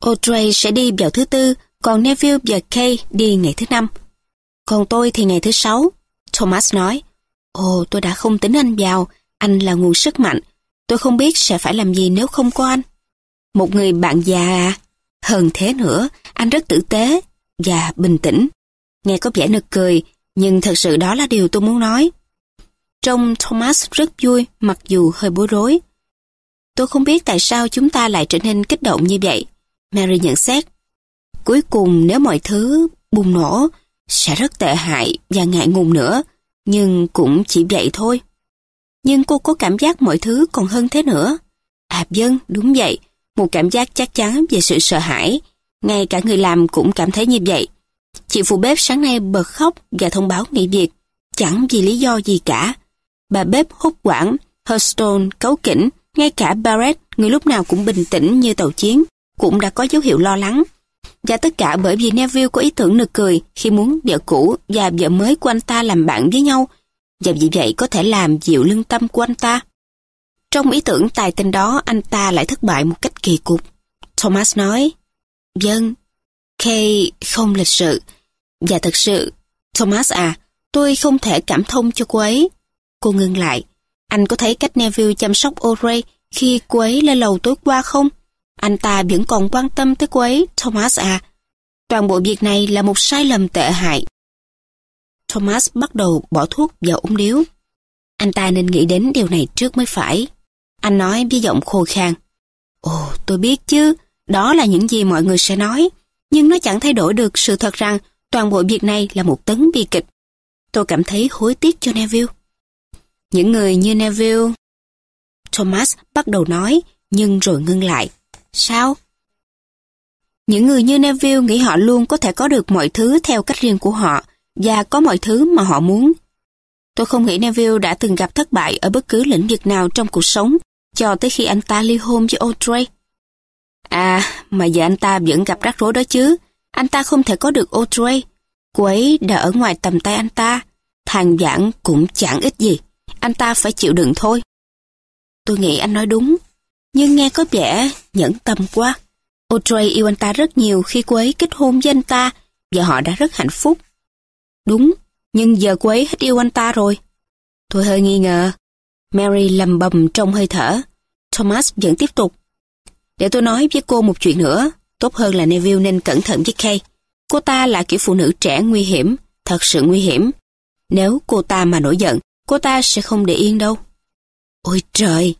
Audrey sẽ đi vào thứ tư, còn Neville và Kay đi ngày thứ năm. Còn tôi thì ngày thứ sáu. Thomas nói, Ồ, tôi đã không tính anh vào, anh là nguồn sức mạnh. Tôi không biết sẽ phải làm gì nếu không có anh. Một người bạn già à? Hơn thế nữa, anh rất tử tế và bình tĩnh. Nghe có vẻ nực cười, nhưng thật sự đó là điều tôi muốn nói. Trông Thomas rất vui, mặc dù hơi bối rối. Tôi không biết tại sao chúng ta lại trở nên kích động như vậy. Mary nhận xét. Cuối cùng nếu mọi thứ bùng nổ, sẽ rất tệ hại và ngại ngùng nữa, nhưng cũng chỉ vậy thôi. Nhưng cô có cảm giác mọi thứ còn hơn thế nữa. À dân, đúng vậy, một cảm giác chắc chắn về sự sợ hãi. Ngay cả người làm cũng cảm thấy như vậy. Chị phụ bếp sáng nay bật khóc và thông báo nghỉ việc, chẳng vì lý do gì cả. Bà bếp hốt quảng, Hurston cấu kỉnh, ngay cả Barrett, người lúc nào cũng bình tĩnh như tàu chiến, cũng đã có dấu hiệu lo lắng. Và tất cả bởi vì Neville có ý tưởng nực cười khi muốn vợ cũ và vợ mới của anh ta làm bạn với nhau, và vì vậy có thể làm dịu lương tâm của anh ta. Trong ý tưởng tài tình đó, anh ta lại thất bại một cách kỳ cục. Thomas nói, Vâng, Kay không lịch sự. Và thật sự, Thomas à, tôi không thể cảm thông cho cô ấy. Cô ngưng lại. Anh có thấy cách Neville chăm sóc O'Reilly khi cô ấy lên lầu tối qua không? Anh ta vẫn còn quan tâm tới cô ấy, Thomas à. Toàn bộ việc này là một sai lầm tệ hại. Thomas bắt đầu bỏ thuốc vào ống điếu. Anh ta nên nghĩ đến điều này trước mới phải. Anh nói với giọng khô khan. Ồ, tôi biết chứ, đó là những gì mọi người sẽ nói. Nhưng nó chẳng thay đổi được sự thật rằng toàn bộ việc này là một tấn bi kịch. Tôi cảm thấy hối tiếc cho Neville. Những người như Neville... Thomas bắt đầu nói, nhưng rồi ngưng lại. Sao? Những người như Neville nghĩ họ luôn có thể có được mọi thứ theo cách riêng của họ và có mọi thứ mà họ muốn. Tôi không nghĩ Neville đã từng gặp thất bại ở bất cứ lĩnh vực nào trong cuộc sống cho tới khi anh ta ly hôn với Audrey. À, mà giờ anh ta vẫn gặp rắc rối đó chứ. Anh ta không thể có được Audrey. Cô ấy đã ở ngoài tầm tay anh ta. Thằng giảng cũng chẳng ít gì. Anh ta phải chịu đựng thôi. Tôi nghĩ anh nói đúng nhưng nghe có vẻ nhẫn tâm quá. Audrey yêu anh ta rất nhiều khi cô ấy kết hôn với anh ta và họ đã rất hạnh phúc. Đúng, nhưng giờ cô ấy hết yêu anh ta rồi. Tôi hơi nghi ngờ. Mary lầm bầm trong hơi thở. Thomas vẫn tiếp tục. Để tôi nói với cô một chuyện nữa. Tốt hơn là Neville nên cẩn thận với Kay. Cô ta là kiểu phụ nữ trẻ nguy hiểm, thật sự nguy hiểm. Nếu cô ta mà nổi giận, cô ta sẽ không để yên đâu. Ôi trời,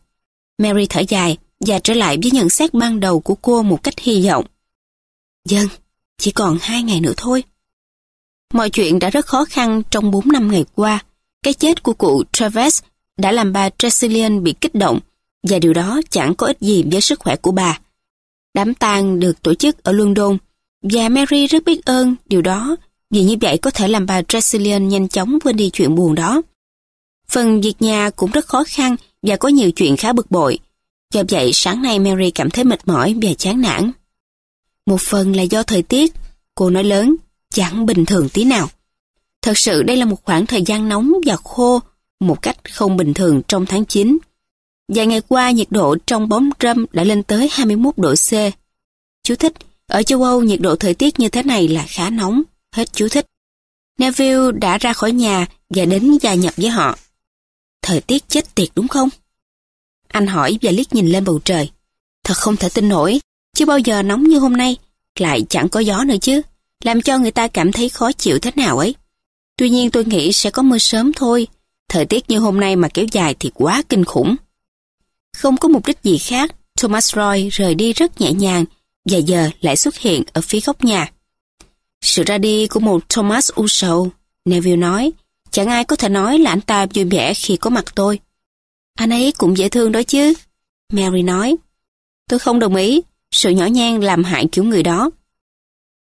Mary thở dài và trở lại với nhận xét ban đầu của cô một cách hy vọng. Dân, chỉ còn hai ngày nữa thôi. Mọi chuyện đã rất khó khăn trong 4 năm ngày qua. Cái chết của cụ Travis đã làm bà Tresillian bị kích động và điều đó chẳng có ích gì với sức khỏe của bà. Đám tang được tổ chức ở London và Mary rất biết ơn điều đó vì như vậy có thể làm bà Tresillian nhanh chóng quên đi chuyện buồn đó. Phần việc nhà cũng rất khó khăn và có nhiều chuyện khá bực bội. Do vậy sáng nay Mary cảm thấy mệt mỏi và chán nản. Một phần là do thời tiết, cô nói lớn, chẳng bình thường tí nào. Thật sự đây là một khoảng thời gian nóng và khô, một cách không bình thường trong tháng 9. Vài ngày qua nhiệt độ trong bóng râm đã lên tới 21 độ C. Chú thích, ở châu Âu nhiệt độ thời tiết như thế này là khá nóng, hết chú thích. Neville đã ra khỏi nhà và đến gia nhập với họ. Thời tiết chết tiệt đúng không? Anh hỏi và liếc nhìn lên bầu trời. Thật không thể tin nổi, chưa bao giờ nóng như hôm nay, lại chẳng có gió nữa chứ. làm cho người ta cảm thấy khó chịu thế nào ấy. Tuy nhiên tôi nghĩ sẽ có mưa sớm thôi. Thời tiết như hôm nay mà kéo dài thì quá kinh khủng. Không có mục đích gì khác, Thomas Roy rời đi rất nhẹ nhàng và giờ lại xuất hiện ở phía góc nhà. Sự ra đi của một Thomas u sầu, Neville nói, chẳng ai có thể nói là anh ta vui vẻ khi có mặt tôi. Anh ấy cũng dễ thương đó chứ, Mary nói. Tôi không đồng ý, sự nhỏ nhen làm hại kiểu người đó.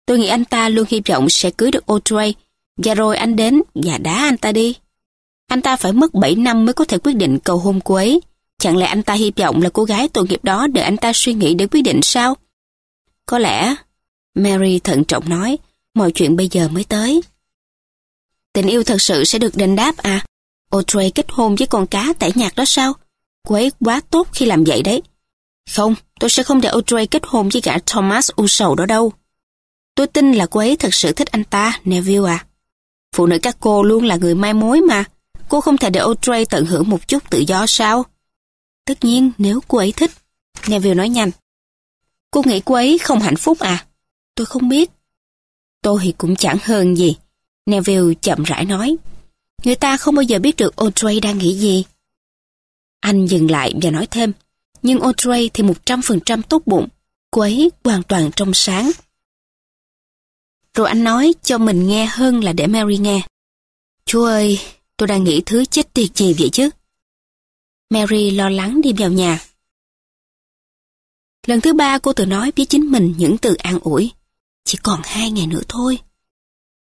Tôi nghĩ anh ta luôn hy vọng sẽ cưới được Audrey, và rồi anh đến và đá anh ta đi. Anh ta phải mất 7 năm mới có thể quyết định cầu hôn cô ấy. Chẳng lẽ anh ta hy vọng là cô gái tội nghiệp đó để anh ta suy nghĩ để quyết định sao? Có lẽ, Mary thận trọng nói, mọi chuyện bây giờ mới tới. Tình yêu thật sự sẽ được đền đáp à? Audrey kết hôn với con cá tẻ nhạt đó sao? Cô ấy quá tốt khi làm vậy đấy. Không, tôi sẽ không để Audrey kết hôn với cả Thomas u sầu đó đâu. Tôi tin là cô ấy thật sự thích anh ta, Neville à. Phụ nữ các cô luôn là người mai mối mà. Cô không thể để Audrey tận hưởng một chút tự do sao? Tất nhiên nếu cô ấy thích. Neville nói nhanh. Cô nghĩ cô ấy không hạnh phúc à? Tôi không biết. Tôi thì cũng chẳng hơn gì. Neville chậm rãi nói. Người ta không bao giờ biết được Audrey đang nghĩ gì. Anh dừng lại và nói thêm. Nhưng Audrey thì một trăm phần trăm tốt bụng. Cô ấy hoàn toàn trong sáng. Rồi anh nói cho mình nghe hơn là để Mary nghe. Chú ơi, tôi đang nghĩ thứ chết tiệt gì vậy chứ? Mary lo lắng đi vào nhà. Lần thứ ba cô tự nói với chính mình những từ an ủi. Chỉ còn hai ngày nữa thôi.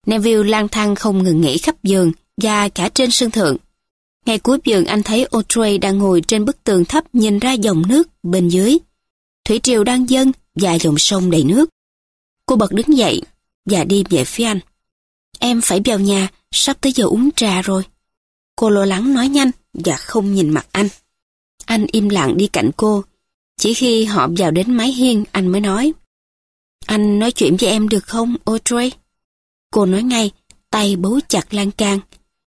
Neville lang thang không ngừng nghỉ khắp giường và cả trên sân thượng. Ngay cuối giường anh thấy Audrey đang ngồi trên bức tường thấp nhìn ra dòng nước bên dưới. Thủy triều đang dâng và dòng sông đầy nước. Cô bật đứng dậy và đi về phía anh. Em phải vào nhà, sắp tới giờ uống trà rồi. Cô lo lắng nói nhanh và không nhìn mặt anh. Anh im lặng đi cạnh cô. Chỉ khi họ vào đến mái hiên, anh mới nói. Anh nói chuyện với em được không, Audrey? Cô nói ngay, tay bấu chặt lan can.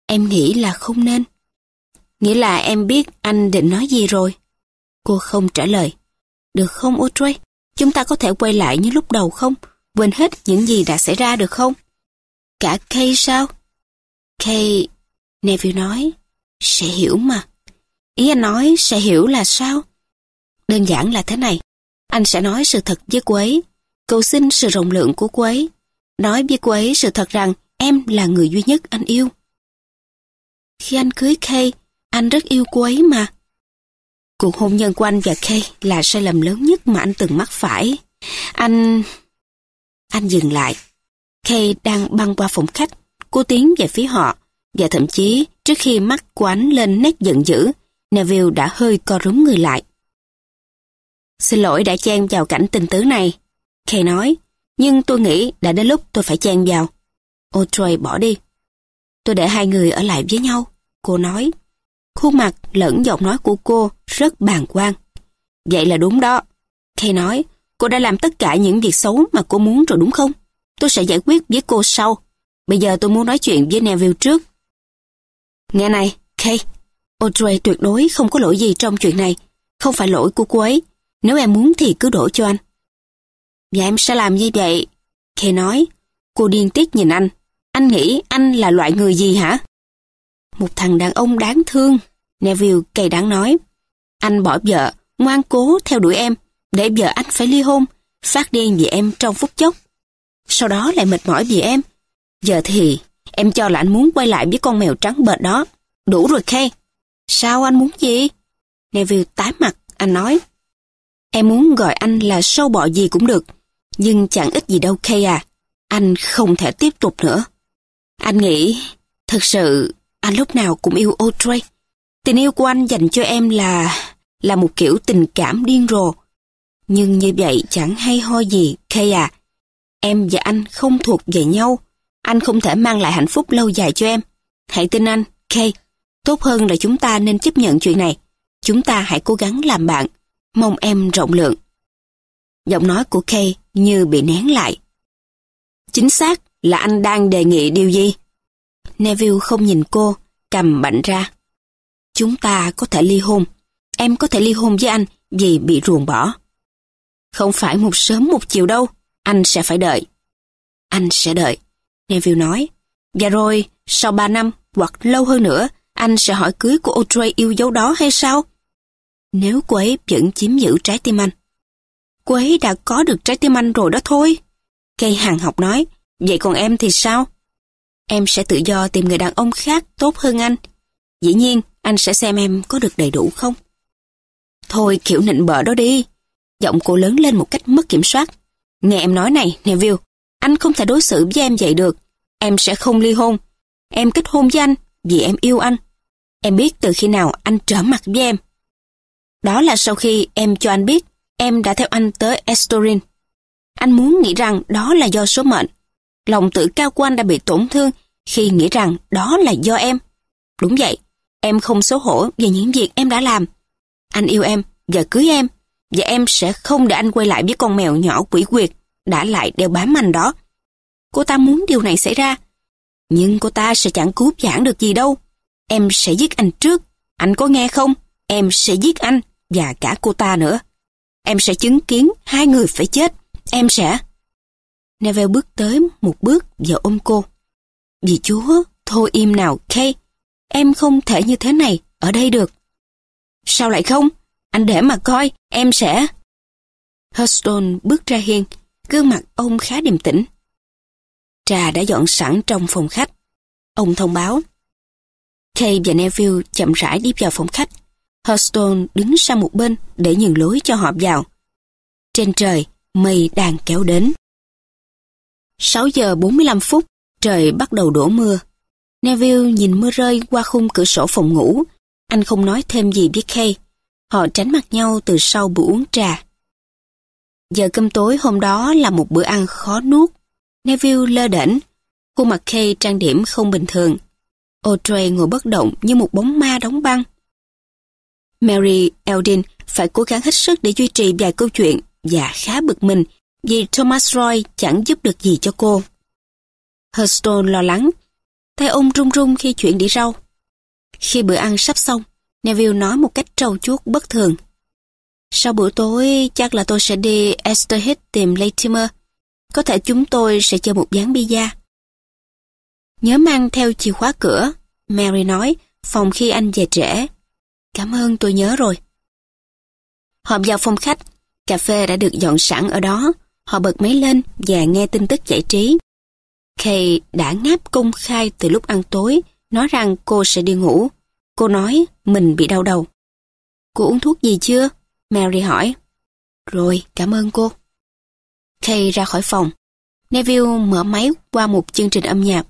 Em nghĩ là không nên. Nghĩa là em biết anh định nói gì rồi. Cô không trả lời. Được không, Audrey? Chúng ta có thể quay lại như lúc đầu không? Quên hết những gì đã xảy ra được không? Cả Kay sao? Kay, Neville nói, sẽ hiểu mà. Ý anh nói sẽ hiểu là sao? Đơn giản là thế này. Anh sẽ nói sự thật với cô ấy, cầu xin sự rộng lượng của cô ấy. Nói với cô ấy sự thật rằng em là người duy nhất anh yêu. Khi anh cưới Kay, anh rất yêu cô ấy mà. Cuộc hôn nhân của anh và Kay là sai lầm lớn nhất mà anh từng mắc phải. Anh... Anh dừng lại. Kay đang băng qua phòng khách. Cô tiến về phía họ. Và thậm chí, trước khi mắt của anh lên nét giận dữ, Neville đã hơi co rúm người lại. Xin lỗi đã chen vào cảnh tình tứ này. Kay nói, nhưng tôi nghĩ đã đến lúc tôi phải chen vào. Audrey bỏ đi. Tôi để hai người ở lại với nhau, cô nói. Khuôn mặt lẫn giọng nói của cô rất bàng quan. Vậy là đúng đó. Kay nói, Cô đã làm tất cả những việc xấu mà cô muốn rồi đúng không? Tôi sẽ giải quyết với cô sau. Bây giờ tôi muốn nói chuyện với Neville trước. Nghe này, Kay. Audrey tuyệt đối không có lỗi gì trong chuyện này. Không phải lỗi của cô ấy. Nếu em muốn thì cứ đổ cho anh. Và em sẽ làm như vậy. khe nói. Cô điên tiết nhìn anh. Anh nghĩ anh là loại người gì hả? Một thằng đàn ông đáng thương. Neville cay đáng nói. Anh bỏ vợ, ngoan cố theo đuổi em để vợ anh phải ly hôn, phát điên vì em trong phút chốc. Sau đó lại mệt mỏi vì em. Giờ thì em cho là anh muốn quay lại với con mèo trắng bệt đó. Đủ rồi khe. Sao anh muốn gì? Neville tái mặt, anh nói. Em muốn gọi anh là sâu bọ gì cũng được, nhưng chẳng ít gì đâu Kay à. Anh không thể tiếp tục nữa. Anh nghĩ, thật sự, anh lúc nào cũng yêu Audrey. Tình yêu của anh dành cho em là là một kiểu tình cảm điên rồ, nhưng như vậy chẳng hay ho gì, Kay à. Em và anh không thuộc về nhau. Anh không thể mang lại hạnh phúc lâu dài cho em. Hãy tin anh, Kay. Tốt hơn là chúng ta nên chấp nhận chuyện này. Chúng ta hãy cố gắng làm bạn. Mong em rộng lượng. Giọng nói của Kay như bị nén lại. Chính xác là anh đang đề nghị điều gì? Neville không nhìn cô, cầm bạnh ra. Chúng ta có thể ly hôn. Em có thể ly hôn với anh vì bị ruồng bỏ. Không phải một sớm một chiều đâu, anh sẽ phải đợi. anh sẽ đợi. Neville nói. Và rồi, sau ba năm hoặc lâu hơn nữa, anh sẽ hỏi cưới của Audrey yêu dấu đó hay sao? Nếu cô ấy vẫn chiếm giữ trái tim anh. Cô ấy đã có được trái tim anh rồi đó thôi. Cây hàng học nói, vậy còn em thì sao? Em sẽ tự do tìm người đàn ông khác tốt hơn anh. Dĩ nhiên, anh sẽ xem em có được đầy đủ không. Thôi kiểu nịnh bợ đó đi. Giọng cô lớn lên một cách mất kiểm soát. Nghe em nói này, Neville, anh không thể đối xử với em vậy được. Em sẽ không ly hôn. Em kết hôn với anh vì em yêu anh. Em biết từ khi nào anh trở mặt với em. Đó là sau khi em cho anh biết em đã theo anh tới Estorin. Anh muốn nghĩ rằng đó là do số mệnh. Lòng tự cao của anh đã bị tổn thương khi nghĩ rằng đó là do em. Đúng vậy, em không xấu hổ về những việc em đã làm. Anh yêu em và cưới em, và em sẽ không để anh quay lại với con mèo nhỏ quỷ quyệt đã lại đeo bám anh đó. Cô ta muốn điều này xảy ra, nhưng cô ta sẽ chẳng cứu giãn được gì đâu. Em sẽ giết anh trước, anh có nghe không? Em sẽ giết anh và cả cô ta nữa. Em sẽ chứng kiến hai người phải chết. Em sẽ... Neville bước tới một bước và ôm cô. Vì chúa, thôi im nào, Kay. Em không thể như thế này, ở đây được. Sao lại không? Anh để mà coi, em sẽ... Hurston bước ra hiên, gương mặt ông khá điềm tĩnh. Trà đã dọn sẵn trong phòng khách. Ông thông báo. Kay và Neville chậm rãi đi vào phòng khách. Hurston đứng sang một bên để nhường lối cho họ vào. Trên trời, mây đang kéo đến. 6 giờ 45 phút, trời bắt đầu đổ mưa. Neville nhìn mưa rơi qua khung cửa sổ phòng ngủ. Anh không nói thêm gì với Kay. Họ tránh mặt nhau từ sau bữa uống trà. Giờ cơm tối hôm đó là một bữa ăn khó nuốt. Neville lơ đễnh, khuôn mặt Kay trang điểm không bình thường. Audrey ngồi bất động như một bóng ma đóng băng. Mary Eldin phải cố gắng hết sức để duy trì vài câu chuyện và khá bực mình vì Thomas Roy chẳng giúp được gì cho cô. Hurston lo lắng, tay ông run run khi chuyển đĩa rau. Khi bữa ăn sắp xong, Neville nói một cách trâu chuốt bất thường. Sau bữa tối, chắc là tôi sẽ đi Esterhead tìm Latimer. Có thể chúng tôi sẽ chơi một dáng bia. Nhớ mang theo chìa khóa cửa, Mary nói, phòng khi anh về trễ. Cảm ơn tôi nhớ rồi. Họ vào phòng khách, cà phê đã được dọn sẵn ở đó. Họ bật máy lên và nghe tin tức giải trí. Kay đã ngáp công khai từ lúc ăn tối, nói rằng cô sẽ đi ngủ. Cô nói mình bị đau đầu. Cô uống thuốc gì chưa? Mary hỏi. Rồi, cảm ơn cô. Kay ra khỏi phòng. Neville mở máy qua một chương trình âm nhạc.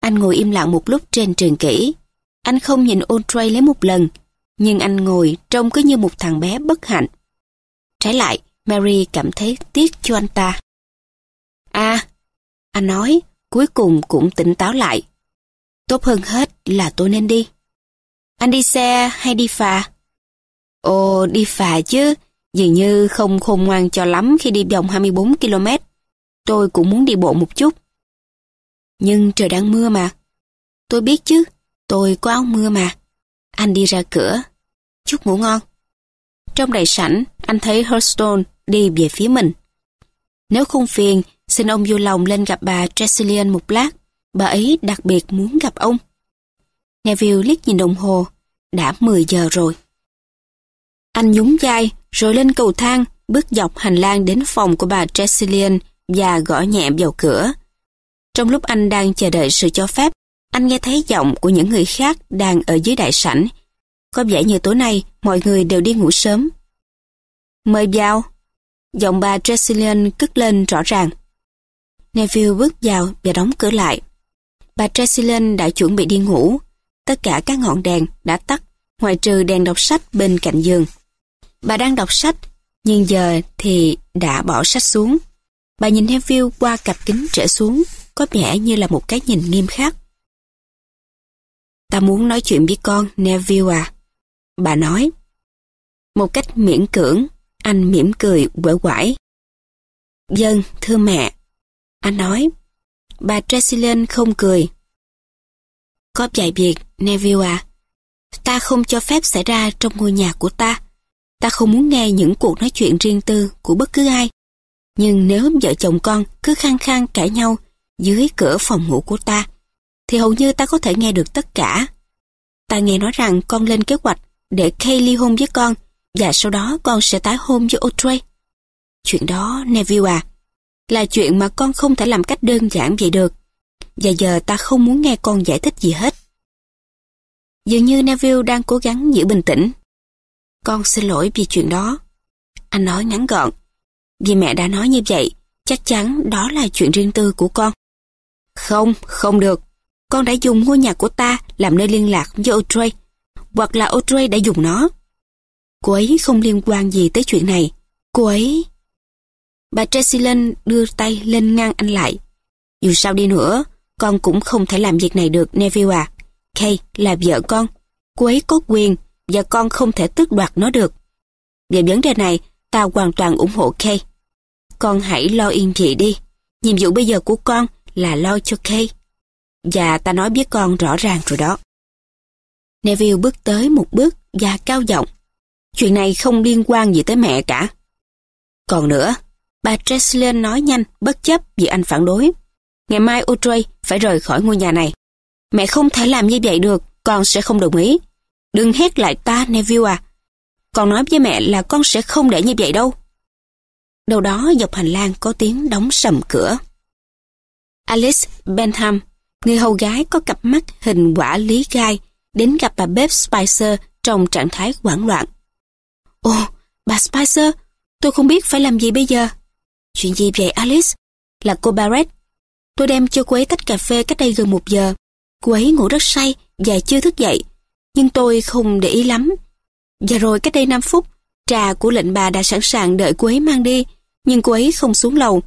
Anh ngồi im lặng một lúc trên trường kỷ. Anh không nhìn Audrey lấy một lần, nhưng anh ngồi trông cứ như một thằng bé bất hạnh. Trái lại, Mary cảm thấy tiếc cho anh ta. À, anh nói, cuối cùng cũng tỉnh táo lại. Tốt hơn hết là tôi nên đi. Anh đi xe hay đi phà? Ồ, đi phà chứ, dường như không khôn ngoan cho lắm khi đi vòng 24 km. Tôi cũng muốn đi bộ một chút. Nhưng trời đang mưa mà. Tôi biết chứ, tôi có áo mưa mà. Anh đi ra cửa. Chúc ngủ ngon. Trong đại sảnh, anh thấy Hurston đi về phía mình. Nếu không phiền, xin ông vui lòng lên gặp bà Tressilian một lát. Bà ấy đặc biệt muốn gặp ông. Neville liếc nhìn đồng hồ. Đã 10 giờ rồi. Anh nhún vai, rồi lên cầu thang, bước dọc hành lang đến phòng của bà Tressilian và gõ nhẹ vào cửa. Trong lúc anh đang chờ đợi sự cho phép, anh nghe thấy giọng của những người khác đang ở dưới đại sảnh. Có vẻ như tối nay mọi người đều đi ngủ sớm. Mời vào. Giọng bà Tressilian cất lên rõ ràng. Neville bước vào và đóng cửa lại. Bà Tressilian đã chuẩn bị đi ngủ. Tất cả các ngọn đèn đã tắt, ngoại trừ đèn đọc sách bên cạnh giường. Bà đang đọc sách, nhưng giờ thì đã bỏ sách xuống. Bà nhìn Neville qua cặp kính trở xuống, có vẻ như là một cái nhìn nghiêm khắc. Ta muốn nói chuyện với con, Neville à. Bà nói. Một cách miễn cưỡng, anh mỉm cười quể quải. Dân, vâng, thưa mẹ. Anh nói. Bà Tresillian không cười. Có vài việc, Neville à. Ta không cho phép xảy ra trong ngôi nhà của ta. Ta không muốn nghe những cuộc nói chuyện riêng tư của bất cứ ai. Nhưng nếu vợ chồng con cứ khăng khăng cãi nhau dưới cửa phòng ngủ của ta, thì hầu như ta có thể nghe được tất cả. Ta nghe nói rằng con lên kế hoạch để Kay ly hôn với con và sau đó con sẽ tái hôn với Audrey. Chuyện đó, Neville à, là chuyện mà con không thể làm cách đơn giản vậy được. Và giờ ta không muốn nghe con giải thích gì hết. Dường như Neville đang cố gắng giữ bình tĩnh. Con xin lỗi vì chuyện đó. Anh nói ngắn gọn. Vì mẹ đã nói như vậy, chắc chắn đó là chuyện riêng tư của con. Không, không được. Con đã dùng ngôi nhà của ta làm nơi liên lạc với Audrey. Hoặc là Audrey đã dùng nó. Cô ấy không liên quan gì tới chuyện này. Cô ấy... Bà Tracy đưa tay lên ngang anh lại. Dù sao đi nữa, con cũng không thể làm việc này được Neville à. Kay là vợ con. Cô ấy có quyền và con không thể tước đoạt nó được. Về vấn đề này, ta hoàn toàn ủng hộ Kay. Con hãy lo yên chị đi. Nhiệm vụ bây giờ của con là lo cho Kay. Và ta nói với con rõ ràng rồi đó. Neville bước tới một bước và cao giọng. Chuyện này không liên quan gì tới mẹ cả. Còn nữa, bà Treslin nói nhanh, bất chấp vì anh phản đối. Ngày mai Audrey phải rời khỏi ngôi nhà này. Mẹ không thể làm như vậy được, con sẽ không đồng ý. Đừng hét lại ta, Neville à. Con nói với mẹ là con sẽ không để như vậy đâu. Đầu đó dọc hành lang có tiếng đóng sầm cửa. Alice Bentham, người hầu gái có cặp mắt hình quả lý gai, đến gặp bà bếp Spicer trong trạng thái hoảng loạn. Ồ, bà Spicer, tôi không biết phải làm gì bây giờ. Chuyện gì vậy Alice? Là cô Barrett. Tôi đem cho cô ấy tách cà phê cách đây gần một giờ. Cô ấy ngủ rất say và chưa thức dậy. Nhưng tôi không để ý lắm. Và rồi cách đây 5 phút, trà của lệnh bà đã sẵn sàng đợi cô ấy mang đi. Nhưng cô ấy không xuống lầu.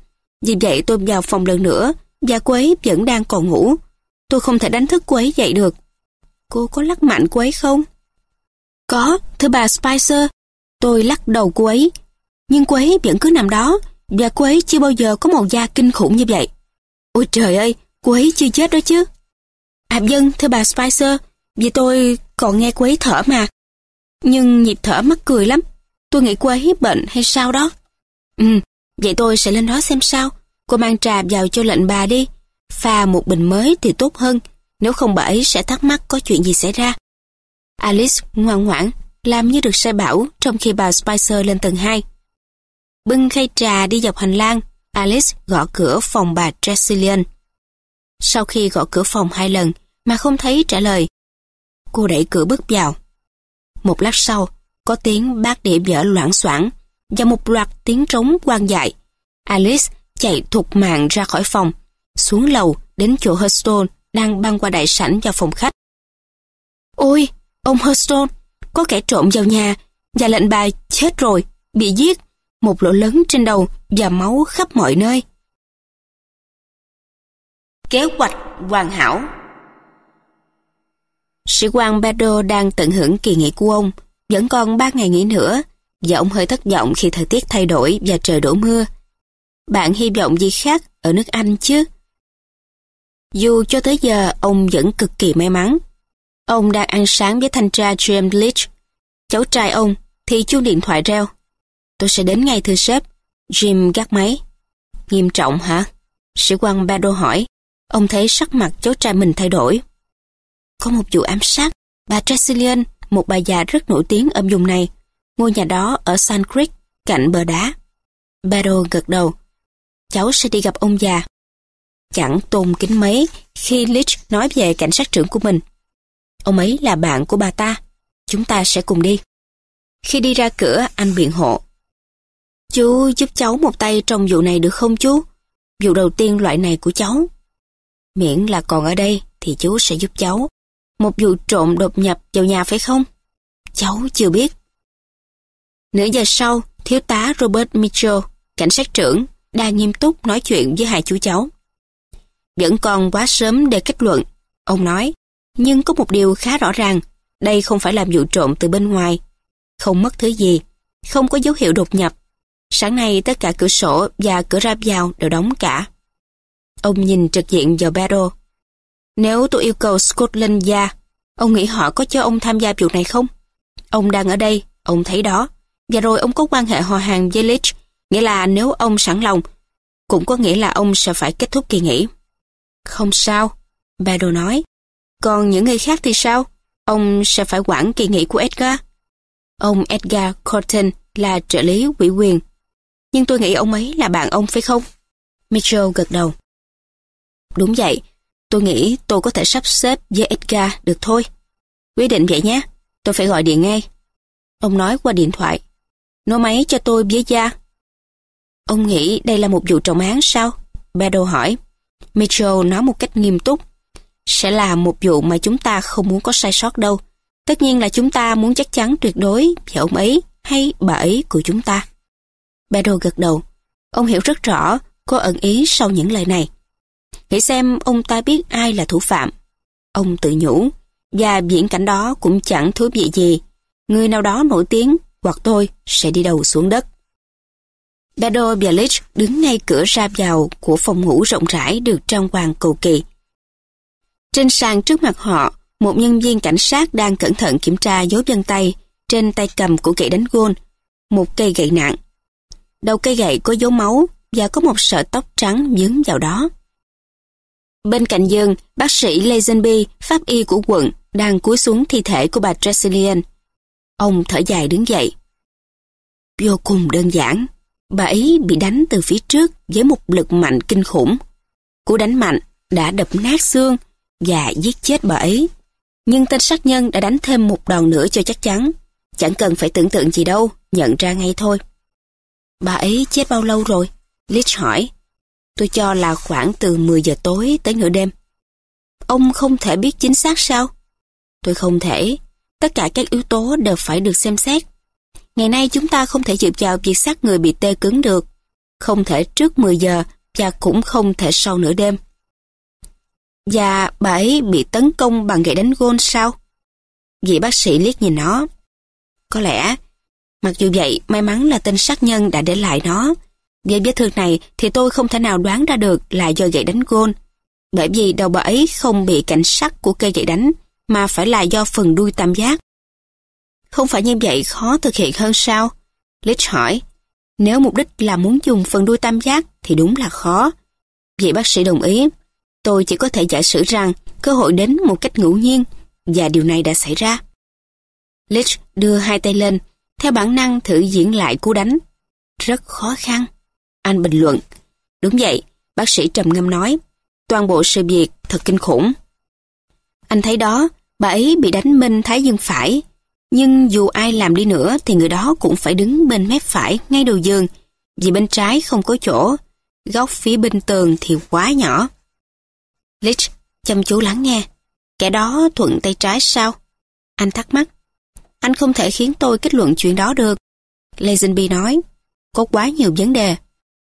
Vì vậy tôi vào phòng lần nữa và cô ấy vẫn đang còn ngủ. Tôi không thể đánh thức cô ấy dậy được. Cô có lắc mạnh cô ấy không? Có, thưa bà Spicer. Tôi lắc đầu cô ấy. Nhưng cô ấy vẫn cứ nằm đó và cô ấy chưa bao giờ có màu da kinh khủng như vậy. Ôi trời ơi, cô ấy chưa chết đó chứ. À dân, thưa bà Spicer, vì tôi còn nghe cô ấy thở mà. Nhưng nhịp thở mắc cười lắm. Tôi nghĩ cô ấy bệnh hay sao đó. Ừ, vậy tôi sẽ lên đó xem sao. Cô mang trà vào cho lệnh bà đi. Pha một bình mới thì tốt hơn. Nếu không bà ấy sẽ thắc mắc có chuyện gì xảy ra. Alice ngoan ngoãn, làm như được sai bảo trong khi bà Spicer lên tầng 2. Bưng khay trà đi dọc hành lang, Alice gõ cửa phòng bà Tressilian. Sau khi gõ cửa phòng hai lần mà không thấy trả lời, cô đẩy cửa bước vào. Một lát sau, có tiếng bát đĩa vỡ loãng xoảng và một loạt tiếng trống quan dại. Alice chạy thục mạng ra khỏi phòng, xuống lầu đến chỗ Hurston đang băng qua đại sảnh vào phòng khách. Ôi, ông Hurston, có kẻ trộm vào nhà và lệnh bà chết rồi, bị giết, một lỗ lớn trên đầu và máu khắp mọi nơi. Kế hoạch hoàn hảo Sĩ quan Pedro đang tận hưởng kỳ nghỉ của ông, vẫn còn ba ngày nghỉ nữa, và ông hơi thất vọng khi thời tiết thay đổi và trời đổ mưa. Bạn hy vọng gì khác ở nước Anh chứ? Dù cho tới giờ ông vẫn cực kỳ may mắn. Ông đang ăn sáng với thanh tra James Leach. Cháu trai ông thì chuông điện thoại reo. Tôi sẽ đến ngay thưa sếp. Jim gác máy. Nghiêm trọng hả? Sĩ quan Bado hỏi. Ông thấy sắc mặt cháu trai mình thay đổi. Có một vụ ám sát. Bà Tresillian, một bà già rất nổi tiếng ở vùng này. Ngôi nhà đó ở Sun Creek, cạnh bờ đá. Bado gật đầu. Cháu sẽ đi gặp ông già. Chẳng tôn kính mấy khi Leach nói về cảnh sát trưởng của mình. Ông ấy là bạn của bà ta. Chúng ta sẽ cùng đi. Khi đi ra cửa, anh biện hộ. Chú giúp cháu một tay trong vụ này được không chú? Vụ đầu tiên loại này của cháu. Miễn là còn ở đây thì chú sẽ giúp cháu. Một vụ trộm đột nhập vào nhà phải không? Cháu chưa biết. Nửa giờ sau, thiếu tá Robert Mitchell, cảnh sát trưởng, đang nghiêm túc nói chuyện với hai chú cháu. Vẫn còn quá sớm để kết luận, ông nói. Nhưng có một điều khá rõ ràng, đây không phải là vụ trộm từ bên ngoài. Không mất thứ gì, không có dấu hiệu đột nhập. Sáng nay tất cả cửa sổ và cửa ra vào đều đóng cả. Ông nhìn trực diện vào Barrow. Nếu tôi yêu cầu Scotland Yard, ông nghĩ họ có cho ông tham gia vụ này không? Ông đang ở đây, ông thấy đó. Và rồi ông có quan hệ hòa hàng với Leach, Nghĩa là nếu ông sẵn lòng, cũng có nghĩa là ông sẽ phải kết thúc kỳ nghỉ. Không sao, Bedo nói. Còn những người khác thì sao? Ông sẽ phải quản kỳ nghỉ của Edgar. Ông Edgar Corton là trợ lý ủy quyền. Nhưng tôi nghĩ ông ấy là bạn ông phải không? Mitchell gật đầu. Đúng vậy, tôi nghĩ tôi có thể sắp xếp với Edgar được thôi. Quyết định vậy nhé, tôi phải gọi điện ngay. Ông nói qua điện thoại. Nói máy cho tôi với gia. Ông nghĩ đây là một vụ trọng án sao? Bedo hỏi. Mitchell nói một cách nghiêm túc. Sẽ là một vụ mà chúng ta không muốn có sai sót đâu. Tất nhiên là chúng ta muốn chắc chắn tuyệt đối về ông ấy hay bà ấy của chúng ta. Bedo gật đầu. Ông hiểu rất rõ có ẩn ý sau những lời này. Nghĩ xem ông ta biết ai là thủ phạm. Ông tự nhủ, và viễn cảnh đó cũng chẳng thú vị gì. Người nào đó nổi tiếng hoặc tôi sẽ đi đầu xuống đất. Bedo Bialik đứng ngay cửa ra vào của phòng ngủ rộng rãi được trang hoàng cầu kỳ. Trên sàn trước mặt họ, một nhân viên cảnh sát đang cẩn thận kiểm tra dấu vân tay trên tay cầm của gậy đánh gôn, một cây gậy nặng. Đầu cây gậy có dấu máu và có một sợi tóc trắng dướng vào đó. Bên cạnh giường, bác sĩ Lazenby, pháp y của quận, đang cúi xuống thi thể của bà Tresilian. Ông thở dài đứng dậy. Vô cùng đơn giản, bà ấy bị đánh từ phía trước với một lực mạnh kinh khủng. Cú đánh mạnh đã đập nát xương và giết chết bà ấy. Nhưng tên sát nhân đã đánh thêm một đòn nữa cho chắc chắn. Chẳng cần phải tưởng tượng gì đâu, nhận ra ngay thôi. Bà ấy chết bao lâu rồi? Lich hỏi. Tôi cho là khoảng từ 10 giờ tối tới nửa đêm. Ông không thể biết chính xác sao? Tôi không thể. Tất cả các yếu tố đều phải được xem xét. Ngày nay chúng ta không thể dựa vào việc xác người bị tê cứng được. Không thể trước 10 giờ và cũng không thể sau nửa đêm. Và bà ấy bị tấn công bằng gậy đánh gôn sao? Vị bác sĩ liếc nhìn nó. Có lẽ, mặc dù vậy, may mắn là tên sát nhân đã để lại nó. Về vết thương này thì tôi không thể nào đoán ra được là do gậy đánh gôn. Bởi vì đầu bà ấy không bị cảnh sát của cây gậy đánh, mà phải là do phần đuôi tam giác. Không phải như vậy khó thực hiện hơn sao? Lich hỏi. Nếu mục đích là muốn dùng phần đuôi tam giác thì đúng là khó. Vị bác sĩ đồng ý. Tôi chỉ có thể giả sử rằng cơ hội đến một cách ngẫu nhiên và điều này đã xảy ra. Lich đưa hai tay lên, theo bản năng thử diễn lại cú đánh. Rất khó khăn. Anh bình luận. Đúng vậy, bác sĩ trầm ngâm nói. Toàn bộ sự việc thật kinh khủng. Anh thấy đó, bà ấy bị đánh minh thái dương phải. Nhưng dù ai làm đi nữa thì người đó cũng phải đứng bên mép phải ngay đầu giường, vì bên trái không có chỗ, góc phía bên tường thì quá nhỏ. Lich chăm chú lắng nghe. Kẻ đó thuận tay trái sao? Anh thắc mắc. Anh không thể khiến tôi kết luận chuyện đó được. Lazenby nói, có quá nhiều vấn đề.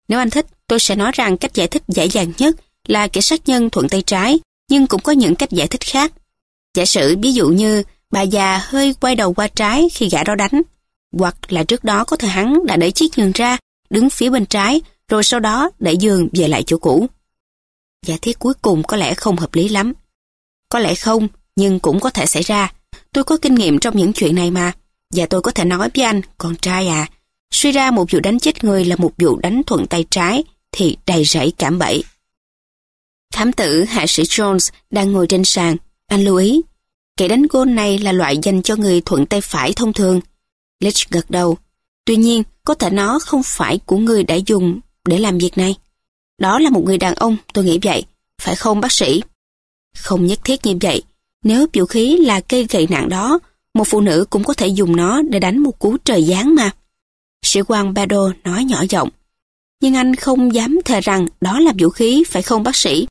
Nếu anh thích, tôi sẽ nói rằng cách giải thích dễ dàng nhất là kẻ sát nhân thuận tay trái, nhưng cũng có những cách giải thích khác. Giả sử ví dụ như bà già hơi quay đầu qua trái khi gã đó đánh, hoặc là trước đó có thể hắn đã đẩy chiếc giường ra, đứng phía bên trái, rồi sau đó đẩy giường về lại chỗ cũ. Giả thiết cuối cùng có lẽ không hợp lý lắm. Có lẽ không, nhưng cũng có thể xảy ra. Tôi có kinh nghiệm trong những chuyện này mà, và tôi có thể nói với anh, con trai à, suy ra một vụ đánh chết người là một vụ đánh thuận tay trái, thì đầy rẫy cảm bẫy. Thám tử hạ sĩ Jones đang ngồi trên sàn. Anh lưu ý, kẻ đánh gôn này là loại dành cho người thuận tay phải thông thường. Lich gật đầu. Tuy nhiên, có thể nó không phải của người đã dùng để làm việc này. Đó là một người đàn ông, tôi nghĩ vậy. Phải không bác sĩ? Không nhất thiết như vậy. Nếu vũ khí là cây gậy nặng đó, một phụ nữ cũng có thể dùng nó để đánh một cú trời giáng mà. Sĩ quan Bado nói nhỏ giọng. Nhưng anh không dám thề rằng đó là vũ khí, phải không bác sĩ?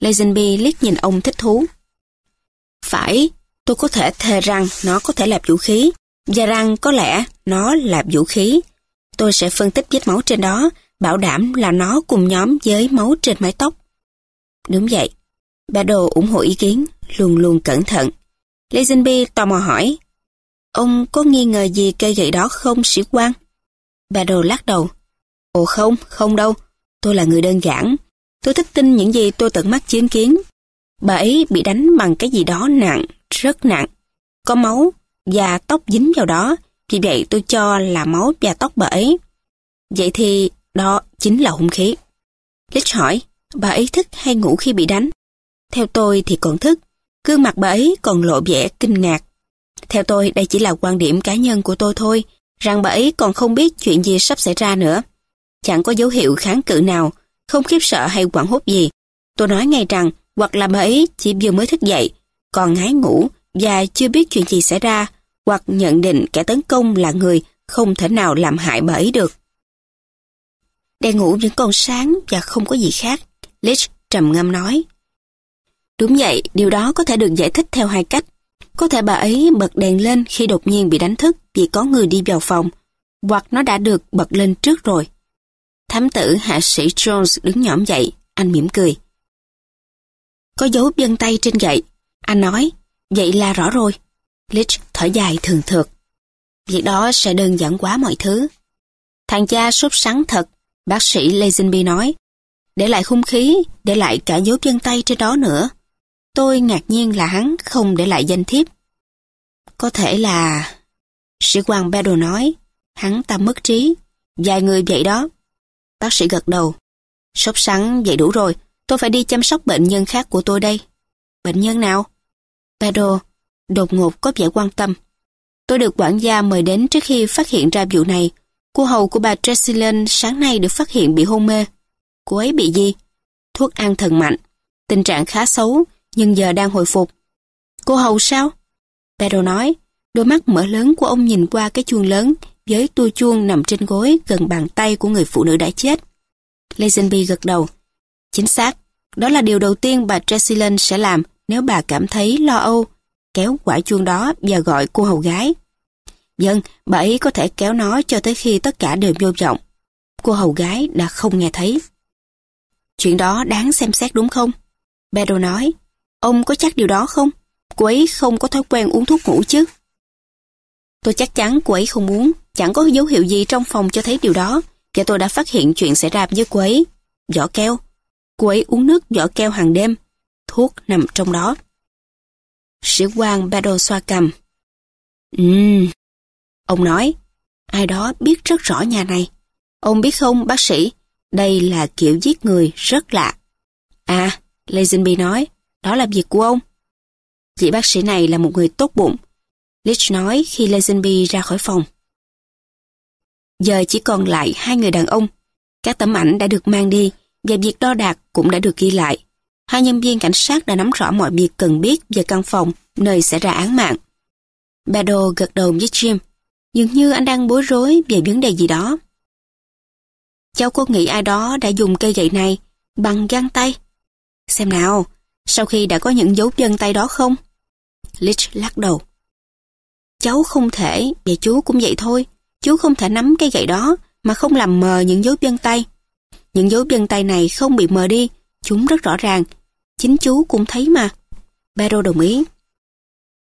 Lazenby liếc nhìn ông thích thú. Phải, tôi có thể thề rằng nó có thể là vũ khí, và rằng có lẽ nó là vũ khí. Tôi sẽ phân tích vết máu trên đó, bảo đảm là nó cùng nhóm với máu trên mái tóc. Đúng vậy. Bà Đồ ủng hộ ý kiến, luôn luôn cẩn thận. Lazenby tò mò hỏi, Ông có nghi ngờ gì cây gậy đó không, sĩ quan? Bà Đồ lắc đầu. Ồ không, không đâu. Tôi là người đơn giản. Tôi thích tin những gì tôi tận mắt chứng kiến. Bà ấy bị đánh bằng cái gì đó nặng, rất nặng. Có máu và tóc dính vào đó. Vì vậy tôi cho là máu và tóc bà ấy. Vậy thì đó chính là hung khí. Lích hỏi, bà ấy thức hay ngủ khi bị đánh? Theo tôi thì còn thức, gương mặt bà ấy còn lộ vẻ kinh ngạc. Theo tôi đây chỉ là quan điểm cá nhân của tôi thôi, rằng bà ấy còn không biết chuyện gì sắp xảy ra nữa. Chẳng có dấu hiệu kháng cự nào, không khiếp sợ hay quảng hốt gì. Tôi nói ngay rằng, hoặc là bà ấy chỉ vừa mới thức dậy, còn ngái ngủ và chưa biết chuyện gì xảy ra, hoặc nhận định kẻ tấn công là người không thể nào làm hại bà ấy được. Đèn ngủ vẫn còn sáng và không có gì khác. Lich trầm ngâm nói. Đúng vậy, điều đó có thể được giải thích theo hai cách. Có thể bà ấy bật đèn lên khi đột nhiên bị đánh thức vì có người đi vào phòng, hoặc nó đã được bật lên trước rồi. Thám tử hạ sĩ Jones đứng nhõm dậy, anh mỉm cười. Có dấu vân tay trên gậy. Anh nói, vậy là rõ rồi. Lich thở dài thường thượt. Việc đó sẽ đơn giản quá mọi thứ. Thằng cha sốt sắng thật, bác sĩ Lazenby nói. Để lại khung khí, để lại cả dấu chân tay trên đó nữa. Tôi ngạc nhiên là hắn không để lại danh thiếp. Có thể là... Sĩ quan Bedo nói, hắn ta mất trí. Vài người vậy đó. Bác sĩ gật đầu. Sốt sắng vậy đủ rồi, tôi phải đi chăm sóc bệnh nhân khác của tôi đây. Bệnh nhân nào? Pedro đột ngột có vẻ quan tâm. Tôi được quản gia mời đến trước khi phát hiện ra vụ này. Cô hầu của bà Tresilin sáng nay được phát hiện bị hôn mê. Cô ấy bị gì? Thuốc an thần mạnh. Tình trạng khá xấu, nhưng giờ đang hồi phục. Cô hầu sao? Pedro nói, đôi mắt mở lớn của ông nhìn qua cái chuông lớn với tua chuông nằm trên gối gần bàn tay của người phụ nữ đã chết. Lazenby gật đầu. Chính xác, đó là điều đầu tiên bà Tressillen sẽ làm nếu bà cảm thấy lo âu, kéo quả chuông đó và gọi cô hầu gái. Dân, bà ấy có thể kéo nó cho tới khi tất cả đều vô vọng. Cô hầu gái đã không nghe thấy. Chuyện đó đáng xem xét đúng không? Pedro nói, ông có chắc điều đó không? Cô ấy không có thói quen uống thuốc ngủ chứ? Tôi chắc chắn cô ấy không muốn chẳng có dấu hiệu gì trong phòng cho thấy điều đó, và tôi đã phát hiện chuyện xảy ra với cô ấy. Vỏ keo. Cô ấy uống nước vỏ keo hàng đêm. Thuốc nằm trong đó. Sĩ quan Bado xoa cầm. Ừm. Ông nói, ai đó biết rất rõ nhà này. Ông biết không, bác sĩ, đây là kiểu giết người rất lạ. À, Lazenby nói, đó là việc của ông. Vị bác sĩ này là một người tốt bụng. Lich nói khi Lazenby ra khỏi phòng. Giờ chỉ còn lại hai người đàn ông. Các tấm ảnh đã được mang đi và việc đo đạc cũng đã được ghi lại. Hai nhân viên cảnh sát đã nắm rõ mọi việc cần biết về căn phòng nơi xảy ra án mạng. Bado gật đầu với Jim, dường như anh đang bối rối về vấn đề gì đó. Cháu có nghĩ ai đó đã dùng cây gậy này bằng găng tay? Xem nào, sau khi đã có những dấu chân tay đó không? Lich lắc đầu. Cháu không thể, và chú cũng vậy thôi. Chú không thể nắm cây gậy đó mà không làm mờ những dấu chân tay. Những dấu vân tay này không bị mờ đi, chúng rất rõ ràng. Chính chú cũng thấy mà. Baro đồng ý.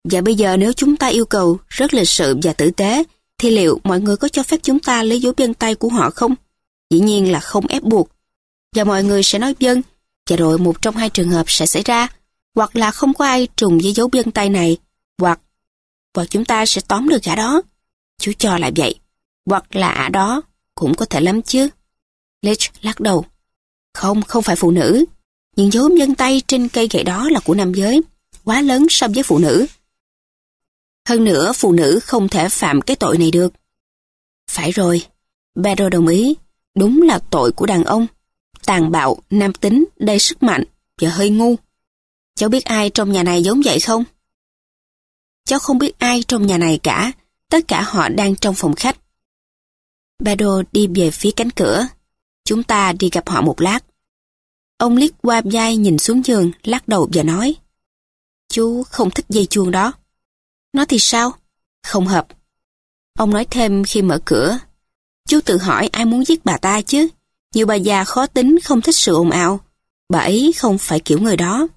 Và bây giờ nếu chúng ta yêu cầu rất lịch sự và tử tế, thì liệu mọi người có cho phép chúng ta lấy dấu vân tay của họ không? Dĩ nhiên là không ép buộc. Và mọi người sẽ nói vâng. và rồi một trong hai trường hợp sẽ xảy ra, hoặc là không có ai trùng với dấu vân tay này, hoặc hoặc chúng ta sẽ tóm được cả đó. Chú cho là vậy. Hoặc là ả đó, cũng có thể lắm chứ. Lich lắc đầu. Không, không phải phụ nữ. Những dấu nhân tay trên cây gậy đó là của nam giới, quá lớn so với phụ nữ. Hơn nữa, phụ nữ không thể phạm cái tội này được. Phải rồi, Pedro đồng ý, đúng là tội của đàn ông. Tàn bạo, nam tính, đầy sức mạnh và hơi ngu. Cháu biết ai trong nhà này giống vậy không? Cháu không biết ai trong nhà này cả, tất cả họ đang trong phòng khách. Pedro đi về phía cánh cửa. Chúng ta đi gặp họ một lát. Ông liếc qua vai nhìn xuống giường, lắc đầu và nói. Chú không thích dây chuông đó. Nó thì sao? Không hợp. Ông nói thêm khi mở cửa. Chú tự hỏi ai muốn giết bà ta chứ? Nhiều bà già khó tính không thích sự ồn ào. Bà ấy không phải kiểu người đó.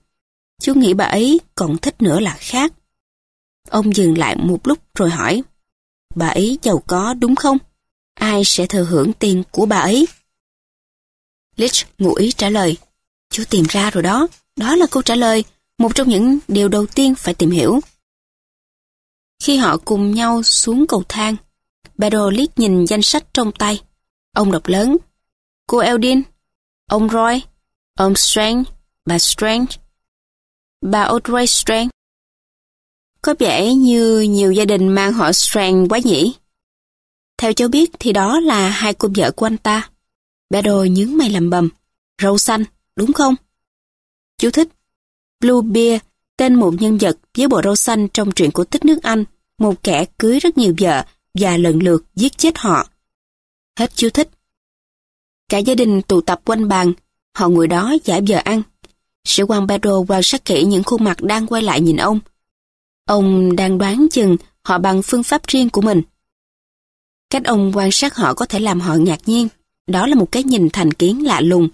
Chú nghĩ bà ấy còn thích nữa là khác. Ông dừng lại một lúc rồi hỏi. Bà ấy giàu có đúng không? Ai sẽ thừa hưởng tiền của bà ấy? Lich ngụ ý trả lời. Chú tìm ra rồi đó. Đó là câu trả lời. Một trong những điều đầu tiên phải tìm hiểu. Khi họ cùng nhau xuống cầu thang, Pedro liếc nhìn danh sách trong tay. Ông đọc lớn. Cô Eldin, ông Roy, ông Strange, bà Strange, bà Audrey Strange. Có vẻ như nhiều gia đình mang họ Strange quá nhỉ? Theo cháu biết thì đó là hai cô vợ của anh ta. Bé đôi nhướng mày lầm bầm. Râu xanh, đúng không? Chú thích. Blue Bear, tên một nhân vật với bộ râu xanh trong truyện cổ tích nước Anh, một kẻ cưới rất nhiều vợ và lần lượt giết chết họ. Hết chú thích. Cả gia đình tụ tập quanh bàn, họ ngồi đó giải giờ ăn. Sĩ quan Pedro quan sát kỹ những khuôn mặt đang quay lại nhìn ông. Ông đang đoán chừng họ bằng phương pháp riêng của mình. Cách ông quan sát họ có thể làm họ ngạc nhiên. Đó là một cái nhìn thành kiến lạ lùng.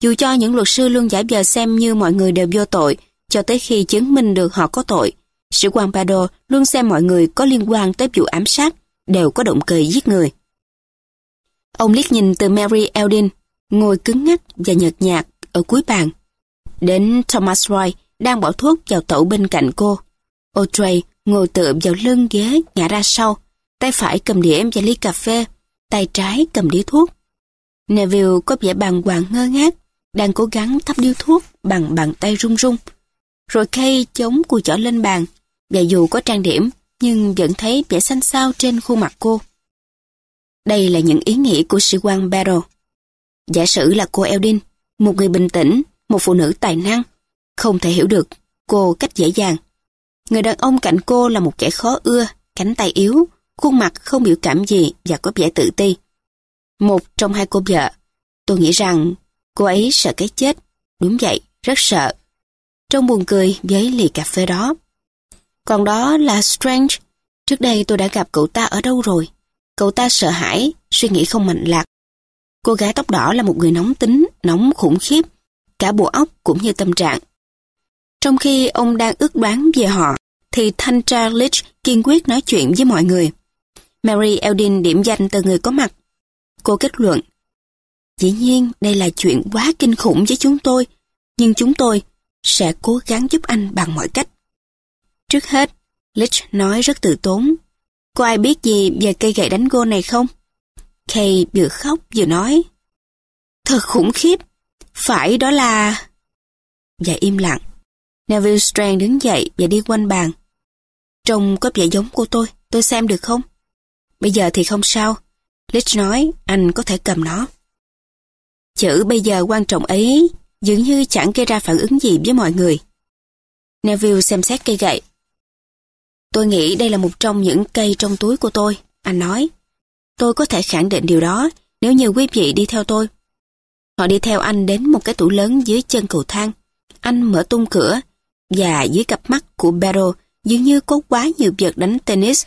Dù cho những luật sư luôn giả vờ xem như mọi người đều vô tội, cho tới khi chứng minh được họ có tội, sĩ quan Pado luôn xem mọi người có liên quan tới vụ ám sát, đều có động cơ giết người. Ông liếc nhìn từ Mary Eldin, ngồi cứng ngắc và nhợt nhạt ở cuối bàn. Đến Thomas Roy đang bỏ thuốc vào tẩu bên cạnh cô. Audrey ngồi tựa vào lưng ghế ngã ra sau, tay phải cầm đĩa và ly cà phê, tay trái cầm đĩa thuốc. Neville có vẻ bàng hoàng ngơ ngác, đang cố gắng thắp điếu thuốc bằng bàn tay run run. Rồi Kay chống cùi chỏ lên bàn, và dù có trang điểm, nhưng vẫn thấy vẻ xanh xao trên khuôn mặt cô. Đây là những ý nghĩ của sĩ quan Barrow. Giả sử là cô Eldin, một người bình tĩnh, một phụ nữ tài năng, không thể hiểu được cô cách dễ dàng. Người đàn ông cạnh cô là một kẻ khó ưa, cánh tay yếu, khuôn mặt không biểu cảm gì và có vẻ tự ti. Một trong hai cô vợ, tôi nghĩ rằng cô ấy sợ cái chết. Đúng vậy, rất sợ. Trong buồn cười với ly cà phê đó. Còn đó là Strange. Trước đây tôi đã gặp cậu ta ở đâu rồi? Cậu ta sợ hãi, suy nghĩ không mạnh lạc. Cô gái tóc đỏ là một người nóng tính, nóng khủng khiếp, cả bộ óc cũng như tâm trạng. Trong khi ông đang ước đoán về họ, thì thanh tra Leach kiên quyết nói chuyện với mọi người. Mary Eldin điểm danh từ người có mặt. Cô kết luận, Dĩ nhiên đây là chuyện quá kinh khủng với chúng tôi, nhưng chúng tôi sẽ cố gắng giúp anh bằng mọi cách. Trước hết, lich nói rất tự tốn. Có ai biết gì về cây gậy đánh gôn này không? Kay vừa khóc vừa nói. Thật khủng khiếp. Phải đó là... Và im lặng. Neville Strand đứng dậy và đi quanh bàn. Trông có vẻ giống cô tôi, tôi xem được không? Bây giờ thì không sao. Lich nói anh có thể cầm nó. Chữ bây giờ quan trọng ấy dường như chẳng gây ra phản ứng gì với mọi người. Neville xem xét cây gậy. Tôi nghĩ đây là một trong những cây trong túi của tôi, anh nói. Tôi có thể khẳng định điều đó nếu như quý vị đi theo tôi. Họ đi theo anh đến một cái tủ lớn dưới chân cầu thang. Anh mở tung cửa và dưới cặp mắt của Barrow dường như có quá nhiều vật đánh tennis.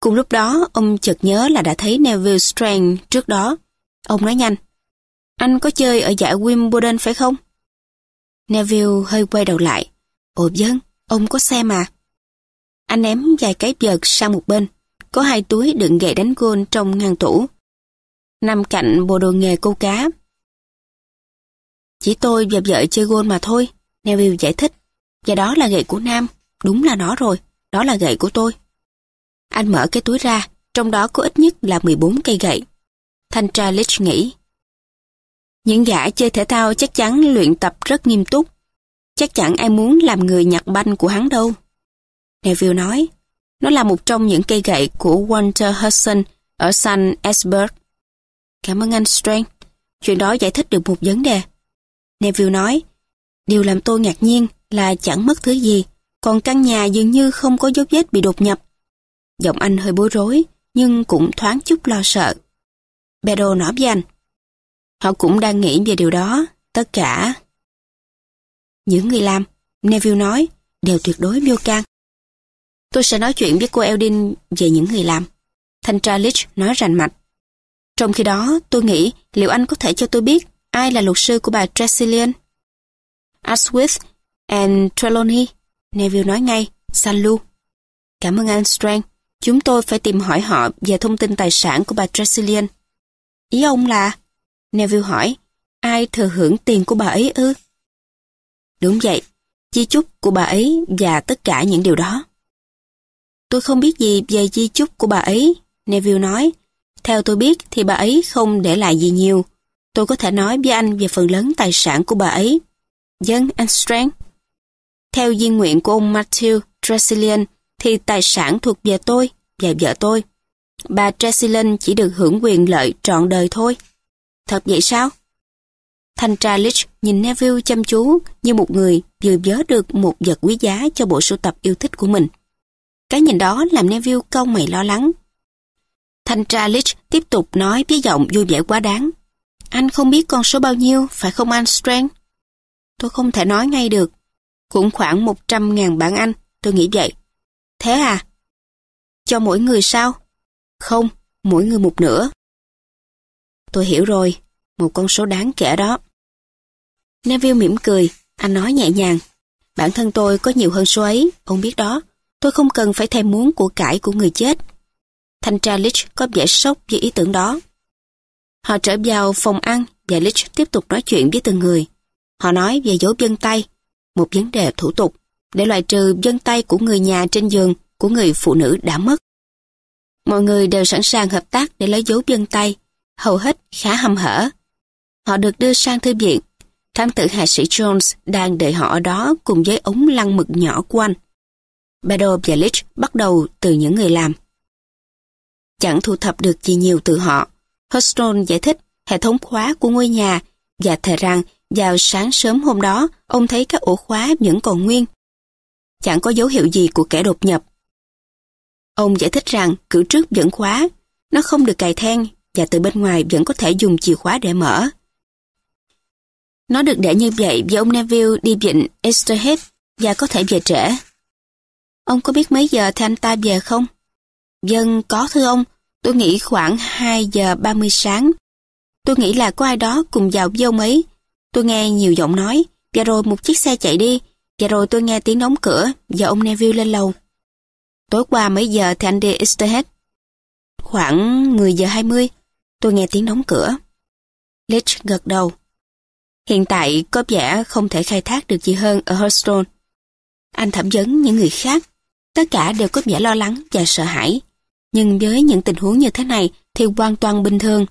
Cùng lúc đó, ông chợt nhớ là đã thấy Neville Strang trước đó. Ông nói nhanh. Anh có chơi ở giải Wimbledon phải không? Neville hơi quay đầu lại. Ồ dân, ông có xe mà. Anh ném vài cái vợt sang một bên. Có hai túi đựng gậy đánh gôn trong ngăn tủ. Nằm cạnh bộ đồ nghề câu cá. Chỉ tôi và vợ chơi gôn mà thôi, Neville giải thích. Và đó là gậy của Nam. Đúng là nó rồi, đó là gậy của tôi. Anh mở cái túi ra, trong đó có ít nhất là 14 cây gậy. Thanh tra Lich nghĩ. Những gã chơi thể thao chắc chắn luyện tập rất nghiêm túc. Chắc chẳng ai muốn làm người nhặt banh của hắn đâu. Neville nói, nó là một trong những cây gậy của Walter Hudson ở San Esbert. Cảm ơn anh Strang. Chuyện đó giải thích được một vấn đề. Neville nói, điều làm tôi ngạc nhiên là chẳng mất thứ gì, còn căn nhà dường như không có dấu vết bị đột nhập. Giọng anh hơi bối rối, nhưng cũng thoáng chút lo sợ. Bedo nói với anh, họ cũng đang nghĩ về điều đó, tất cả. Những người làm, Neville nói, đều tuyệt đối vô can. Tôi sẽ nói chuyện với cô Eldin về những người làm. Thanh tra Leach nói rành mạch. Trong khi đó, tôi nghĩ liệu anh có thể cho tôi biết ai là luật sư của bà Tresillian? Asquith and Trelawney. Neville nói ngay, San Lu. Cảm ơn anh Strang. Chúng tôi phải tìm hỏi họ về thông tin tài sản của bà Tresillian. Ý ông là... Neville hỏi, ai thừa hưởng tiền của bà ấy ư? Đúng vậy, di chúc của bà ấy và tất cả những điều đó. Tôi không biết gì về di chúc của bà ấy, Neville nói. Theo tôi biết thì bà ấy không để lại gì nhiều. Tôi có thể nói với anh về phần lớn tài sản của bà ấy. Dân, anh Strang. Theo di nguyện của ông Matthew Tresilian thì tài sản thuộc về tôi và vợ tôi. Bà Tresilin chỉ được hưởng quyền lợi trọn đời thôi. Thật vậy sao? Thanh tra Lich nhìn Neville chăm chú như một người vừa vớ được một vật quý giá cho bộ sưu tập yêu thích của mình. Cái nhìn đó làm Neville câu mày lo lắng. Thanh tra Lich tiếp tục nói với giọng vui vẻ quá đáng. Anh không biết con số bao nhiêu, phải không anh Strang? Tôi không thể nói ngay được. Cũng khoảng 100.000 bảng Anh, tôi nghĩ vậy. Thế à? Cho mỗi người sao? Không, mỗi người một nửa. Tôi hiểu rồi, một con số đáng kể đó. Neville mỉm cười, anh nói nhẹ nhàng. Bản thân tôi có nhiều hơn số ấy, ông biết đó. Tôi không cần phải thèm muốn của cải của người chết. Thanh tra Lich có vẻ sốc với ý tưởng đó. Họ trở vào phòng ăn và Lich tiếp tục nói chuyện với từng người. Họ nói về dấu vân tay, một vấn đề thủ tục, để loại trừ vân tay của người nhà trên giường của người phụ nữ đã mất. Mọi người đều sẵn sàng hợp tác để lấy dấu vân tay, hầu hết khá hâm hở. Họ được đưa sang thư viện. Thám tử hạ sĩ Jones đang đợi họ ở đó cùng với ống lăng mực nhỏ của anh. Bedo và Lich bắt đầu từ những người làm. Chẳng thu thập được gì nhiều từ họ. Hurston giải thích hệ thống khóa của ngôi nhà và thề rằng vào sáng sớm hôm đó ông thấy các ổ khóa vẫn còn nguyên. Chẳng có dấu hiệu gì của kẻ đột nhập. Ông giải thích rằng cửa trước vẫn khóa, nó không được cài then và từ bên ngoài vẫn có thể dùng chìa khóa để mở. Nó được để như vậy vì ông Neville đi vịnh Easterhead và có thể về trễ. Ông có biết mấy giờ thì anh ta về không? Dân có thưa ông, tôi nghĩ khoảng 2 giờ 30 sáng. Tôi nghĩ là có ai đó cùng vào với ông ấy. Tôi nghe nhiều giọng nói, và rồi một chiếc xe chạy đi, và rồi tôi nghe tiếng đóng cửa và ông Neville lên lầu. Tối qua mấy giờ thì anh đi Easterhead? Khoảng 10 giờ 20, tôi nghe tiếng đóng cửa. Lich gật đầu. Hiện tại có vẻ không thể khai thác được gì hơn ở Hearthstone. Anh thẩm vấn những người khác, tất cả đều có vẻ lo lắng và sợ hãi. Nhưng với những tình huống như thế này thì hoàn toàn bình thường.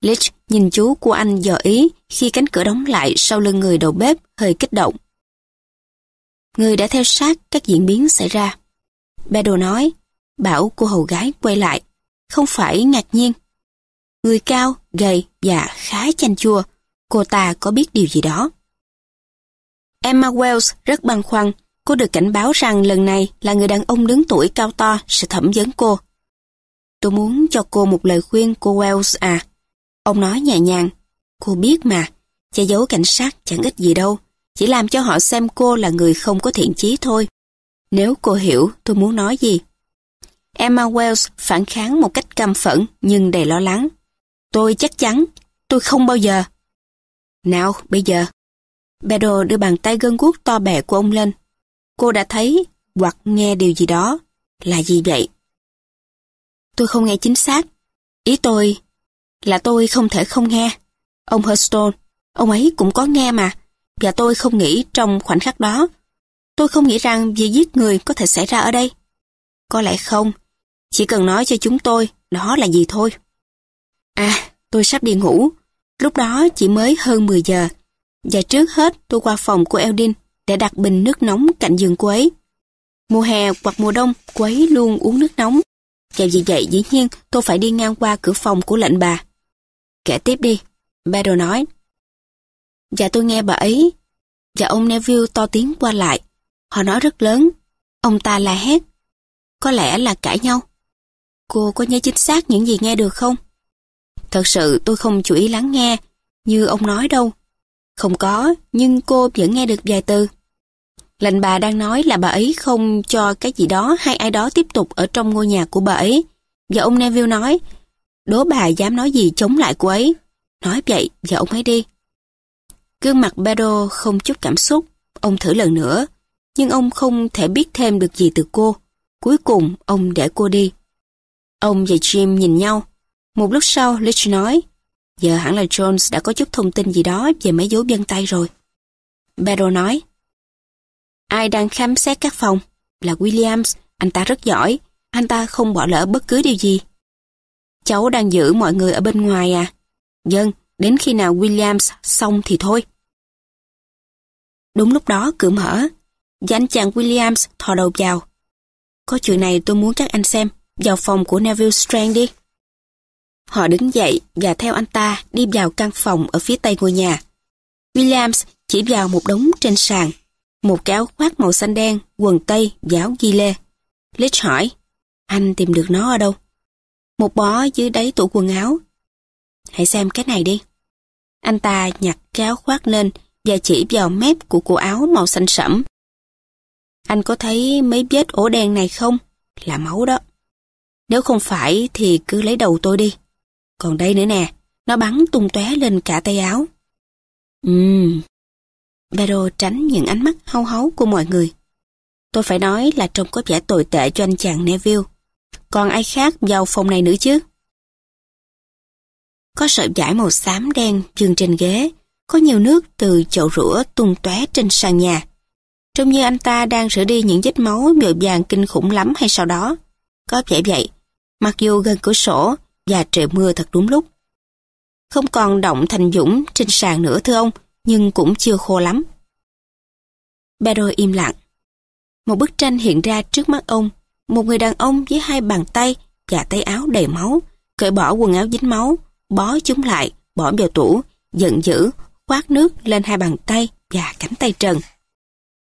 Lich nhìn chú của anh dò ý khi cánh cửa đóng lại sau lưng người đầu bếp hơi kích động. Người đã theo sát các diễn biến xảy ra. Bedo nói, bảo cô hầu gái quay lại, không phải ngạc nhiên. Người cao, gầy và khá chanh chua, cô ta có biết điều gì đó. Emma Wells rất băn khoăn, cô được cảnh báo rằng lần này là người đàn ông đứng tuổi cao to sẽ thẩm vấn cô. Tôi muốn cho cô một lời khuyên cô Wells à. Ông nói nhẹ nhàng, cô biết mà, che giấu cảnh sát chẳng ích gì đâu, chỉ làm cho họ xem cô là người không có thiện chí thôi. Nếu cô hiểu tôi muốn nói gì. Emma Wells phản kháng một cách căm phẫn nhưng đầy lo lắng. Tôi chắc chắn, tôi không bao giờ. Nào, bây giờ. Bedo đưa bàn tay gân guốc to bè của ông lên. Cô đã thấy hoặc nghe điều gì đó. Là gì vậy? Tôi không nghe chính xác. Ý tôi là tôi không thể không nghe. Ông Hurston, ông ấy cũng có nghe mà. Và tôi không nghĩ trong khoảnh khắc đó. Tôi không nghĩ rằng việc giết người có thể xảy ra ở đây. Có lẽ không. Chỉ cần nói cho chúng tôi đó là gì thôi. À, tôi sắp đi ngủ. Lúc đó chỉ mới hơn 10 giờ. Và trước hết tôi qua phòng của Eldin để đặt bình nước nóng cạnh giường cô ấy. Mùa hè hoặc mùa đông, cô ấy luôn uống nước nóng. Và vì vậy dĩ nhiên tôi phải đi ngang qua cửa phòng của lệnh bà. Kể tiếp đi, Bedo nói. Và tôi nghe bà ấy. Và ông Neville to tiếng qua lại. Họ nói rất lớn. Ông ta la hét. Có lẽ là cãi nhau. Cô có nhớ chính xác những gì nghe được không? Thật sự tôi không chú ý lắng nghe, như ông nói đâu. Không có, nhưng cô vẫn nghe được vài từ. Lệnh bà đang nói là bà ấy không cho cái gì đó hay ai đó tiếp tục ở trong ngôi nhà của bà ấy. Và ông Neville nói, đố bà dám nói gì chống lại cô ấy. Nói vậy và ông ấy đi. Gương mặt Bedo không chút cảm xúc, ông thử lần nữa, nhưng ông không thể biết thêm được gì từ cô. Cuối cùng, ông để cô đi. Ông và Jim nhìn nhau. Một lúc sau, Lich nói, giờ hẳn là Jones đã có chút thông tin gì đó về mấy dấu vân tay rồi. Bedo nói, ai đang khám xét các phòng? Là Williams, anh ta rất giỏi, anh ta không bỏ lỡ bất cứ điều gì. cháu đang giữ mọi người ở bên ngoài à? Dân, đến khi nào Williams xong thì thôi. Đúng lúc đó cửa mở, và anh chàng Williams thò đầu vào. Có chuyện này tôi muốn các anh xem, vào phòng của Neville Strand đi. Họ đứng dậy và theo anh ta đi vào căn phòng ở phía tây ngôi nhà. Williams chỉ vào một đống trên sàn, một cái áo khoác màu xanh đen, quần tây và áo ghi lê. Lich hỏi, anh tìm được nó ở đâu? Một bó dưới đáy tủ quần áo. Hãy xem cái này đi. Anh ta nhặt cái áo khoác lên và chỉ vào mép của cổ áo màu xanh sẫm. Anh có thấy mấy vết ổ đen này không? Là máu đó. Nếu không phải thì cứ lấy đầu tôi đi. Còn đây nữa nè, nó bắn tung tóe lên cả tay áo. Ừm. Vero tránh những ánh mắt hau háu của mọi người. Tôi phải nói là trông có vẻ tồi tệ cho anh chàng Neville. Còn ai khác vào phòng này nữa chứ? Có sợi vải màu xám đen dừng trên ghế, có nhiều nước từ chậu rửa tung tóe trên sàn nhà. Trông như anh ta đang rửa đi những vết máu nhồi vàng kinh khủng lắm hay sao đó. Có vẻ vậy, mặc dù gần cửa sổ và trời mưa thật đúng lúc. Không còn động thành dũng trên sàn nữa thưa ông, nhưng cũng chưa khô lắm. Pedro im lặng. Một bức tranh hiện ra trước mắt ông, một người đàn ông với hai bàn tay và tay áo đầy máu, cởi bỏ quần áo dính máu, bó chúng lại, bỏ vào tủ, giận dữ, khoát nước lên hai bàn tay và cánh tay trần.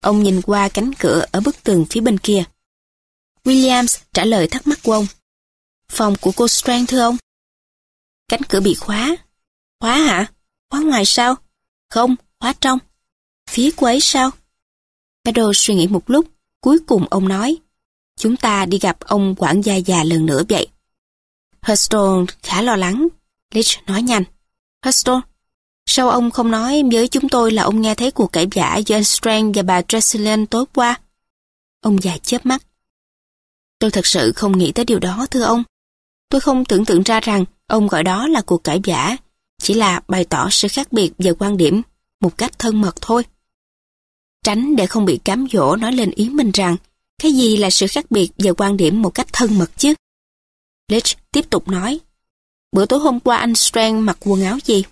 Ông nhìn qua cánh cửa ở bức tường phía bên kia. Williams trả lời thắc mắc của ông. Phòng của cô Strang thưa ông? Cánh cửa bị khóa. Khóa hả? Khóa ngoài sao? Không, khóa trong. Phía cô ấy sao? Pedro suy nghĩ một lúc, cuối cùng ông nói. Chúng ta đi gặp ông quản gia già lần nữa vậy. Hurston khá lo lắng. Lich nói nhanh. Hurston, sao ông không nói với chúng tôi là ông nghe thấy cuộc cãi vã giữa anh Strang và bà Tresilian tối qua? Ông già chớp mắt. Tôi thật sự không nghĩ tới điều đó thưa ông. Tôi không tưởng tượng ra rằng ông gọi đó là cuộc cãi vã, chỉ là bày tỏ sự khác biệt về quan điểm, một cách thân mật thôi. Tránh để không bị cám dỗ nói lên ý mình rằng cái gì là sự khác biệt về quan điểm một cách thân mật chứ? Lich tiếp tục nói. Bữa tối hôm qua anh Strang mặc quần áo gì?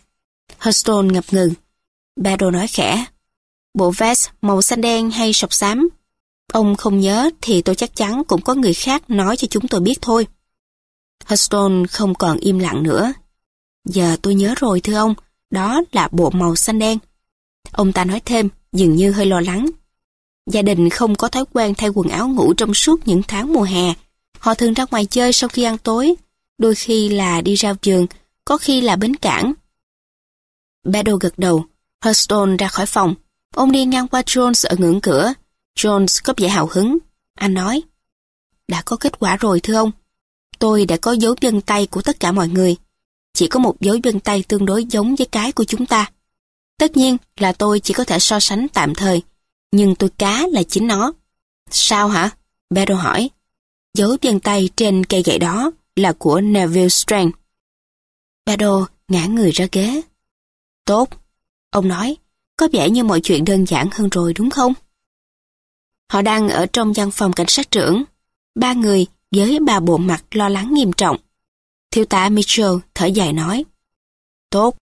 Hurston ngập ngừng. Battle nói khẽ. Bộ vest màu xanh đen hay sọc xám? Ông không nhớ thì tôi chắc chắn cũng có người khác nói cho chúng tôi biết thôi. Hurston không còn im lặng nữa. Giờ tôi nhớ rồi thưa ông, đó là bộ màu xanh đen. Ông ta nói thêm, dường như hơi lo lắng. Gia đình không có thói quen thay quần áo ngủ trong suốt những tháng mùa hè. Họ thường ra ngoài chơi sau khi ăn tối, đôi khi là đi ra giường, có khi là bến cảng. Bedo gật đầu, Hurston ra khỏi phòng. Ông đi ngang qua Jones ở ngưỡng cửa. Jones có vẻ hào hứng. Anh nói, đã có kết quả rồi thưa ông. Tôi đã có dấu vân tay của tất cả mọi người. Chỉ có một dấu vân tay tương đối giống với cái của chúng ta. Tất nhiên là tôi chỉ có thể so sánh tạm thời, nhưng tôi cá là chính nó. Sao hả? Bedo hỏi. Dấu vân tay trên cây gậy đó là của Neville Strand. Bedo ngã người ra ghế. Tốt, ông nói, có vẻ như mọi chuyện đơn giản hơn rồi đúng không? Họ đang ở trong văn phòng cảnh sát trưởng. Ba người với ba bộ mặt lo lắng nghiêm trọng. Thiếu tá Mitchell thở dài nói. Tốt,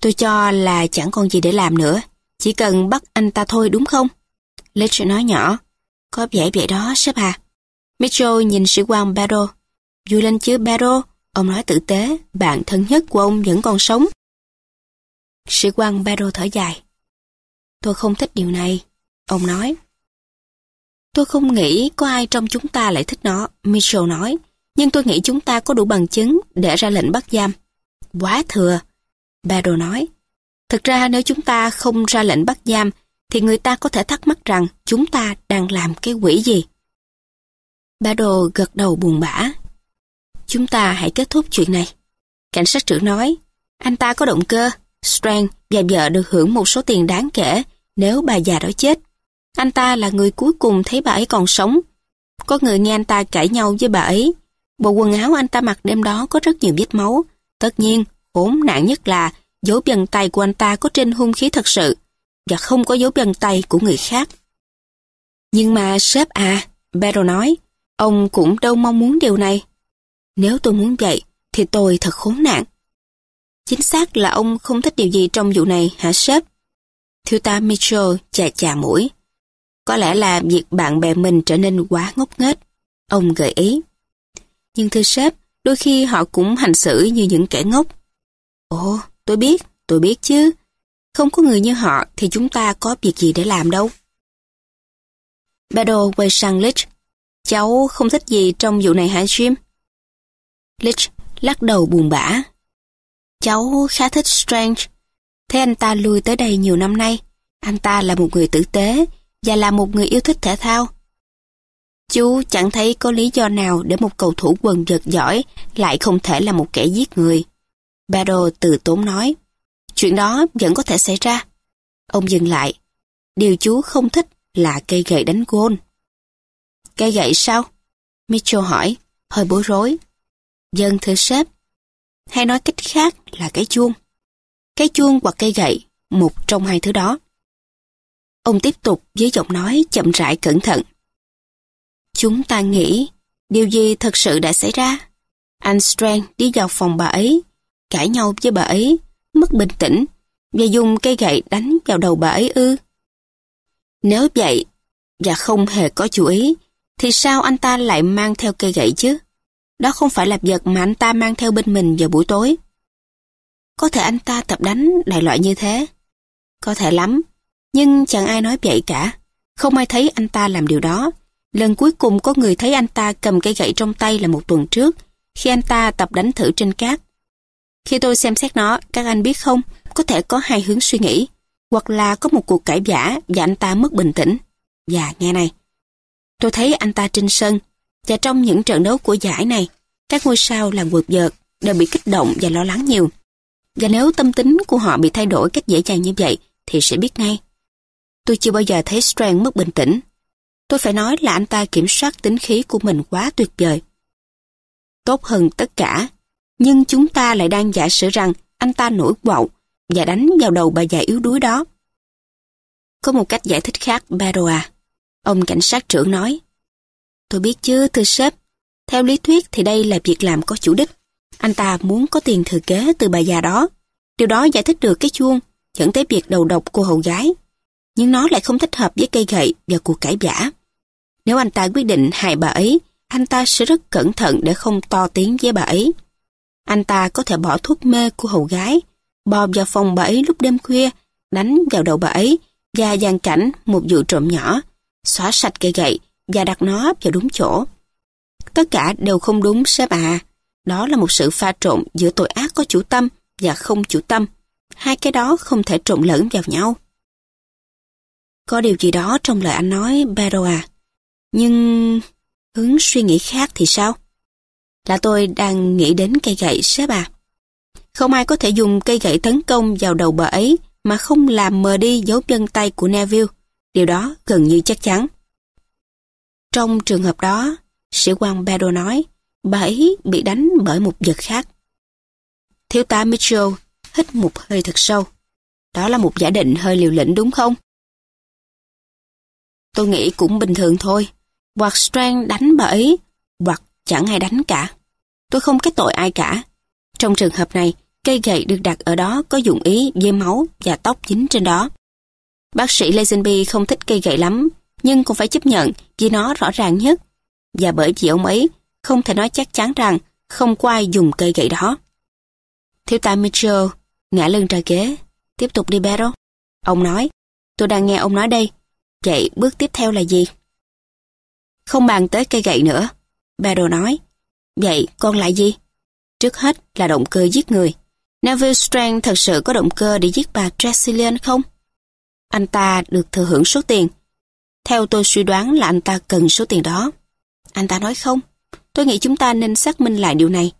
tôi cho là chẳng còn gì để làm nữa, chỉ cần bắt anh ta thôi đúng không? Ledger nói nhỏ, có vẻ vậy đó sếp à. Mitchell nhìn sĩ quan Barrow. Vui lên chứ Barrow, ông nói tử tế, bạn thân nhất của ông vẫn còn sống. Sĩ quan Barrow thở dài. Tôi không thích điều này, ông nói. Tôi không nghĩ có ai trong chúng ta lại thích nó, Mitchell nói. Nhưng tôi nghĩ chúng ta có đủ bằng chứng để ra lệnh bắt giam. Quá thừa, Barrow nói. Thực ra nếu chúng ta không ra lệnh bắt giam, thì người ta có thể thắc mắc rằng chúng ta đang làm cái quỷ gì. Barrow gật đầu buồn bã. Chúng ta hãy kết thúc chuyện này. Cảnh sát trưởng nói, anh ta có động cơ, Strang và vợ được hưởng một số tiền đáng kể nếu bà già đó chết. Anh ta là người cuối cùng thấy bà ấy còn sống. Có người nghe anh ta cãi nhau với bà ấy. Bộ quần áo anh ta mặc đêm đó có rất nhiều vết máu. Tất nhiên, khốn nạn nhất là dấu vân tay của anh ta có trên hung khí thật sự và không có dấu vân tay của người khác. Nhưng mà sếp à, Barrow nói, ông cũng đâu mong muốn điều này. Nếu tôi muốn vậy, thì tôi thật khốn nạn. Chính xác là ông không thích điều gì trong vụ này hả sếp? Thiếu tá Mitchell chà chà mũi. Có lẽ là việc bạn bè mình trở nên quá ngốc nghếch. Ông gợi ý. Nhưng thưa sếp, đôi khi họ cũng hành xử như những kẻ ngốc. Ồ, tôi biết, tôi biết chứ. Không có người như họ thì chúng ta có việc gì để làm đâu. Bedo quay sang Lich. Cháu không thích gì trong vụ này hả Jim? Lich lắc đầu buồn bã. Cháu khá thích Strange. Thế anh ta lui tới đây nhiều năm nay. Anh ta là một người tử tế và là một người yêu thích thể thao. Chú chẳng thấy có lý do nào để một cầu thủ quần vợt giỏi lại không thể là một kẻ giết người. Battle từ tốn nói. Chuyện đó vẫn có thể xảy ra. Ông dừng lại. Điều chú không thích là cây gậy đánh gôn. Cây gậy sao? Mitchell hỏi, hơi bối rối. Dân thưa sếp. Hay nói cách khác là cái chuông. Cái chuông hoặc cây gậy, một trong hai thứ đó. Ông tiếp tục với giọng nói chậm rãi cẩn thận. Chúng ta nghĩ điều gì thật sự đã xảy ra. Anh Strang đi vào phòng bà ấy, cãi nhau với bà ấy, mất bình tĩnh và dùng cây gậy đánh vào đầu bà ấy ư. Nếu vậy, và không hề có chú ý, thì sao anh ta lại mang theo cây gậy chứ? Đó không phải là vật mà anh ta mang theo bên mình vào buổi tối. Có thể anh ta tập đánh đại loại như thế. Có thể lắm, nhưng chẳng ai nói vậy cả. Không ai thấy anh ta làm điều đó. Lần cuối cùng có người thấy anh ta cầm cây gậy trong tay là một tuần trước, khi anh ta tập đánh thử trên cát. Khi tôi xem xét nó, các anh biết không, có thể có hai hướng suy nghĩ, hoặc là có một cuộc cãi vã và anh ta mất bình tĩnh. Và nghe này, tôi thấy anh ta trên sân, và trong những trận đấu của giải này, các ngôi sao làm vượt vợt đều bị kích động và lo lắng nhiều. Và nếu tâm tính của họ bị thay đổi cách dễ dàng như vậy, thì sẽ biết ngay. Tôi chưa bao giờ thấy Strang mất bình tĩnh. Tôi phải nói là anh ta kiểm soát tính khí của mình quá tuyệt vời. Tốt hơn tất cả, nhưng chúng ta lại đang giả sử rằng anh ta nổi quậu và đánh vào đầu bà già yếu đuối đó. Có một cách giải thích khác, Baroa. Ông cảnh sát trưởng nói. Tôi biết chứ, thưa sếp. Theo lý thuyết thì đây là việc làm có chủ đích. Anh ta muốn có tiền thừa kế từ bà già đó. Điều đó giải thích được cái chuông, dẫn tới việc đầu độc cô hầu gái. Nhưng nó lại không thích hợp với cây gậy và cuộc cãi vã. Nếu anh ta quyết định hại bà ấy, anh ta sẽ rất cẩn thận để không to tiếng với bà ấy. Anh ta có thể bỏ thuốc mê của hầu gái, bò vào phòng bà ấy lúc đêm khuya, đánh vào đầu bà ấy và dàn cảnh một vụ trộm nhỏ, xóa sạch cây gậy và đặt nó vào đúng chỗ. Tất cả đều không đúng sếp à. Đó là một sự pha trộn giữa tội ác có chủ tâm và không chủ tâm. Hai cái đó không thể trộn lẫn vào nhau. Có điều gì đó trong lời anh nói, Bero à. Nhưng hướng suy nghĩ khác thì sao? Là tôi đang nghĩ đến cây gậy sếp à. Không ai có thể dùng cây gậy tấn công vào đầu bà ấy mà không làm mờ đi dấu chân tay của Neville. Điều đó gần như chắc chắn. Trong trường hợp đó, sĩ quan Bedo nói, bà ấy bị đánh bởi một vật khác. Thiếu tá Mitchell hít một hơi thật sâu. Đó là một giả định hơi liều lĩnh đúng không? Tôi nghĩ cũng bình thường thôi. Hoặc Strang đánh bà ấy, hoặc chẳng ai đánh cả. Tôi không kết tội ai cả. Trong trường hợp này, cây gậy được đặt ở đó có dụng ý dây máu và tóc dính trên đó. Bác sĩ Lazenby không thích cây gậy lắm, nhưng cũng phải chấp nhận vì nó rõ ràng nhất. Và bởi vì ông ấy không thể nói chắc chắn rằng không có ai dùng cây gậy đó. Thiếu tá Mitchell ngã lưng ra ghế, tiếp tục đi Barrow. Ông nói, tôi đang nghe ông nói đây, vậy bước tiếp theo là gì? Không bàn tới cây gậy nữa, Barrow nói. Vậy còn lại gì? Trước hết là động cơ giết người. Neville Strang thật sự có động cơ để giết bà Tressilian không? Anh ta được thừa hưởng số tiền. Theo tôi suy đoán là anh ta cần số tiền đó. Anh ta nói không. Tôi nghĩ chúng ta nên xác minh lại điều này.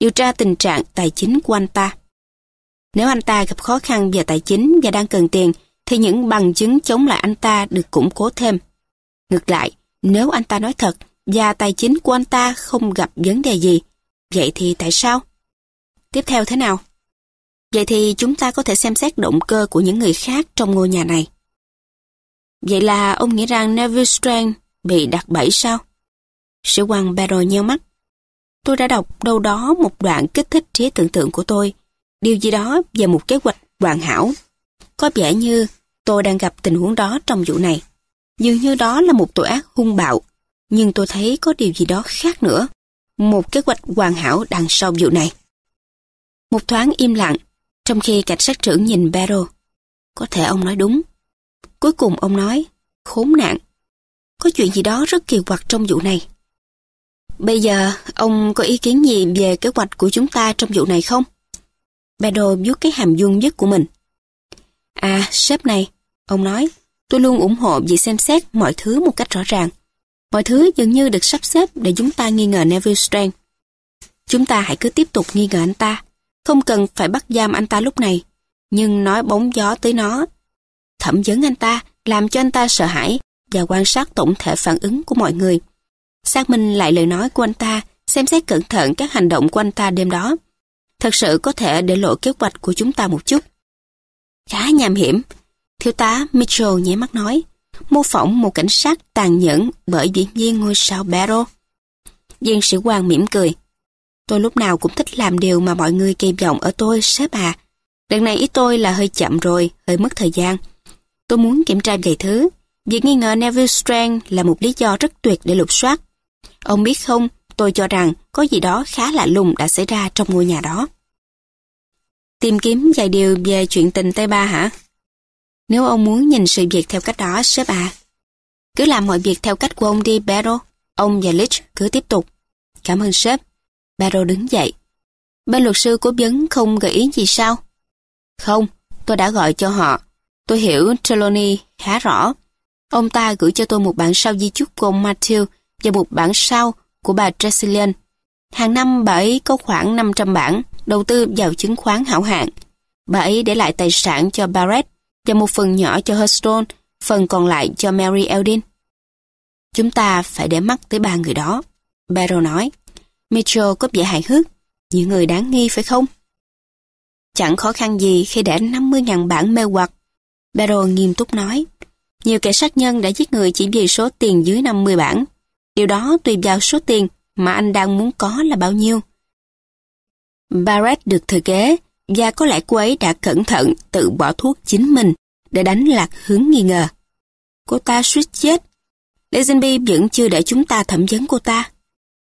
Điều tra tình trạng tài chính của anh ta. Nếu anh ta gặp khó khăn về tài chính và đang cần tiền, thì những bằng chứng chống lại anh ta được củng cố thêm. Ngược lại, nếu anh ta nói thật và tài chính của anh ta không gặp vấn đề gì, vậy thì tại sao? Tiếp theo thế nào? Vậy thì chúng ta có thể xem xét động cơ của những người khác trong ngôi nhà này. Vậy là ông nghĩ rằng Neville Strand bị đặt bẫy sao? Sĩ quan Barrow nheo mắt. Tôi đã đọc đâu đó một đoạn kích thích trí tưởng tượng của tôi. Điều gì đó về một kế hoạch hoàn hảo. Có vẻ như tôi đang gặp tình huống đó trong vụ này. Dường như đó là một tội ác hung bạo. Nhưng tôi thấy có điều gì đó khác nữa. Một kế hoạch hoàn hảo đằng sau vụ này. Một thoáng im lặng, trong khi cảnh sát trưởng nhìn Barrow. Có thể ông nói đúng. Cuối cùng ông nói, khốn nạn. Có chuyện gì đó rất kỳ quặc trong vụ này. Bây giờ, ông có ý kiến gì về kế hoạch của chúng ta trong vụ này không? Pedro vuốt cái hàm dung dứt của mình. À, sếp này, ông nói, tôi luôn ủng hộ việc xem xét mọi thứ một cách rõ ràng. Mọi thứ dường như được sắp xếp để chúng ta nghi ngờ Neville Strand. Chúng ta hãy cứ tiếp tục nghi ngờ anh ta. Không cần phải bắt giam anh ta lúc này, nhưng nói bóng gió tới nó. Thẩm vấn anh ta, làm cho anh ta sợ hãi và quan sát tổng thể phản ứng của mọi người. Xác minh lại lời nói của anh ta, xem xét cẩn thận các hành động của anh ta đêm đó. Thật sự có thể để lộ kế hoạch của chúng ta một chút. Khá nham hiểm. Thiếu tá Mitchell nháy mắt nói, mô phỏng một cảnh sát tàn nhẫn bởi diễn viên ngôi sao Barrow. Viên sĩ quan mỉm cười. Tôi lúc nào cũng thích làm điều mà mọi người kỳ vọng ở tôi, sếp à. Lần này ý tôi là hơi chậm rồi, hơi mất thời gian. Tôi muốn kiểm tra vài thứ. Việc nghi ngờ Neville Strand là một lý do rất tuyệt để lục soát. Ông biết không, tôi cho rằng có gì đó khá lạ lùng đã xảy ra trong ngôi nhà đó. Tìm kiếm vài điều về chuyện tình Tây Ba hả? Nếu ông muốn nhìn sự việc theo cách đó, sếp à. Cứ làm mọi việc theo cách của ông đi, Barrow. Ông và Lich cứ tiếp tục. Cảm ơn sếp. Barrow đứng dậy. Bên luật sư cố vấn không gợi ý gì sao? Không, tôi đã gọi cho họ. Tôi hiểu Trelawney khá rõ. Ông ta gửi cho tôi một bản sao di chúc của ông Matthew và một bản sao của bà Tresillian. Hàng năm bà ấy có khoảng 500 bản đầu tư vào chứng khoán hảo hạng. Bà ấy để lại tài sản cho Barrett và một phần nhỏ cho Hurston, phần còn lại cho Mary Eldin. Chúng ta phải để mắt tới ba người đó. Barrow nói. Mitchell có vẻ hài hước, những người đáng nghi phải không? Chẳng khó khăn gì khi để 50.000 bản mê hoặc. Barrow nghiêm túc nói. Nhiều kẻ sát nhân đã giết người chỉ vì số tiền dưới 50 bảng. Điều đó tùy vào số tiền mà anh đang muốn có là bao nhiêu. Barrett được thừa kế, và có lẽ cô ấy đã cẩn thận tự bỏ thuốc chính mình để đánh lạc hướng nghi ngờ. Cô ta suýt chết. Lazenby vẫn chưa để chúng ta thẩm vấn cô ta.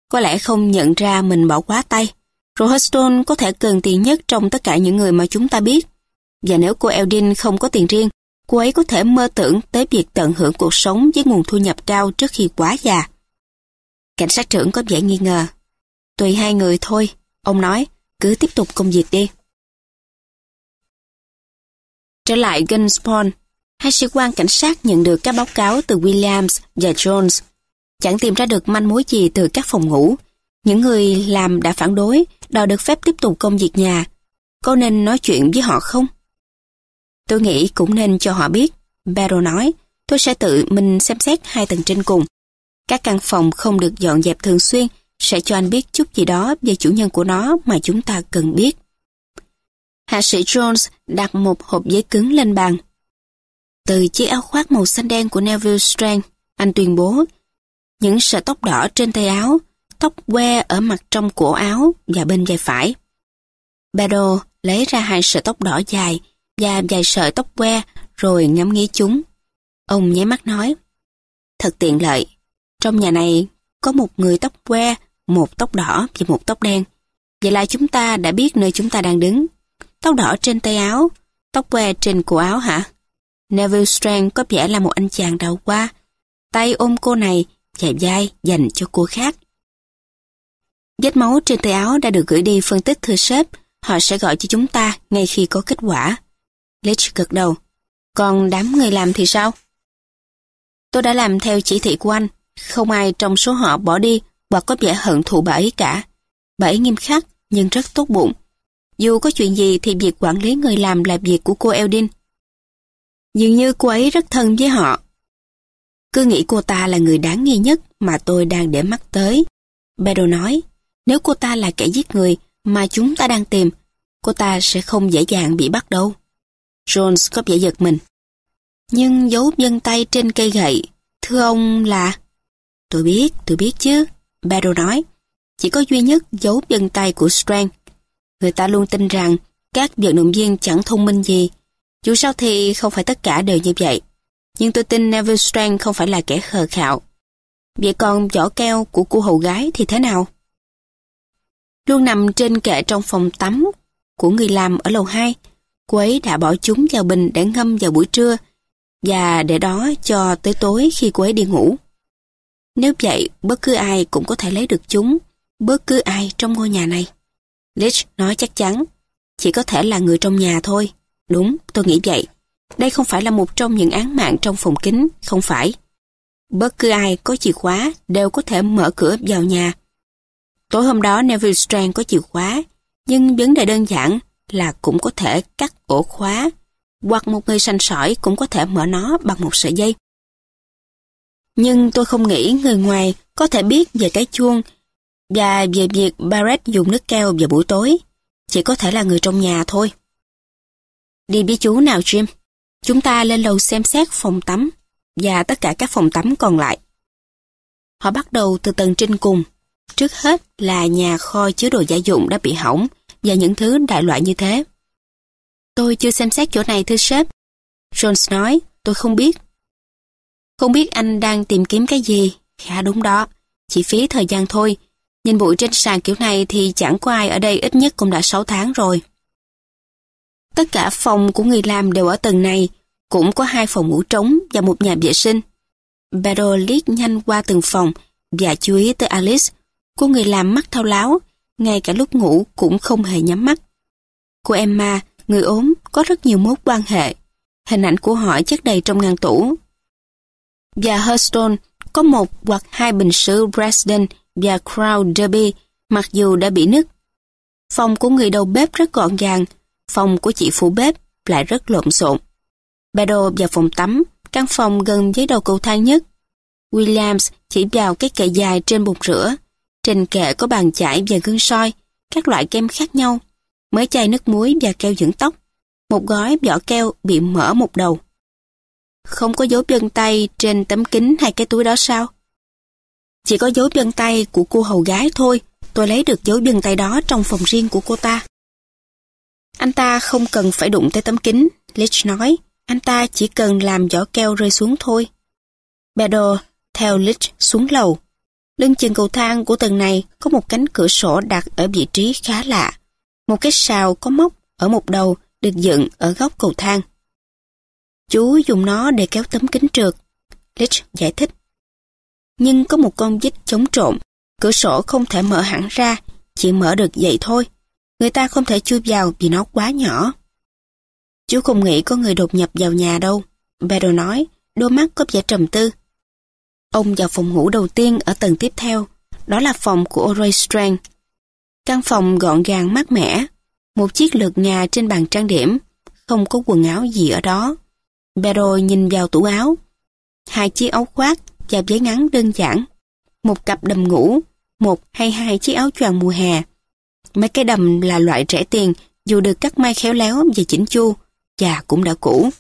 Có lẽ không nhận ra mình bỏ quá tay. Rồi có thể cần tiền nhất trong tất cả những người mà chúng ta biết. Và nếu cô Eldin không có tiền riêng, cô ấy có thể mơ tưởng tới việc tận hưởng cuộc sống với nguồn thu nhập cao trước khi quá già. Cảnh sát trưởng có vẻ nghi ngờ. Tùy hai người thôi, ông nói, cứ tiếp tục công việc đi. Trở lại Gunspawn, hai sĩ quan cảnh sát nhận được các báo cáo từ Williams và Jones. Chẳng tìm ra được manh mối gì từ các phòng ngủ. Những người làm đã phản đối, đòi được phép tiếp tục công việc nhà. Có nên nói chuyện với họ không? Tôi nghĩ cũng nên cho họ biết. Barrow nói, tôi sẽ tự mình xem xét hai tầng trên cùng. Các căn phòng không được dọn dẹp thường xuyên sẽ cho anh biết chút gì đó về chủ nhân của nó mà chúng ta cần biết. Hạ sĩ Jones đặt một hộp giấy cứng lên bàn. Từ chiếc áo khoác màu xanh đen của Neville Strand, anh tuyên bố những sợi tóc đỏ trên tay áo, tóc que ở mặt trong cổ áo và bên vai phải. Bado lấy ra hai sợi tóc đỏ dài và vài sợi tóc que rồi ngắm nghĩ chúng. Ông nháy mắt nói, thật tiện lợi, trong nhà này có một người tóc que, một tóc đỏ và một tóc đen. Vậy là chúng ta đã biết nơi chúng ta đang đứng. Tóc đỏ trên tay áo, tóc que trên cổ áo hả? Neville Strand có vẻ là một anh chàng đầu qua. Tay ôm cô này, chạy vai dành cho cô khác. Vết máu trên tay áo đã được gửi đi phân tích thưa sếp. Họ sẽ gọi cho chúng ta ngay khi có kết quả. Lich gật đầu. Còn đám người làm thì sao? Tôi đã làm theo chỉ thị của anh. Không ai trong số họ bỏ đi hoặc có vẻ hận thù bà ấy cả. Bà ấy nghiêm khắc nhưng rất tốt bụng. Dù có chuyện gì thì việc quản lý người làm là việc của cô Eldin. Dường như cô ấy rất thân với họ. Cứ nghĩ cô ta là người đáng nghi nhất mà tôi đang để mắt tới. Bedo nói, nếu cô ta là kẻ giết người mà chúng ta đang tìm, cô ta sẽ không dễ dàng bị bắt đâu. Jones có vẻ giật mình. Nhưng dấu vân tay trên cây gậy, thưa ông là... Tôi biết, tôi biết chứ, Barrow nói. chỉ có duy nhất dấu vân tay của Strang. Người ta luôn tin rằng các vận động viên chẳng thông minh gì. Dù sao thì không phải tất cả đều như vậy. Nhưng tôi tin Neville Strang không phải là kẻ khờ khạo. Vậy còn vỏ keo của cô hầu gái thì thế nào? Luôn nằm trên kệ trong phòng tắm của người làm ở lầu 2. Cô ấy đã bỏ chúng vào bình để ngâm vào buổi trưa và để đó cho tới tối khi cô ấy đi ngủ. Nếu vậy, bất cứ ai cũng có thể lấy được chúng, bất cứ ai trong ngôi nhà này. Lich nói chắc chắn, chỉ có thể là người trong nhà thôi. Đúng, tôi nghĩ vậy. Đây không phải là một trong những án mạng trong phòng kính, không phải. Bất cứ ai có chìa khóa đều có thể mở cửa vào nhà. Tối hôm đó Neville Strand có chìa khóa, nhưng vấn đề đơn giản là cũng có thể cắt ổ khóa, hoặc một người sanh sỏi cũng có thể mở nó bằng một sợi dây. Nhưng tôi không nghĩ người ngoài có thể biết về cái chuông và về việc Barrett dùng nước keo vào buổi tối. Chỉ có thể là người trong nhà thôi. Đi với chú nào Jim. Chúng ta lên lầu xem xét phòng tắm và tất cả các phòng tắm còn lại. Họ bắt đầu từ tầng trên cùng. Trước hết là nhà kho chứa đồ gia dụng đã bị hỏng và những thứ đại loại như thế. Tôi chưa xem xét chỗ này thưa sếp. Jones nói, tôi không biết. Không biết anh đang tìm kiếm cái gì? Khá đúng đó, chỉ phí thời gian thôi. Nhìn bụi trên sàn kiểu này thì chẳng có ai ở đây ít nhất cũng đã 6 tháng rồi. Tất cả phòng của người làm đều ở tầng này, cũng có hai phòng ngủ trống và một nhà vệ sinh. Beryl liếc nhanh qua từng phòng và chú ý tới Alice. Cô người làm mắt thao láo, ngay cả lúc ngủ cũng không hề nhắm mắt. Cô Emma, người ốm, có rất nhiều mối quan hệ. Hình ảnh của họ chất đầy trong ngăn tủ. Và Hurston có một hoặc hai bình sứ Dresden và Crown Derby mặc dù đã bị nứt. Phòng của người đầu bếp rất gọn gàng, phòng của chị phụ bếp lại rất lộn xộn. Bedo vào phòng tắm, căn phòng gần với đầu cầu thang nhất. Williams chỉ vào cái kệ dài trên bồn rửa. Trên kệ có bàn chải và gương soi, các loại kem khác nhau, mới chai nước muối và keo dưỡng tóc. Một gói vỏ keo bị mở một đầu. Không có dấu chân tay trên tấm kính hay cái túi đó sao? Chỉ có dấu chân tay của cô hầu gái thôi, tôi lấy được dấu chân tay đó trong phòng riêng của cô ta. Anh ta không cần phải đụng tới tấm kính, Lich nói, anh ta chỉ cần làm vỏ keo rơi xuống thôi. Bedo theo Lich xuống lầu. Lưng chừng cầu thang của tầng này có một cánh cửa sổ đặt ở vị trí khá lạ. Một cái sào có móc ở một đầu được dựng ở góc cầu thang. Chú dùng nó để kéo tấm kính trượt. Lich giải thích. Nhưng có một con vít chống trộm, cửa sổ không thể mở hẳn ra, chỉ mở được vậy thôi. Người ta không thể chui vào vì nó quá nhỏ. Chú không nghĩ có người đột nhập vào nhà đâu. Bedo nói, đôi mắt có vẻ trầm tư. Ông vào phòng ngủ đầu tiên ở tầng tiếp theo, đó là phòng của Oroy Strang. Căn phòng gọn gàng mát mẻ, một chiếc lược ngà trên bàn trang điểm, không có quần áo gì ở đó. Bedo nhìn vào tủ áo. Hai chiếc áo khoác và váy ngắn đơn giản. Một cặp đầm ngủ, một hay hai chiếc áo choàng mùa hè. Mấy cái đầm là loại rẻ tiền dù được cắt may khéo léo và chỉnh chu và cũng đã cũ.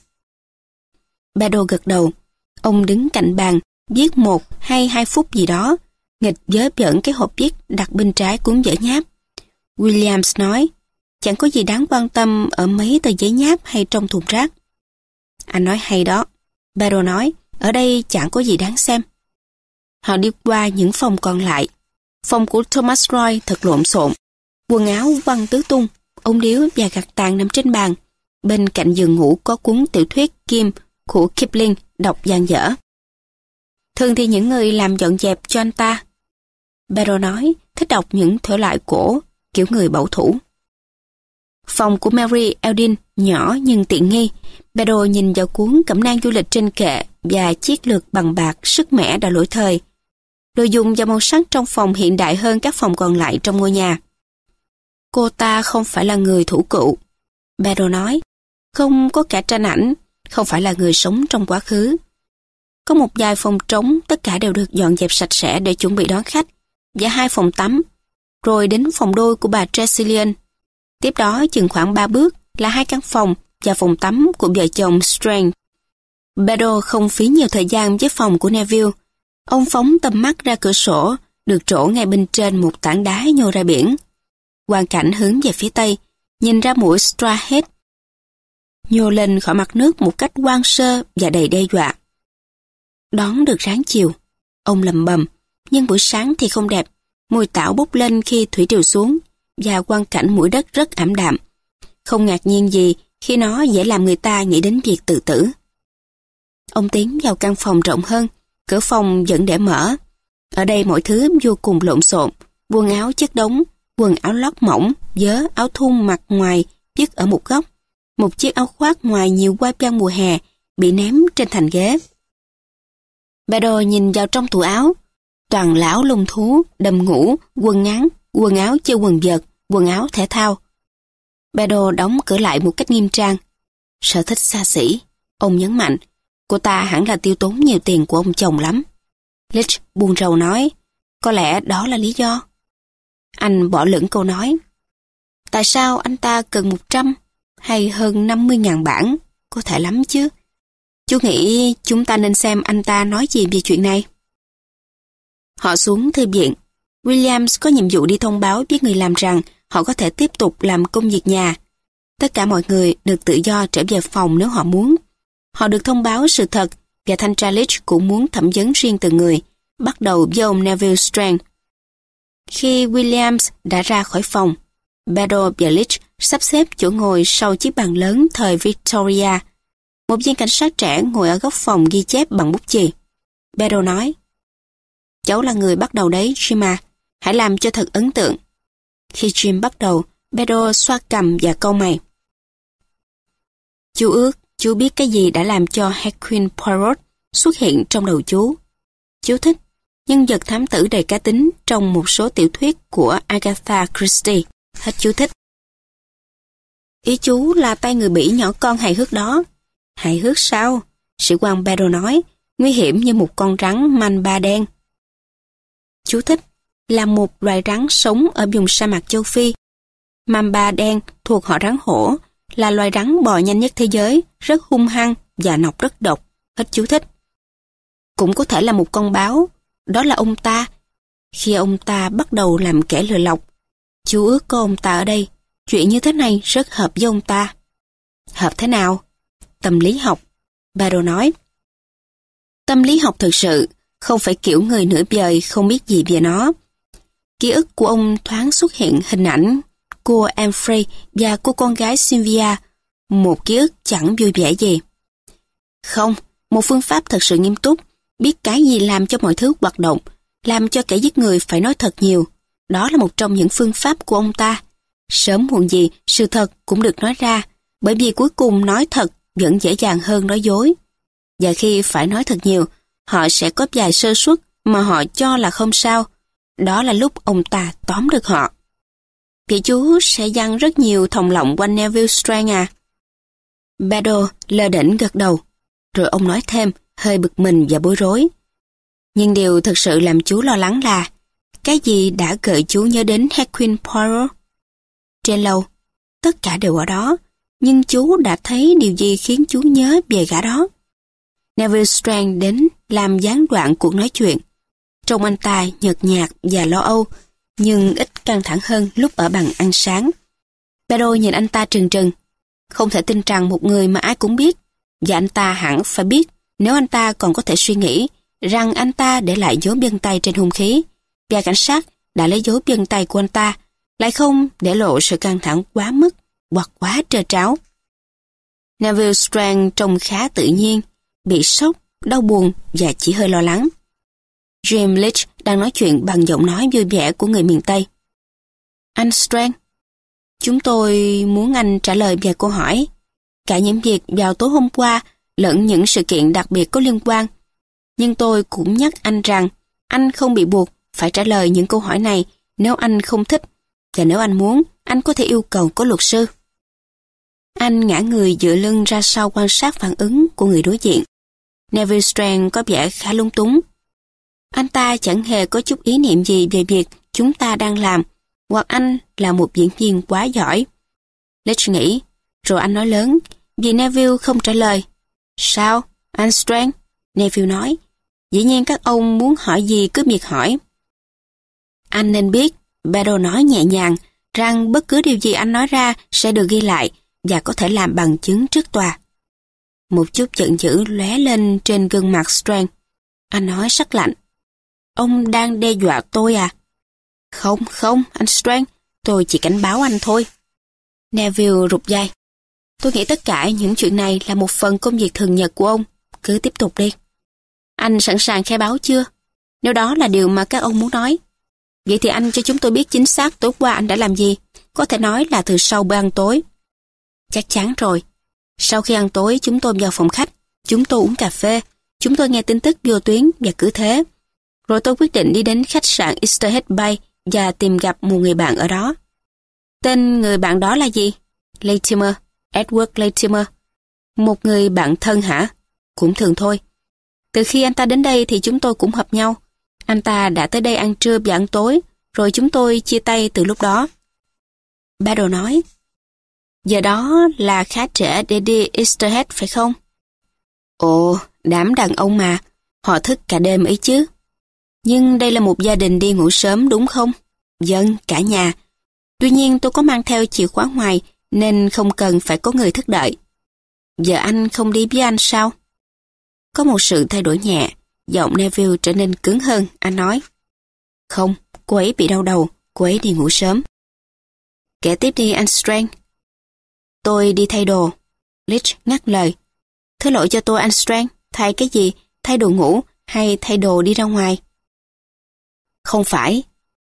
Bedo gật đầu. Ông đứng cạnh bàn, viết một hay hai phút gì đó, nghịch dớ dẫn cái hộp viết đặt bên trái cuốn dở nháp. Williams nói, chẳng có gì đáng quan tâm ở mấy tờ giấy nháp hay trong thùng rác. Anh nói hay đó. Barrow nói, ở đây chẳng có gì đáng xem. Họ đi qua những phòng còn lại. Phòng của Thomas Roy thật lộn xộn. Quần áo văng tứ tung, ống điếu và gạt tàn nằm trên bàn. Bên cạnh giường ngủ có cuốn tiểu thuyết Kim của Kipling đọc dang dở. Thường thì những người làm dọn dẹp cho anh ta. Barrow nói, thích đọc những thể loại cổ, kiểu người bảo thủ. Phòng của Mary Eldin nhỏ nhưng tiện nghi. Pedro nhìn vào cuốn cẩm nang du lịch trên kệ và chiếc lược bằng bạc sức mẻ đã lỗi thời. Đồ dùng và màu sắc trong phòng hiện đại hơn các phòng còn lại trong ngôi nhà. Cô ta không phải là người thủ cựu. Pedro nói, không có cả tranh ảnh, không phải là người sống trong quá khứ. Có một vài phòng trống, tất cả đều được dọn dẹp sạch sẽ để chuẩn bị đón khách, và hai phòng tắm, rồi đến phòng đôi của bà Tresillian Tiếp đó chừng khoảng 3 bước là hai căn phòng và phòng tắm của vợ chồng Strange. Bedo không phí nhiều thời gian với phòng của Neville. Ông phóng tầm mắt ra cửa sổ được trổ ngay bên trên một tảng đá nhô ra biển. hoàn cảnh hướng về phía tây, nhìn ra mũi Strahead nhô lên khỏi mặt nước một cách quan sơ và đầy đe dọa. Đón được ráng chiều, ông lầm bầm, nhưng buổi sáng thì không đẹp, mùi tảo bốc lên khi thủy triều xuống và quan cảnh mũi đất rất ảm đạm. Không ngạc nhiên gì khi nó dễ làm người ta nghĩ đến việc tự tử. Ông tiến vào căn phòng rộng hơn, cửa phòng vẫn để mở. Ở đây mọi thứ vô cùng lộn xộn, quần áo chất đống, quần áo lót mỏng, vớ áo thun mặt ngoài, dứt ở một góc. Một chiếc áo khoác ngoài nhiều qua băng mùa hè bị ném trên thành ghế. Pedro nhìn vào trong tủ áo, toàn lão lông thú, đầm ngủ, quần ngắn, quần áo chơi quần vợt, quần áo thể thao. Pedro đóng cửa lại một cách nghiêm trang. Sở thích xa xỉ, ông nhấn mạnh, cô ta hẳn là tiêu tốn nhiều tiền của ông chồng lắm. Lich buồn rầu nói, có lẽ đó là lý do. Anh bỏ lửng câu nói. Tại sao anh ta cần 100 hay hơn 50.000 bản? Có thể lắm chứ. Chú nghĩ chúng ta nên xem anh ta nói gì về chuyện này. Họ xuống thư viện. Williams có nhiệm vụ đi thông báo với người làm rằng họ có thể tiếp tục làm công việc nhà. Tất cả mọi người được tự do trở về phòng nếu họ muốn. Họ được thông báo sự thật và thanh tra Leach cũng muốn thẩm vấn riêng từng người, bắt đầu với ông Neville Strang. Khi Williams đã ra khỏi phòng, Beddoe và Leach sắp xếp chỗ ngồi sau chiếc bàn lớn thời Victoria. Một viên cảnh sát trẻ ngồi ở góc phòng ghi chép bằng bút chì. Beddoe nói, Cháu là người bắt đầu đấy, Jim Hãy làm cho thật ấn tượng. Khi Jim bắt đầu, Beddoe xoa cầm và câu mày. Chú ước, chú biết cái gì đã làm cho Hercule Poirot xuất hiện trong đầu chú. Chú thích nhân vật thám tử đầy cá tính trong một số tiểu thuyết của Agatha Christie. Hết chú thích. Ý chú là tay người Bỉ nhỏ con hài hước đó. Hài hước sao? Sĩ quan Pedro nói, nguy hiểm như một con rắn manh ba đen. Chú thích là một loài rắn sống ở vùng sa mạc châu Phi. Mamba đen thuộc họ rắn hổ, là loài rắn bò nhanh nhất thế giới, rất hung hăng và nọc rất độc. Hết chú thích. Cũng có thể là một con báo, đó là ông ta. Khi ông ta bắt đầu làm kẻ lừa lọc, chú ước có ông ta ở đây, chuyện như thế này rất hợp với ông ta. Hợp thế nào? Tâm lý học. Baro nói. Tâm lý học thực sự không phải kiểu người nửa vời không biết gì về nó. Ký ức của ông thoáng xuất hiện hình ảnh cô Amfrey và cô con gái Sylvia, một ký ức chẳng vui vẻ gì. Không, một phương pháp thật sự nghiêm túc, biết cái gì làm cho mọi thứ hoạt động, làm cho kẻ giết người phải nói thật nhiều. Đó là một trong những phương pháp của ông ta. Sớm muộn gì, sự thật cũng được nói ra, bởi vì cuối cùng nói thật vẫn dễ dàng hơn nói dối. Và khi phải nói thật nhiều, họ sẽ có vài sơ suất mà họ cho là không sao. Đó là lúc ông ta tóm được họ. Vị chú sẽ dăng rất nhiều thòng lọng quanh Neville Strang à. Bedo lơ đỉnh gật đầu, rồi ông nói thêm, hơi bực mình và bối rối. Nhưng điều thực sự làm chú lo lắng là cái gì đã gợi chú nhớ đến Hercule Poirot? Trên lầu, tất cả đều ở đó, nhưng chú đã thấy điều gì khiến chú nhớ về gã đó? Neville Strang đến làm gián đoạn cuộc nói chuyện. Trông anh ta nhợt nhạt và lo âu, nhưng ít căng thẳng hơn lúc ở bàn ăn sáng. Pedro nhìn anh ta trừng trừng. Không thể tin rằng một người mà ai cũng biết, và anh ta hẳn phải biết nếu anh ta còn có thể suy nghĩ rằng anh ta để lại dấu vân tay trên hung khí, và cảnh sát đã lấy dấu vân tay của anh ta, lại không để lộ sự căng thẳng quá mức hoặc quá trơ tráo. Neville Strang trông khá tự nhiên, bị sốc, đau buồn và chỉ hơi lo lắng. Jim Leach đang nói chuyện bằng giọng nói vui vẻ của người miền Tây. Anh Strang, chúng tôi muốn anh trả lời về câu hỏi. Cả những việc vào tối hôm qua lẫn những sự kiện đặc biệt có liên quan. Nhưng tôi cũng nhắc anh rằng anh không bị buộc phải trả lời những câu hỏi này nếu anh không thích và nếu anh muốn, anh có thể yêu cầu có luật sư. Anh ngã người dựa lưng ra sau quan sát phản ứng của người đối diện. Neville Strang có vẻ khá lung túng. Anh ta chẳng hề có chút ý niệm gì về việc chúng ta đang làm, hoặc anh là một diễn viên quá giỏi. Leach nghĩ, rồi anh nói lớn, vì Neville không trả lời. Sao? Anh Strand? Neville nói, dĩ nhiên các ông muốn hỏi gì cứ việc hỏi. Anh nên biết, Battle nói nhẹ nhàng, rằng bất cứ điều gì anh nói ra sẽ được ghi lại và có thể làm bằng chứng trước tòa. Một chút giận dữ lóe lên trên gương mặt Strang. Anh nói sắc lạnh. Ông đang đe dọa tôi à? Không, không, anh Strang, tôi chỉ cảnh báo anh thôi. Neville rụt dây. Tôi nghĩ tất cả những chuyện này là một phần công việc thường nhật của ông. Cứ tiếp tục đi. Anh sẵn sàng khai báo chưa? Nếu đó là điều mà các ông muốn nói. Vậy thì anh cho chúng tôi biết chính xác tối qua anh đã làm gì. Có thể nói là từ sau bữa ăn tối. Chắc chắn rồi. Sau khi ăn tối, chúng tôi vào phòng khách. Chúng tôi uống cà phê. Chúng tôi nghe tin tức vô tuyến và cứ thế. Rồi tôi quyết định đi đến khách sạn Easterhead Bay và tìm gặp một người bạn ở đó. Tên người bạn đó là gì? Latimer, Edward Latimer. Một người bạn thân hả? Cũng thường thôi. Từ khi anh ta đến đây thì chúng tôi cũng hợp nhau. Anh ta đã tới đây ăn trưa và ăn tối, rồi chúng tôi chia tay từ lúc đó. Battle nói, giờ đó là khá trễ để đi Easterhead phải không? Ồ, đám đàn ông mà, họ thức cả đêm ấy chứ. Nhưng đây là một gia đình đi ngủ sớm đúng không? Dân, cả nhà. Tuy nhiên tôi có mang theo chìa khóa ngoài nên không cần phải có người thức đợi. Giờ anh không đi với anh sao? Có một sự thay đổi nhẹ, giọng Neville trở nên cứng hơn, anh nói. Không, cô ấy bị đau đầu, cô ấy đi ngủ sớm. Kể tiếp đi anh Strang. Tôi đi thay đồ. Lich ngắt lời. Thứ lỗi cho tôi anh Strang, thay cái gì, thay đồ ngủ hay thay đồ đi ra ngoài? Không phải,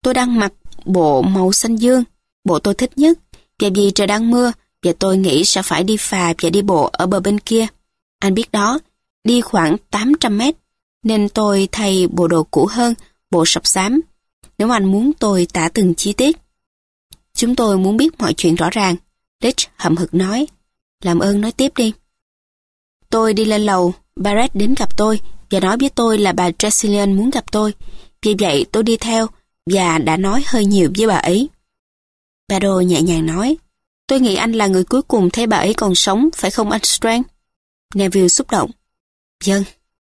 tôi đang mặc bộ màu xanh dương, bộ tôi thích nhất, và vì trời đang mưa, và tôi nghĩ sẽ phải đi phà và đi bộ ở bờ bên kia. Anh biết đó, đi khoảng 800 mét, nên tôi thay bộ đồ cũ hơn, bộ sọc xám. Nếu anh muốn tôi tả từng chi tiết. Chúng tôi muốn biết mọi chuyện rõ ràng. Rich hậm hực nói. Làm ơn nói tiếp đi. Tôi đi lên lầu, Barrett đến gặp tôi và nói với tôi là bà Tresillian muốn gặp tôi. Vì vậy tôi đi theo và đã nói hơi nhiều với bà ấy. Bado nhẹ nhàng nói, tôi nghĩ anh là người cuối cùng thấy bà ấy còn sống, phải không anh Strang? Neville xúc động. Dân,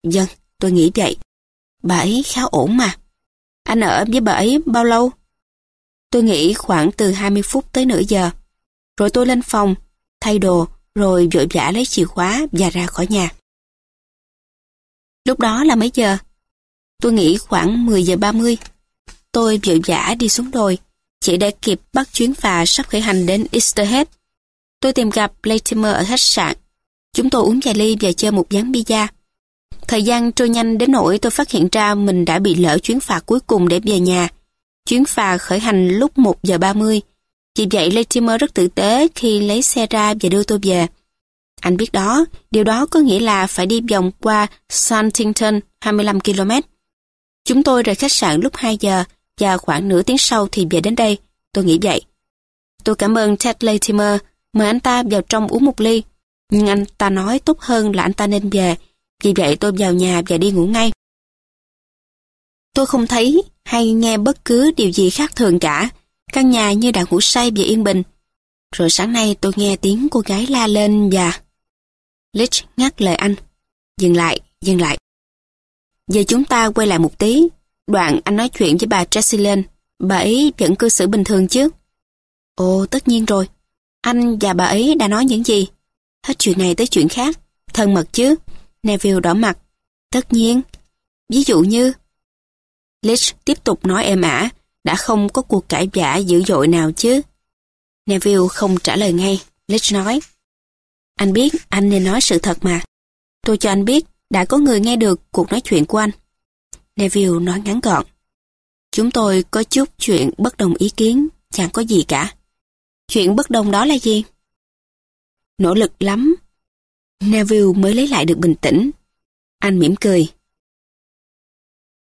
dân, tôi nghĩ vậy. Bà ấy khá ổn mà. Anh ở với bà ấy bao lâu? Tôi nghĩ khoảng từ 20 phút tới nửa giờ. Rồi tôi lên phòng, thay đồ, rồi vội vã lấy chìa khóa và ra khỏi nhà. Lúc đó là mấy giờ? Tôi nghĩ khoảng 10 giờ 30. Tôi vội vã đi xuống đồi, chỉ để kịp bắt chuyến phà sắp khởi hành đến Easterhead. Tôi tìm gặp Latimer ở khách sạn. Chúng tôi uống vài ly và chơi một ván pizza. Thời gian trôi nhanh đến nỗi tôi phát hiện ra mình đã bị lỡ chuyến phà cuối cùng để về nhà. Chuyến phà khởi hành lúc 1 giờ 30. Vì vậy Latimer rất tử tế khi lấy xe ra và đưa tôi về. Anh biết đó, điều đó có nghĩa là phải đi vòng qua Suntington 25 km. Chúng tôi rời khách sạn lúc 2 giờ và khoảng nửa tiếng sau thì về đến đây. Tôi nghĩ vậy. Tôi cảm ơn Ted Latimer, mời anh ta vào trong uống một ly. Nhưng anh ta nói tốt hơn là anh ta nên về. Vì vậy tôi vào nhà và đi ngủ ngay. Tôi không thấy hay nghe bất cứ điều gì khác thường cả. Căn nhà như đã ngủ say và yên bình. Rồi sáng nay tôi nghe tiếng cô gái la lên và... Lich ngắt lời anh. Dừng lại, dừng lại. Giờ chúng ta quay lại một tí. Đoạn anh nói chuyện với bà Tresillian. Bà ấy vẫn cư xử bình thường chứ? Ồ, tất nhiên rồi. Anh và bà ấy đã nói những gì? Hết chuyện này tới chuyện khác. Thân mật chứ? Neville đỏ mặt. Tất nhiên. Ví dụ như... Lich tiếp tục nói êm ả, đã không có cuộc cãi vã dữ dội nào chứ. Neville không trả lời ngay. Lich nói. Anh biết anh nên nói sự thật mà. Tôi cho anh biết đã có người nghe được cuộc nói chuyện của anh. Neville nói ngắn gọn. Chúng tôi có chút chuyện bất đồng ý kiến, chẳng có gì cả. Chuyện bất đồng đó là gì? Nỗ lực lắm. Neville mới lấy lại được bình tĩnh. Anh mỉm cười.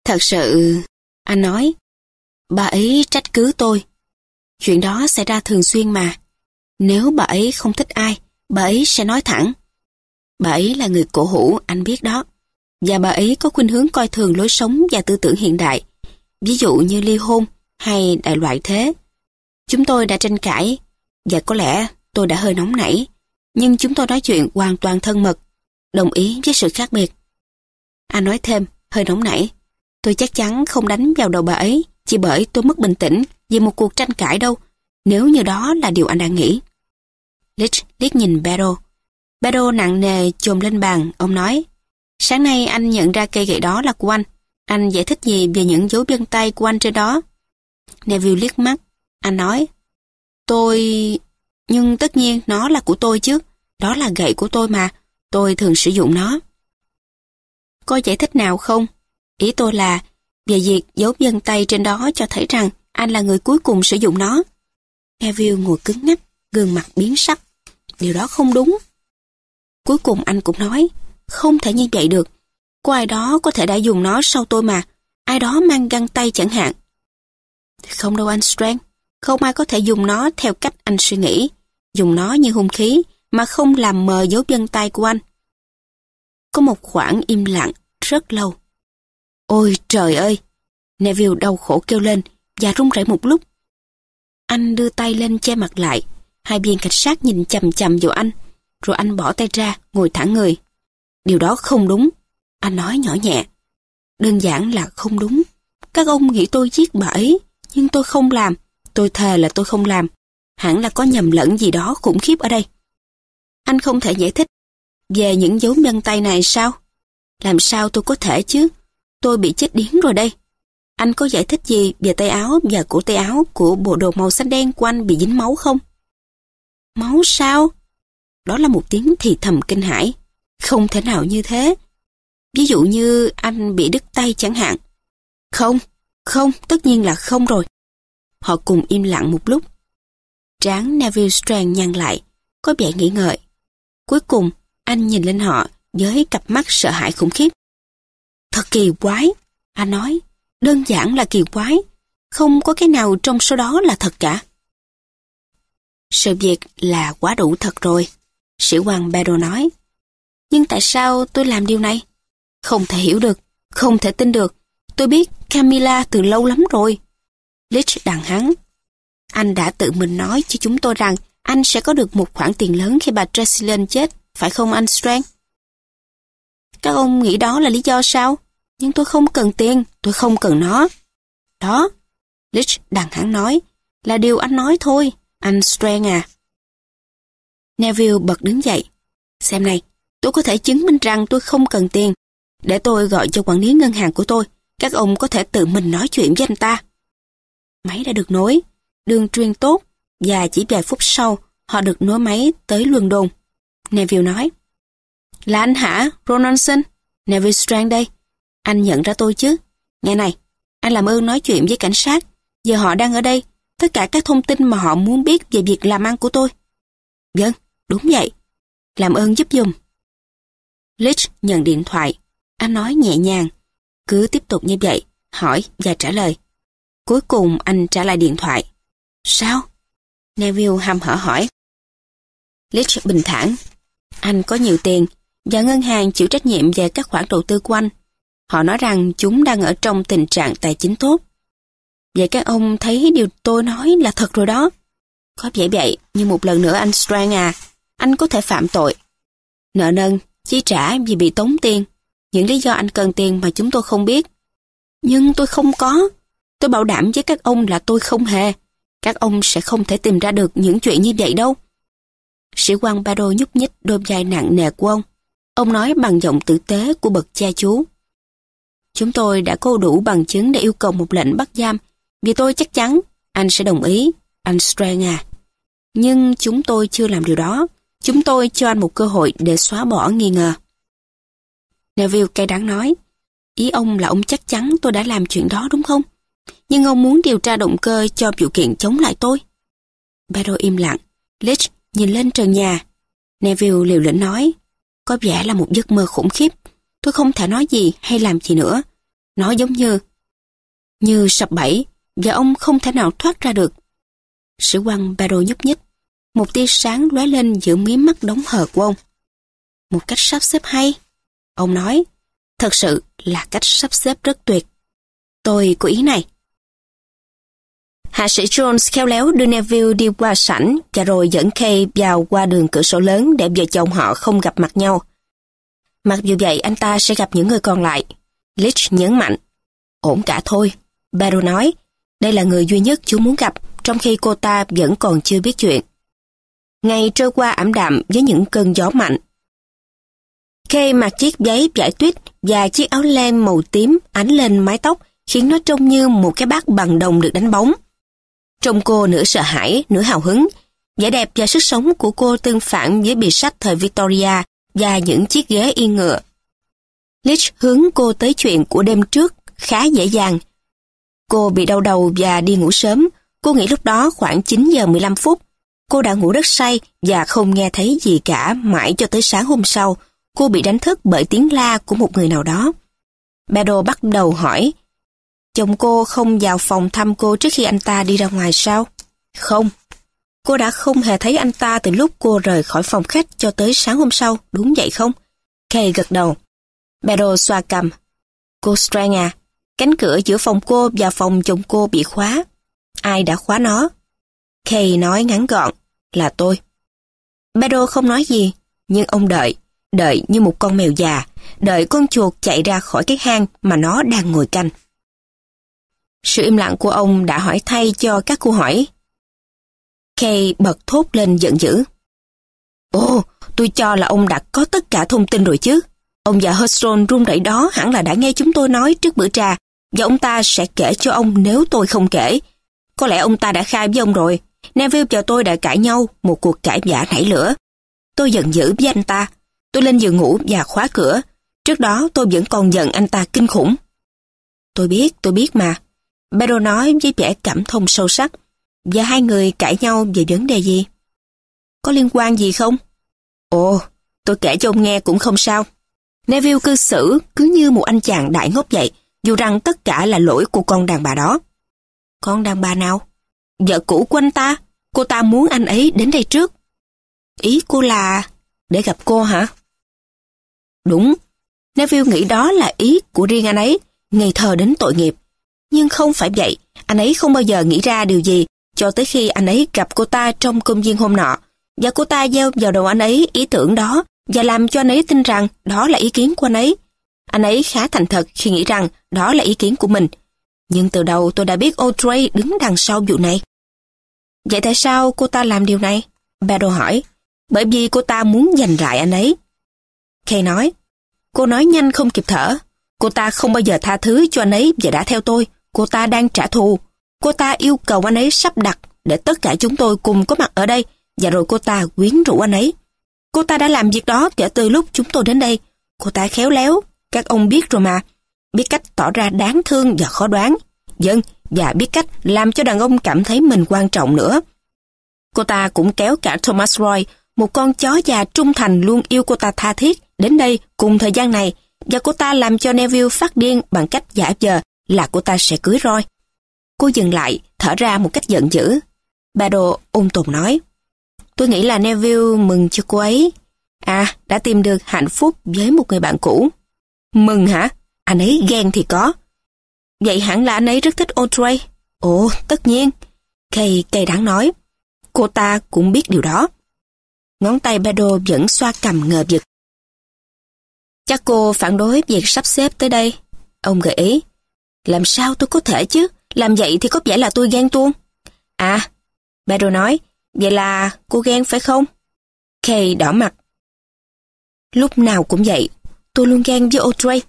Thật sự, anh nói, bà ấy trách cứ tôi. Chuyện đó xảy ra thường xuyên mà. Nếu bà ấy không thích ai, bà ấy sẽ nói thẳng. Bà ấy là người cổ hủ, anh biết đó. Và bà ấy có khuynh hướng coi thường lối sống và tư tưởng hiện đại, ví dụ như ly hôn hay đại loại thế. Chúng tôi đã tranh cãi, và có lẽ tôi đã hơi nóng nảy, nhưng chúng tôi nói chuyện hoàn toàn thân mật, đồng ý với sự khác biệt. Anh nói thêm, hơi nóng nảy, tôi chắc chắn không đánh vào đầu bà ấy, chỉ bởi tôi mất bình tĩnh vì một cuộc tranh cãi đâu, nếu như đó là điều anh đang nghĩ. Lich liếc nhìn Bero. Bero nặng nề chồm lên bàn, ông nói, sáng nay anh nhận ra cây gậy đó là của anh. Anh giải thích gì về những dấu vân tay của anh trên đó? Neville liếc mắt, anh nói, tôi... Nhưng tất nhiên nó là của tôi chứ, đó là gậy của tôi mà, tôi thường sử dụng nó. Có giải thích nào không? Ý tôi là, về việc dấu vân tay trên đó cho thấy rằng anh là người cuối cùng sử dụng nó. Neville ngồi cứng ngắc, gương mặt biến sắc. Điều đó không đúng. Cuối cùng anh cũng nói, không thể như vậy được. Có ai đó có thể đã dùng nó sau tôi mà. Ai đó mang găng tay chẳng hạn. Không đâu anh Strang. Không ai có thể dùng nó theo cách anh suy nghĩ. Dùng nó như hung khí mà không làm mờ dấu vân tay của anh. Có một khoảng im lặng rất lâu. Ôi trời ơi! Neville đau khổ kêu lên và run rẩy một lúc. Anh đưa tay lên che mặt lại. Hai viên cảnh sát nhìn chầm chầm vào anh. Rồi anh bỏ tay ra, ngồi thẳng người. Điều đó không đúng. Anh nói nhỏ nhẹ. Đơn giản là không đúng. Các ông nghĩ tôi giết bà ấy, nhưng tôi không làm. Tôi thề là tôi không làm. Hẳn là có nhầm lẫn gì đó khủng khiếp ở đây. Anh không thể giải thích về những dấu nhân tay này sao? Làm sao tôi có thể chứ? Tôi bị chết điếng rồi đây. Anh có giải thích gì về tay áo và cổ tay áo của bộ đồ màu xanh đen của anh bị dính máu không? Máu sao? Đó là một tiếng thì thầm kinh hãi. Không thể nào như thế. Ví dụ như anh bị đứt tay chẳng hạn. Không, không, tất nhiên là không rồi. Họ cùng im lặng một lúc. Tráng Neville Strand nhăn lại, có vẻ nghĩ ngợi. Cuối cùng, anh nhìn lên họ với cặp mắt sợ hãi khủng khiếp. Thật kỳ quái, anh nói, đơn giản là kỳ quái, không có cái nào trong số đó là thật cả. Sự việc là quá đủ thật rồi, sĩ quan Pedro nói. Nhưng tại sao tôi làm điều này? Không thể hiểu được, không thể tin được. Tôi biết Camilla từ lâu lắm rồi. Lich đàn hắn. Anh đã tự mình nói cho chúng tôi rằng anh sẽ có được một khoản tiền lớn khi bà Tresilin chết, phải không anh Strang? Các ông nghĩ đó là lý do sao? Nhưng tôi không cần tiền, tôi không cần nó. Đó, Lich đằng hắn nói, là điều anh nói thôi, anh Strang à. Neville bật đứng dậy. Xem này, tôi có thể chứng minh rằng tôi không cần tiền. Để tôi gọi cho quản lý ngân hàng của tôi, các ông có thể tự mình nói chuyện với anh ta. Máy đã được nối, đường truyền tốt, và chỉ vài phút sau, họ được nối máy tới luân đôn. Neville nói, là anh hả, Ronaldson? Neville Strand đây. Anh nhận ra tôi chứ? Nghe này, anh làm ơn nói chuyện với cảnh sát. Giờ họ đang ở đây, tất cả các thông tin mà họ muốn biết về việc làm ăn của tôi. Vâng, đúng vậy. Làm ơn giúp dùm. Lich nhận điện thoại. Anh nói nhẹ nhàng. Cứ tiếp tục như vậy, hỏi và trả lời. Cuối cùng anh trả lại điện thoại. Sao? Neville hăm hở hỏi. Lich bình thản. Anh có nhiều tiền và ngân hàng chịu trách nhiệm về các khoản đầu tư của anh. Họ nói rằng chúng đang ở trong tình trạng tài chính tốt. Vậy các ông thấy điều tôi nói là thật rồi đó. Có vẻ vậy, nhưng một lần nữa anh Strang à, anh có thể phạm tội. Nợ nần, chi trả vì bị tốn tiền. Những lý do anh cần tiền mà chúng tôi không biết. Nhưng tôi không có. Tôi bảo đảm với các ông là tôi không hề. Các ông sẽ không thể tìm ra được những chuyện như vậy đâu. Sĩ quan Baro nhúc nhích đôi vai nặng nề của ông. Ông nói bằng giọng tử tế của bậc cha chú. Chúng tôi đã có đủ bằng chứng để yêu cầu một lệnh bắt giam, vì tôi chắc chắn anh sẽ đồng ý, anh Strang à. Nhưng chúng tôi chưa làm điều đó. Chúng tôi cho anh một cơ hội để xóa bỏ nghi ngờ. Neville cay đắng nói, ý ông là ông chắc chắn tôi đã làm chuyện đó đúng không? Nhưng ông muốn điều tra động cơ cho vụ kiện chống lại tôi. Barrow im lặng. Lich nhìn lên trần nhà. Neville liều lĩnh nói, có vẻ là một giấc mơ khủng khiếp. Tôi không thể nói gì hay làm gì nữa. Nó giống như, như sập bẫy, và ông không thể nào thoát ra được. Sử quan Barrow nhúc nhích. Một tia sáng lóe lên giữa mí mắt đóng hờ của ông. Một cách sắp xếp hay. Ông nói, thật sự là cách sắp xếp rất tuyệt. Tôi có ý này. Hạ sĩ Jones khéo léo đưa Neville đi qua sảnh và rồi dẫn Kay vào qua đường cửa sổ lớn để vợ chồng họ không gặp mặt nhau. Mặc dù vậy anh ta sẽ gặp những người còn lại. Lich nhấn mạnh. Ổn cả thôi. Barrow nói. Đây là người duy nhất chú muốn gặp, trong khi cô ta vẫn còn chưa biết chuyện. Ngày trôi qua ảm đạm với những cơn gió mạnh. Kay mặc chiếc váy giải tuyết và chiếc áo len màu tím ánh lên mái tóc, khiến nó trông như một cái bát bằng đồng được đánh bóng. Trông cô nửa sợ hãi, nửa hào hứng. Vẻ đẹp và sức sống của cô tương phản với bì sách thời Victoria và những chiếc ghế yên ngựa. Lich hướng cô tới chuyện của đêm trước khá dễ dàng. Cô bị đau đầu và đi ngủ sớm. Cô nghĩ lúc đó khoảng 9 giờ 15 phút. Cô đã ngủ rất say và không nghe thấy gì cả mãi cho tới sáng hôm sau. Cô bị đánh thức bởi tiếng la của một người nào đó. Bedo bắt đầu hỏi Chồng cô không vào phòng thăm cô trước khi anh ta đi ra ngoài sao? Không. Cô đã không hề thấy anh ta từ lúc cô rời khỏi phòng khách cho tới sáng hôm sau, đúng vậy không? Kay gật đầu. Beryl xoa cầm. Cô Strang à, cánh cửa giữa phòng cô và phòng chồng cô bị khóa. Ai đã khóa nó? Kay nói ngắn gọn, là tôi. Beryl không nói gì, nhưng ông đợi, đợi như một con mèo già, đợi con chuột chạy ra khỏi cái hang mà nó đang ngồi canh. Sự im lặng của ông đã hỏi thay cho các câu hỏi. Kay bật thốt lên giận dữ. Ồ, tôi cho là ông đã có tất cả thông tin rồi chứ. Ông già Hudson run rẩy đó hẳn là đã nghe chúng tôi nói trước bữa trà, và ông ta sẽ kể cho ông nếu tôi không kể. Có lẽ ông ta đã khai với ông rồi. Neville và tôi đã cãi nhau, một cuộc cãi vã nảy lửa. Tôi giận dữ với anh ta. Tôi lên giường ngủ và khóa cửa. Trước đó tôi vẫn còn giận anh ta kinh khủng. Tôi biết, tôi biết mà. Pedro nói với vẻ cảm thông sâu sắc. Và hai người cãi nhau về vấn đề gì? Có liên quan gì không? Ồ, tôi kể cho ông nghe cũng không sao. Neville cư xử cứ như một anh chàng đại ngốc vậy, dù rằng tất cả là lỗi của con đàn bà đó. Con đàn bà nào? Vợ cũ của anh ta. Cô ta muốn anh ấy đến đây trước. Ý cô là... để gặp cô hả? Đúng. Neville nghĩ đó là ý của riêng anh ấy, ngây thơ đến tội nghiệp. Nhưng không phải vậy, anh ấy không bao giờ nghĩ ra điều gì cho tới khi anh ấy gặp cô ta trong công viên hôm nọ. Và cô ta gieo vào đầu anh ấy ý tưởng đó và làm cho anh ấy tin rằng đó là ý kiến của anh ấy. Anh ấy khá thành thật khi nghĩ rằng đó là ý kiến của mình. Nhưng từ đầu tôi đã biết Audrey đứng đằng sau vụ này. Vậy tại sao cô ta làm điều này? Battle hỏi. Bởi vì cô ta muốn giành lại anh ấy. Kay nói. Cô nói nhanh không kịp thở. Cô ta không bao giờ tha thứ cho anh ấy và đã theo tôi. Cô ta đang trả thù. Cô ta yêu cầu anh ấy sắp đặt để tất cả chúng tôi cùng có mặt ở đây và rồi cô ta quyến rũ anh ấy. Cô ta đã làm việc đó kể từ lúc chúng tôi đến đây. Cô ta khéo léo, các ông biết rồi mà. Biết cách tỏ ra đáng thương và khó đoán. Dân, và biết cách làm cho đàn ông cảm thấy mình quan trọng nữa. Cô ta cũng kéo cả Thomas Roy, một con chó già trung thành luôn yêu cô ta tha thiết, đến đây cùng thời gian này, và cô ta làm cho Neville phát điên bằng cách giả vờ là cô ta sẽ cưới Roy. Cô dừng lại, thở ra một cách giận dữ. Bado ung tồn nói, tôi nghĩ là Neville mừng cho cô ấy. À, đã tìm được hạnh phúc với một người bạn cũ. Mừng hả? Anh ấy ghen thì có. Vậy hẳn là anh ấy rất thích Audrey. Ồ, tất nhiên. Kay cay đáng nói. Cô ta cũng biết điều đó. Ngón tay Bado vẫn xoa cầm ngờ vực. Chắc cô phản đối việc sắp xếp tới đây. Ông gợi ý. Làm sao tôi có thể chứ? Làm vậy thì có vẻ là tôi ghen tuông. À, Pedro nói, vậy là cô ghen phải không? Kay đỏ mặt. Lúc nào cũng vậy, tôi luôn ghen với Audrey.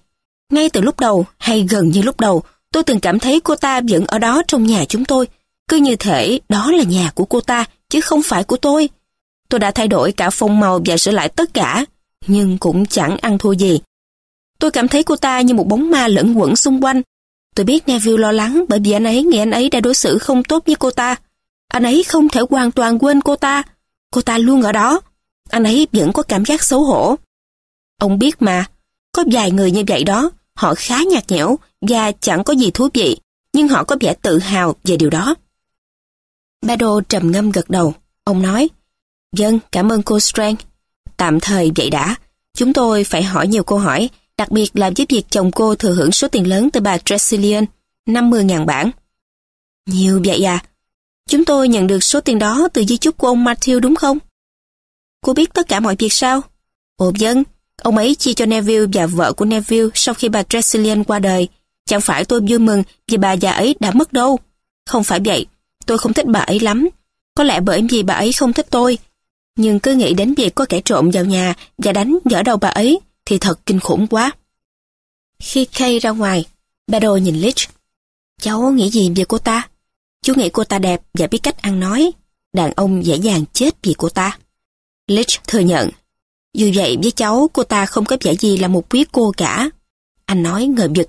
Ngay từ lúc đầu, hay gần như lúc đầu, tôi từng cảm thấy cô ta vẫn ở đó trong nhà chúng tôi. Cứ như thể đó là nhà của cô ta, chứ không phải của tôi. Tôi đã thay đổi cả phong màu và sửa lại tất cả, nhưng cũng chẳng ăn thua gì. Tôi cảm thấy cô ta như một bóng ma lẫn quẩn xung quanh, Tôi biết Neville lo lắng bởi vì anh ấy nghĩ anh ấy đã đối xử không tốt với cô ta. Anh ấy không thể hoàn toàn quên cô ta. Cô ta luôn ở đó. Anh ấy vẫn có cảm giác xấu hổ. Ông biết mà, có vài người như vậy đó, họ khá nhạt nhẽo và chẳng có gì thú vị, nhưng họ có vẻ tự hào về điều đó. Bado trầm ngâm gật đầu. Ông nói, Dân, cảm ơn cô Strang. Tạm thời vậy đã. Chúng tôi phải hỏi nhiều câu hỏi đặc biệt là giúp việc chồng cô thừa hưởng số tiền lớn từ bà Tresillian, 50.000 bảng. Nhiều vậy à? Chúng tôi nhận được số tiền đó từ di chúc của ông Matthew đúng không? Cô biết tất cả mọi việc sao? Ồ dân, ông ấy chia cho Neville và vợ của Neville sau khi bà Tresillian qua đời. Chẳng phải tôi vui mừng vì bà già ấy đã mất đâu. Không phải vậy, tôi không thích bà ấy lắm. Có lẽ bởi vì bà ấy không thích tôi. Nhưng cứ nghĩ đến việc có kẻ trộm vào nhà và đánh dở đầu bà ấy thì thật kinh khủng quá. Khi Kay ra ngoài, Battle nhìn Lich. Cháu nghĩ gì về cô ta? Chú nghĩ cô ta đẹp và biết cách ăn nói. Đàn ông dễ dàng chết vì cô ta. Lich thừa nhận. Dù vậy với cháu, cô ta không có vẻ gì là một quý cô cả. Anh nói ngờ vực.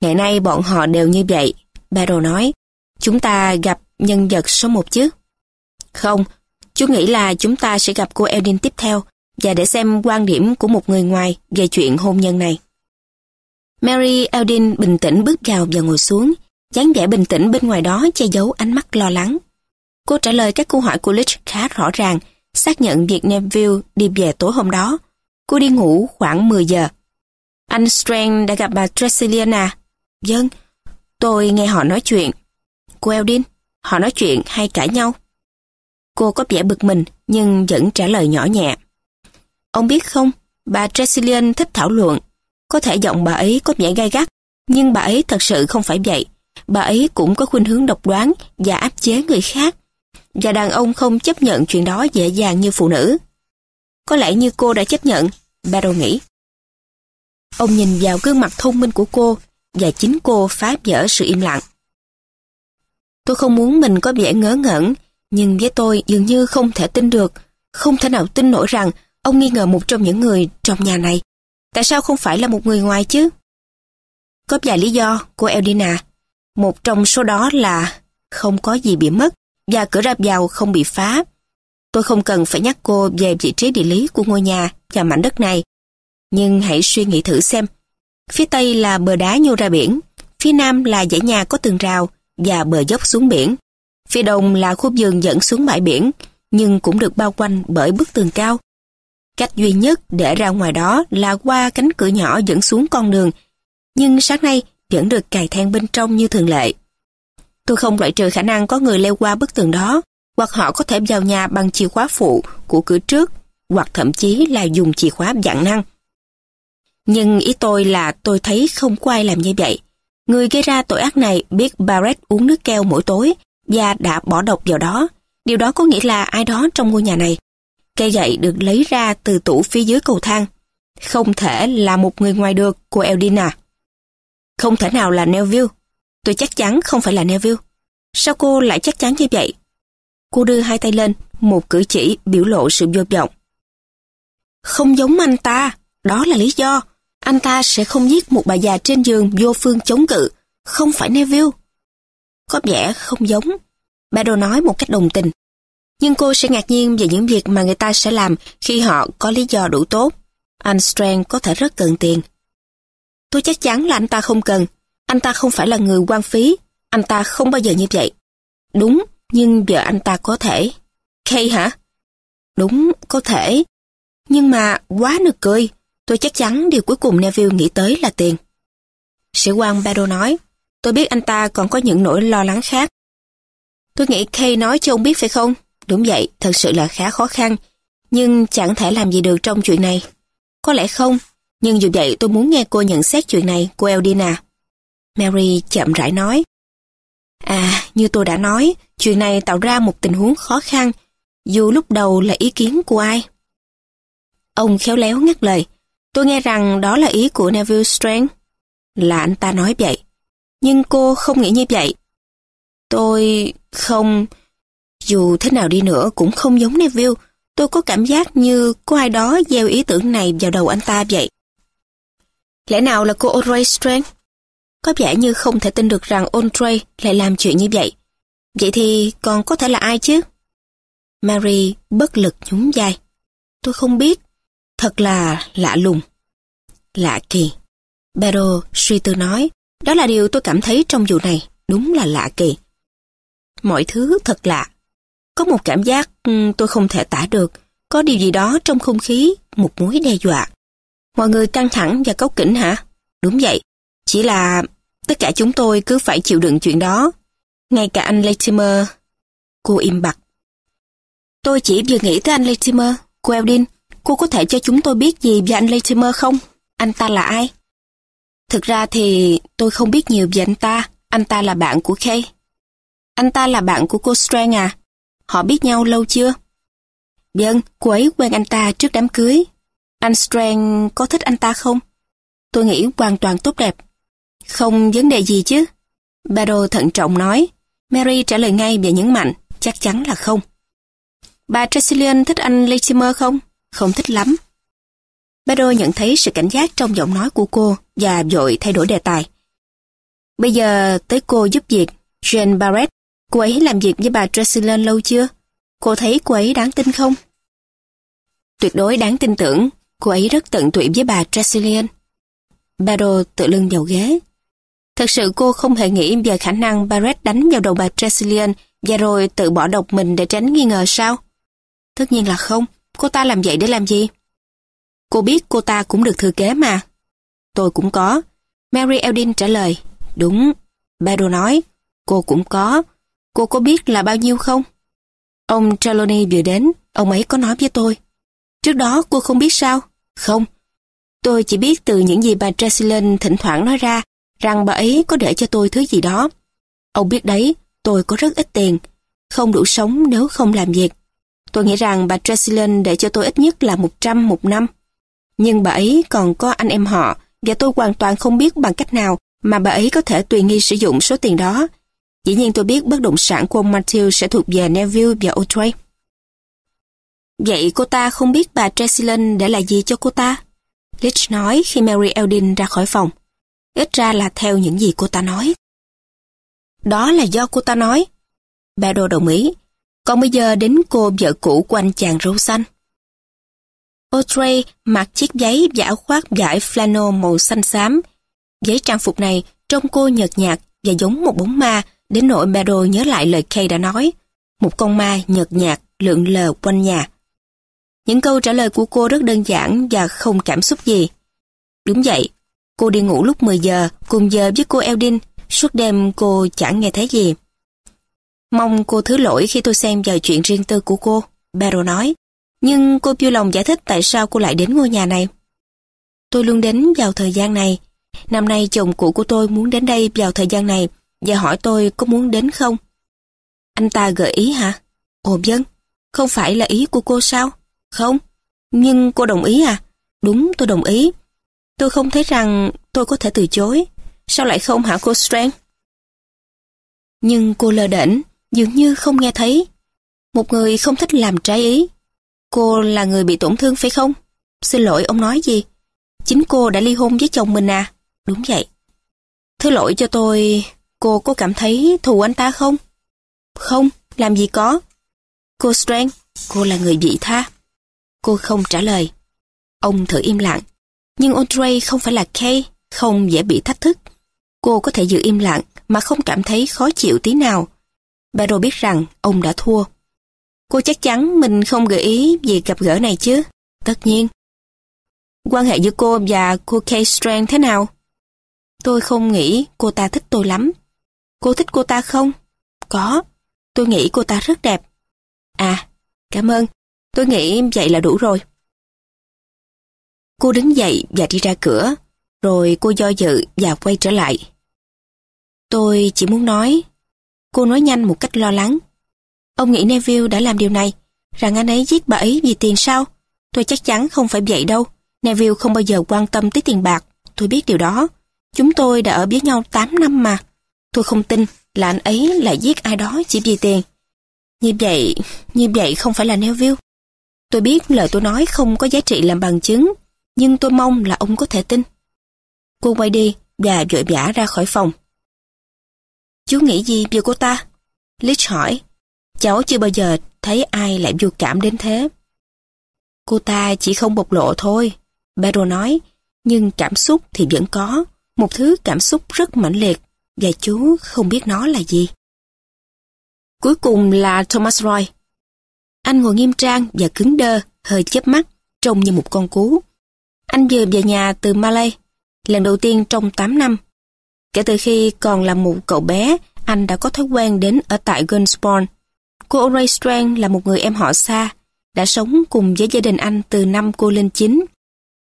Ngày nay bọn họ đều như vậy. Battle nói. Chúng ta gặp nhân vật số một chứ? Không, chú nghĩ là chúng ta sẽ gặp cô Eldin tiếp theo và để xem quan điểm của một người ngoài về chuyện hôn nhân này. Mary Eldin bình tĩnh bước vào và ngồi xuống, dáng vẻ bình tĩnh bên ngoài đó che giấu ánh mắt lo lắng. Cô trả lời các câu hỏi của Lich khá rõ ràng, xác nhận việc Neville đi về tối hôm đó. Cô đi ngủ khoảng 10 giờ. Anh Strang đã gặp bà Tressilian? Dân, vâng, tôi nghe họ nói chuyện. Cô Eldin, họ nói chuyện hay cãi nhau? Cô có vẻ bực mình, nhưng vẫn trả lời nhỏ nhẹ. Ông biết không, bà Tressilian thích thảo luận. Có thể giọng bà ấy có vẻ gai gắt, nhưng bà ấy thật sự không phải vậy. Bà ấy cũng có khuynh hướng độc đoán và áp chế người khác. Và đàn ông không chấp nhận chuyện đó dễ dàng như phụ nữ. Có lẽ như cô đã chấp nhận, Barrow nghĩ. Ông nhìn vào gương mặt thông minh của cô và chính cô phá vỡ sự im lặng. Tôi không muốn mình có vẻ ngớ ngẩn, nhưng với tôi dường như không thể tin được, không thể nào tin nổi rằng ông nghi ngờ một trong những người trong nhà này. Tại sao không phải là một người ngoài chứ? Có vài lý do, của Eldina. Một trong số đó là không có gì bị mất và cửa ra vào không bị phá. Tôi không cần phải nhắc cô về vị trí địa lý của ngôi nhà và mảnh đất này. Nhưng hãy suy nghĩ thử xem. Phía tây là bờ đá nhô ra biển, phía nam là dãy nhà có tường rào và bờ dốc xuống biển. Phía đông là khu vườn dẫn xuống bãi biển, nhưng cũng được bao quanh bởi bức tường cao. Cách duy nhất để ra ngoài đó là qua cánh cửa nhỏ dẫn xuống con đường, nhưng sáng nay vẫn được cài then bên trong như thường lệ. Tôi không loại trừ khả năng có người leo qua bức tường đó, hoặc họ có thể vào nhà bằng chìa khóa phụ của cửa trước, hoặc thậm chí là dùng chìa khóa dạng năng. Nhưng ý tôi là tôi thấy không có ai làm như vậy. Người gây ra tội ác này biết Barrett uống nước keo mỗi tối và đã bỏ độc vào đó. Điều đó có nghĩa là ai đó trong ngôi nhà này. Cây gậy được lấy ra từ tủ phía dưới cầu thang. Không thể là một người ngoài được, cô Eldina. Không thể nào là Neville. Tôi chắc chắn không phải là Neville. Sao cô lại chắc chắn như vậy? Cô đưa hai tay lên, một cử chỉ biểu lộ sự vô vọng. Không giống anh ta, đó là lý do. Anh ta sẽ không giết một bà già trên giường vô phương chống cự, không phải Neville. Có vẻ không giống. bà đồ nói một cách đồng tình. Nhưng cô sẽ ngạc nhiên về những việc mà người ta sẽ làm khi họ có lý do đủ tốt. Anh Strang có thể rất cần tiền. Tôi chắc chắn là anh ta không cần. Anh ta không phải là người quan phí. Anh ta không bao giờ như vậy. Đúng, nhưng giờ anh ta có thể. Kay hả? Đúng, có thể. Nhưng mà quá nực cười. Tôi chắc chắn điều cuối cùng Neville nghĩ tới là tiền. Sĩ quan Barrow nói, tôi biết anh ta còn có những nỗi lo lắng khác. Tôi nghĩ Kay nói cho ông biết phải không? Đúng vậy, thật sự là khá khó khăn. Nhưng chẳng thể làm gì được trong chuyện này. Có lẽ không, nhưng dù vậy tôi muốn nghe cô nhận xét chuyện này, cô Eldina. Mary chậm rãi nói. À, như tôi đã nói, chuyện này tạo ra một tình huống khó khăn, dù lúc đầu là ý kiến của ai. Ông khéo léo ngắt lời. Tôi nghe rằng đó là ý của Neville Strang. Là anh ta nói vậy. Nhưng cô không nghĩ như vậy. Tôi không... Dù thế nào đi nữa cũng không giống Neville. Tôi có cảm giác như có ai đó gieo ý tưởng này vào đầu anh ta vậy. Lẽ nào là cô Audrey Strang? Có vẻ như không thể tin được rằng Audrey lại làm chuyện như vậy. Vậy thì còn có thể là ai chứ? Mary bất lực nhún vai. Tôi không biết. Thật là lạ lùng. Lạ kỳ. Barrow suy tư nói, đó là điều tôi cảm thấy trong vụ này, đúng là lạ kỳ. Mọi thứ thật lạ. Có một cảm giác ừ, tôi không thể tả được, có điều gì đó trong không khí, một mối đe dọa. Mọi người căng thẳng và cốc kỉnh hả? Đúng vậy, chỉ là tất cả chúng tôi cứ phải chịu đựng chuyện đó. Ngay cả anh Latimer. Cô im bặt. Tôi chỉ vừa nghĩ tới anh Latimer, cô Eldin. Cô có thể cho chúng tôi biết gì về anh Latimer không? Anh ta là ai? Thực ra thì tôi không biết nhiều về anh ta. Anh ta là bạn của Kay. Anh ta là bạn của cô Strang à? Họ biết nhau lâu chưa? Vâng, cô ấy quen anh ta trước đám cưới. Anh Strang có thích anh ta không? Tôi nghĩ hoàn toàn tốt đẹp. Không vấn đề gì chứ? Barrow thận trọng nói. Mary trả lời ngay và nhấn mạnh, chắc chắn là không. Bà Tresillian thích anh Latimer không? Không thích lắm. Barrow nhận thấy sự cảnh giác trong giọng nói của cô và vội thay đổi đề tài. Bây giờ tới cô giúp việc, Jane Barrett. Cô ấy làm việc với bà Tressilian lâu chưa? Cô thấy cô ấy đáng tin không? Tuyệt đối đáng tin tưởng, cô ấy rất tận tụy với bà Tressilian. Barrow tự lưng vào ghế. Thật sự cô không hề nghĩ về khả năng Barrett đánh vào đầu bà Tressilian và rồi tự bỏ độc mình để tránh nghi ngờ sao? Tất nhiên là không. Cô ta làm vậy để làm gì? Cô biết cô ta cũng được thừa kế mà. Tôi cũng có. Mary Eldin trả lời. Đúng. Barrow nói. Cô cũng có. Cô có biết là bao nhiêu không? Ông Trelawney vừa đến, ông ấy có nói với tôi. Trước đó cô không biết sao? Không. Tôi chỉ biết từ những gì bà Tressillen thỉnh thoảng nói ra rằng bà ấy có để cho tôi thứ gì đó. Ông biết đấy, tôi có rất ít tiền, không đủ sống nếu không làm việc. Tôi nghĩ rằng bà Tressillen để cho tôi ít nhất là 100 một năm. Nhưng bà ấy còn có anh em họ và tôi hoàn toàn không biết bằng cách nào mà bà ấy có thể tùy nghi sử dụng số tiền đó. Dĩ nhiên tôi biết bất động sản của ông Matthew sẽ thuộc về Neville và Otway. Vậy cô ta không biết bà Tresillan để lại gì cho cô ta? Litch nói khi Mary Eldin ra khỏi phòng. Ít ra là theo những gì cô ta nói. Đó là do cô ta nói. Bado đồng ý. Còn bây giờ đến cô vợ cũ của anh chàng râu xanh. Audrey mặc chiếc giấy và áo khoác vải flannel màu xanh xám. Giấy trang phục này trông cô nhợt nhạt và giống một bóng ma đến nỗi Bado nhớ lại lời Kay đã nói. Một con ma nhợt nhạt lượn lờ quanh nhà. Những câu trả lời của cô rất đơn giản và không cảm xúc gì. Đúng vậy, cô đi ngủ lúc 10 giờ cùng giờ với cô Eldin, suốt đêm cô chẳng nghe thấy gì. Mong cô thứ lỗi khi tôi xem vào chuyện riêng tư của cô, Barrow nói. Nhưng cô vui lòng giải thích tại sao cô lại đến ngôi nhà này. Tôi luôn đến vào thời gian này. Năm nay chồng cũ của tôi muốn đến đây vào thời gian này và hỏi tôi có muốn đến không. Anh ta gợi ý hả? Ồ dân, không phải là ý của cô sao? Không, nhưng cô đồng ý à? Đúng, tôi đồng ý. Tôi không thấy rằng tôi có thể từ chối. Sao lại không hả cô Strang? Nhưng cô lơ đễnh, dường như không nghe thấy. Một người không thích làm trái ý. Cô là người bị tổn thương phải không? Xin lỗi ông nói gì? Chính cô đã ly hôn với chồng mình à? Đúng vậy. Thứ lỗi cho tôi, cô có cảm thấy thù anh ta không? Không, làm gì có. Cô Strang, cô là người vị tha. Cô không trả lời. Ông thử im lặng. Nhưng Audrey không phải là Kay, không dễ bị thách thức. Cô có thể giữ im lặng mà không cảm thấy khó chịu tí nào. Barrow biết rằng ông đã thua. Cô chắc chắn mình không gợi ý về gặp gỡ này chứ? Tất nhiên. Quan hệ giữa cô và cô Kay Strang thế nào? Tôi không nghĩ cô ta thích tôi lắm. Cô thích cô ta không? Có. Tôi nghĩ cô ta rất đẹp. À, cảm ơn. Tôi nghĩ vậy là đủ rồi. Cô đứng dậy và đi ra cửa, rồi cô do dự và quay trở lại. Tôi chỉ muốn nói, cô nói nhanh một cách lo lắng. Ông nghĩ Neville đã làm điều này, rằng anh ấy giết bà ấy vì tiền sao? Tôi chắc chắn không phải vậy đâu. Neville không bao giờ quan tâm tới tiền bạc, tôi biết điều đó. Chúng tôi đã ở với nhau 8 năm mà. Tôi không tin là anh ấy lại giết ai đó chỉ vì tiền. Như vậy, như vậy không phải là Neville. Tôi biết lời tôi nói không có giá trị làm bằng chứng, nhưng tôi mong là ông có thể tin. Cô quay đi và vội vã ra khỏi phòng. Chú nghĩ gì về cô ta? Lich hỏi. Cháu chưa bao giờ thấy ai lại vô cảm đến thế. Cô ta chỉ không bộc lộ thôi, Barrow nói, nhưng cảm xúc thì vẫn có, một thứ cảm xúc rất mãnh liệt, và chú không biết nó là gì. Cuối cùng là Thomas Roy. Anh ngồi nghiêm trang và cứng đơ, hơi chớp mắt, trông như một con cú. Anh vừa về nhà từ Malay, lần đầu tiên trong 8 năm. Kể từ khi còn là một cậu bé, anh đã có thói quen đến ở tại Gunsborn. Cô Ray Strang là một người em họ xa, đã sống cùng với gia đình anh từ năm cô lên 9.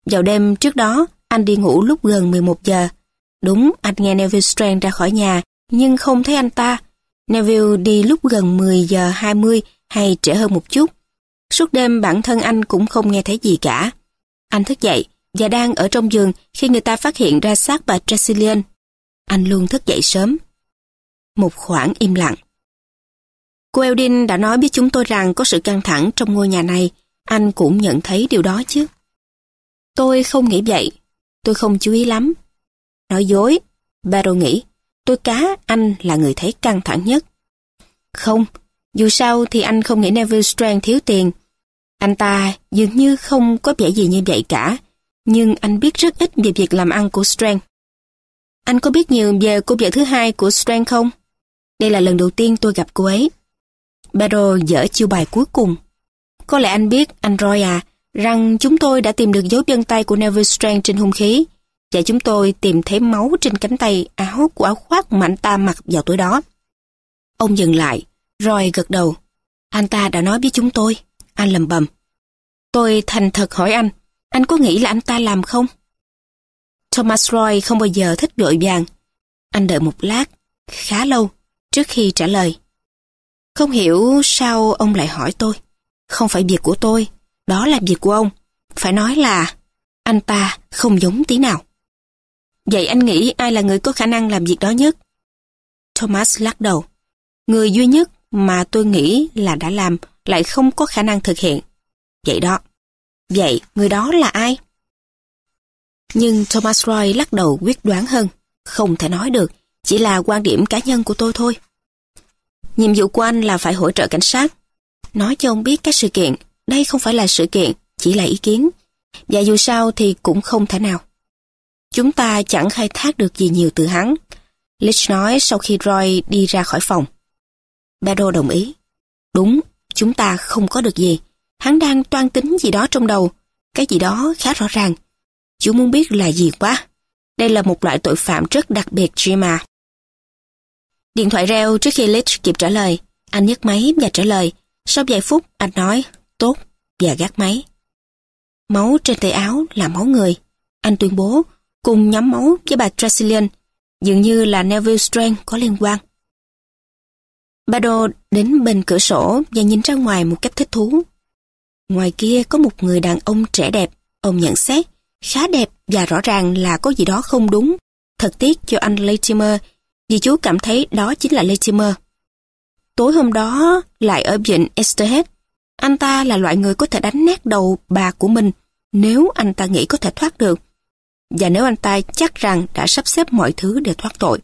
Vào đêm trước đó, anh đi ngủ lúc gần 11 giờ. Đúng, anh nghe Neville Strang ra khỏi nhà, nhưng không thấy anh ta. Neville đi lúc gần 10 giờ 20 hay trễ hơn một chút. Suốt đêm bản thân anh cũng không nghe thấy gì cả. Anh thức dậy và đang ở trong giường khi người ta phát hiện ra xác bà Tresillian. Anh luôn thức dậy sớm. Một khoảng im lặng. Cô Eldin đã nói với chúng tôi rằng có sự căng thẳng trong ngôi nhà này. Anh cũng nhận thấy điều đó chứ. Tôi không nghĩ vậy. Tôi không chú ý lắm. Nói dối. Barrow nghĩ. Tôi cá anh là người thấy căng thẳng nhất. Không, dù sao thì anh không nghĩ Neville Strand thiếu tiền. Anh ta dường như không có vẻ gì như vậy cả, nhưng anh biết rất ít về việc làm ăn của Strand. Anh có biết nhiều về cô vợ thứ hai của Strand không? Đây là lần đầu tiên tôi gặp cô ấy. Barrow dở chiêu bài cuối cùng. Có lẽ anh biết, anh Roy à, rằng chúng tôi đã tìm được dấu chân tay của Neville Strand trên hung khí, và chúng tôi tìm thấy máu trên cánh tay áo của áo khoác mà anh ta mặc vào tối đó. Ông dừng lại, rồi gật đầu. Anh ta đã nói với chúng tôi. Anh lầm bầm. Tôi thành thật hỏi anh, anh có nghĩ là anh ta làm không? Thomas Roy không bao giờ thích vội vàng. Anh đợi một lát, khá lâu, trước khi trả lời. Không hiểu sao ông lại hỏi tôi. Không phải việc của tôi, đó là việc của ông. Phải nói là anh ta không giống tí nào. Vậy anh nghĩ ai là người có khả năng làm việc đó nhất? Thomas lắc đầu. Người duy nhất mà tôi nghĩ là đã làm lại không có khả năng thực hiện. Vậy đó. Vậy người đó là ai? Nhưng Thomas Roy lắc đầu quyết đoán hơn. Không thể nói được, chỉ là quan điểm cá nhân của tôi thôi. Nhiệm vụ của anh là phải hỗ trợ cảnh sát. Nói cho ông biết các sự kiện, đây không phải là sự kiện, chỉ là ý kiến. Và dù sao thì cũng không thể nào. Chúng ta chẳng khai thác được gì nhiều từ hắn. Lich nói sau khi Roy đi ra khỏi phòng. Bado đồng ý. Đúng, chúng ta không có được gì. Hắn đang toan tính gì đó trong đầu. Cái gì đó khá rõ ràng. Chú muốn biết là gì quá. Đây là một loại tội phạm rất đặc biệt, Jima. Điện thoại reo trước khi Lich kịp trả lời. Anh nhấc máy và trả lời. Sau vài phút, anh nói, tốt, và gác máy. Máu trên tay áo là máu người. Anh tuyên bố, cùng nhóm máu với bà Tressilian, dường như là Neville Strand có liên quan. Bado đến bên cửa sổ và nhìn ra ngoài một cách thích thú. Ngoài kia có một người đàn ông trẻ đẹp, ông nhận xét, khá đẹp và rõ ràng là có gì đó không đúng. Thật tiếc cho anh Latimer, vì chú cảm thấy đó chính là Latimer. Tối hôm đó, lại ở vịnh Esterhead, anh ta là loại người có thể đánh nát đầu bà của mình nếu anh ta nghĩ có thể thoát được. Và nếu anh ta chắc rằng đã sắp xếp mọi thứ để thoát tội.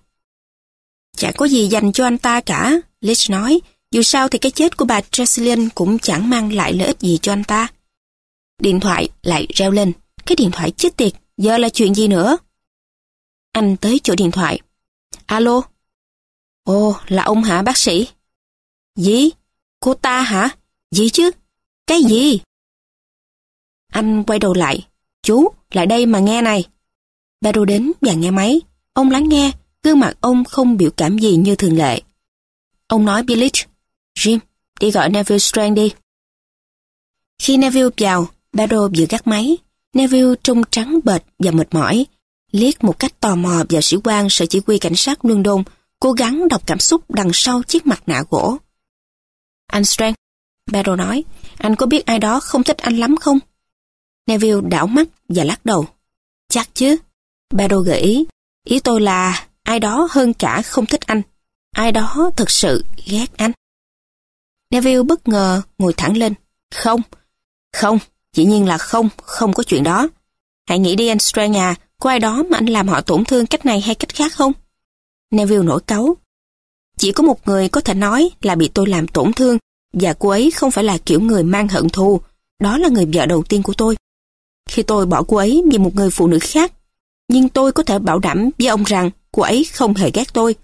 Chẳng có gì dành cho anh ta cả, Lich nói, dù sao thì cái chết của bà Tresilian cũng chẳng mang lại lợi ích gì cho anh ta. Điện thoại lại reo lên, cái điện thoại chết tiệt, giờ là chuyện gì nữa? Anh tới chỗ điện thoại. Alo? Ồ, là ông hả bác sĩ? Gì? Cô ta hả? Gì chứ? Cái gì? Anh quay đầu lại. Chú, lại đây mà nghe này. Baro đến và nghe máy. Ông lắng nghe, gương mặt ông không biểu cảm gì như thường lệ. Ông nói Billich, Jim, đi gọi Neville Strand đi. Khi Neville vào, Barrow vừa gắt máy. Neville trông trắng bệt và mệt mỏi, liếc một cách tò mò vào sĩ quan sở chỉ huy cảnh sát London, cố gắng đọc cảm xúc đằng sau chiếc mặt nạ gỗ. Anh Strang," Barrow nói, anh có biết ai đó không thích anh lắm không? Neville đảo mắt và lắc đầu. Chắc chứ. Barrow gợi ý, ý tôi là ai đó hơn cả không thích anh. Ai đó thực sự ghét anh. Neville bất ngờ ngồi thẳng lên. Không, không, dĩ nhiên là không, không có chuyện đó. Hãy nghĩ đi anh Strang à, có ai đó mà anh làm họ tổn thương cách này hay cách khác không? Neville nổi cáu. Chỉ có một người có thể nói là bị tôi làm tổn thương và cô ấy không phải là kiểu người mang hận thù. Đó là người vợ đầu tiên của tôi. Khi tôi bỏ cô ấy vì một người phụ nữ khác, nhưng tôi có thể bảo đảm với ông rằng cô ấy không hề ghét tôi.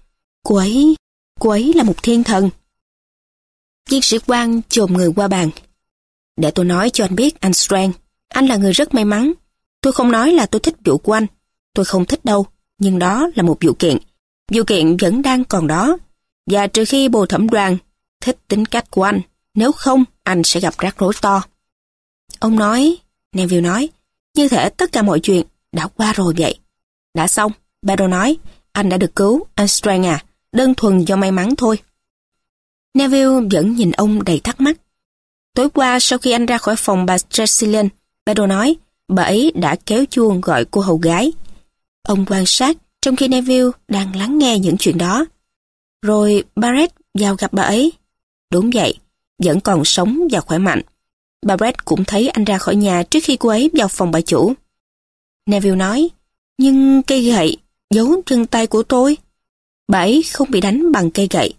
Cô ấy Cô ấy là một thiên thần. Viên sĩ quan chồm người qua bàn. Để tôi nói cho anh biết, anh Strang, anh là người rất may mắn. Tôi không nói là tôi thích vụ của anh. Tôi không thích đâu, nhưng đó là một vụ kiện. Vụ kiện vẫn đang còn đó. Và trừ khi bồ thẩm đoàn thích tính cách của anh, nếu không, anh sẽ gặp rắc rối to. Ông nói, Neville nói, như thể tất cả mọi chuyện đã qua rồi vậy. Đã xong, Barrow nói, anh đã được cứu, anh Strang à đơn thuần do may mắn thôi. Neville vẫn nhìn ông đầy thắc mắc. Tối qua sau khi anh ra khỏi phòng bà Tresilian, Pedro nói, bà ấy đã kéo chuông gọi cô hầu gái. Ông quan sát trong khi Neville đang lắng nghe những chuyện đó. Rồi Barrett vào gặp bà ấy. Đúng vậy, vẫn còn sống và khỏe mạnh. Barrett cũng thấy anh ra khỏi nhà trước khi cô ấy vào phòng bà chủ. Neville nói, nhưng cây gậy giấu chân tay của tôi. Bà ấy không bị đánh bằng cây gậy.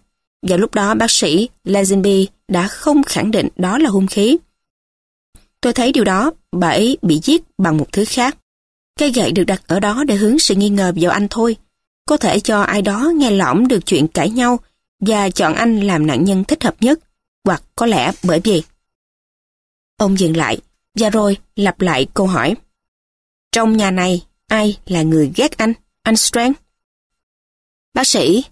Vào lúc đó bác sĩ Lazenby đã không khẳng định đó là hung khí. Tôi thấy điều đó, bà ấy bị giết bằng một thứ khác. Cây gậy được đặt ở đó để hướng sự nghi ngờ vào anh thôi. Có thể cho ai đó nghe lỏm được chuyện cãi nhau và chọn anh làm nạn nhân thích hợp nhất, hoặc có lẽ bởi vì. Ông dừng lại, và rồi lặp lại câu hỏi. Trong nhà này, ai là người ghét anh, anh Strang? Bác sĩ,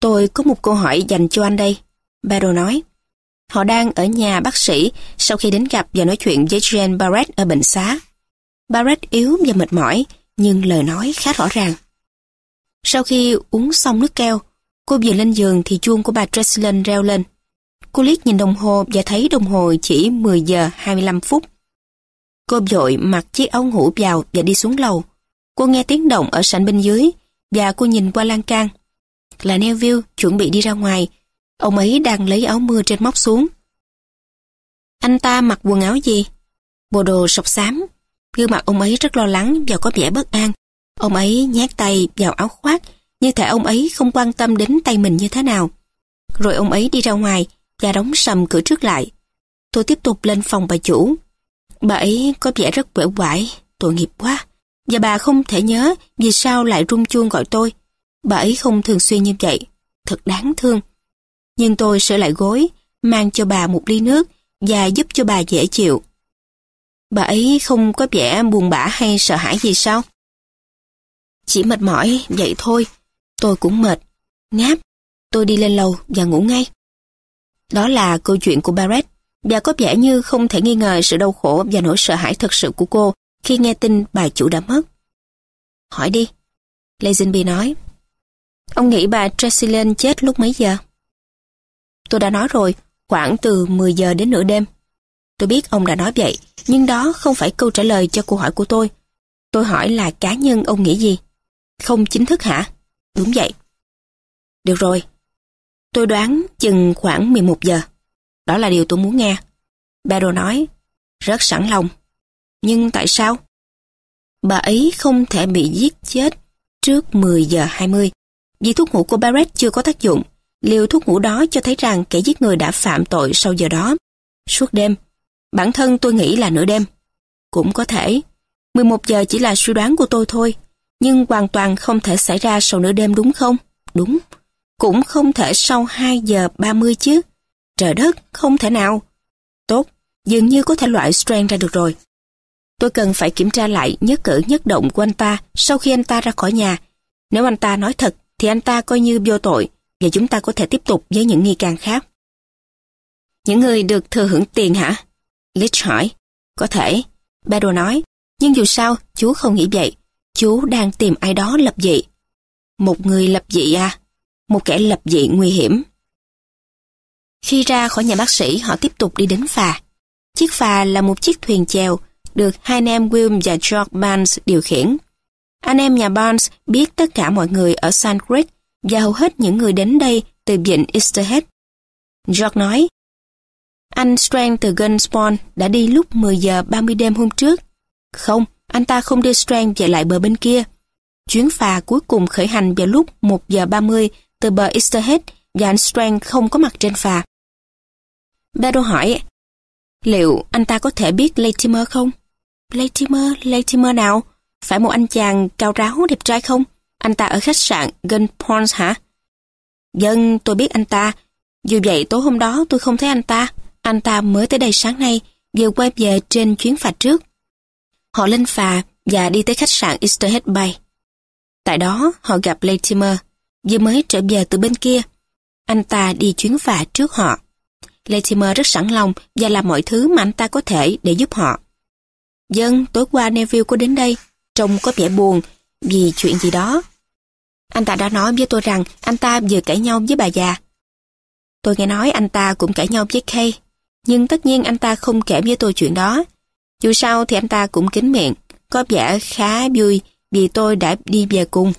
tôi có một câu hỏi dành cho anh đây. Barrow nói. Họ đang ở nhà bác sĩ sau khi đến gặp và nói chuyện với Jane Barrett ở bệnh xá. Barrett yếu và mệt mỏi, nhưng lời nói khá rõ ràng. Sau khi uống xong nước keo, cô vừa lên giường thì chuông của bà Treslin reo lên. Cô liếc nhìn đồng hồ và thấy đồng hồ chỉ 10 giờ 25 phút. Cô vội mặc chiếc áo ngủ vào và đi xuống lầu. Cô nghe tiếng động ở sảnh bên dưới, và cô nhìn qua lan can. Là Neville chuẩn bị đi ra ngoài. Ông ấy đang lấy áo mưa trên móc xuống. Anh ta mặc quần áo gì? Bộ đồ sọc xám. Gương mặt ông ấy rất lo lắng và có vẻ bất an. Ông ấy nhét tay vào áo khoác, như thể ông ấy không quan tâm đến tay mình như thế nào. Rồi ông ấy đi ra ngoài và đóng sầm cửa trước lại. Tôi tiếp tục lên phòng bà chủ. Bà ấy có vẻ rất quể quải, tội nghiệp quá. Và bà không thể nhớ vì sao lại rung chuông gọi tôi. Bà ấy không thường xuyên như vậy, thật đáng thương. Nhưng tôi sửa lại gối, mang cho bà một ly nước và giúp cho bà dễ chịu. Bà ấy không có vẻ buồn bã hay sợ hãi gì sao? Chỉ mệt mỏi, vậy thôi. Tôi cũng mệt. Ngáp. Tôi đi lên lầu và ngủ ngay. Đó là câu chuyện của Barrett và có vẻ như không thể nghi ngờ sự đau khổ và nỗi sợ hãi thật sự của cô khi nghe tin bà chủ đã mất. Hỏi đi. Lazenby nói. Ông nghĩ bà Tresilian chết lúc mấy giờ? Tôi đã nói rồi, khoảng từ 10 giờ đến nửa đêm. Tôi biết ông đã nói vậy, nhưng đó không phải câu trả lời cho câu hỏi của tôi. Tôi hỏi là cá nhân ông nghĩ gì? Không chính thức hả? Đúng vậy. Được rồi. Tôi đoán chừng khoảng 11 giờ. Đó là điều tôi muốn nghe. Barrow nói, rất sẵn lòng. Nhưng tại sao? Bà ấy không thể bị giết chết trước 10 giờ 20 vì thuốc ngủ của Barrett chưa có tác dụng. Liều thuốc ngủ đó cho thấy rằng kẻ giết người đã phạm tội sau giờ đó. Suốt đêm. Bản thân tôi nghĩ là nửa đêm. Cũng có thể. 11 giờ chỉ là suy đoán của tôi thôi. Nhưng hoàn toàn không thể xảy ra sau nửa đêm đúng không? Đúng. Cũng không thể sau 2 giờ 30 chứ. Trời đất, không thể nào. Tốt, dường như có thể loại Strand ra được rồi. Tôi cần phải kiểm tra lại nhất cử nhất động của anh ta sau khi anh ta ra khỏi nhà. Nếu anh ta nói thật, thì anh ta coi như vô tội và chúng ta có thể tiếp tục với những nghi can khác. Những người được thừa hưởng tiền hả? Lich hỏi. Có thể. Bedo nói. Nhưng dù sao, chú không nghĩ vậy. Chú đang tìm ai đó lập dị. Một người lập dị à? Một kẻ lập dị nguy hiểm. Khi ra khỏi nhà bác sĩ, họ tiếp tục đi đến phà. Chiếc phà là một chiếc thuyền chèo, được hai anh em Wilm và George Barnes điều khiển. Anh em nhà Barnes biết tất cả mọi người ở Sand Creek và hầu hết những người đến đây từ vịnh Easterhead. George nói, anh Strang từ Gunspawn đã đi lúc 10 giờ 30 đêm hôm trước. Không, anh ta không đưa Strang về lại bờ bên kia. Chuyến phà cuối cùng khởi hành vào lúc 1 giờ 30 từ bờ Easterhead và anh Strang không có mặt trên phà. Barrow hỏi, liệu anh ta có thể biết Latimer không? Latimer, Latimer nào? Phải một anh chàng cao ráo đẹp trai không? Anh ta ở khách sạn Gun Ponds hả? Dân, tôi biết anh ta. Dù vậy tối hôm đó tôi không thấy anh ta. Anh ta mới tới đây sáng nay, vừa quay về trên chuyến phà trước. Họ lên phà và đi tới khách sạn Easterhead Bay. Tại đó họ gặp Latimer, vừa mới trở về từ bên kia. Anh ta đi chuyến phà trước họ. Latimer rất sẵn lòng và làm mọi thứ mà anh ta có thể để giúp họ. Dân, tối qua Neville có đến đây, trông có vẻ buồn vì chuyện gì đó. Anh ta đã nói với tôi rằng anh ta vừa cãi nhau với bà già. Tôi nghe nói anh ta cũng cãi nhau với Kay, nhưng tất nhiên anh ta không kể với tôi chuyện đó. Dù sao thì anh ta cũng kín miệng, có vẻ khá vui vì tôi đã đi về cùng.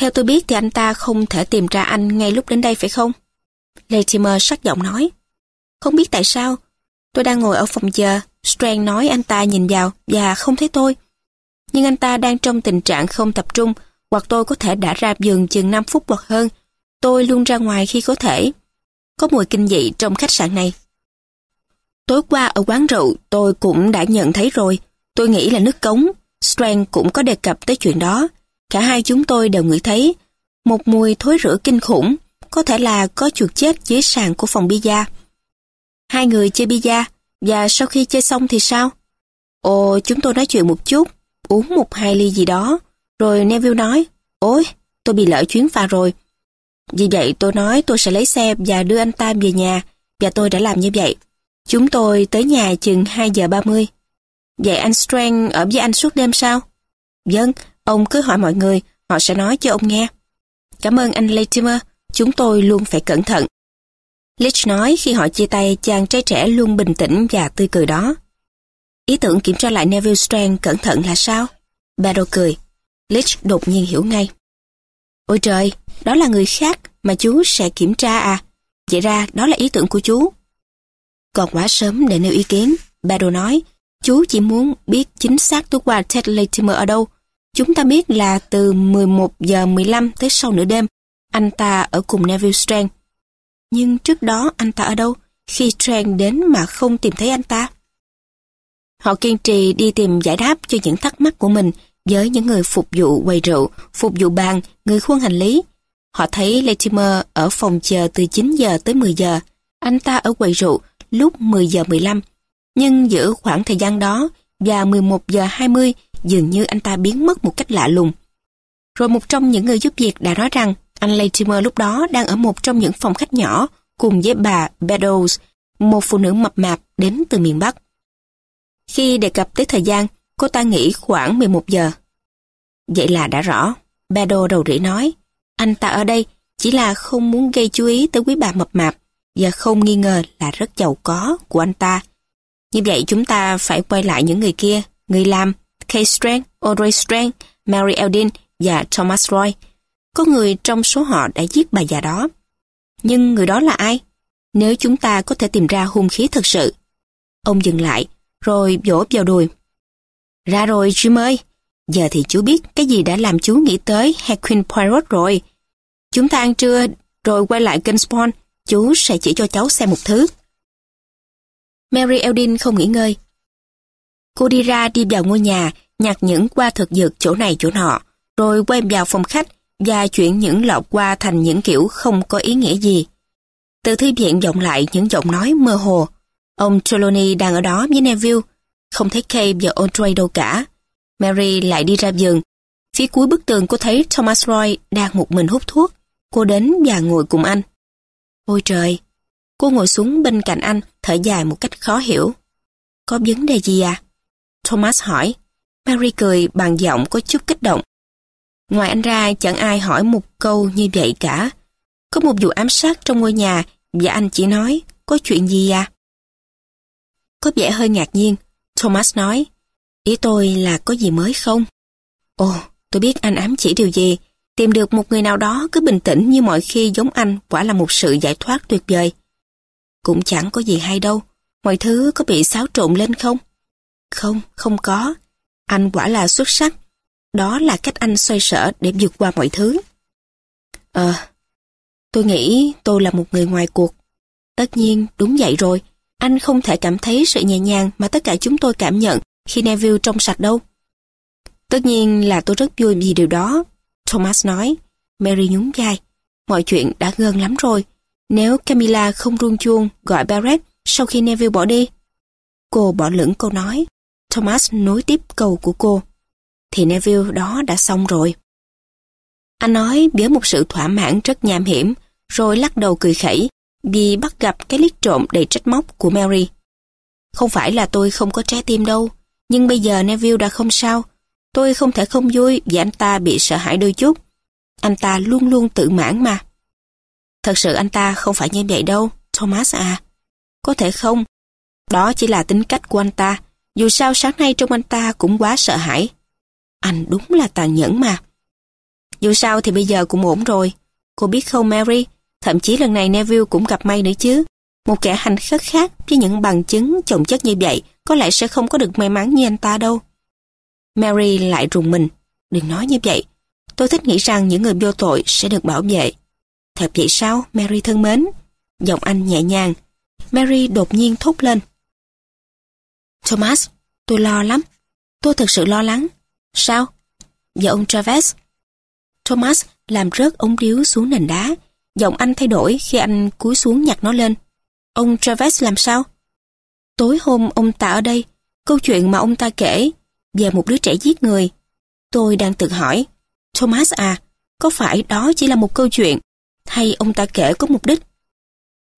Theo tôi biết thì anh ta không thể tìm ra anh ngay lúc đến đây phải không? Latimer sắc giọng nói. Không biết tại sao, tôi đang ngồi ở phòng chờ, Strang nói anh ta nhìn vào và không thấy tôi. Nhưng anh ta đang trong tình trạng không tập trung, hoặc tôi có thể đã ra giường chừng 5 phút hoặc hơn. Tôi luôn ra ngoài khi có thể. Có mùi kinh dị trong khách sạn này. Tối qua ở quán rượu tôi cũng đã nhận thấy rồi. Tôi nghĩ là nước cống. Strang cũng có đề cập tới chuyện đó. Cả hai chúng tôi đều ngửi thấy một mùi thối rữa kinh khủng. Có thể là có chuột chết dưới sàn của phòng pizza. Hai người chơi pizza và sau khi chơi xong thì sao? Ồ, chúng tôi nói chuyện một chút, uống một hai ly gì đó. Rồi Neville nói, ôi, tôi bị lỡ chuyến pha rồi. Vì vậy tôi nói tôi sẽ lấy xe và đưa anh ta về nhà, và tôi đã làm như vậy. Chúng tôi tới nhà chừng 2 giờ 30. Vậy anh Strang ở với anh suốt đêm sao? Vâng, ông cứ hỏi mọi người, họ sẽ nói cho ông nghe. Cảm ơn anh Latimer, chúng tôi luôn phải cẩn thận. Lich nói khi họ chia tay chàng trai trẻ luôn bình tĩnh và tươi cười đó. Ý tưởng kiểm tra lại Neville Strang cẩn thận là sao? Barrow cười. Lich đột nhiên hiểu ngay. Ôi trời, đó là người khác mà chú sẽ kiểm tra à? Vậy ra đó là ý tưởng của chú. Còn quá sớm để nêu ý kiến, Barrow nói, chú chỉ muốn biết chính xác tối qua Ted Latimer ở đâu. Chúng ta biết là từ 11 giờ 15 tới sau nửa đêm, anh ta ở cùng Neville Strang. Nhưng trước đó anh ta ở đâu khi Strang đến mà không tìm thấy anh ta? Họ kiên trì đi tìm giải đáp cho những thắc mắc của mình với những người phục vụ quầy rượu, phục vụ bàn, người khuôn hành lý. Họ thấy Latimer ở phòng chờ từ 9 giờ tới 10 giờ, anh ta ở quầy rượu lúc 10 giờ 15. Nhưng giữa khoảng thời gian đó và 11 giờ 20 dường như anh ta biến mất một cách lạ lùng. Rồi một trong những người giúp việc đã nói rằng anh Latimer lúc đó đang ở một trong những phòng khách nhỏ cùng với bà Beddoes, một phụ nữ mập mạp đến từ miền Bắc. Khi đề cập tới thời gian, cô ta nghĩ khoảng 11 giờ. Vậy là đã rõ. Bedo đầu rỉ nói, anh ta ở đây chỉ là không muốn gây chú ý tới quý bà mập mạp và không nghi ngờ là rất giàu có của anh ta. Như vậy chúng ta phải quay lại những người kia, người làm, Kay Strang, Audrey Strang, Mary Eldin và Thomas Roy. Có người trong số họ đã giết bà già đó. Nhưng người đó là ai? Nếu chúng ta có thể tìm ra hung khí thật sự. Ông dừng lại, rồi vỗ vào đùi. Ra rồi Jim ơi, giờ thì chú biết cái gì đã làm chú nghĩ tới Hercule Poirot rồi. Chúng ta ăn trưa, rồi quay lại kênh chú sẽ chỉ cho cháu xem một thứ. Mary Eldin không nghỉ ngơi. Cô đi ra đi vào ngôi nhà, nhặt những qua thực dược chỗ này chỗ nọ, rồi quay vào phòng khách và chuyển những lọ qua thành những kiểu không có ý nghĩa gì. Từ thư viện vọng lại những giọng nói mơ hồ. Ông Trelawney đang ở đó với Neville, không thấy Kay và Audrey đâu cả. Mary lại đi ra giường. Phía cuối bức tường cô thấy Thomas Roy đang một mình hút thuốc. Cô đến và ngồi cùng anh. Ôi trời! Cô ngồi xuống bên cạnh anh, thở dài một cách khó hiểu. Có vấn đề gì à? Thomas hỏi. Mary cười bằng giọng có chút kích động. Ngoài anh ra chẳng ai hỏi một câu như vậy cả. Có một vụ ám sát trong ngôi nhà và anh chỉ nói có chuyện gì à? Có vẻ hơi ngạc nhiên. Thomas nói Ý tôi là có gì mới không? Ồ, tôi biết anh ám chỉ điều gì. Tìm được một người nào đó cứ bình tĩnh như mọi khi giống anh quả là một sự giải thoát tuyệt vời. Cũng chẳng có gì hay đâu. Mọi thứ có bị xáo trộn lên không? Không, không có. Anh quả là xuất sắc. Đó là cách anh xoay sở để vượt qua mọi thứ. Ờ, tôi nghĩ tôi là một người ngoài cuộc. Tất nhiên, đúng vậy rồi. Anh không thể cảm thấy sự nhẹ nhàng mà tất cả chúng tôi cảm nhận khi Neville trong sạch đâu. Tất nhiên là tôi rất vui vì điều đó, Thomas nói. Mary nhún vai. Mọi chuyện đã gần lắm rồi. Nếu Camilla không run chuông gọi Barrett sau khi Neville bỏ đi. Cô bỏ lửng câu nói. Thomas nối tiếp câu của cô. Thì Neville đó đã xong rồi. Anh nói với một sự thỏa mãn rất nham hiểm, rồi lắc đầu cười khẩy vì bắt gặp cái liếc trộm đầy trách móc của Mary. Không phải là tôi không có trái tim đâu, nhưng bây giờ Neville đã không sao. Tôi không thể không vui vì anh ta bị sợ hãi đôi chút. Anh ta luôn luôn tự mãn mà. Thật sự anh ta không phải như vậy đâu, Thomas à. Có thể không. Đó chỉ là tính cách của anh ta. Dù sao sáng nay trong anh ta cũng quá sợ hãi. Anh đúng là tàn nhẫn mà. Dù sao thì bây giờ cũng ổn rồi. Cô biết không Mary, thậm chí lần này Neville cũng gặp may nữa chứ. Một kẻ hành khất khác với những bằng chứng chồng chất như vậy có lẽ sẽ không có được may mắn như anh ta đâu. Mary lại rùng mình. Đừng nói như vậy. Tôi thích nghĩ rằng những người vô tội sẽ được bảo vệ. Thật vậy sao, Mary thân mến? Giọng anh nhẹ nhàng. Mary đột nhiên thốt lên. Thomas, tôi lo lắm. Tôi thực sự lo lắng. Sao? Và ông Travis. Thomas làm rớt ống điếu xuống nền đá. Giọng anh thay đổi khi anh cúi xuống nhặt nó lên. Ông Travis làm sao? Tối hôm ông ta ở đây, câu chuyện mà ông ta kể về một đứa trẻ giết người. Tôi đang tự hỏi, Thomas à, có phải đó chỉ là một câu chuyện, hay ông ta kể có mục đích?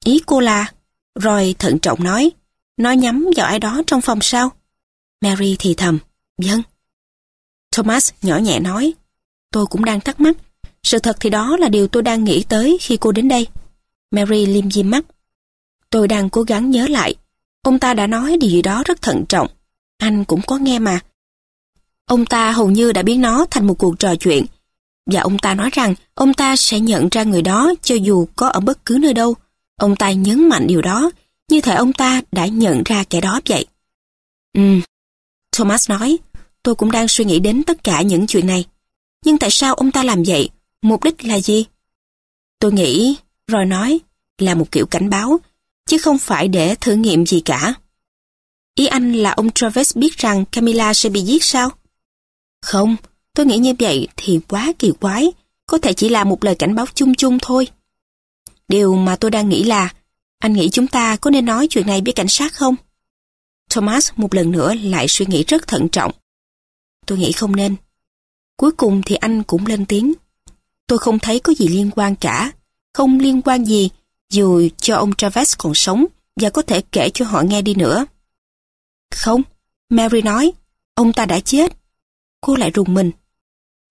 Ý cô là, rồi thận trọng nói, nó nhắm vào ai đó trong phòng sao? Mary thì thầm, vâng. Thomas nhỏ nhẹ nói, tôi cũng đang thắc mắc. Sự thật thì đó là điều tôi đang nghĩ tới khi cô đến đây. Mary liêm diêm mắt. Tôi đang cố gắng nhớ lại. Ông ta đã nói điều gì đó rất thận trọng. Anh cũng có nghe mà. Ông ta hầu như đã biến nó thành một cuộc trò chuyện. Và ông ta nói rằng ông ta sẽ nhận ra người đó cho dù có ở bất cứ nơi đâu. Ông ta nhấn mạnh điều đó, như thể ông ta đã nhận ra kẻ đó vậy. Ừ, Thomas nói, tôi cũng đang suy nghĩ đến tất cả những chuyện này. Nhưng tại sao ông ta làm vậy? Mục đích là gì? Tôi nghĩ, rồi nói, là một kiểu cảnh báo, chứ không phải để thử nghiệm gì cả. Ý anh là ông Travis biết rằng Camilla sẽ bị giết sao? Không, tôi nghĩ như vậy thì quá kỳ quái, có thể chỉ là một lời cảnh báo chung chung thôi. Điều mà tôi đang nghĩ là, anh nghĩ chúng ta có nên nói chuyện này với cảnh sát không? Thomas một lần nữa lại suy nghĩ rất thận trọng. Tôi nghĩ không nên. Cuối cùng thì anh cũng lên tiếng. Tôi không thấy có gì liên quan cả. Không liên quan gì dù cho ông Travis còn sống và có thể kể cho họ nghe đi nữa. Không, Mary nói, ông ta đã chết. Cô lại rùng mình.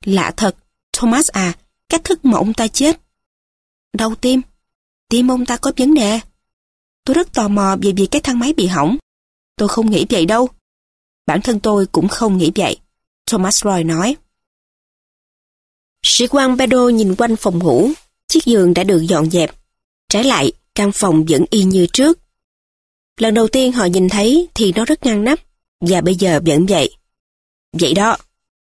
Lạ thật, Thomas à, cách thức mà ông ta chết. Đau tim, tim ông ta có vấn đề. Tôi rất tò mò về việc cái thang máy bị hỏng. Tôi không nghĩ vậy đâu. Bản thân tôi cũng không nghĩ vậy. Thomas Roy nói. Sĩ quan Pedro nhìn quanh phòng ngủ. Chiếc giường đã được dọn dẹp. Trái lại, căn phòng vẫn y như trước. Lần đầu tiên họ nhìn thấy thì nó rất ngăn nắp, và bây giờ vẫn vậy. Vậy đó,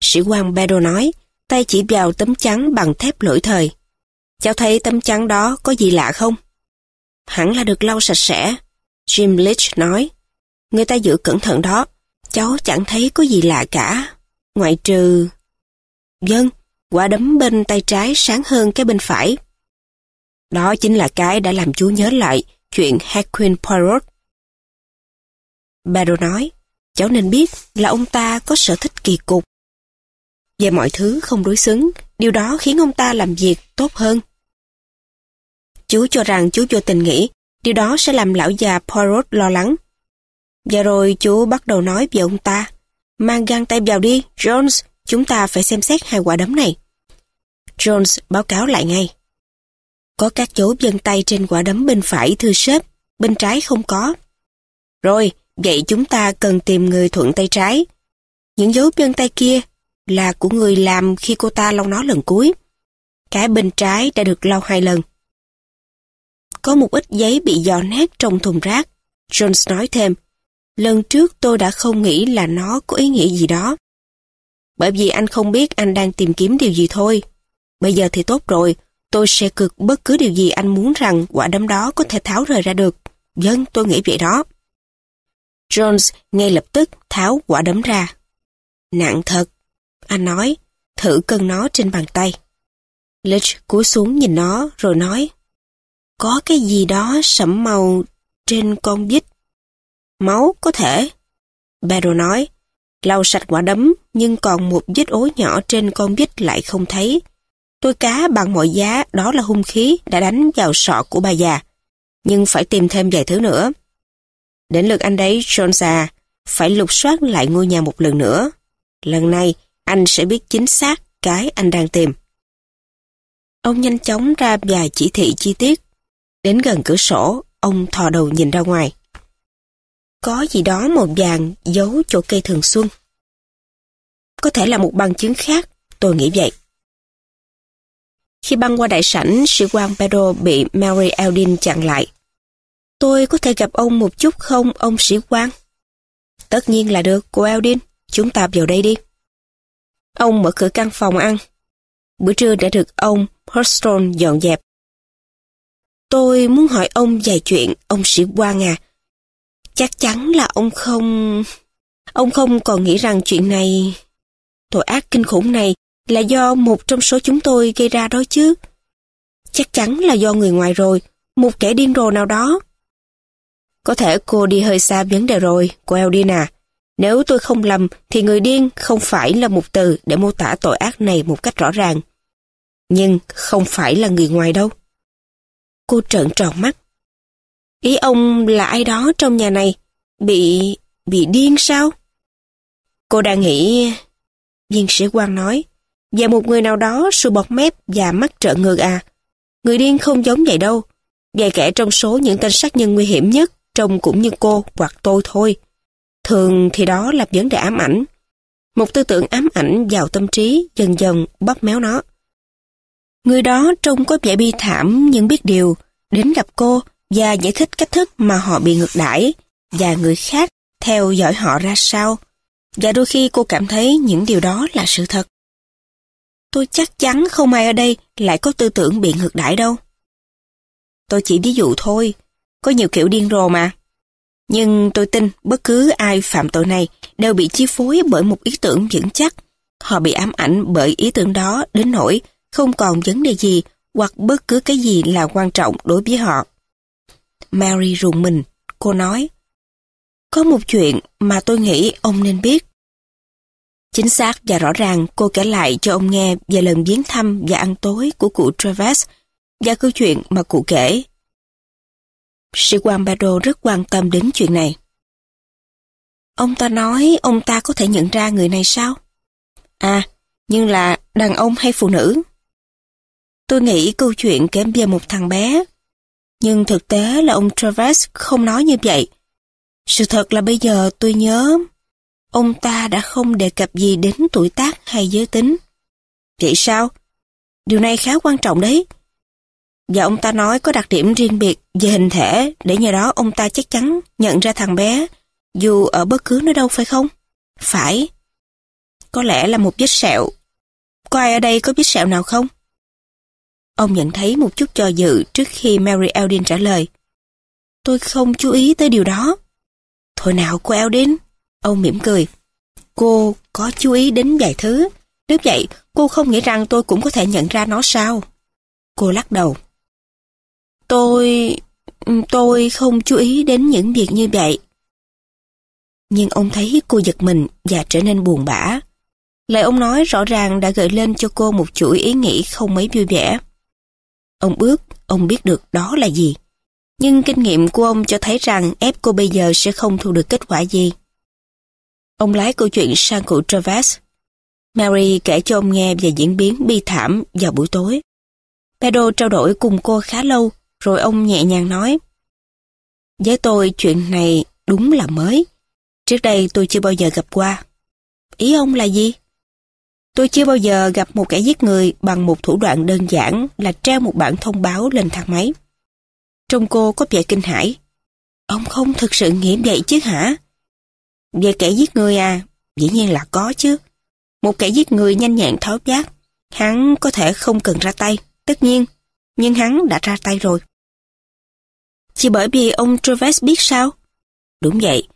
sĩ quan Pedro nói, tay chỉ vào tấm chắn bằng thép lỗi thời. Cháu thấy tấm chắn đó có gì lạ không? Hẳn là được lau sạch sẽ. Jim Leach nói. Người ta giữ cẩn thận đó. Cháu chẳng thấy có gì lạ cả. Ngoại trừ... Vâng, quả đấm bên tay trái sáng hơn cái bên phải. Đó chính là cái đã làm chú nhớ lại chuyện Hercule Poirot. Barrow nói, cháu nên biết là ông ta có sở thích kỳ cục. Về mọi thứ không đối xứng, điều đó khiến ông ta làm việc tốt hơn. Chú cho rằng chú vô tình nghĩ điều đó sẽ làm lão già Poirot lo lắng. Và rồi chú bắt đầu nói về ông ta. Mang găng tay vào đi, Jones, chúng ta phải xem xét hai quả đấm này. Jones báo cáo lại ngay. Có các dấu vân tay trên quả đấm bên phải thưa sếp, bên trái không có. Rồi, vậy chúng ta cần tìm người thuận tay trái. Những dấu vân tay kia là của người làm khi cô ta lau nó lần cuối. Cái bên trái đã được lau hai lần. Có một ít giấy bị giò nát trong thùng rác. Jones nói thêm, lần trước tôi đã không nghĩ là nó có ý nghĩa gì đó. Bởi vì anh không biết anh đang tìm kiếm điều gì thôi. Bây giờ thì tốt rồi, tôi sẽ cực bất cứ điều gì anh muốn rằng quả đấm đó có thể tháo rời ra được. Vâng, tôi nghĩ vậy đó. Jones ngay lập tức tháo quả đấm ra. Nặng thật, anh nói, thử cân nó trên bàn tay. Lich cúi xuống nhìn nó rồi nói, có cái gì đó sẫm màu trên con vít. Máu có thể. Bero nói, lau sạch quả đấm nhưng còn một vết ố nhỏ trên con vít lại không thấy. Tôi cá bằng mọi giá đó là hung khí đã đánh vào sọ của bà già. Nhưng phải tìm thêm vài thứ nữa. Đến lượt anh đấy, Jones à, phải lục soát lại ngôi nhà một lần nữa. Lần này, anh sẽ biết chính xác cái anh đang tìm. Ông nhanh chóng ra vài chỉ thị chi tiết. Đến gần cửa sổ, ông thò đầu nhìn ra ngoài. Có gì đó màu vàng giấu chỗ cây thường xuân. Có thể là một bằng chứng khác, tôi nghĩ vậy. Khi băng qua đại sảnh, sĩ quan Pedro bị Mary Eldin chặn lại. Tôi có thể gặp ông một chút không, ông sĩ quan? Tất nhiên là được, cô Eldin. Chúng ta vào đây đi. Ông mở cửa căn phòng ăn. Bữa trưa đã được ông Hurston dọn dẹp. Tôi muốn hỏi ông vài chuyện, ông sĩ quan à. Chắc chắn là ông không... Ông không còn nghĩ rằng chuyện này... Tội ác kinh khủng này là do một trong số chúng tôi gây ra đó chứ. Chắc chắn là do người ngoài rồi, một kẻ điên rồ nào đó. Có thể cô đi hơi xa vấn đề rồi, cô Eldina. Nếu tôi không lầm thì người điên không phải là một từ để mô tả tội ác này một cách rõ ràng. Nhưng không phải là người ngoài đâu. Cô trợn tròn mắt. Ý ông là ai đó trong nhà này? Bị... bị điên sao? Cô đang nghĩ... Viên sĩ quan nói. Và một người nào đó sùi bọt mép và mắt trợn ngược à. Người điên không giống vậy đâu. Vài kẻ trong số những tên sát nhân nguy hiểm nhất, trông cũng như cô hoặc tôi thôi. Thường thì đó là vấn đề ám ảnh. Một tư tưởng ám ảnh vào tâm trí, dần dần bóp méo nó. Người đó trông có vẻ bi thảm nhưng biết điều, đến gặp cô và giải thích cách thức mà họ bị ngược đãi và người khác theo dõi họ ra sao. Và đôi khi cô cảm thấy những điều đó là sự thật. Tôi chắc chắn không ai ở đây lại có tư tưởng bị ngược đãi đâu. Tôi chỉ ví dụ thôi, có nhiều kiểu điên rồ mà. Nhưng tôi tin bất cứ ai phạm tội này đều bị chi phối bởi một ý tưởng vững chắc. Họ bị ám ảnh bởi ý tưởng đó đến nỗi không còn vấn đề gì hoặc bất cứ cái gì là quan trọng đối với họ. Mary rùng mình, cô nói, có một chuyện mà tôi nghĩ ông nên biết. Chính xác và rõ ràng cô kể lại cho ông nghe về lần viếng thăm và ăn tối của cụ Travis và câu chuyện mà cụ kể Sĩ quan Pedro rất quan tâm đến chuyện này. Ông ta nói ông ta có thể nhận ra người này sao? À, nhưng là đàn ông hay phụ nữ? Tôi nghĩ câu chuyện kể về một thằng bé. Nhưng thực tế là ông Travis không nói như vậy. Sự thật là bây giờ tôi nhớ, ông ta đã không đề cập gì đến tuổi tác hay giới tính. Vậy sao? Điều này khá quan trọng đấy. Và ông ta nói có đặc điểm riêng biệt về hình thể, để nhờ đó ông ta chắc chắn nhận ra thằng bé, dù ở bất cứ nơi đâu phải không? Phải. Có lẽ là một vết sẹo. Có ai ở đây có vết sẹo nào không? Ông nhận thấy một chút cho dự trước khi Mary Eldin trả lời. Tôi không chú ý tới điều đó. Thôi nào cô Eldin. Ông mỉm cười. Cô có chú ý đến vài thứ. Nếu vậy, cô không nghĩ rằng tôi cũng có thể nhận ra nó sao? Cô lắc đầu. Tôi... tôi không chú ý đến những việc như vậy. Nhưng ông thấy cô giật mình và trở nên buồn bã. Lời ông nói rõ ràng đã gợi lên cho cô một chuỗi ý nghĩ không mấy vui vẻ. Ông ước ông biết được đó là gì. Nhưng kinh nghiệm của ông cho thấy rằng ép cô bây giờ sẽ không thu được kết quả gì. Ông lái câu chuyện sang cụ Travis. Mary kể cho ông nghe về diễn biến bi thảm vào buổi tối. Pedro trao đổi cùng cô khá lâu rồi ông nhẹ nhàng nói, Với tôi chuyện này đúng là mới. Trước đây tôi chưa bao giờ gặp qua. Ý ông là gì? Tôi chưa bao giờ gặp một kẻ giết người bằng một thủ đoạn đơn giản là treo một bản thông báo lên thang máy. Trong cô có vẻ kinh hãi. Ông không thực sự nghĩ vậy chứ hả? Về kẻ giết người à? Dĩ nhiên là có chứ. Một kẻ giết người nhanh nhẹn tháo giác. Hắn có thể không cần ra tay, tất nhiên. Nhưng hắn đã ra tay rồi. Chỉ bởi vì ông Travis biết sao? Đúng vậy,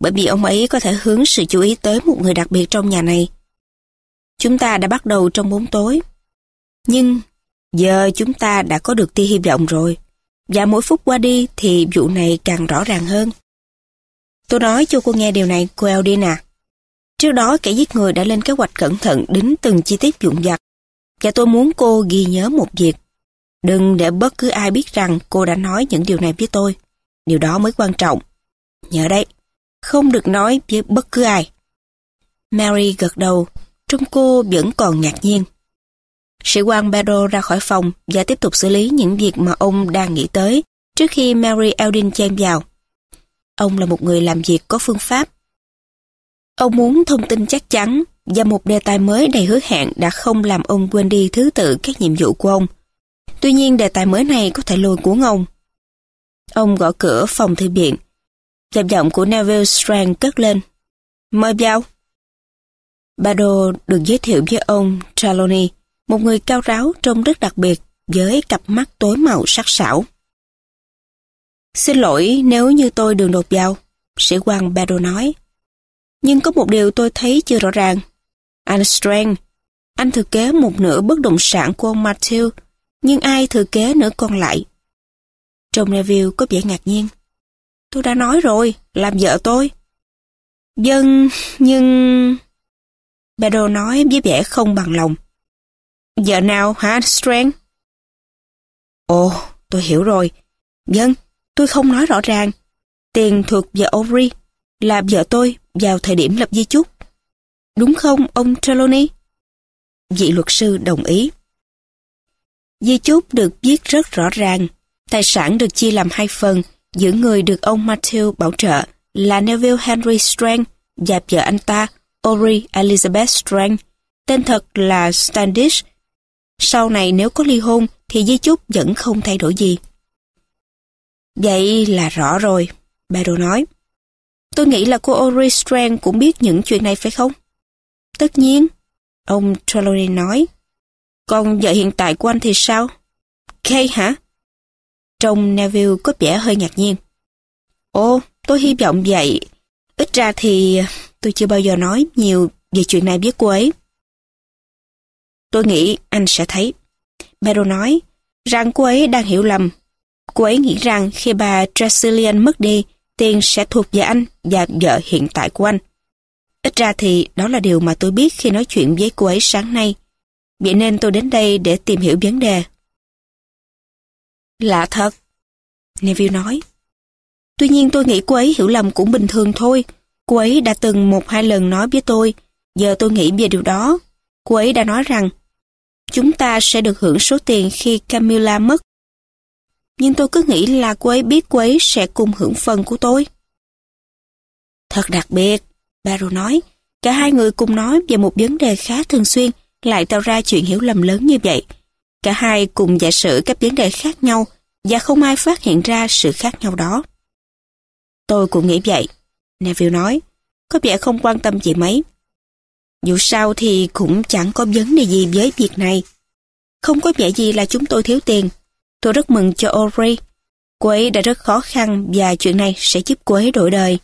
bởi vì ông ấy có thể hướng sự chú ý tới một người đặc biệt trong nhà này. Chúng ta đã bắt đầu trong bóng tối. Nhưng giờ chúng ta đã có được tia hy vọng rồi. Và mỗi phút qua đi thì vụ này càng rõ ràng hơn. Tôi nói cho cô nghe điều này, cô Aldina Trước đó kẻ giết người đã lên kế hoạch cẩn thận đến từng chi tiết vụn vặt. Và tôi muốn cô ghi nhớ một việc. Đừng để bất cứ ai biết rằng cô đã nói những điều này với tôi. Điều đó mới quan trọng. Nhớ đấy, không được nói với bất cứ ai. Mary gật đầu, trong cô vẫn còn ngạc nhiên. Sĩ quan Barrow ra khỏi phòng và tiếp tục xử lý những việc mà ông đang nghĩ tới trước khi Mary Eldin chen vào. Ông là một người làm việc có phương pháp. Ông muốn thông tin chắc chắn và một đề tài mới đầy hứa hẹn đã không làm ông quên đi thứ tự các nhiệm vụ của ông. Tuy nhiên, đề tài mới này có thể lôi cuốn ông. Ông gõ cửa phòng thư viện. Giọng giọng của Neville Strang cất lên. Mời vào. Bado được giới thiệu với ông Trelawney, một người cao ráo trông rất đặc biệt với cặp mắt tối màu sắc sảo. Xin lỗi nếu như tôi đường đột vào, sĩ quan Bado nói. Nhưng có một điều tôi thấy chưa rõ ràng. Anh Strang, anh thừa kế một nửa bất động sản của ông Matthew, nhưng ai thừa kế nửa còn lại? Trong Neville có vẻ ngạc nhiên. Tôi đã nói rồi, làm vợ tôi. Dân, nhưng... Pedro nói với vẻ không bằng lòng. Vợ nào hả Strang? Ồ, tôi hiểu rồi. Dân, tôi không nói rõ ràng. Tiền thuộc về Overy là vợ tôi vào thời điểm lập di chúc. Đúng không, ông Trelawney? Vị luật sư đồng ý. Di chúc được viết rất rõ ràng. Tài sản được chia làm hai phần, giữa người được ông Matthew bảo trợ là Neville Henry Strang và vợ anh ta, Ori Elizabeth Strang. Tên thật là Standish. Sau này nếu có ly hôn thì di chúc vẫn không thay đổi gì. Vậy là rõ rồi, Barrow nói. Tôi nghĩ là cô Ori Strang cũng biết những chuyện này phải không? Tất nhiên, ông Trelawney nói. Còn vợ hiện tại của anh thì sao? Kay hả? Trông Neville có vẻ hơi ngạc nhiên. Ồ, tôi hy vọng vậy. Ít ra thì tôi chưa bao giờ nói nhiều về chuyện này với cô ấy. Tôi nghĩ anh sẽ thấy. Bero nói rằng cô ấy đang hiểu lầm. Cô ấy nghĩ rằng khi bà Tracilian mất đi, tiền sẽ thuộc về anh và vợ hiện tại của anh. Ít ra thì đó là điều mà tôi biết khi nói chuyện với cô ấy sáng nay. Vậy nên tôi đến đây để tìm hiểu vấn đề. Lạ thật. Neville nói. Tuy nhiên tôi nghĩ cô ấy hiểu lầm cũng bình thường thôi. Cô ấy đã từng một hai lần nói với tôi. Giờ tôi nghĩ về điều đó. Cô ấy đã nói rằng chúng ta sẽ được hưởng số tiền khi Camilla mất. Nhưng tôi cứ nghĩ là cô ấy biết cô ấy sẽ cùng hưởng phần của tôi. Thật đặc biệt, Barrow nói. Cả hai người cùng nói về một vấn đề khá thường xuyên lại tạo ra chuyện hiểu lầm lớn như vậy. Cả hai cùng giả sử các vấn đề khác nhau và không ai phát hiện ra sự khác nhau đó. Tôi cũng nghĩ vậy, Neville nói, có vẻ không quan tâm gì mấy. Dù sao thì cũng chẳng có vấn đề gì với việc này. Không có vẻ gì là chúng tôi thiếu tiền. Tôi rất mừng cho Audrey. Cô ấy đã rất khó khăn và chuyện này sẽ giúp cô ấy đổi đời.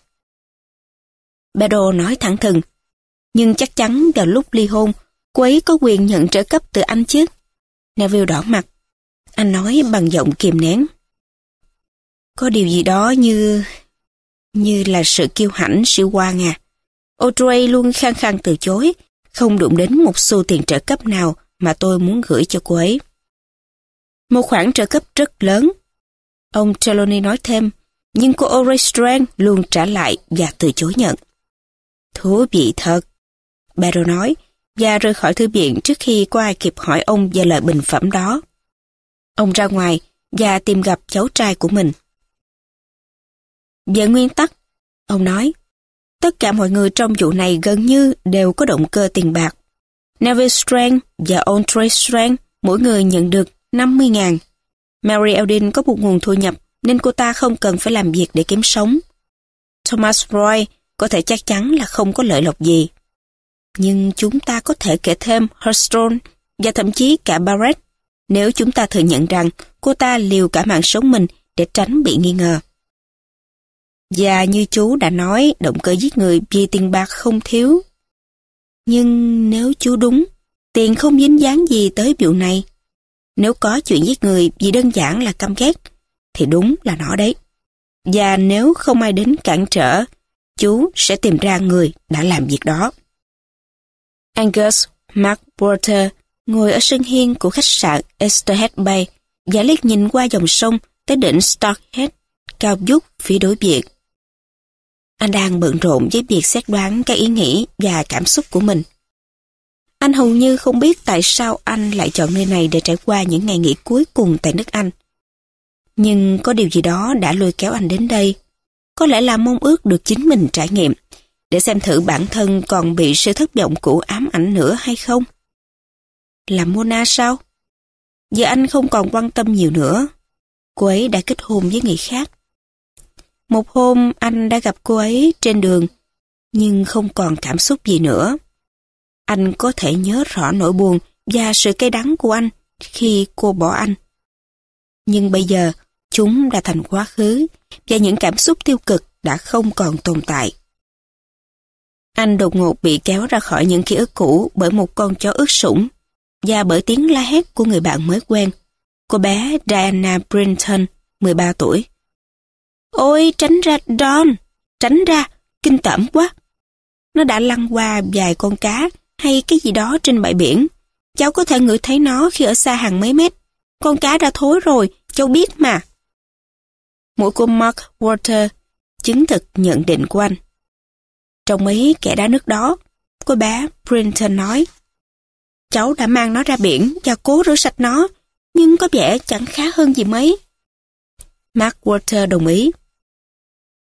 Bedo nói thẳng thừng. Nhưng chắc chắn vào lúc ly hôn, cô ấy có quyền nhận trợ cấp từ anh chứ. Neville đỏ mặt. Anh nói bằng giọng kìm nén. Có điều gì đó như như là sự kiêu hãnh siêu quan à. Audrey luôn khăng khăng từ chối, không đụng đến một xu tiền trợ cấp nào mà tôi muốn gửi cho cô ấy. Một khoản trợ cấp rất lớn. Ông Trelawney nói thêm, nhưng cô Audrey Strang luôn trả lại và từ chối nhận. Thú vị thật. Barrow nói, và rời khỏi thư viện trước khi có ai kịp hỏi ông về lời bình phẩm đó. Ông ra ngoài và tìm gặp cháu trai của mình. Về nguyên tắc, ông nói, tất cả mọi người trong vụ này gần như đều có động cơ tiền bạc. Neville Strang và Andre Strang mỗi người nhận được 50.000. Mary Eldin có một nguồn thu nhập nên cô ta không cần phải làm việc để kiếm sống. Thomas Roy có thể chắc chắn là không có lợi lộc gì. Nhưng chúng ta có thể kể thêm Hurston và thậm chí cả Barrett nếu chúng ta thừa nhận rằng cô ta liều cả mạng sống mình để tránh bị nghi ngờ. Và như chú đã nói, động cơ giết người vì tiền bạc không thiếu. Nhưng nếu chú đúng, tiền không dính dáng gì tới vụ này. Nếu có chuyện giết người vì đơn giản là căm ghét, thì đúng là nó đấy. Và nếu không ai đến cản trở, chú sẽ tìm ra người đã làm việc đó. Angus Mark Porter ngồi ở sân hiên của khách sạn Esterhead Bay và liếc nhìn qua dòng sông tới đỉnh Starkhead, cao vút phía đối diện. Anh đang bận rộn với việc xét đoán các ý nghĩ và cảm xúc của mình. Anh hầu như không biết tại sao anh lại chọn nơi này để trải qua những ngày nghỉ cuối cùng tại nước Anh. Nhưng có điều gì đó đã lôi kéo anh đến đây. Có lẽ là mong ước được chính mình trải nghiệm, để xem thử bản thân còn bị sự thất vọng cũ ám ảnh nữa hay không. Là Mona sao? Giờ anh không còn quan tâm nhiều nữa. Cô ấy đã kết hôn với người khác. Một hôm anh đã gặp cô ấy trên đường, nhưng không còn cảm xúc gì nữa. Anh có thể nhớ rõ nỗi buồn và sự cay đắng của anh khi cô bỏ anh. Nhưng bây giờ, chúng đã thành quá khứ và những cảm xúc tiêu cực đã không còn tồn tại. Anh đột ngột bị kéo ra khỏi những ký ức cũ bởi một con chó ướt sũng và bởi tiếng la hét của người bạn mới quen, cô bé Diana Brinton, 13 tuổi. Ôi, tránh ra Don, tránh ra, kinh tởm quá. Nó đã lăn qua vài con cá hay cái gì đó trên bãi biển. Cháu có thể ngửi thấy nó khi ở xa hàng mấy mét. Con cá đã thối rồi, cháu biết mà. Mũi của Mark Walter chứng thực nhận định của anh. Trong mấy kẻ đá nước đó, cô bé Brinton nói, Cháu đã mang nó ra biển và cố rửa sạch nó, nhưng có vẻ chẳng khá hơn gì mấy. Mark Walter đồng ý.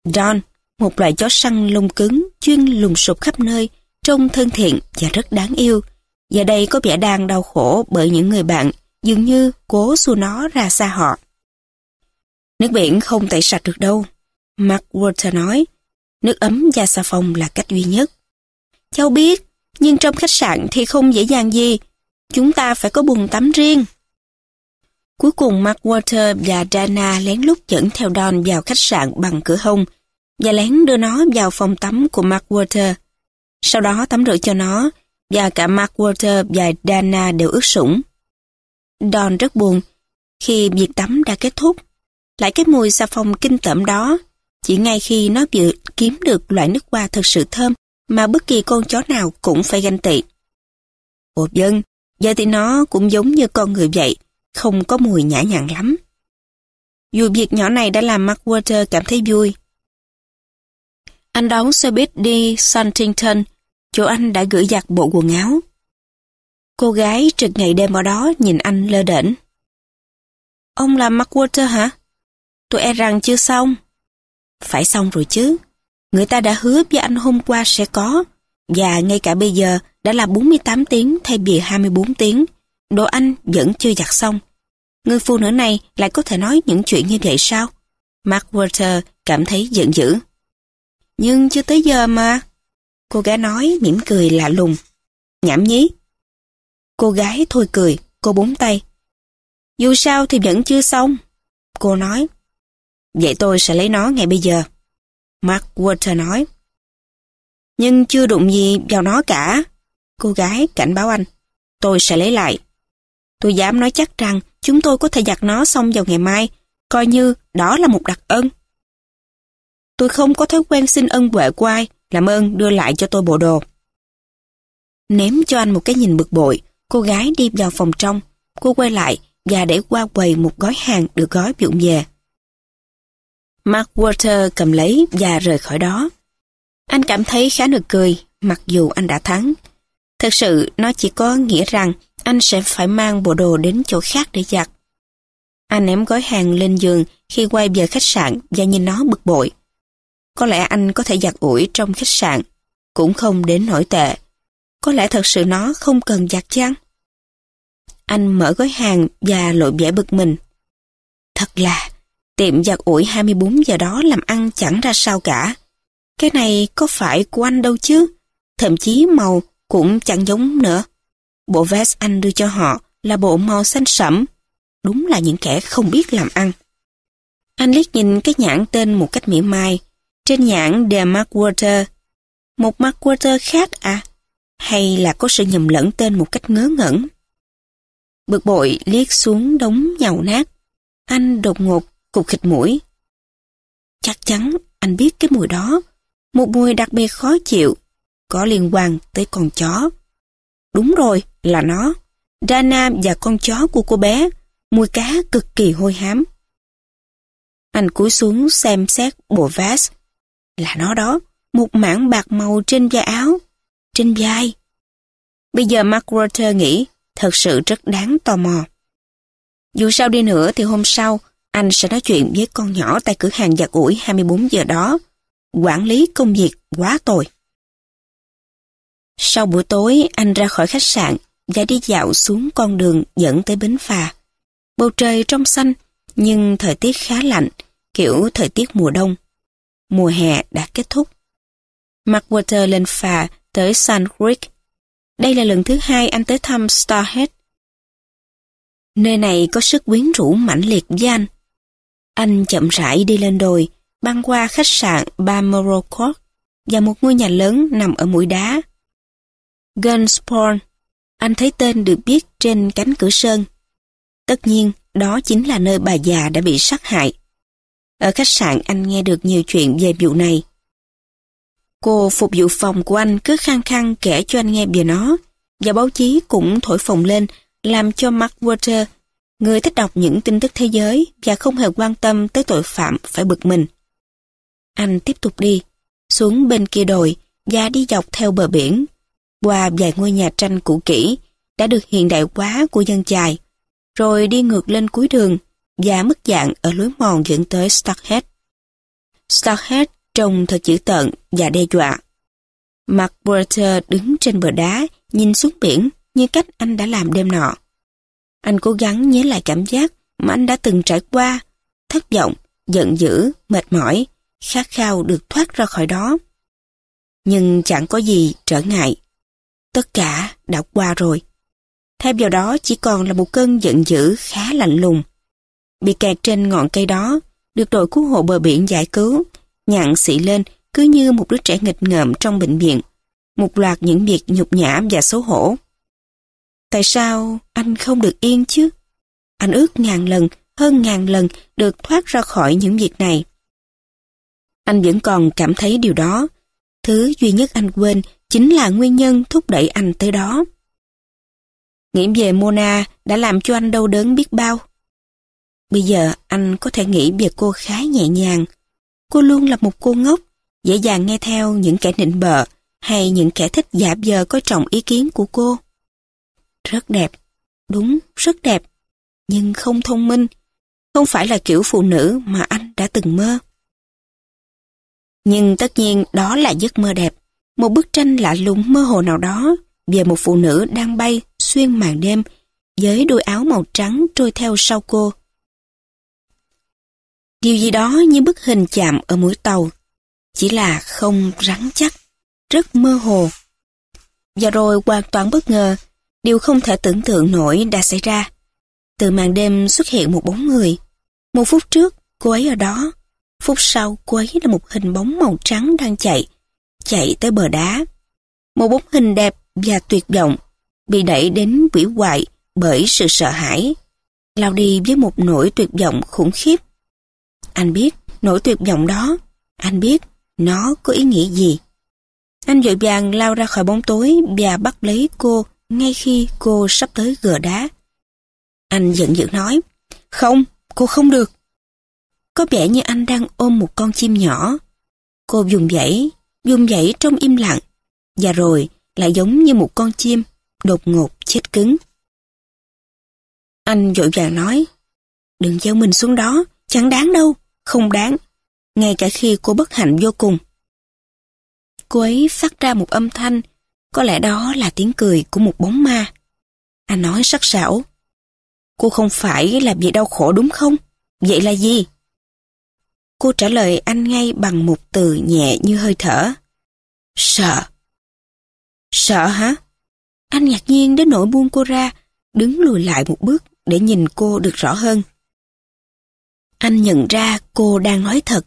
Don, một loại chó săn lông cứng, chuyên lùng sụp khắp nơi, trông thân thiện và rất đáng yêu. Và đây có vẻ đang đau khổ bởi những người bạn dường như cố xua nó ra xa họ. Nước biển không tẩy sạch được đâu. Mark Walter nói, nước ấm và xà phòng là cách duy nhất. Cháu biết, nhưng trong khách sạn thì không dễ dàng gì. Chúng ta phải có bồn tắm riêng. Cuối cùng Mark Walter và Dana lén lút dẫn theo Don vào khách sạn bằng cửa hông và lén đưa nó vào phòng tắm của Mark Walter. Sau đó tắm rửa cho nó và cả Mark Walter và Dana đều ướt sũng. Don rất buồn khi việc tắm đã kết thúc. Lại cái mùi xà phòng kinh tởm đó, chỉ ngay khi nó vừa kiếm được loại nước hoa thật sự thơm mà bất kỳ con chó nào cũng phải ganh tị. Ồ dân, giờ thì nó cũng giống như con người vậy, không có mùi nhã nhặn lắm. Dù việc nhỏ này đã làm Mark Water cảm thấy vui. Anh đón xe buýt đi Suntington, chỗ anh đã gửi giặt bộ quần áo. Cô gái trực ngày đêm ở đó nhìn anh lơ đễnh. Ông là Mark Water hả? Tôi e rằng chưa xong. Phải xong rồi chứ. Người ta đã hứa với anh hôm qua sẽ có. Và ngay cả bây giờ đã là 48 tiếng thay vì 24 tiếng. Đồ anh vẫn chưa giặt xong. Người phụ nữ này lại có thể nói những chuyện như vậy sao? Mark Walter cảm thấy giận dữ. Nhưng chưa tới giờ mà. Cô gái nói mỉm cười lạ lùng. Nhảm nhí. Cô gái thôi cười, cô búng tay. Dù sao thì vẫn chưa xong. Cô nói. Vậy tôi sẽ lấy nó ngay bây giờ. Mark Walter nói. Nhưng chưa đụng gì vào nó cả. Cô gái cảnh báo anh. Tôi sẽ lấy lại. Tôi dám nói chắc rằng chúng tôi có thể giặt nó xong vào ngày mai, coi như đó là một đặc ân. Tôi không có thói quen xin ân huệ của ai, làm ơn đưa lại cho tôi bộ đồ. Ném cho anh một cái nhìn bực bội, cô gái đi vào phòng trong. Cô quay lại và để qua quầy một gói hàng được gói vụng về. Mark Walter cầm lấy và rời khỏi đó. Anh cảm thấy khá nực cười, mặc dù anh đã thắng. Thật sự, nó chỉ có nghĩa rằng anh sẽ phải mang bộ đồ đến chỗ khác để giặt. Anh ném gói hàng lên giường khi quay về khách sạn và nhìn nó bực bội. Có lẽ anh có thể giặt ủi trong khách sạn, cũng không đến nổi tệ. Có lẽ thật sự nó không cần giặt chăng? Anh mở gói hàng và lộ vẻ bực mình. Thật là, tiệm giặt ủi 24 giờ đó làm ăn chẳng ra sao cả. Cái này có phải của anh đâu chứ? Thậm chí màu cũng chẳng giống nữa. Bộ vest anh đưa cho họ là bộ màu xanh sẫm. Đúng là những kẻ không biết làm ăn. Anh liếc nhìn cái nhãn tên một cách mỉa mai. Trên nhãn The Mark Water. Một Mark Water khác à? Hay là có sự nhầm lẫn tên một cách ngớ ngẩn? Bực bội liếc xuống đống nhàu nát. Anh đột ngột cục khịt mũi. Chắc chắn anh biết cái mùi đó. Một mùi đặc biệt khó chịu. Có liên quan tới con chó. Đúng rồi, là nó. Dana và con chó của cô bé. Mùi cá cực kỳ hôi hám. Anh cúi xuống xem xét bộ vest. Là nó đó, một mảng bạc màu trên da áo. Trên vai. Bây giờ Mark Walter nghĩ thật sự rất đáng tò mò. Dù sao đi nữa thì hôm sau, anh sẽ nói chuyện với con nhỏ tại cửa hàng giặt ủi 24 giờ đó. Quản lý công việc quá tồi. Sau buổi tối, anh ra khỏi khách sạn và đi dạo xuống con đường dẫn tới bến phà. Bầu trời trong xanh, nhưng thời tiết khá lạnh, kiểu thời tiết mùa đông. Mùa hè đã kết thúc. Mark Water lên phà tới Sun Creek. Đây là lần thứ hai anh tới thăm Starhead. Nơi này có sức quyến rũ mãnh liệt với anh. Anh chậm rãi đi lên đồi, băng qua khách sạn Balmoral Court và một ngôi nhà lớn nằm ở mũi đá. Gunsporn. anh thấy tên được biết trên cánh cửa sơn. Tất nhiên, đó chính là nơi bà già đã bị sát hại. Ở khách sạn anh nghe được nhiều chuyện về vụ này. Cô phục vụ phòng của anh cứ khăng khăng kể cho anh nghe về nó, và báo chí cũng thổi phồng lên, làm cho Mark Water, người thích đọc những tin tức thế giới và không hề quan tâm tới tội phạm phải bực mình. Anh tiếp tục đi, xuống bên kia đồi và đi dọc theo bờ biển, qua vài ngôi nhà tranh cũ kỹ đã được hiện đại hóa của dân chài, rồi đi ngược lên cuối đường và mất dạng ở lối mòn dẫn tới Starkhead. Starkhead trông thật dữ tợn và đe dọa. Mark Walter đứng trên bờ đá, nhìn xuống biển như cách anh đã làm đêm nọ. Anh cố gắng nhớ lại cảm giác mà anh đã từng trải qua, thất vọng, giận dữ, mệt mỏi, khát khao được thoát ra khỏi đó. Nhưng chẳng có gì trở ngại. Tất cả đã qua rồi. thêm vào đó chỉ còn là một cơn giận dữ khá lạnh lùng. Bị kẹt trên ngọn cây đó, được đội cứu hộ bờ biển giải cứu, nhặn xị lên cứ như một đứa trẻ nghịch ngợm trong bệnh viện. Một loạt những việc nhục nhã và xấu hổ. Tại sao anh không được yên chứ? Anh ước ngàn lần, hơn ngàn lần được thoát ra khỏi những việc này. Anh vẫn còn cảm thấy điều đó. Thứ duy nhất anh quên chính là nguyên nhân thúc đẩy anh tới đó. Nghĩ về Mona đã làm cho anh đau đớn biết bao. Bây giờ anh có thể nghĩ về cô khá nhẹ nhàng. Cô luôn là một cô ngốc, dễ dàng nghe theo những kẻ nịnh bợ hay những kẻ thích giả vờ coi trọng ý kiến của cô. Rất đẹp, đúng, rất đẹp, nhưng không thông minh, không phải là kiểu phụ nữ mà anh đã từng mơ. Nhưng tất nhiên đó là giấc mơ đẹp, một bức tranh lạ lùng mơ hồ nào đó về một phụ nữ đang bay xuyên màn đêm với đôi áo màu trắng trôi theo sau cô. Điều gì đó như bức hình chạm ở mũi tàu, chỉ là không rắn chắc, rất mơ hồ. Và rồi hoàn toàn bất ngờ, điều không thể tưởng tượng nổi đã xảy ra. Từ màn đêm xuất hiện một bóng người. Một phút trước, cô ấy ở đó. Phút sau, cô ấy là một hình bóng màu trắng đang chạy, chạy tới bờ đá. Một bóng hình đẹp và tuyệt vọng, bị đẩy đến quỷ hoại bởi sự sợ hãi, lao đi với một nỗi tuyệt vọng khủng khiếp. Anh biết nỗi tuyệt vọng đó, anh biết nó có ý nghĩa gì. Anh vội vàng lao ra khỏi bóng tối và bắt lấy cô ngay khi cô sắp tới gờ đá. Anh giận dữ nói, không, cô không được. Có vẻ như anh đang ôm một con chim nhỏ. Cô dùng dãy, dùng dãy trong im lặng, và rồi lại giống như một con chim, đột ngột chết cứng. Anh vội vàng nói, đừng gieo mình xuống đó, chẳng đáng đâu, không đáng, ngay cả khi cô bất hạnh vô cùng. Cô ấy phát ra một âm thanh, có lẽ đó là tiếng cười của một bóng ma. Anh nói sắc sảo, cô không phải là vì đau khổ đúng không? Vậy là gì? Cô trả lời anh ngay bằng một từ nhẹ như hơi thở. Sợ. Sợ hả? Anh ngạc nhiên đến nỗi buông cô ra, đứng lùi lại một bước để nhìn cô được rõ hơn. Anh nhận ra cô đang nói thật.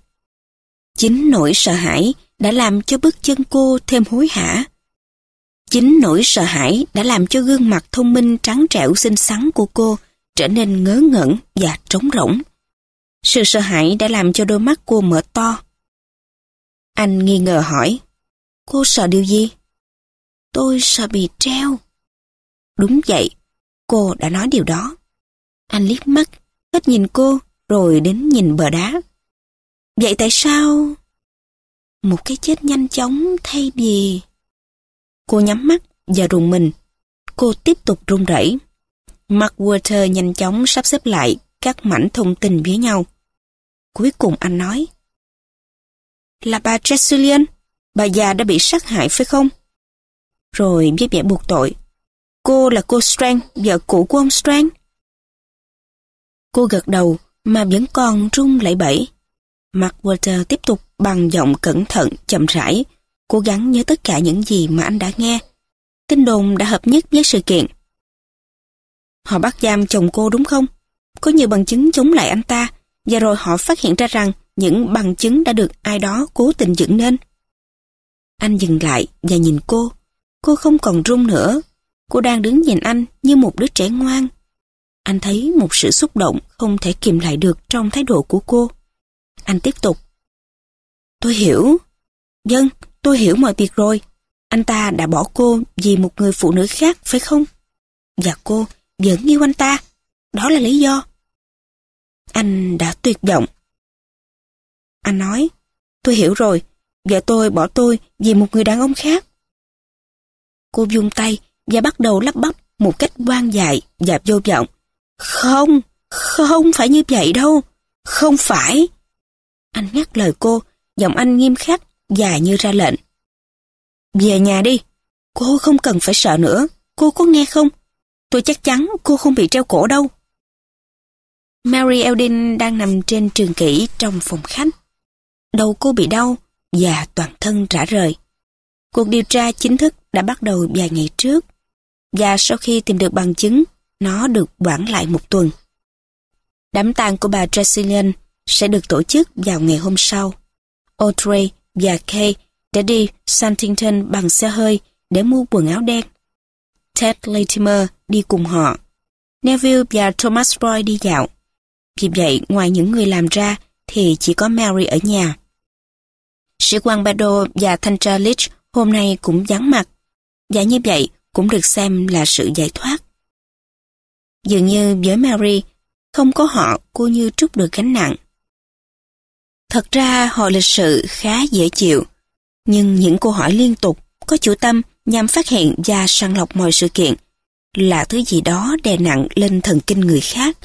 Chính nỗi sợ hãi đã làm cho bước chân cô thêm hối hả. Chính nỗi sợ hãi đã làm cho gương mặt thông minh trắng trẻo xinh xắn của cô trở nên ngớ ngẩn và trống rỗng. Sự sợ hãi đã làm cho đôi mắt cô mở to. Anh nghi ngờ hỏi, cô sợ điều gì? Tôi sợ bị treo. Đúng vậy, cô đã nói điều đó. Anh liếc mắt, hết nhìn cô, rồi đến nhìn bờ đá. Vậy tại sao? Một cái chết nhanh chóng thay vì... Cô nhắm mắt và rùng mình cô tiếp tục run rẩy. Mark Water nhanh chóng sắp xếp lại các mảnh thông tin với nhau. Cuối cùng anh nói, Là bà Tressilian, bà già đã bị sát hại phải không? Rồi với vẻ buộc tội, cô là cô Strang, vợ cũ của ông Strang. Cô gật đầu mà vẫn còn run lẩy bẩy. Mặt Walter tiếp tục bằng giọng cẩn thận, chậm rãi, cố gắng nhớ tất cả những gì mà anh đã nghe. Tin đồn đã hợp nhất với sự kiện. Họ bắt giam chồng cô đúng không? Có nhiều bằng chứng chống lại anh ta, và rồi họ phát hiện ra rằng những bằng chứng đã được ai đó cố tình dựng nên. Anh dừng lại và nhìn cô. Cô không còn run nữa. Cô đang đứng nhìn anh như một đứa trẻ ngoan. Anh thấy một sự xúc động không thể kìm lại được trong thái độ của cô. Anh tiếp tục. Tôi hiểu. Dân, tôi hiểu mọi việc rồi. Anh ta đã bỏ cô vì một người phụ nữ khác, phải không? Và cô vẫn yêu anh ta. Đó là lý do. Anh đã tuyệt vọng. Anh nói, tôi hiểu rồi, vợ tôi bỏ tôi vì một người đàn ông khác. Cô vung tay và bắt đầu lắp bắp một cách quan dại và vô vọng. Không, không phải như vậy đâu, không phải. Anh ngắt lời cô, giọng anh nghiêm khắc và như ra lệnh. Về nhà đi, cô không cần phải sợ nữa, cô có nghe không? Tôi chắc chắn cô không bị treo cổ đâu. Mary Eldin đang nằm trên trường kỷ trong phòng khách. Đầu cô bị đau và toàn thân rã rời. Cuộc điều tra chính thức đã bắt đầu vài ngày trước và sau khi tìm được bằng chứng, nó được quản lại một tuần. Đám tang của bà Tresillian sẽ được tổ chức vào ngày hôm sau. Audrey và Kay đã đi Santington bằng xe hơi để mua quần áo đen. Ted Latimer đi cùng họ. Neville và Thomas Roy đi dạo. Vì vậy, ngoài những người làm ra, thì chỉ có Mary ở nhà. Sĩ quan Bado và thanh tra Leach hôm nay cũng vắng mặt, và như vậy cũng được xem là sự giải thoát. Dường như với Mary, không có họ cô như trút được gánh nặng. Thật ra họ lịch sự khá dễ chịu, nhưng những câu hỏi liên tục có chủ tâm nhằm phát hiện và sàng lọc mọi sự kiện là thứ gì đó đè nặng lên thần kinh người khác.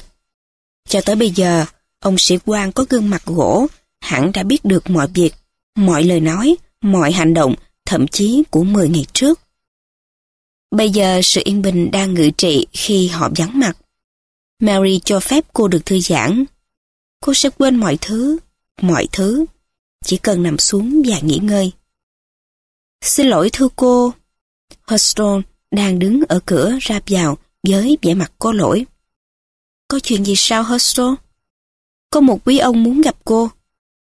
Cho tới bây giờ, ông sĩ quan có gương mặt gỗ hẳn đã biết được mọi việc, mọi lời nói, mọi hành động, thậm chí của 10 ngày trước. Bây giờ sự yên bình đang ngự trị khi họ vắng mặt. Mary cho phép cô được thư giãn. Cô sẽ quên mọi thứ, mọi thứ. Chỉ cần nằm xuống và nghỉ ngơi. Xin lỗi thưa cô. Hurston đang đứng ở cửa ra vào với vẻ mặt có lỗi. Có chuyện gì sao Hustle? Có một quý ông muốn gặp cô.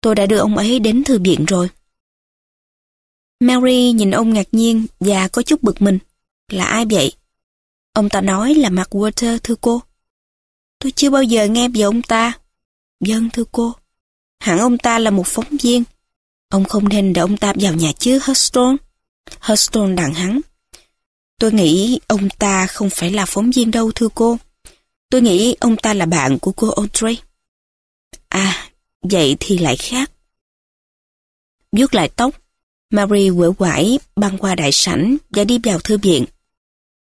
Tôi đã đưa ông ấy đến thư viện rồi. Mary nhìn ông ngạc nhiên và có chút bực mình. Là ai vậy? Ông ta nói là Mark Walter thưa cô. Tôi chưa bao giờ nghe về ông ta. Dân vâng, thưa cô. Hẳn ông ta là một phóng viên. Ông không nên để ông ta vào nhà chứ Huston. Huston đặng hắn. Tôi nghĩ ông ta không phải là phóng viên đâu thưa cô. Tôi nghĩ ông ta là bạn của cô Audrey. À, vậy thì lại khác. vuốt lại tóc, Mary quể quải băng qua đại sảnh và đi vào thư viện.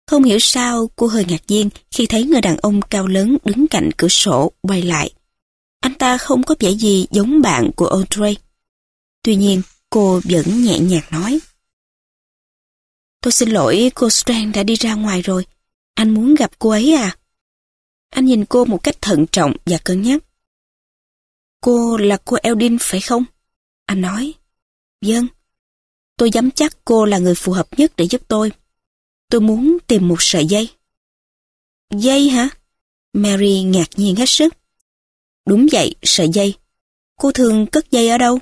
Không hiểu sao cô hơi ngạc nhiên khi thấy người đàn ông cao lớn đứng cạnh cửa sổ quay lại. Anh ta không có vẻ gì giống bạn của Audrey. Tuy nhiên, cô vẫn nhẹ nhàng nói. Tôi xin lỗi, cô Strang đã đi ra ngoài rồi. Anh muốn gặp cô ấy à? Anh nhìn cô một cách thận trọng và cân nhắc. Cô là cô Eldin phải không? Anh nói. Vâng. Tôi dám chắc cô là người phù hợp nhất để giúp tôi. Tôi muốn tìm một sợi dây. Dây hả? Mary ngạc nhiên hết sức. Đúng vậy, sợi dây. Cô thường cất dây ở đâu?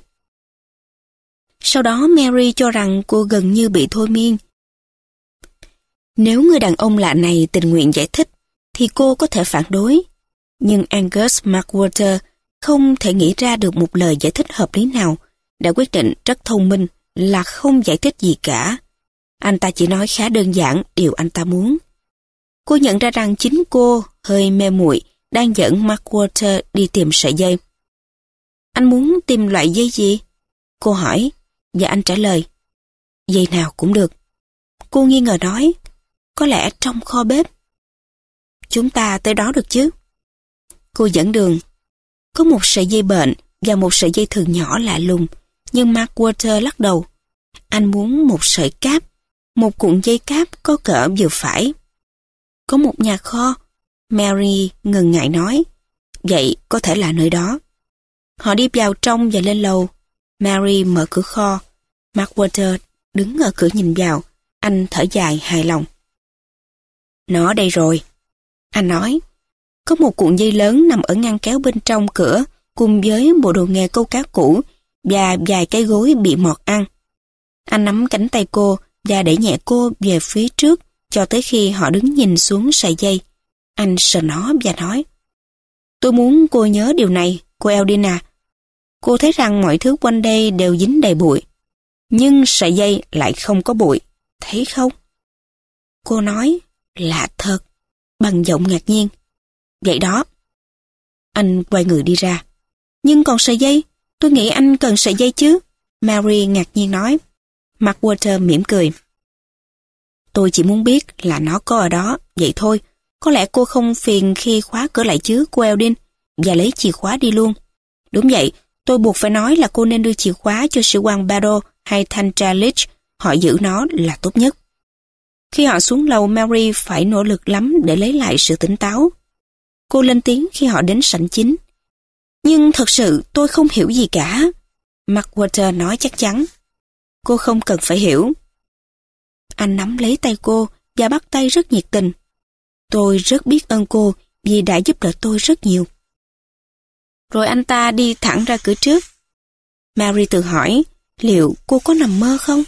Sau đó Mary cho rằng cô gần như bị thôi miên. Nếu người đàn ông lạ này tình nguyện giải thích, thì cô có thể phản đối. Nhưng Angus McWhorter không thể nghĩ ra được một lời giải thích hợp lý nào, đã quyết định rất thông minh là không giải thích gì cả. Anh ta chỉ nói khá đơn giản điều anh ta muốn. Cô nhận ra rằng chính cô, hơi mê muội đang dẫn Markwater đi tìm sợi dây. Anh muốn tìm loại dây gì? Cô hỏi, và anh trả lời. Dây nào cũng được. Cô nghi ngờ nói, Có lẽ trong kho bếp. Chúng ta tới đó được chứ? Cô dẫn đường. Có một sợi dây bệnh và một sợi dây thường nhỏ lạ lùng, nhưng Mark Walter lắc đầu. Anh muốn một sợi cáp, một cuộn dây cáp có cỡ vừa phải. Có một nhà kho, Mary ngừng ngại nói. Vậy có thể là nơi đó. Họ đi vào trong và lên lầu. Mary mở cửa kho. Mark Walter đứng ở cửa nhìn vào. Anh thở dài hài lòng. Nó đây rồi. Anh nói. Có một cuộn dây lớn nằm ở ngăn kéo bên trong cửa cùng với bộ đồ nghề câu cá cũ và vài cái gối bị mọt ăn. Anh nắm cánh tay cô và đẩy nhẹ cô về phía trước cho tới khi họ đứng nhìn xuống sợi dây. Anh sờ nó và nói Tôi muốn cô nhớ điều này, cô Eldina. Cô thấy rằng mọi thứ quanh đây đều dính đầy bụi. Nhưng sợi dây lại không có bụi. Thấy không? Cô nói, lạ thật, bằng giọng ngạc nhiên. Vậy đó. Anh quay người đi ra. Nhưng còn sợi dây, tôi nghĩ anh cần sợi dây chứ. Mary ngạc nhiên nói. Mark Walter mỉm cười. Tôi chỉ muốn biết là nó có ở đó, vậy thôi. Có lẽ cô không phiền khi khóa cửa lại chứ, cô Eldin, và lấy chìa khóa đi luôn. Đúng vậy, tôi buộc phải nói là cô nên đưa chìa khóa cho sĩ quan Barrow hay Thanh Lich, họ giữ nó là tốt nhất. Khi họ xuống lầu, Mary phải nỗ lực lắm để lấy lại sự tỉnh táo. Cô lên tiếng khi họ đến sảnh chính. Nhưng thật sự tôi không hiểu gì cả. Mark Water nói chắc chắn. Cô không cần phải hiểu. Anh nắm lấy tay cô và bắt tay rất nhiệt tình. Tôi rất biết ơn cô vì đã giúp đỡ tôi rất nhiều. Rồi anh ta đi thẳng ra cửa trước. Mary tự hỏi liệu cô có nằm mơ không?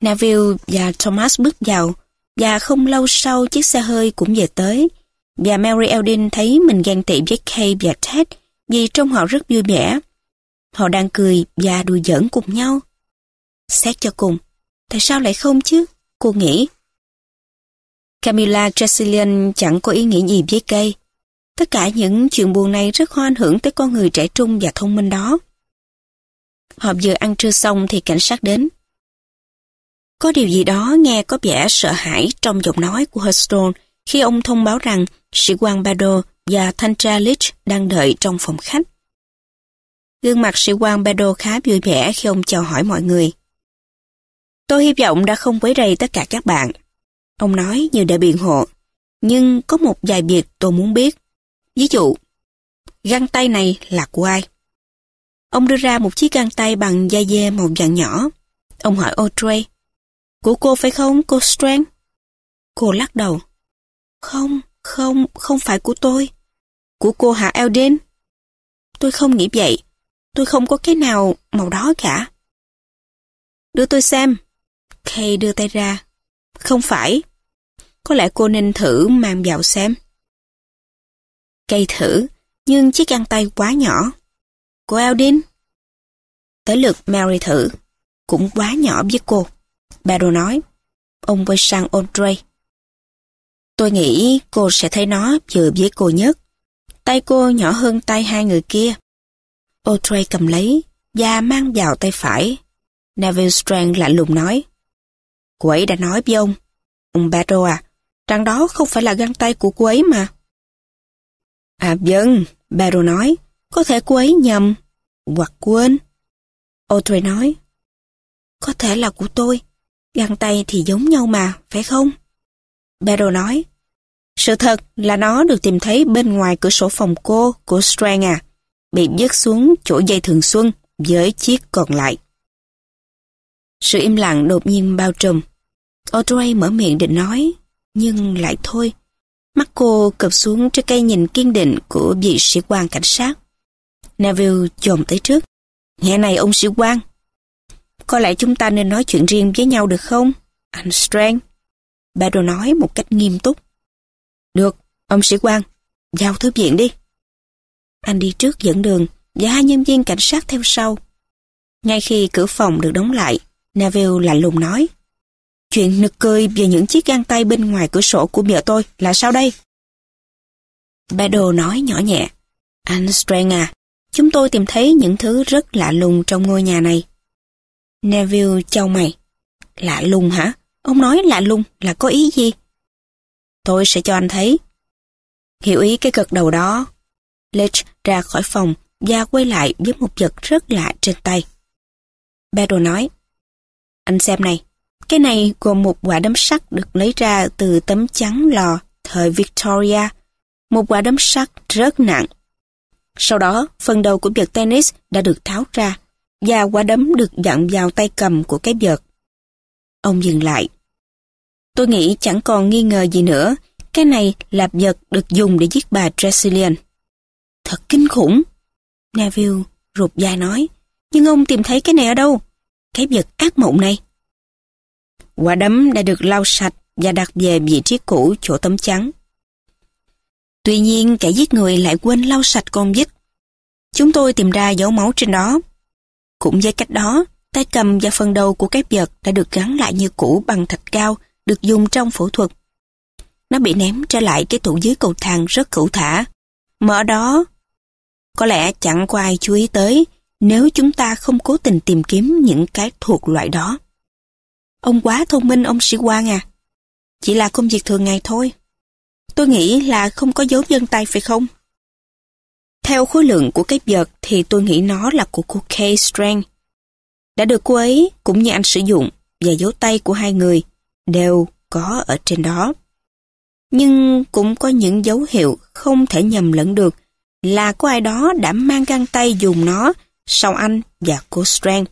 Neville và Thomas bước vào và không lâu sau chiếc xe hơi cũng về tới và Mary Eldin thấy mình ghen tị với Kay và Ted vì trông họ rất vui vẻ. Họ đang cười và đùa giỡn cùng nhau. Xét cho cùng, tại sao lại không chứ? Cô nghĩ. Camilla Tressilian chẳng có ý nghĩ gì với Kay. Tất cả những chuyện buồn này rất hoan hưởng tới con người trẻ trung và thông minh đó. Họ vừa ăn trưa xong thì cảnh sát đến. Có điều gì đó nghe có vẻ sợ hãi trong giọng nói của Hurston khi ông thông báo rằng sĩ quan Bado và thanh tra Leach đang đợi trong phòng khách. Gương mặt sĩ quan Bado khá vui vẻ khi ông chào hỏi mọi người. Tôi hy vọng đã không quấy rầy tất cả các bạn. Ông nói như để biện hộ. Nhưng có một vài việc tôi muốn biết. Ví dụ, găng tay này là của ai? Ông đưa ra một chiếc găng tay bằng da dê màu vàng nhỏ. Ông hỏi Audrey, của cô phải không, cô Strang? Cô lắc đầu. Không, không, không phải của tôi. Của cô hả Elden? Tôi không nghĩ vậy. Tôi không có cái nào màu đó cả. Đưa tôi xem. Kay đưa tay ra. Không phải. Có lẽ cô nên thử mang vào xem. Kay thử, nhưng chiếc găng tay quá nhỏ. Cô Eldin? Tới lượt Mary thử, cũng quá nhỏ với cô. Barrow nói. Ông quay sang Audrey. Tôi nghĩ cô sẽ thấy nó vừa với cô nhất. Tay cô nhỏ hơn tay hai người kia. Audrey cầm lấy và mang vào tay phải. Neville Strang lạnh lùng nói. Cô ấy đã nói với ông. Ông Barrow à, rằng đó không phải là găng tay của cô ấy mà. À vâng, Barrow nói, có thể cô ấy nhầm, hoặc quên. Audrey nói, có thể là của tôi, găng tay thì giống nhau mà, phải không? Beryl nói, sự thật là nó được tìm thấy bên ngoài cửa sổ phòng cô của Strang à, bị dứt xuống chỗ dây thường xuân với chiếc còn lại. Sự im lặng đột nhiên bao trùm. Audrey mở miệng định nói, nhưng lại thôi. Mắt cô cập xuống trên cây nhìn kiên định của vị sĩ quan cảnh sát. Neville chồm tới trước. Nghe này ông sĩ quan. Có lẽ chúng ta nên nói chuyện riêng với nhau được không? Anh Strang. Battle nói một cách nghiêm túc. Được, ông sĩ quan, giao thư viện đi. Anh đi trước dẫn đường và hai nhân viên cảnh sát theo sau. Ngay khi cửa phòng được đóng lại, Neville lạnh lùng nói. Chuyện nực cười về những chiếc găng tay bên ngoài cửa sổ của vợ tôi là sao đây? Battle nói nhỏ nhẹ. Anh Strang à, chúng tôi tìm thấy những thứ rất lạ lùng trong ngôi nhà này. Neville chau mày. Lạ lùng hả? Ông nói lạ lùng là có ý gì? Tôi sẽ cho anh thấy. Hiểu ý cái cực đầu đó. Lech ra khỏi phòng và quay lại với một vật rất lạ trên tay. Bedro nói, anh xem này, cái này gồm một quả đấm sắt được lấy ra từ tấm chắn lò thời Victoria, một quả đấm sắt rất nặng. Sau đó, phần đầu của vật tennis đã được tháo ra và quả đấm được dặn vào tay cầm của cái vợt. Ông dừng lại. Tôi nghĩ chẳng còn nghi ngờ gì nữa, cái này là vật được dùng để giết bà Tresillian. Thật kinh khủng. Neville rụt dài nói, nhưng ông tìm thấy cái này ở đâu? Cái vật ác mộng này. Quả đấm đã được lau sạch và đặt về vị trí cũ chỗ tấm trắng. Tuy nhiên kẻ giết người lại quên lau sạch con vít. Chúng tôi tìm ra dấu máu trên đó. Cũng với cách đó, tay cầm và phần đầu của cái vật đã được gắn lại như cũ bằng thạch cao được dùng trong phẫu thuật. Nó bị ném trở lại cái tủ dưới cầu thang rất cẩu thả. Mở đó, có lẽ chẳng có ai chú ý tới nếu chúng ta không cố tình tìm kiếm những cái thuộc loại đó. Ông quá thông minh ông sĩ quan à. Chỉ là công việc thường ngày thôi. Tôi nghĩ là không có dấu vân tay phải không? Theo khối lượng của cái vật thì tôi nghĩ nó là của cô Kay Strang. Đã được cô ấy cũng như anh sử dụng và dấu tay của hai người đều có ở trên đó. Nhưng cũng có những dấu hiệu không thể nhầm lẫn được là có ai đó đã mang găng tay dùng nó sau anh và cô Strang.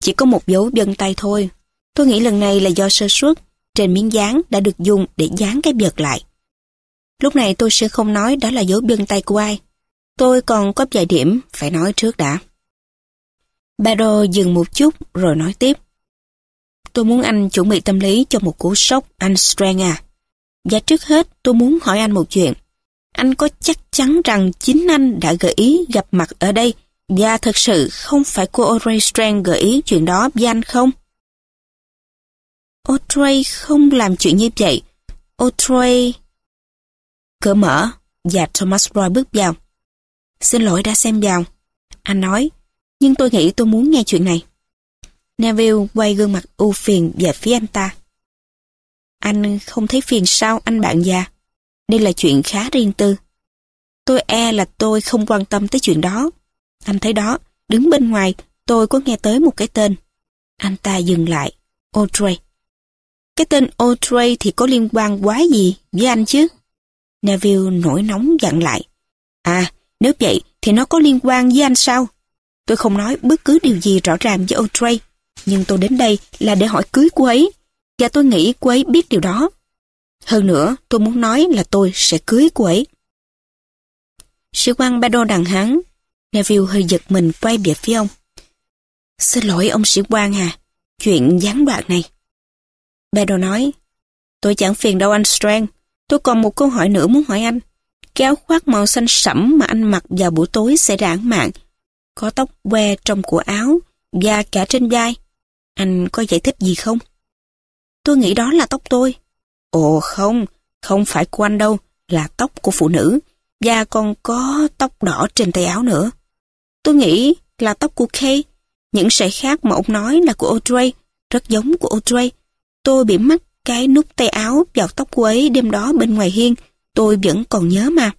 Chỉ có một dấu vân tay thôi. Tôi nghĩ lần này là do sơ suất trên miếng dán đã được dùng để dán cái vật lại. Lúc này tôi sẽ không nói đó là dấu vân tay của ai. Tôi còn có vài điểm phải nói trước đã. Baro dừng một chút rồi nói tiếp. Tôi muốn anh chuẩn bị tâm lý cho một cú sốc, anh Strang à. Và trước hết tôi muốn hỏi anh một chuyện. Anh có chắc chắn rằng chính anh đã gợi ý gặp mặt ở đây và thật sự không phải cô Audrey Strang gợi ý chuyện đó với anh không? Audrey không làm chuyện như vậy. Audrey... Cửa mở và Thomas Roy bước vào. Xin lỗi đã xem vào. Anh nói, nhưng tôi nghĩ tôi muốn nghe chuyện này. Neville quay gương mặt ưu phiền về phía anh ta. Anh không thấy phiền sao anh bạn già? Đây là chuyện khá riêng tư. Tôi e là tôi không quan tâm tới chuyện đó. Anh thấy đó, đứng bên ngoài, tôi có nghe tới một cái tên. Anh ta dừng lại. Audrey. Cái tên Audrey thì có liên quan quá gì với anh chứ? Neville nổi nóng dặn lại. À, nếu vậy thì nó có liên quan với anh sao? Tôi không nói bất cứ điều gì rõ ràng với Audrey, nhưng tôi đến đây là để hỏi cưới cô ấy, và tôi nghĩ cô ấy biết điều đó. Hơn nữa, tôi muốn nói là tôi sẽ cưới cô ấy. Sĩ quan Bado đằng hắn, Neville hơi giật mình quay về phía ông. Xin lỗi ông sĩ quan à, chuyện gián đoạn này. Bado nói, tôi chẳng phiền đâu anh Strang, tôi còn một câu hỏi nữa muốn hỏi anh. Cái áo khoác màu xanh sẫm mà anh mặc vào buổi tối sẽ rãng mạng, có tóc que trong cổ áo và cả trên vai. Anh có giải thích gì không? Tôi nghĩ đó là tóc tôi. Ồ không, không phải của anh đâu, là tóc của phụ nữ, và còn có tóc đỏ trên tay áo nữa. Tôi nghĩ là tóc của Kay, những sợi khác mà ông nói là của Audrey, rất giống của Audrey. Tôi bị mắc cái nút tay áo vào tóc cô ấy đêm đó bên ngoài hiên, tôi vẫn còn nhớ mà.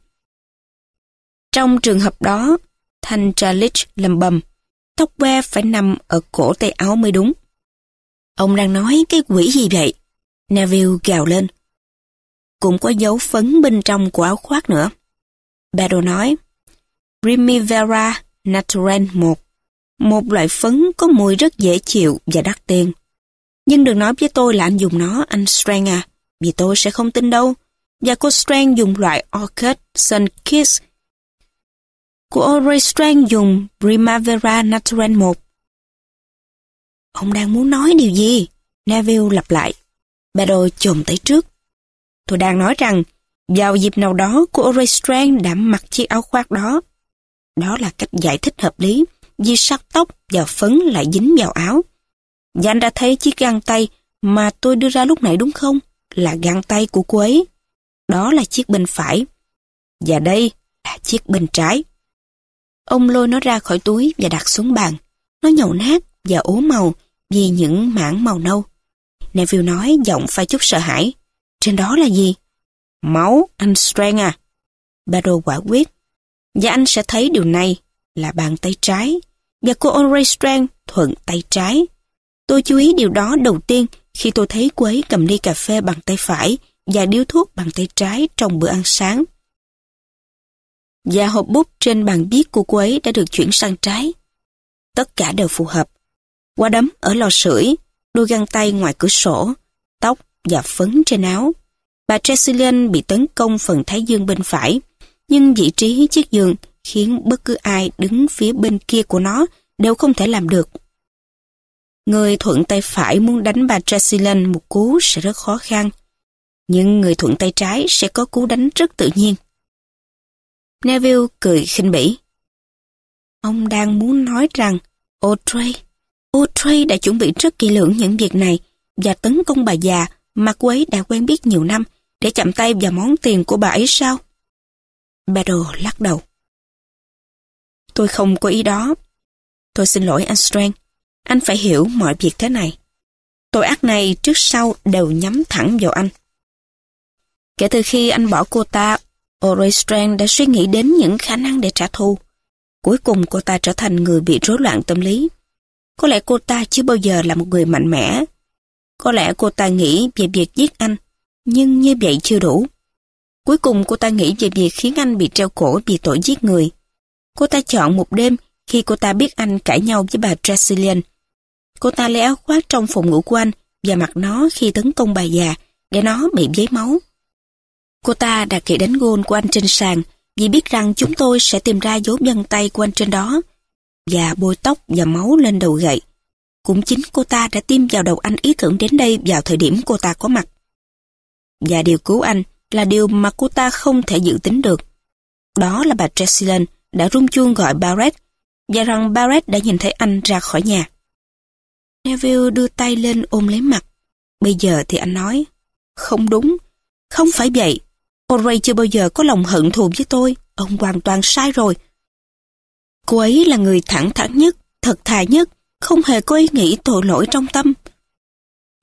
Trong trường hợp đó, Thanh Tralich lầm bầm, tóc que phải nằm ở cổ tay áo mới đúng. Ông đang nói cái quỷ gì vậy? Neville gào lên. Cũng có dấu phấn bên trong của áo khoác nữa. Battle nói, primivera Natural 1, một loại phấn có mùi rất dễ chịu và đắt tiền. Nhưng đừng nói với tôi là anh dùng nó, anh Strang à, vì tôi sẽ không tin đâu. Và cô Strang dùng loại Orchid Sun Kiss. Cô Ray Strang dùng Primavera Natural 1. Ông đang muốn nói điều gì? Neville lặp lại. Battle chồm tới trước. Tôi đang nói rằng, vào dịp nào đó cô Ray Strang đã mặc chiếc áo khoác đó. Đó là cách giải thích hợp lý, vì sắc tóc và phấn lại dính vào áo. Và anh đã thấy chiếc găng tay mà tôi đưa ra lúc nãy đúng không? Là găng tay của cô ấy. Đó là chiếc bên phải. Và đây là chiếc bên trái. Ông lôi nó ra khỏi túi và đặt xuống bàn. Nó nhầu nát và ố màu vì những mảng màu nâu. Neville nói giọng pha chút sợ hãi. Trên đó là gì? Máu, anh Strang à. Barrow quả quyết. Và anh sẽ thấy điều này là bàn tay trái. Và cô Audrey Strang thuận tay trái. Tôi chú ý điều đó đầu tiên khi tôi thấy cô ấy cầm ly cà phê bằng tay phải và điếu thuốc bằng tay trái trong bữa ăn sáng. Và hộp bút trên bàn viết của cô ấy đã được chuyển sang trái. Tất cả đều phù hợp. Qua đấm ở lò sưởi, đôi găng tay ngoài cửa sổ, tóc và phấn trên áo. Bà Tressilian bị tấn công phần thái dương bên phải, nhưng vị trí chiếc giường khiến bất cứ ai đứng phía bên kia của nó đều không thể làm được. Người thuận tay phải muốn đánh bà Tressilian một cú sẽ rất khó khăn, nhưng người thuận tay trái sẽ có cú đánh rất tự nhiên. Neville cười khinh bỉ. Ông đang muốn nói rằng Audrey, Audrey đã chuẩn bị rất kỹ lưỡng những việc này và tấn công bà già mà cô ấy đã quen biết nhiều năm để chạm tay vào món tiền của bà ấy sao? Battle lắc đầu. Tôi không có ý đó. Tôi xin lỗi anh Strang. Anh phải hiểu mọi việc thế này. Tội ác này trước sau đều nhắm thẳng vào anh. Kể từ khi anh bỏ cô ta, Ore Strang đã suy nghĩ đến những khả năng để trả thù. Cuối cùng cô ta trở thành người bị rối loạn tâm lý. Có lẽ cô ta chưa bao giờ là một người mạnh mẽ. Có lẽ cô ta nghĩ về việc giết anh, nhưng như vậy chưa đủ. Cuối cùng cô ta nghĩ về việc khiến anh bị treo cổ vì tội giết người. Cô ta chọn một đêm khi cô ta biết anh cãi nhau với bà Tresillian. Cô ta lấy áo khoác trong phòng ngủ của anh và mặc nó khi tấn công bà già để nó bị giấy máu. Cô ta đã kệ đánh gôn của anh trên sàn vì biết rằng chúng tôi sẽ tìm ra dấu nhân tay của anh trên đó và bôi tóc và máu lên đầu gậy. Cũng chính cô ta đã tiêm vào đầu anh ý tưởng đến đây vào thời điểm cô ta có mặt. Và điều cứu anh là điều mà cô ta không thể dự tính được. Đó là bà Tresillan đã rung chuông gọi Barrett và rằng Barrett đã nhìn thấy anh ra khỏi nhà. Neville đưa tay lên ôm lấy mặt. Bây giờ thì anh nói, không đúng, không phải vậy. O'Reilly chưa bao giờ có lòng hận thù với tôi, ông hoàn toàn sai rồi. Cô ấy là người thẳng thắn nhất, thật thà nhất, không hề có ý nghĩ tội lỗi trong tâm.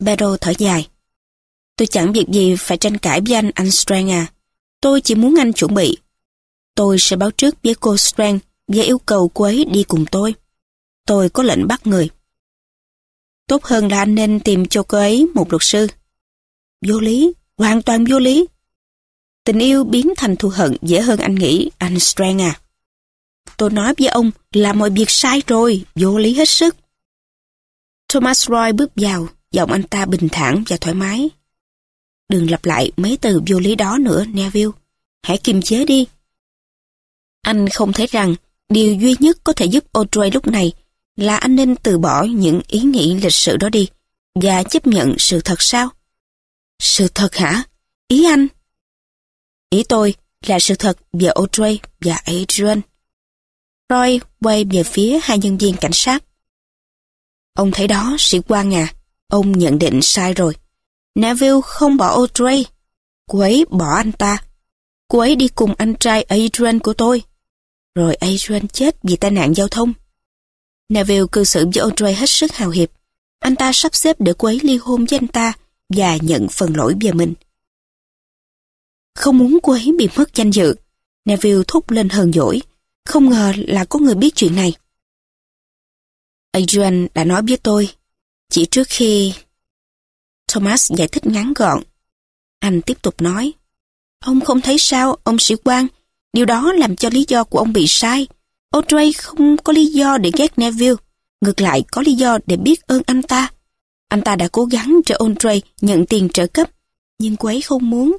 Barrow thở dài. Tôi chẳng việc gì phải tranh cãi với anh, anh Strang à. Tôi chỉ muốn anh chuẩn bị. Tôi sẽ báo trước với cô Strang và yêu cầu cô ấy đi cùng tôi. Tôi có lệnh bắt người. Tốt hơn là anh nên tìm cho cô ấy một luật sư. Vô lý, hoàn toàn vô lý. Tình yêu biến thành thù hận dễ hơn anh nghĩ, anh Strang à. Tôi nói với ông là mọi việc sai rồi, vô lý hết sức. Thomas Roy bước vào, giọng anh ta bình thản và thoải mái. Đừng lặp lại mấy từ vô lý đó nữa, Neville. Hãy kiềm chế đi. Anh không thấy rằng điều duy nhất có thể giúp Audrey lúc này là anh nên từ bỏ những ý nghĩ lịch sử đó đi và chấp nhận sự thật sao? Sự thật hả? Ý anh? Ý tôi là sự thật về Audrey và Adrian. Roy quay về phía hai nhân viên cảnh sát. Ông thấy đó, sĩ quan à, ông nhận định sai rồi. Neville không bỏ Audrey, cô ấy bỏ anh ta. Cô ấy đi cùng anh trai Adrian của tôi. Rồi Adrian chết vì tai nạn giao thông. Neville cư xử với Audrey hết sức hào hiệp. Anh ta sắp xếp để cô ấy ly hôn với anh ta và nhận phần lỗi về mình. Không muốn cô ấy bị mất danh dự, Neville thúc lên hờn dỗi. Không ngờ là có người biết chuyện này. Adrian đã nói với tôi, chỉ trước khi... Thomas giải thích ngắn gọn. Anh tiếp tục nói, ông không thấy sao, ông sĩ quan, điều đó làm cho lý do của ông bị sai. Audrey không có lý do để ghét Neville, ngược lại có lý do để biết ơn anh ta. Anh ta đã cố gắng cho Audrey nhận tiền trợ cấp, nhưng cô ấy không muốn.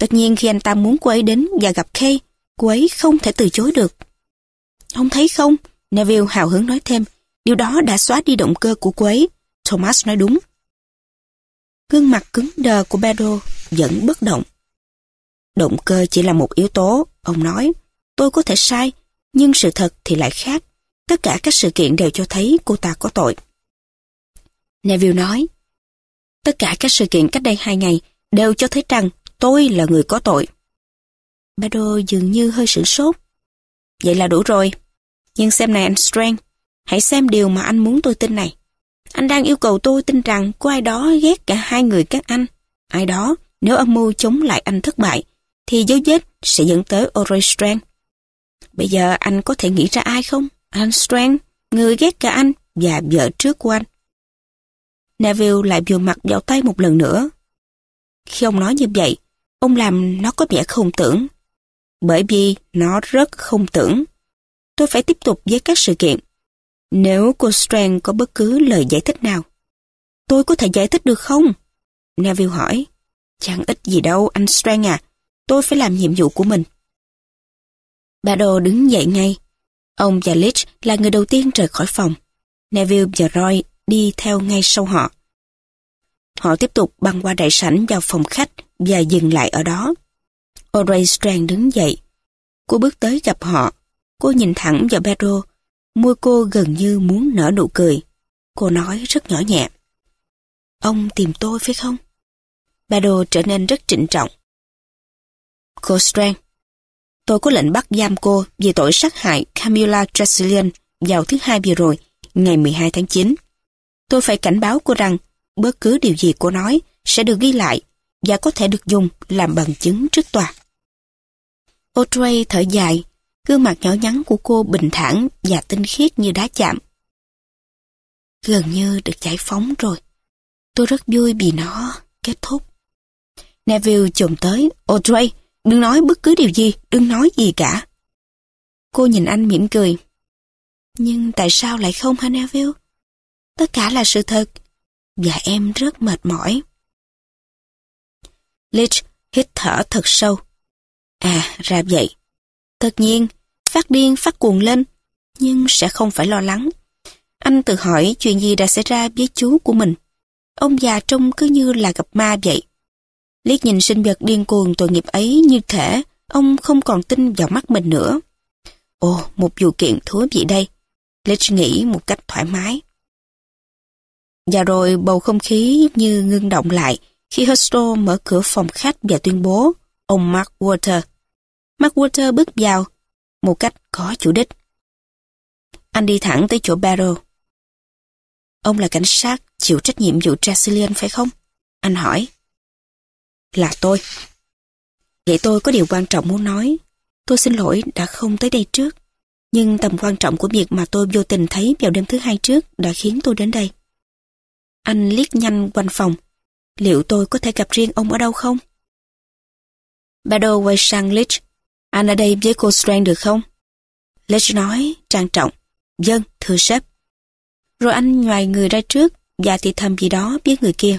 Tất nhiên khi anh ta muốn cô ấy đến và gặp Kay, cô ấy không thể từ chối được. Ông thấy không? Neville hào hứng nói thêm, điều đó đã xóa đi động cơ của cô ấy. Thomas nói đúng. Gương mặt cứng đờ của Bedo vẫn bất động. Động cơ chỉ là một yếu tố, ông nói. Tôi có thể sai, nhưng sự thật thì lại khác. Tất cả các sự kiện đều cho thấy cô ta có tội. Neville nói, tất cả các sự kiện cách đây hai ngày đều cho thấy rằng tôi là người có tội. Bado dường như hơi sửng sốt. Vậy là đủ rồi. Nhưng xem này anh Strang, hãy xem điều mà anh muốn tôi tin này. Anh đang yêu cầu tôi tin rằng có ai đó ghét cả hai người các anh. Ai đó, nếu âm mưu chống lại anh thất bại, thì dấu vết sẽ dẫn tới Audrey strang. Bây giờ anh có thể nghĩ ra ai không? Anh strang, người ghét cả anh và vợ trước của anh. Neville lại vừa mặt vào tay một lần nữa. Khi ông nói như vậy, ông làm nó có vẻ không tưởng. Bởi vì nó rất không tưởng. Tôi phải tiếp tục với các sự kiện. Nếu cô Strang có bất cứ lời giải thích nào, tôi có thể giải thích được không? Neville hỏi. Chẳng ít gì đâu, anh Strang à. Tôi phải làm nhiệm vụ của mình. Bado đứng dậy ngay. Ông và Leach là người đầu tiên rời khỏi phòng. Neville và Roy đi theo ngay sau họ. Họ tiếp tục băng qua đại sảnh vào phòng khách và dừng lại ở đó. Audrey Strand đứng dậy. Cô bước tới gặp họ. Cô nhìn thẳng vào Pedro. Môi cô gần như muốn nở nụ cười. Cô nói rất nhỏ nhẹ. Ông tìm tôi phải không? Pedro trở nên rất trịnh trọng. Cô Strand, tôi có lệnh bắt giam cô vì tội sát hại Camilla Tressilian vào thứ hai vừa rồi, ngày 12 tháng 9. Tôi phải cảnh báo cô rằng bất cứ điều gì cô nói sẽ được ghi lại và có thể được dùng làm bằng chứng trước tòa. Audrey thở dài, gương mặt nhỏ nhắn của cô bình thản và tinh khiết như đá chạm. Gần như được giải phóng rồi. Tôi rất vui vì nó kết thúc. Neville chồm tới. Audrey, đừng nói bất cứ điều gì, đừng nói gì cả. Cô nhìn anh mỉm cười. Nhưng tại sao lại không hả Neville? Tất cả là sự thật. Và em rất mệt mỏi. Lich hít thở thật sâu. À, ra vậy. Tất nhiên, phát điên phát cuồng lên, nhưng sẽ không phải lo lắng. Anh tự hỏi chuyện gì đã xảy ra với chú của mình. Ông già trông cứ như là gặp ma vậy. Liếc nhìn sinh vật điên cuồng tội nghiệp ấy như thể ông không còn tin vào mắt mình nữa. Ồ, một vụ kiện thú vị đây. Lich nghĩ một cách thoải mái. Và rồi bầu không khí như ngưng động lại khi Husto mở cửa phòng khách và tuyên bố ông Mark Water, Mark Water bước vào một cách có chủ đích. Anh đi thẳng tới chỗ Barrow. Ông là cảnh sát chịu trách nhiệm vụ Tresillian phải không? Anh hỏi. Là tôi. Vậy tôi có điều quan trọng muốn nói. Tôi xin lỗi đã không tới đây trước. Nhưng tầm quan trọng của việc mà tôi vô tình thấy vào đêm thứ hai trước đã khiến tôi đến đây. Anh liếc nhanh quanh phòng. Liệu tôi có thể gặp riêng ông ở đâu không? Bado quay sang Lich, Anh ở đây với cô Strang được không? Lich nói, trang trọng. Dân, vâng, thưa sếp. Rồi anh ngoài người ra trước và thì thầm gì đó với người kia.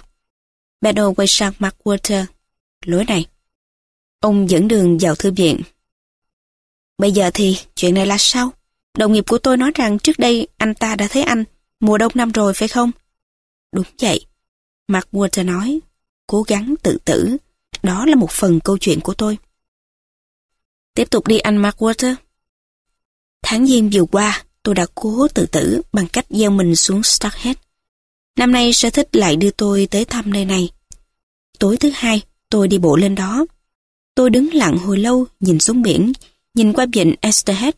Bado quay sang Mark Walter. Lối này. Ông dẫn đường vào thư viện. Bây giờ thì chuyện này là sao? Đồng nghiệp của tôi nói rằng trước đây anh ta đã thấy anh mùa đông năm rồi phải không? Đúng vậy. Mark Walter nói, cố gắng tự tử. Đó là một phần câu chuyện của tôi. Tiếp tục đi anh Mark Walter. Tháng Giêng vừa qua, tôi đã cố tự tử bằng cách gieo mình xuống Starhead. Năm nay sở thích lại đưa tôi tới thăm nơi này. Tối thứ hai, tôi đi bộ lên đó. Tôi đứng lặng hồi lâu, nhìn xuống biển, nhìn qua vịnh Esterhead.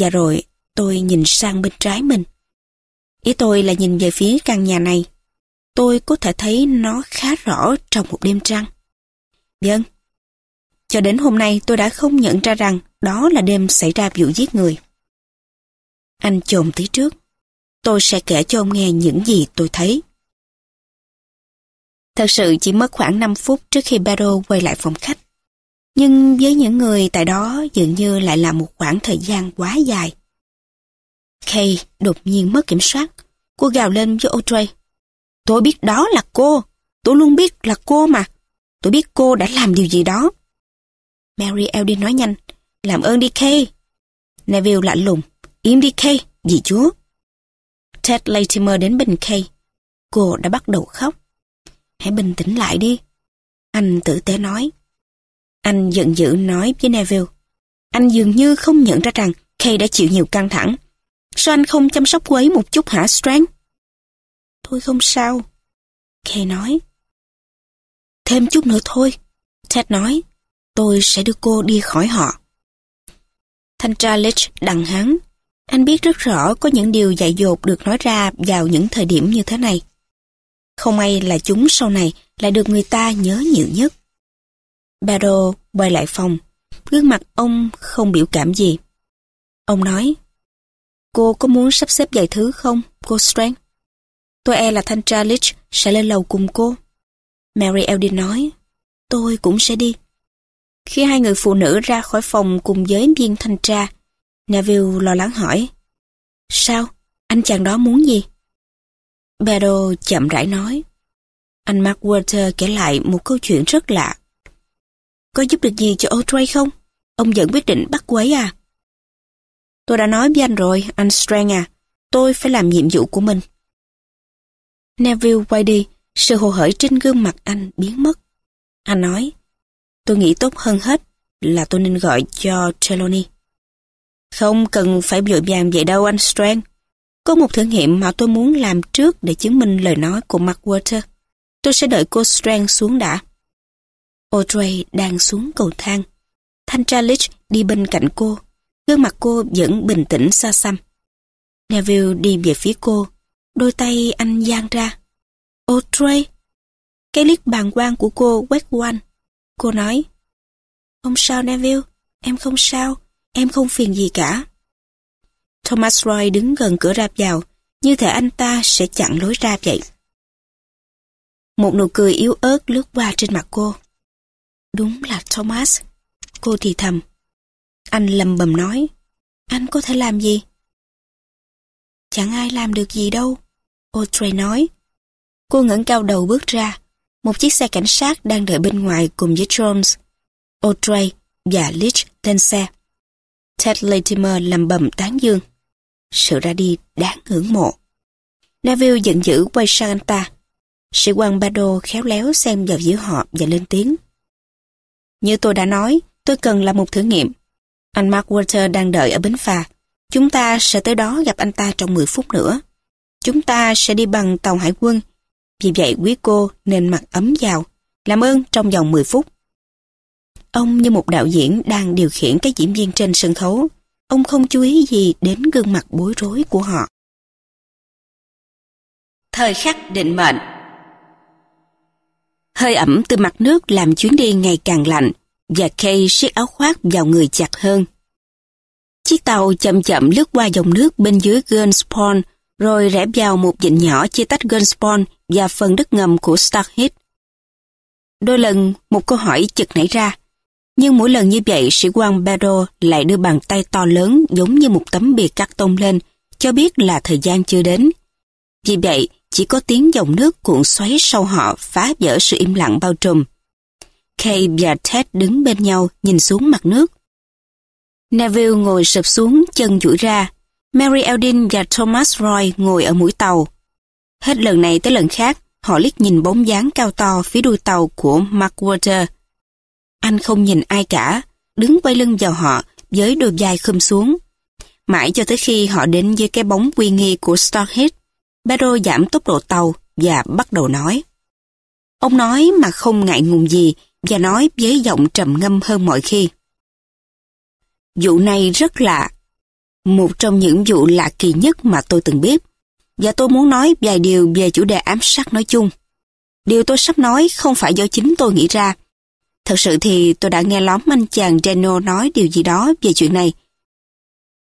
Và rồi, tôi nhìn sang bên trái mình. Ý tôi là nhìn về phía căn nhà này. Tôi có thể thấy nó khá rõ trong một đêm trăng. Vâng. Cho đến hôm nay tôi đã không nhận ra rằng đó là đêm xảy ra vụ giết người. Anh chồm tí trước. Tôi sẽ kể cho ông nghe những gì tôi thấy. Thật sự chỉ mất khoảng 5 phút trước khi Barrow quay lại phòng khách. Nhưng với những người tại đó dường như lại là một khoảng thời gian quá dài. Kay đột nhiên mất kiểm soát. Cô gào lên với Audrey. Tôi biết đó là cô. Tôi luôn biết là cô mà. Tôi biết cô đã làm điều gì đó. Mary Eldin nói nhanh. Làm ơn đi Kay. Neville lạnh lùng. Im đi Kay, dì chúa. Ted Latimer đến bên Kay. Cô đã bắt đầu khóc. Hãy bình tĩnh lại đi. Anh tử tế nói. Anh giận dữ nói với Neville. Anh dường như không nhận ra rằng Kay đã chịu nhiều căng thẳng. Sao anh không chăm sóc cô ấy một chút hả Strang? Tôi không sao. Kay nói. Thêm chút nữa thôi. Ted nói. Tôi sẽ đưa cô đi khỏi họ. Thanh tra Lich đằng hắn. Anh biết rất rõ có những điều dạy dột được nói ra vào những thời điểm như thế này. Không may là chúng sau này lại được người ta nhớ nhiều nhất. Bado quay lại phòng, gương mặt ông không biểu cảm gì. Ông nói, cô có muốn sắp xếp vài thứ không, cô Strang? Tôi e là thanh tra Lich sẽ lên lầu cùng cô. Mary Eldin nói, tôi cũng sẽ đi. Khi hai người phụ nữ ra khỏi phòng cùng với viên thanh tra, Neville lo lắng hỏi, Sao? Anh chàng đó muốn gì? Bedo chậm rãi nói, Anh Mark Walter kể lại một câu chuyện rất lạ. Có giúp được gì cho Audrey không? Ông vẫn quyết định bắt cô ấy à? Tôi đã nói với anh rồi, anh Strang à, tôi phải làm nhiệm vụ của mình. Neville quay đi, sự hồ hởi trên gương mặt anh biến mất. Anh nói, tôi nghĩ tốt hơn hết là tôi nên gọi cho Trelawney. Không cần phải vội vàng vậy đâu anh Strang. Có một thử nghiệm mà tôi muốn làm trước để chứng minh lời nói của Mark Water. Tôi sẽ đợi cô Strang xuống đã. Audrey đang xuống cầu thang. Thanh tra Lich đi bên cạnh cô. Gương mặt cô vẫn bình tĩnh xa xăm. Neville đi về phía cô. Đôi tay anh giang ra. Audrey! Cái liếc bàng quan của cô quét quanh. Cô nói. Không sao Neville, em không sao, em không phiền gì cả. Thomas Roy đứng gần cửa ra vào, như thể anh ta sẽ chặn lối ra vậy. Một nụ cười yếu ớt lướt qua trên mặt cô. Đúng là Thomas. Cô thì thầm. Anh lầm bầm nói. Anh có thể làm gì? Chẳng ai làm được gì đâu. Audrey nói. Cô ngẩng cao đầu bước ra. Một chiếc xe cảnh sát đang đợi bên ngoài cùng với Jones. Audrey và Leach lên xe. Ted Latimer làm bầm tán dương. Sự ra đi đáng ngưỡng mộ. Neville giận dữ quay sang anh ta. Sĩ quan Bado khéo léo xem vào giữa họ và lên tiếng. Như tôi đã nói, tôi cần làm một thử nghiệm. Anh Mark Walter đang đợi ở bến phà. Chúng ta sẽ tới đó gặp anh ta trong 10 phút nữa. Chúng ta sẽ đi bằng tàu hải quân. Vì vậy quý cô nên mặc ấm vào. Làm ơn trong vòng 10 phút. Ông như một đạo diễn đang điều khiển các diễn viên trên sân khấu. Ông không chú ý gì đến gương mặt bối rối của họ. Thời khắc định mệnh Hơi ẩm từ mặt nước làm chuyến đi ngày càng lạnh và Kay siết áo khoác vào người chặt hơn. Chiếc tàu chậm chậm lướt qua dòng nước bên dưới Guns Pond rồi rẽ vào một vịnh nhỏ chia tách Gunspawn và phần đất ngầm của Starhead. Đôi lần một câu hỏi chực nảy ra, nhưng mỗi lần như vậy sĩ quan Bado lại đưa bàn tay to lớn giống như một tấm bìa cắt tông lên, cho biết là thời gian chưa đến. Vì vậy, chỉ có tiếng dòng nước cuộn xoáy sau họ phá vỡ sự im lặng bao trùm. Kay và Ted đứng bên nhau nhìn xuống mặt nước. Neville ngồi sụp xuống chân duỗi ra. Mary Eldin và Thomas Roy ngồi ở mũi tàu. Hết lần này tới lần khác, họ liếc nhìn bóng dáng cao to phía đuôi tàu của Mark Water. Anh không nhìn ai cả, đứng quay lưng vào họ với đôi vai khum xuống. Mãi cho tới khi họ đến với cái bóng uy nghi của Starhead, Pedro giảm tốc độ tàu và bắt đầu nói. Ông nói mà không ngại ngùng gì và nói với giọng trầm ngâm hơn mọi khi. Vụ này rất lạ. Một trong những vụ lạ kỳ nhất mà tôi từng biết. Và tôi muốn nói vài điều về chủ đề ám sát nói chung. Điều tôi sắp nói không phải do chính tôi nghĩ ra. Thật sự thì tôi đã nghe lóm anh chàng Reno nói điều gì đó về chuyện này.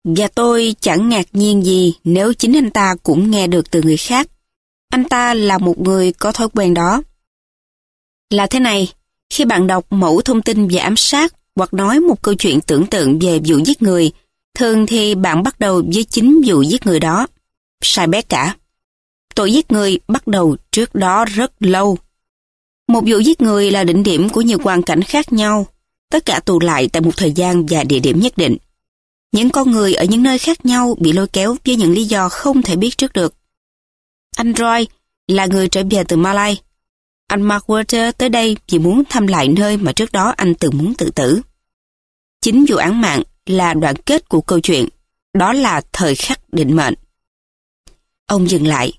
Và tôi chẳng ngạc nhiên gì nếu chính anh ta cũng nghe được từ người khác. Anh ta là một người có thói quen đó. Là thế này, khi bạn đọc mẫu thông tin về ám sát hoặc nói một câu chuyện tưởng tượng về vụ giết người, thường thì bạn bắt đầu với chính vụ giết người đó. Sai bé cả. Tội giết người bắt đầu trước đó rất lâu. Một vụ giết người là đỉnh điểm của nhiều hoàn cảnh khác nhau, tất cả tụ lại tại một thời gian và địa điểm nhất định. Những con người ở những nơi khác nhau bị lôi kéo với những lý do không thể biết trước được. Anh Roy là người trở về từ Malay. Anh Mark Walter tới đây vì muốn thăm lại nơi mà trước đó anh từng muốn tự tử. Chính vụ án mạng là đoạn kết của câu chuyện. Đó là thời khắc định mệnh. Ông dừng lại.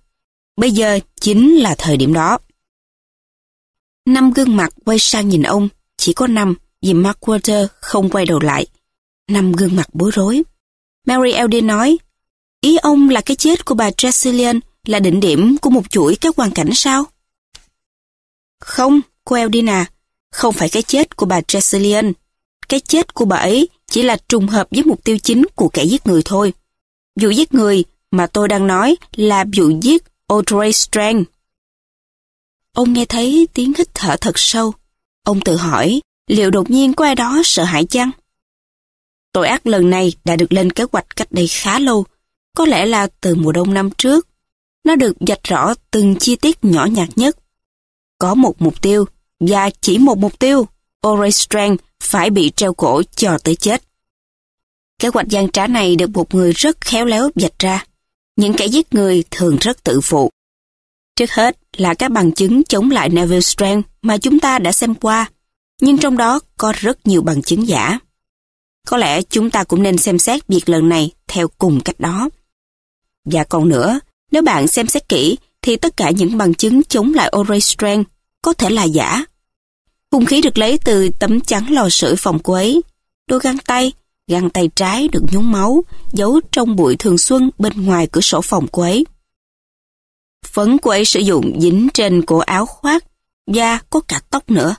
Bây giờ chính là thời điểm đó. Năm gương mặt quay sang nhìn ông, chỉ có năm vì Mark Walter không quay đầu lại. Năm gương mặt bối rối. Mary Eldin nói, Ý ông là cái chết của bà Tresillian là đỉnh điểm của một chuỗi các hoàn cảnh sao? Không, cô Eldina, à, không phải cái chết của bà Tresillian. Cái chết của bà ấy chỉ là trùng hợp với mục tiêu chính của kẻ giết người thôi. Vụ giết người mà tôi đang nói là vụ giết Audrey Strang. Ông nghe thấy tiếng hít thở thật sâu. Ông tự hỏi liệu đột nhiên có ai đó sợ hãi chăng? Tội ác lần này đã được lên kế hoạch cách đây khá lâu, có lẽ là từ mùa đông năm trước. Nó được dạch rõ từng chi tiết nhỏ nhặt nhất. Có một mục tiêu, và chỉ một mục tiêu, Ore Strang phải bị treo cổ cho tới chết. Kế hoạch gian trá này được một người rất khéo léo dạch ra. Những kẻ giết người thường rất tự phụ. Trước hết là các bằng chứng chống lại Neville Strang mà chúng ta đã xem qua, nhưng trong đó có rất nhiều bằng chứng giả. Có lẽ chúng ta cũng nên xem xét việc lần này theo cùng cách đó. Và còn nữa, nếu bạn xem xét kỹ thì tất cả những bằng chứng chống lại O'Reilly Strang có thể là giả. Hung khí được lấy từ tấm chắn lò sưởi phòng cô ấy, đôi găng tay, găng tay trái được nhúng máu, giấu trong bụi thường xuân bên ngoài cửa sổ phòng cô ấy. Phấn cô ấy sử dụng dính trên cổ áo khoác và có cả tóc nữa.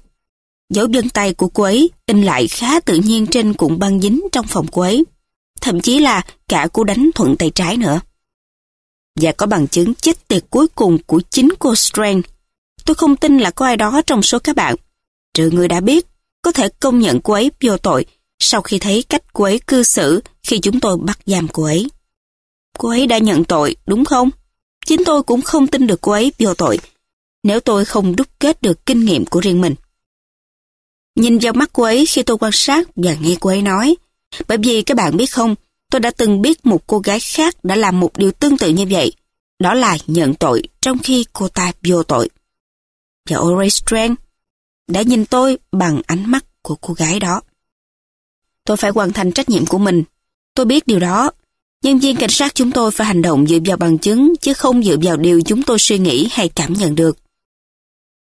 Dấu vân tay của cô ấy in lại khá tự nhiên trên cuộn băng dính trong phòng cô ấy. Thậm chí là cả cú đánh thuận tay trái nữa. Và có bằng chứng chết tiệt cuối cùng của chính cô Strang. Tôi không tin là có ai đó trong số các bạn, trừ người đã biết, có thể công nhận cô ấy vô tội sau khi thấy cách cô ấy cư xử khi chúng tôi bắt giam cô ấy. Cô ấy đã nhận tội, đúng không? Chính tôi cũng không tin được cô ấy vô tội, nếu tôi không đúc kết được kinh nghiệm của riêng mình. Nhìn vào mắt cô ấy khi tôi quan sát và nghe cô ấy nói. Bởi vì các bạn biết không, tôi đã từng biết một cô gái khác đã làm một điều tương tự như vậy. Đó là nhận tội trong khi cô ta vô tội. Và Ori Strang đã nhìn tôi bằng ánh mắt của cô gái đó. Tôi phải hoàn thành trách nhiệm của mình. Tôi biết điều đó. Nhân viên cảnh sát chúng tôi phải hành động dựa vào bằng chứng chứ không dựa vào điều chúng tôi suy nghĩ hay cảm nhận được.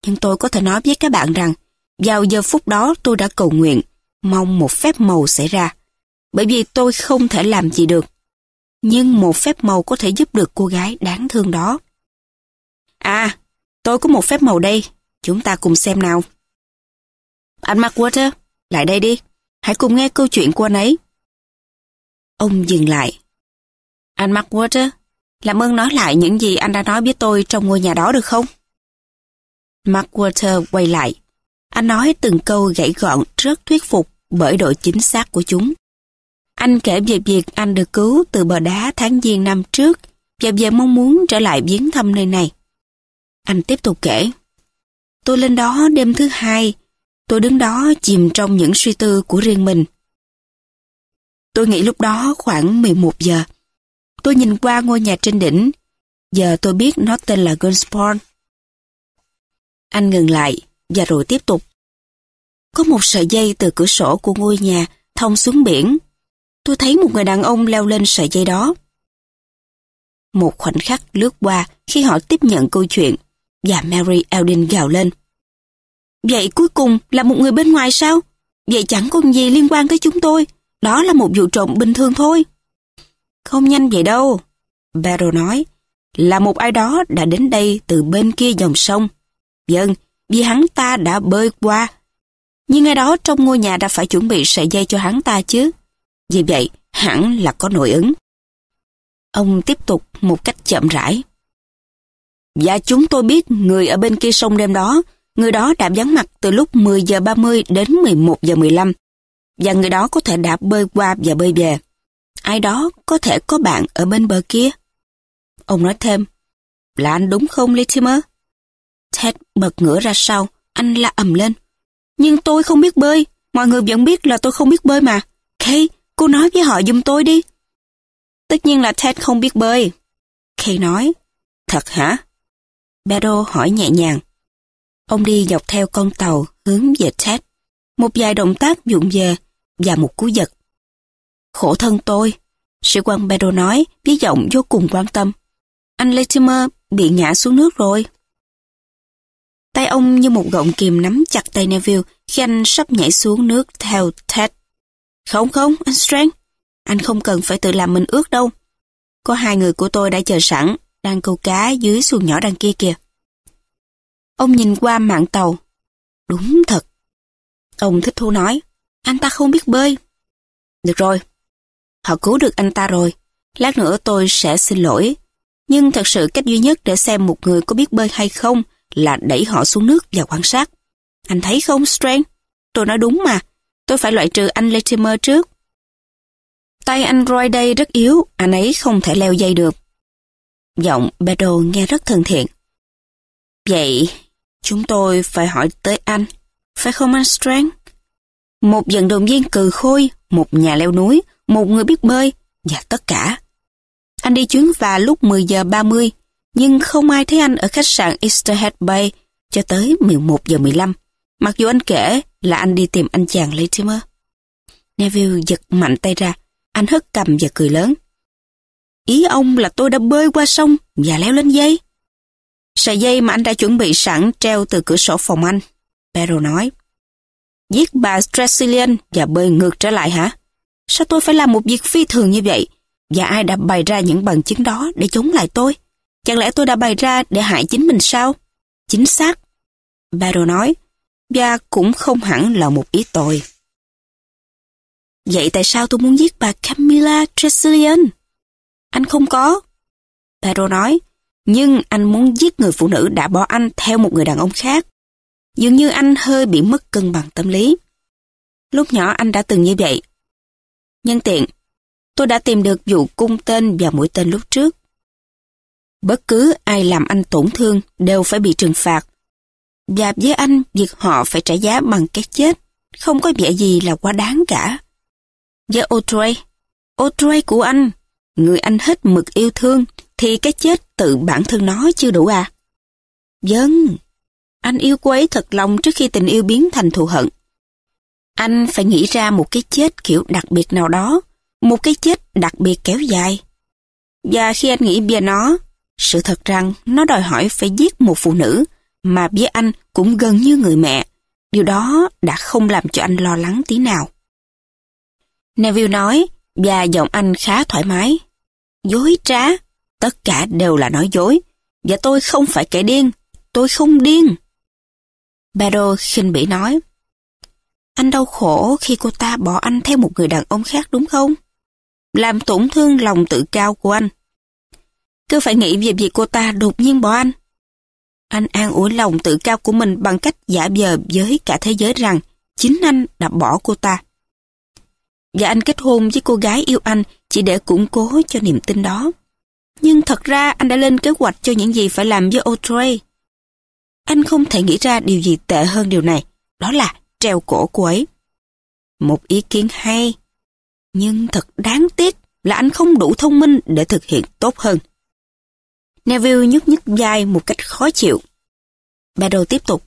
Nhưng tôi có thể nói với các bạn rằng vào giờ phút đó tôi đã cầu nguyện, mong một phép màu xảy ra. Bởi vì tôi không thể làm gì được. Nhưng một phép màu có thể giúp được cô gái đáng thương đó. À, tôi có một phép màu đây. Chúng ta cùng xem nào. Anh McWater, lại đây đi. Hãy cùng nghe câu chuyện của anh ấy. Ông dừng lại. Anh McWater, làm ơn nói lại những gì anh đã nói với tôi trong ngôi nhà đó được không? McWater quay lại. Anh nói từng câu gãy gọn rất thuyết phục bởi độ chính xác của chúng. Anh kể về việc anh được cứu từ bờ đá tháng giêng năm trước và về mong muốn trở lại viếng thăm nơi này. Anh tiếp tục kể. Tôi lên đó đêm thứ hai, tôi đứng đó chìm trong những suy tư của riêng mình. Tôi nghĩ lúc đó khoảng 11 giờ. Tôi nhìn qua ngôi nhà trên đỉnh. Giờ tôi biết nó tên là Gunsport. Anh ngừng lại, và rồi tiếp tục. Có một sợi dây từ cửa sổ của ngôi nhà thông xuống biển. Tôi thấy một người đàn ông leo lên sợi dây đó. Một khoảnh khắc lướt qua khi họ tiếp nhận câu chuyện và Mary Eldin gào lên. Vậy cuối cùng là một người bên ngoài sao? Vậy chẳng có gì liên quan tới chúng tôi. Đó là một vụ trộm bình thường thôi. Không nhanh vậy đâu. Barrow nói. Là một ai đó đã đến đây từ bên kia dòng sông. Vâng, vì hắn ta đã bơi qua. Nhưng ngay đó trong ngôi nhà đã phải chuẩn bị sợi dây cho hắn ta chứ. Vì vậy, hẳn là có nội ứng. Ông tiếp tục một cách chậm rãi. Và chúng tôi biết người ở bên kia sông đêm đó, người đó đã vắng mặt từ lúc 10 giờ 30 đến 11 giờ 15. Và người đó có thể đã bơi qua và bơi về. Ai đó có thể có bạn ở bên bờ kia. Ông nói thêm, là anh đúng không Latimer? Ted bật ngửa ra sau, anh la ầm lên. Nhưng tôi không biết bơi, mọi người vẫn biết là tôi không biết bơi mà. Kay, cô nói với họ giùm tôi đi. Tất nhiên là Ted không biết bơi. Kay nói, thật hả? Beto hỏi nhẹ nhàng. Ông đi dọc theo con tàu hướng về Ted. Một vài động tác dụng về và một cú giật. Khổ thân tôi, sĩ quan Pedro nói với giọng vô cùng quan tâm. Anh Latimer bị ngã xuống nước rồi. Tay ông như một gọng kìm nắm chặt tay Neville khi anh sắp nhảy xuống nước theo Ted. Không không, anh Strang. Anh không cần phải tự làm mình ướt đâu. Có hai người của tôi đã chờ sẵn, đang câu cá dưới xuồng nhỏ đằng kia kìa. Ông nhìn qua mạng tàu. Đúng thật. Ông thích thú nói, anh ta không biết bơi. Được rồi, họ cứu được anh ta rồi. Lát nữa tôi sẽ xin lỗi. Nhưng thật sự cách duy nhất để xem một người có biết bơi hay không là đẩy họ xuống nước và quan sát. Anh thấy không, Strang? Tôi nói đúng mà. Tôi phải loại trừ anh Latimer trước. Tay anh Roy đây rất yếu, anh ấy không thể leo dây được. Giọng Bedo nghe rất thân thiện. Vậy, chúng tôi phải hỏi tới anh, phải không anh Strang? Một vận động viên cừ khôi, một nhà leo núi, một người biết bơi, và tất cả. Anh đi chuyến và lúc 10 giờ 30, nhưng không ai thấy anh ở khách sạn Easterhead Bay cho tới 11 giờ 15, mặc dù anh kể là anh đi tìm anh chàng Latimer. Neville giật mạnh tay ra, anh hất cầm và cười lớn. Ý ông là tôi đã bơi qua sông và leo lên dây. Sợi dây mà anh đã chuẩn bị sẵn treo từ cửa sổ phòng anh. Pero nói. Giết bà Strasilian và bơi ngược trở lại hả? Sao tôi phải làm một việc phi thường như vậy? Và ai đã bày ra những bằng chứng đó để chống lại tôi? Chẳng lẽ tôi đã bày ra để hại chính mình sao? Chính xác. Pero nói. Và cũng không hẳn là một ý tội. Vậy tại sao tôi muốn giết bà Camilla Tresillian? Anh không có. Barrow nói, nhưng anh muốn giết người phụ nữ đã bỏ anh theo một người đàn ông khác. Dường như anh hơi bị mất cân bằng tâm lý. Lúc nhỏ anh đã từng như vậy. Nhân tiện, tôi đã tìm được vụ cung tên và mũi tên lúc trước. Bất cứ ai làm anh tổn thương đều phải bị trừng phạt. Và với anh, việc họ phải trả giá bằng cái chết không có vẻ gì là quá đáng cả. Với Audrey, Audrey của anh, người anh hết mực yêu thương, thì cái chết tự bản thân nó chưa đủ à? Vâng, anh yêu cô ấy thật lòng trước khi tình yêu biến thành thù hận. Anh phải nghĩ ra một cái chết kiểu đặc biệt nào đó, một cái chết đặc biệt kéo dài. Và khi anh nghĩ về nó, sự thật rằng nó đòi hỏi phải giết một phụ nữ mà với anh cũng gần như người mẹ. Điều đó đã không làm cho anh lo lắng tí nào. Neville nói, và giọng anh khá thoải mái. Dối trá, tất cả đều là nói dối, và tôi không phải kẻ điên, tôi không điên. Bado khinh bỉ nói, anh đau khổ khi cô ta bỏ anh theo một người đàn ông khác đúng không? Làm tổn thương lòng tự cao của anh. Cứ phải nghĩ về việc cô ta đột nhiên bỏ anh. Anh an ủi lòng tự cao của mình bằng cách giả vờ với cả thế giới rằng chính anh đã bỏ cô ta và anh kết hôn với cô gái yêu anh chỉ để củng cố cho niềm tin đó. Nhưng thật ra anh đã lên kế hoạch cho những gì phải làm với Audrey. Anh không thể nghĩ ra điều gì tệ hơn điều này, đó là treo cổ cô ấy. Một ý kiến hay, nhưng thật đáng tiếc là anh không đủ thông minh để thực hiện tốt hơn. Neville nhúc nhích vai một cách khó chịu. Battle tiếp tục.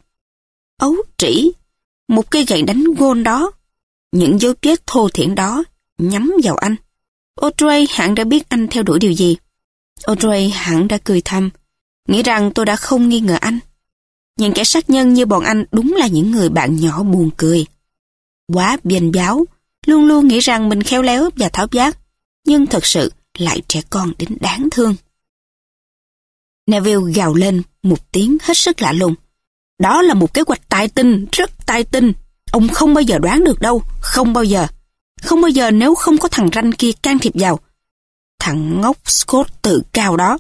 Ấu trĩ, một cây gậy đánh gôn đó những dấu vết thô thiển đó nhắm vào anh. Audrey hẳn đã biết anh theo đuổi điều gì. Audrey hẳn đã cười thầm, nghĩ rằng tôi đã không nghi ngờ anh. Những kẻ sát nhân như bọn anh đúng là những người bạn nhỏ buồn cười. Quá biên báo, luôn luôn nghĩ rằng mình khéo léo và tháo giác, nhưng thật sự lại trẻ con đến đáng thương. Neville gào lên một tiếng hết sức lạ lùng. Đó là một kế hoạch tài tinh, rất tài tinh, Ông không bao giờ đoán được đâu, không bao giờ. Không bao giờ nếu không có thằng ranh kia can thiệp vào. Thằng ngốc Scott tự cao đó.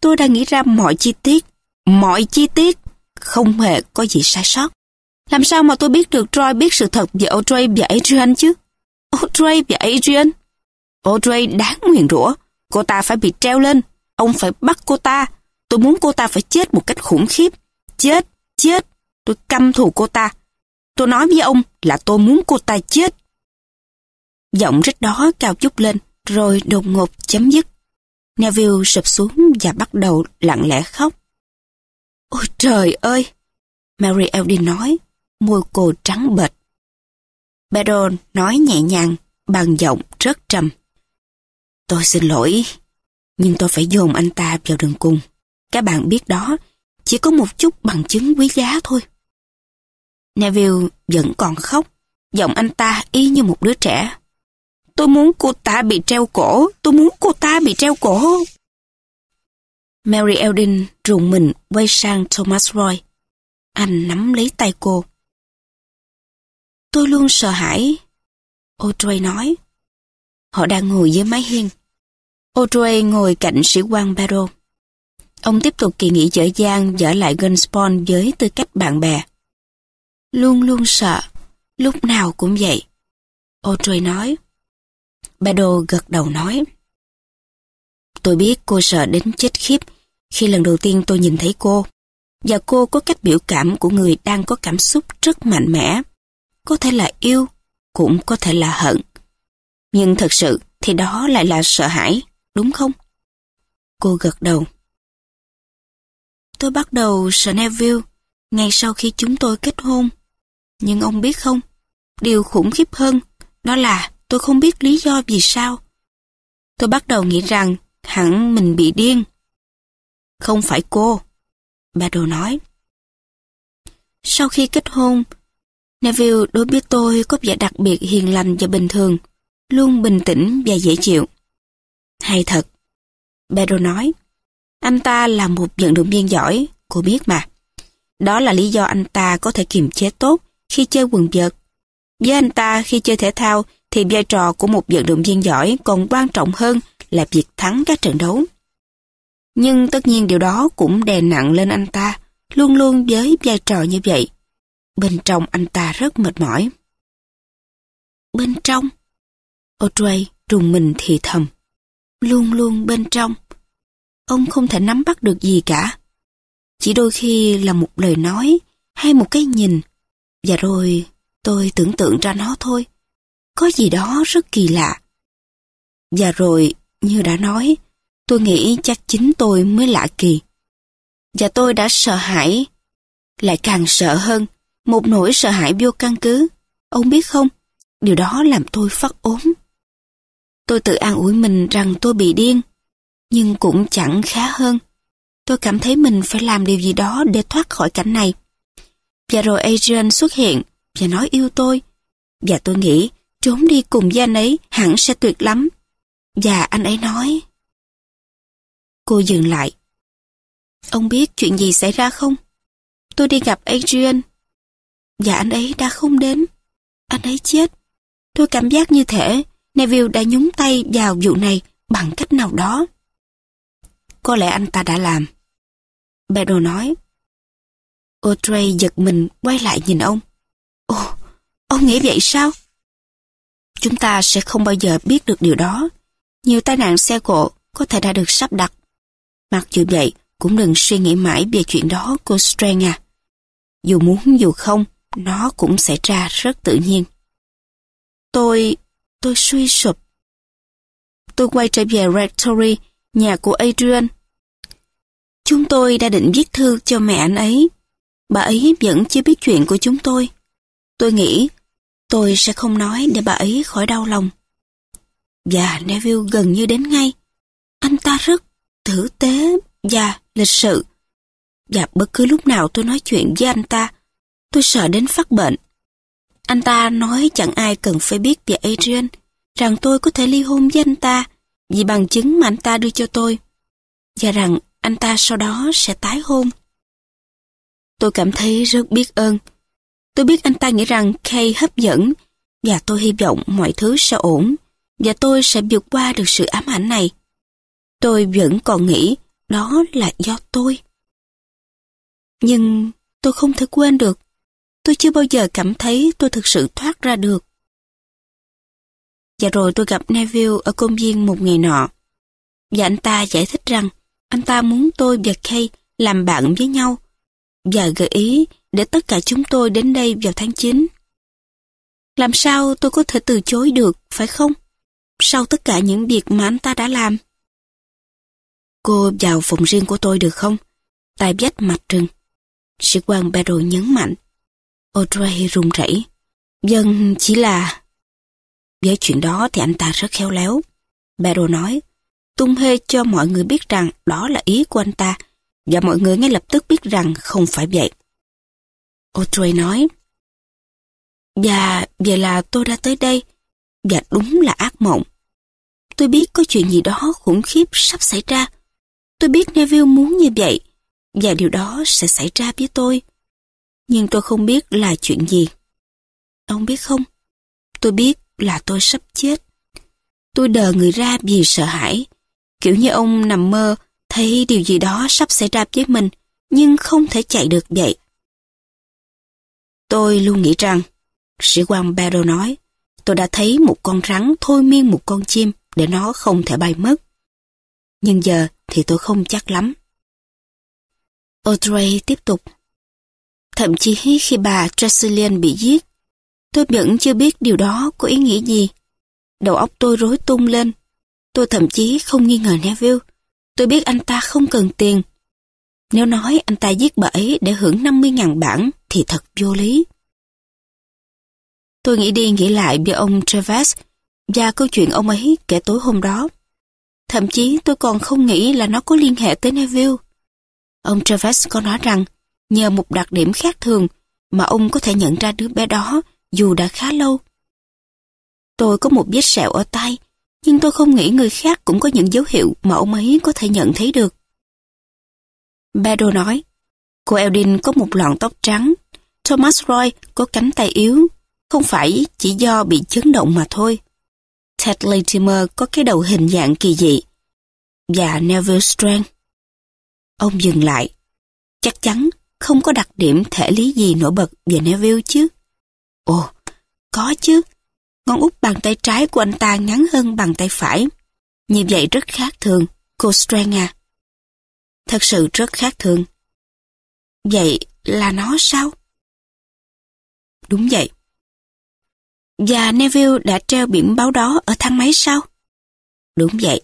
Tôi đã nghĩ ra mọi chi tiết, mọi chi tiết, không hề có gì sai sót. Làm sao mà tôi biết được Troy biết sự thật về Audrey và Adrian chứ? Audrey và Adrian? Audrey đáng nguyền rủa. Cô ta phải bị treo lên. Ông phải bắt cô ta. Tôi muốn cô ta phải chết một cách khủng khiếp. Chết, chết. Tôi căm thù cô ta. Tôi nói với ông là tôi muốn cô ta chết. Giọng rít đó cao chút lên, rồi đột ngột chấm dứt. Neville sụp xuống và bắt đầu lặng lẽ khóc. Ôi trời ơi! Mary Eldin nói, môi cô trắng bệch. Baron nói nhẹ nhàng, bằng giọng rất trầm. Tôi xin lỗi, nhưng tôi phải dồn anh ta vào đường cùng. Các bạn biết đó, chỉ có một chút bằng chứng quý giá thôi. Neville vẫn còn khóc, giọng anh ta y như một đứa trẻ tôi muốn cô ta bị treo cổ, tôi muốn cô ta bị treo cổ. Mary Eldin rùng mình quay sang Thomas Roy. Anh nắm lấy tay cô. Tôi luôn sợ hãi. Audrey nói. Họ đang ngồi dưới mái hiên. Audrey ngồi cạnh sĩ quan Barrow. Ông tiếp tục kỳ nghỉ dở dang dở lại Gunspawn với tư cách bạn bè. Luôn luôn sợ, lúc nào cũng vậy. Audrey nói. Barrow gật đầu nói. Tôi biết cô sợ đến chết khiếp khi lần đầu tiên tôi nhìn thấy cô. Và cô có cách biểu cảm của người đang có cảm xúc rất mạnh mẽ. Có thể là yêu, cũng có thể là hận. Nhưng thật sự thì đó lại là sợ hãi, đúng không? Cô gật đầu. Tôi bắt đầu sợ Neville ngay sau khi chúng tôi kết hôn. Nhưng ông biết không, điều khủng khiếp hơn đó là tôi không biết lý do vì sao. Tôi bắt đầu nghĩ rằng hẳn mình bị điên. Không phải cô, bà đồ nói. Sau khi kết hôn, Neville đối với tôi có vẻ đặc biệt hiền lành và bình thường, luôn bình tĩnh và dễ chịu. Hay thật, Pedro nói, anh ta là một vận động viên giỏi, cô biết mà. Đó là lý do anh ta có thể kiềm chế tốt khi chơi quần vợt. Với anh ta khi chơi thể thao thì vai trò của một vận động viên giỏi còn quan trọng hơn là việc thắng các trận đấu. Nhưng tất nhiên điều đó cũng đè nặng lên anh ta, luôn luôn với vai trò như vậy. Bên trong anh ta rất mệt mỏi. Bên trong? Audrey trùng mình thì thầm. Luôn luôn bên trong. Ông không thể nắm bắt được gì cả. Chỉ đôi khi là một lời nói hay một cái nhìn. Và rồi tôi tưởng tượng ra nó thôi. Có gì đó rất kỳ lạ. Và rồi, như đã nói, tôi nghĩ chắc chính tôi mới lạ kỳ. Và tôi đã sợ hãi, lại càng sợ hơn, một nỗi sợ hãi vô căn cứ. Ông biết không, điều đó làm tôi phát ốm. Tôi tự an ủi mình rằng tôi bị điên, nhưng cũng chẳng khá hơn. Tôi cảm thấy mình phải làm điều gì đó để thoát khỏi cảnh này. Và rồi Adrian xuất hiện và nói yêu tôi. Và tôi nghĩ trốn đi cùng với anh ấy hẳn sẽ tuyệt lắm. Và anh ấy nói... Cô dừng lại. Ông biết chuyện gì xảy ra không? Tôi đi gặp Adrian. Và anh ấy đã không đến. Anh ấy chết. Tôi cảm giác như thể Neville đã nhúng tay vào vụ này bằng cách nào đó. Có lẽ anh ta đã làm. Pedro nói. Audrey giật mình quay lại nhìn ông. Ồ, ông nghĩ vậy sao? Chúng ta sẽ không bao giờ biết được điều đó. Nhiều tai nạn xe cộ có thể đã được sắp đặt. Mặc dù vậy, cũng đừng suy nghĩ mãi về chuyện đó cô Strang à. Dù muốn dù không, nó cũng xảy ra rất tự nhiên. Tôi, tôi suy sụp. Tôi quay trở về Rectory, nhà của Adrian. Chúng tôi đã định viết thư cho mẹ anh ấy. Bà ấy vẫn chưa biết chuyện của chúng tôi. Tôi nghĩ tôi sẽ không nói để bà ấy khỏi đau lòng. Và Neville gần như đến ngay. Anh ta rất tử tế và lịch sự. Và bất cứ lúc nào tôi nói chuyện với anh ta, tôi sợ đến phát bệnh. Anh ta nói chẳng ai cần phải biết về Adrian, rằng tôi có thể ly hôn với anh ta vì bằng chứng mà anh ta đưa cho tôi, và rằng anh ta sau đó sẽ tái hôn. Tôi cảm thấy rất biết ơn. Tôi biết anh ta nghĩ rằng Kay hấp dẫn và tôi hy vọng mọi thứ sẽ ổn và tôi sẽ vượt qua được sự ám ảnh này. Tôi vẫn còn nghĩ đó là do tôi. Nhưng tôi không thể quên được. Tôi chưa bao giờ cảm thấy tôi thực sự thoát ra được. Và rồi tôi gặp Neville ở công viên một ngày nọ. Và anh ta giải thích rằng anh ta muốn tôi và Kay làm bạn với nhau và gợi ý để tất cả chúng tôi đến đây vào tháng 9. Làm sao tôi có thể từ chối được, phải không? Sau tất cả những việc mà anh ta đã làm. Cô vào phòng riêng của tôi được không? Tai vách mặt trừng. Sĩ quan Barrow nhấn mạnh. Audrey run rẩy. Dân chỉ là... Với chuyện đó thì anh ta rất khéo léo. Barrow nói, tung hê cho mọi người biết rằng đó là ý của anh ta, và mọi người ngay lập tức biết rằng không phải vậy. Audrey nói, Và vậy là tôi đã tới đây, và đúng là ác mộng. Tôi biết có chuyện gì đó khủng khiếp sắp xảy ra. Tôi biết Neville muốn như vậy, và điều đó sẽ xảy ra với tôi. Nhưng tôi không biết là chuyện gì. Ông biết không? Tôi biết là tôi sắp chết. Tôi đờ người ra vì sợ hãi. Kiểu như ông nằm mơ, thấy điều gì đó sắp xảy ra với mình, nhưng không thể chạy được vậy. Tôi luôn nghĩ rằng, sĩ quan Barrow nói, tôi đã thấy một con rắn thôi miên một con chim để nó không thể bay mất. Nhưng giờ thì tôi không chắc lắm. Audrey tiếp tục. Thậm chí khi bà Tressilian bị giết, tôi vẫn chưa biết điều đó có ý nghĩa gì. Đầu óc tôi rối tung lên. Tôi thậm chí không nghi ngờ Neville. Tôi biết anh ta không cần tiền. Nếu nói anh ta giết bà ấy để hưởng 50.000 bảng thì thật vô lý. Tôi nghĩ đi nghĩ lại về ông Travis và câu chuyện ông ấy kể tối hôm đó. Thậm chí tôi còn không nghĩ là nó có liên hệ tới Neville. Ông Travis có nói rằng nhờ một đặc điểm khác thường mà ông có thể nhận ra đứa bé đó dù đã khá lâu. Tôi có một vết sẹo ở tay, nhưng tôi không nghĩ người khác cũng có những dấu hiệu mà ông ấy có thể nhận thấy được. Bedo nói, cô Eldin có một lọn tóc trắng, Thomas Roy có cánh tay yếu, không phải chỉ do bị chấn động mà thôi. Ted Latimer có cái đầu hình dạng kỳ dị, và Neville Strand. Ông dừng lại. Chắc chắn không có đặc điểm thể lý gì nổi bật về Neville chứ. Ồ, có chứ. Ngón út bàn tay trái của anh ta ngắn hơn bàn tay phải. Như vậy rất khác thường, cô Strang à. Thật sự rất khác thường. Vậy là nó sao? Đúng vậy. Và Neville đã treo biển báo đó ở thang máy sao? Đúng vậy.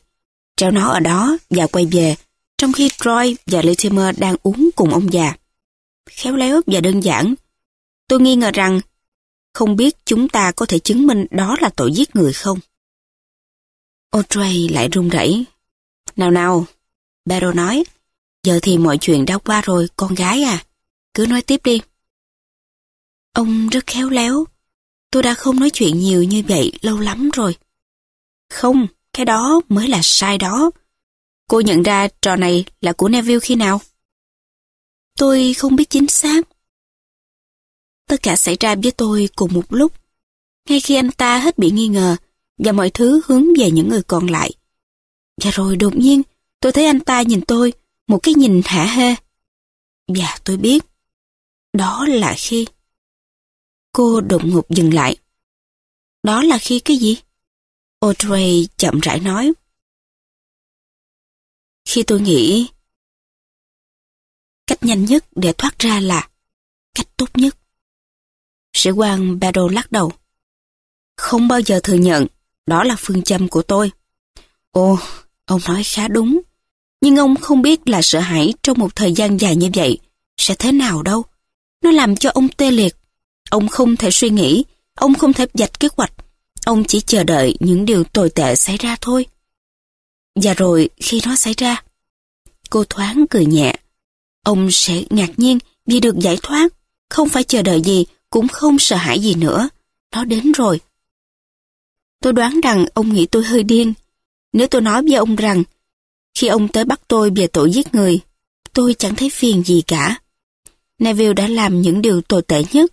Treo nó ở đó và quay về, trong khi Troy và Latimer đang uống cùng ông già. Khéo léo và đơn giản. Tôi nghi ngờ rằng không biết chúng ta có thể chứng minh đó là tội giết người không? Audrey lại run rẩy. Nào nào, Barrow nói, giờ thì mọi chuyện đã qua rồi, con gái à. Cứ nói tiếp đi. Ông rất khéo léo. Tôi đã không nói chuyện nhiều như vậy lâu lắm rồi. Không, cái đó mới là sai đó. Cô nhận ra trò này là của Neville khi nào? Tôi không biết chính xác. Tất cả xảy ra với tôi cùng một lúc. Ngay khi anh ta hết bị nghi ngờ và mọi thứ hướng về những người còn lại. Và rồi đột nhiên tôi thấy anh ta nhìn tôi một cái nhìn hả hê. Và tôi biết. Đó là khi... Cô đột ngột dừng lại. Đó là khi cái gì? Audrey chậm rãi nói. Khi tôi nghĩ cách nhanh nhất để thoát ra là cách tốt nhất. Sĩ quan Barrow lắc đầu. Không bao giờ thừa nhận, đó là phương châm của tôi. Ồ, ông nói khá đúng. Nhưng ông không biết là sợ hãi trong một thời gian dài như vậy sẽ thế nào đâu. Nó làm cho ông tê liệt. Ông không thể suy nghĩ, ông không thể dạch kế hoạch. Ông chỉ chờ đợi những điều tồi tệ xảy ra thôi. Và rồi khi nó xảy ra, cô thoáng cười nhẹ. Ông sẽ ngạc nhiên vì được giải thoát, không phải chờ đợi gì cũng không sợ hãi gì nữa. Nó đến rồi. Tôi đoán rằng ông nghĩ tôi hơi điên. Nếu tôi nói với ông rằng, khi ông tới bắt tôi về tội giết người, tôi chẳng thấy phiền gì cả. Neville đã làm những điều tồi tệ nhất,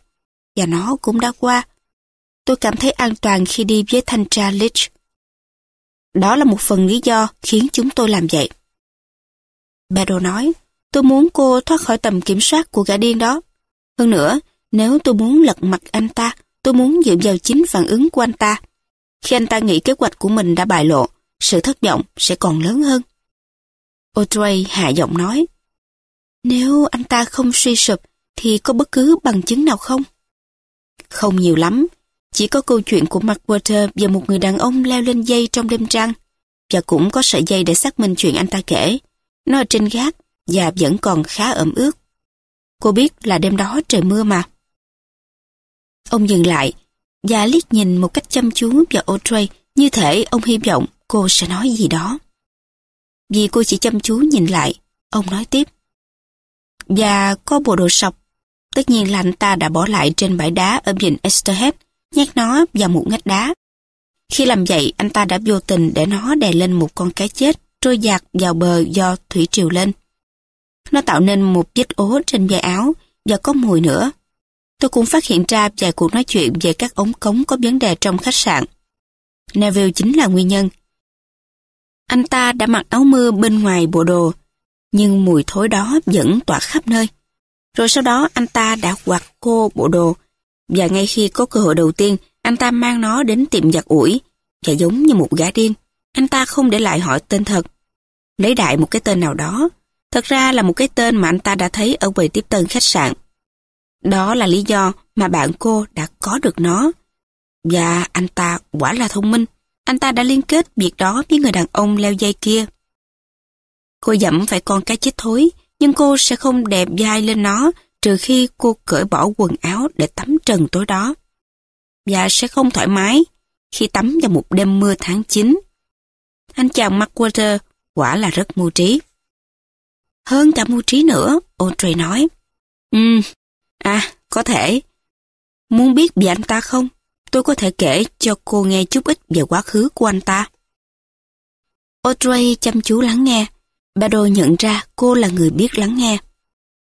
và nó cũng đã qua. Tôi cảm thấy an toàn khi đi với thanh tra Leach. Đó là một phần lý do khiến chúng tôi làm vậy. Bedo nói, tôi muốn cô thoát khỏi tầm kiểm soát của gã điên đó. Hơn nữa, nếu tôi muốn lật mặt anh ta, tôi muốn dựa vào chính phản ứng của anh ta. Khi anh ta nghĩ kế hoạch của mình đã bại lộ, sự thất vọng sẽ còn lớn hơn. Audrey hạ giọng nói, Nếu anh ta không suy sụp, thì có bất cứ bằng chứng nào không? Không nhiều lắm, chỉ có câu chuyện của Mark Water và một người đàn ông leo lên dây trong đêm trăng, và cũng có sợi dây để xác minh chuyện anh ta kể. Nó ở trên gác và vẫn còn khá ẩm ướt. Cô biết là đêm đó trời mưa mà. Ông dừng lại và liếc nhìn một cách chăm chú vào Audrey như thể ông hy vọng cô sẽ nói gì đó. Vì cô chỉ chăm chú nhìn lại, ông nói tiếp. Và có bộ đồ sọc. Tất nhiên là anh ta đã bỏ lại trên bãi đá ở biển Esterhead, nhét nó vào một ngách đá. Khi làm vậy, anh ta đã vô tình để nó đè lên một con cá chết trôi dạt vào bờ do thủy triều lên. Nó tạo nên một vết ố trên vai áo và có mùi nữa. Tôi cũng phát hiện ra vài cuộc nói chuyện về các ống cống có vấn đề trong khách sạn. Neville chính là nguyên nhân. Anh ta đã mặc áo mưa bên ngoài bộ đồ, nhưng mùi thối đó vẫn tỏa khắp nơi. Rồi sau đó anh ta đã quạt khô bộ đồ, và ngay khi có cơ hội đầu tiên, anh ta mang nó đến tiệm giặt ủi, và giống như một gã điên, anh ta không để lại hỏi tên thật. Lấy đại một cái tên nào đó, thật ra là một cái tên mà anh ta đã thấy ở quầy tiếp tân khách sạn. Đó là lý do mà bạn cô đã có được nó. Và anh ta quả là thông minh. Anh ta đã liên kết việc đó với người đàn ông leo dây kia. Cô dẫm phải con cá chết thối, nhưng cô sẽ không đẹp dai lên nó trừ khi cô cởi bỏ quần áo để tắm trần tối đó. Và sẽ không thoải mái khi tắm vào một đêm mưa tháng 9. Anh chàng McWhorter quả là rất mưu trí. Hơn cả mưu trí nữa, Audrey nói. um, à, có thể. Muốn biết về anh ta không? Tôi có thể kể cho cô nghe chút ít về quá khứ của anh ta. Audrey chăm chú lắng nghe. Bado nhận ra cô là người biết lắng nghe.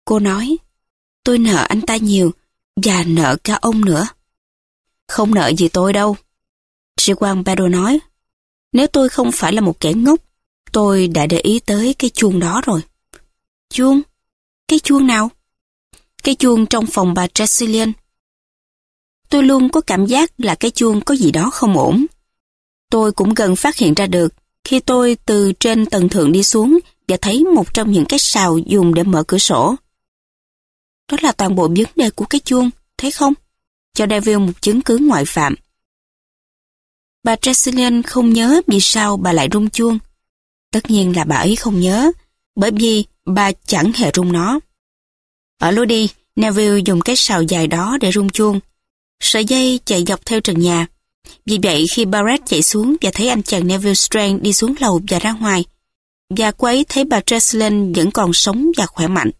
Cô nói, tôi nợ anh ta nhiều, và nợ cả ông nữa. Không nợ gì tôi đâu. Sĩ quan Bado nói, nếu tôi không phải là một kẻ ngốc, tôi đã để ý tới cái chuông đó rồi. Chuông? Cái chuông nào? Cái chuông trong phòng bà Tressilian. Tôi luôn có cảm giác là cái chuông có gì đó không ổn. Tôi cũng gần phát hiện ra được khi tôi từ trên tầng thượng đi xuống và thấy một trong những cái sào dùng để mở cửa sổ. Đó là toàn bộ vấn đề của cái chuông, thấy không? Cho Devil một chứng cứ ngoại phạm. Bà Tresillian không nhớ vì sao bà lại rung chuông. Tất nhiên là bà ấy không nhớ, bởi vì bà chẳng hề rung nó. Ở lối đi, Neville dùng cái sào dài đó để rung chuông. Sợi dây chạy dọc theo trần nhà. Vì vậy khi Barrett chạy xuống và thấy anh chàng Neville Strand đi xuống lầu và ra ngoài, và cô ấy thấy bà Treslin vẫn còn sống và khỏe mạnh.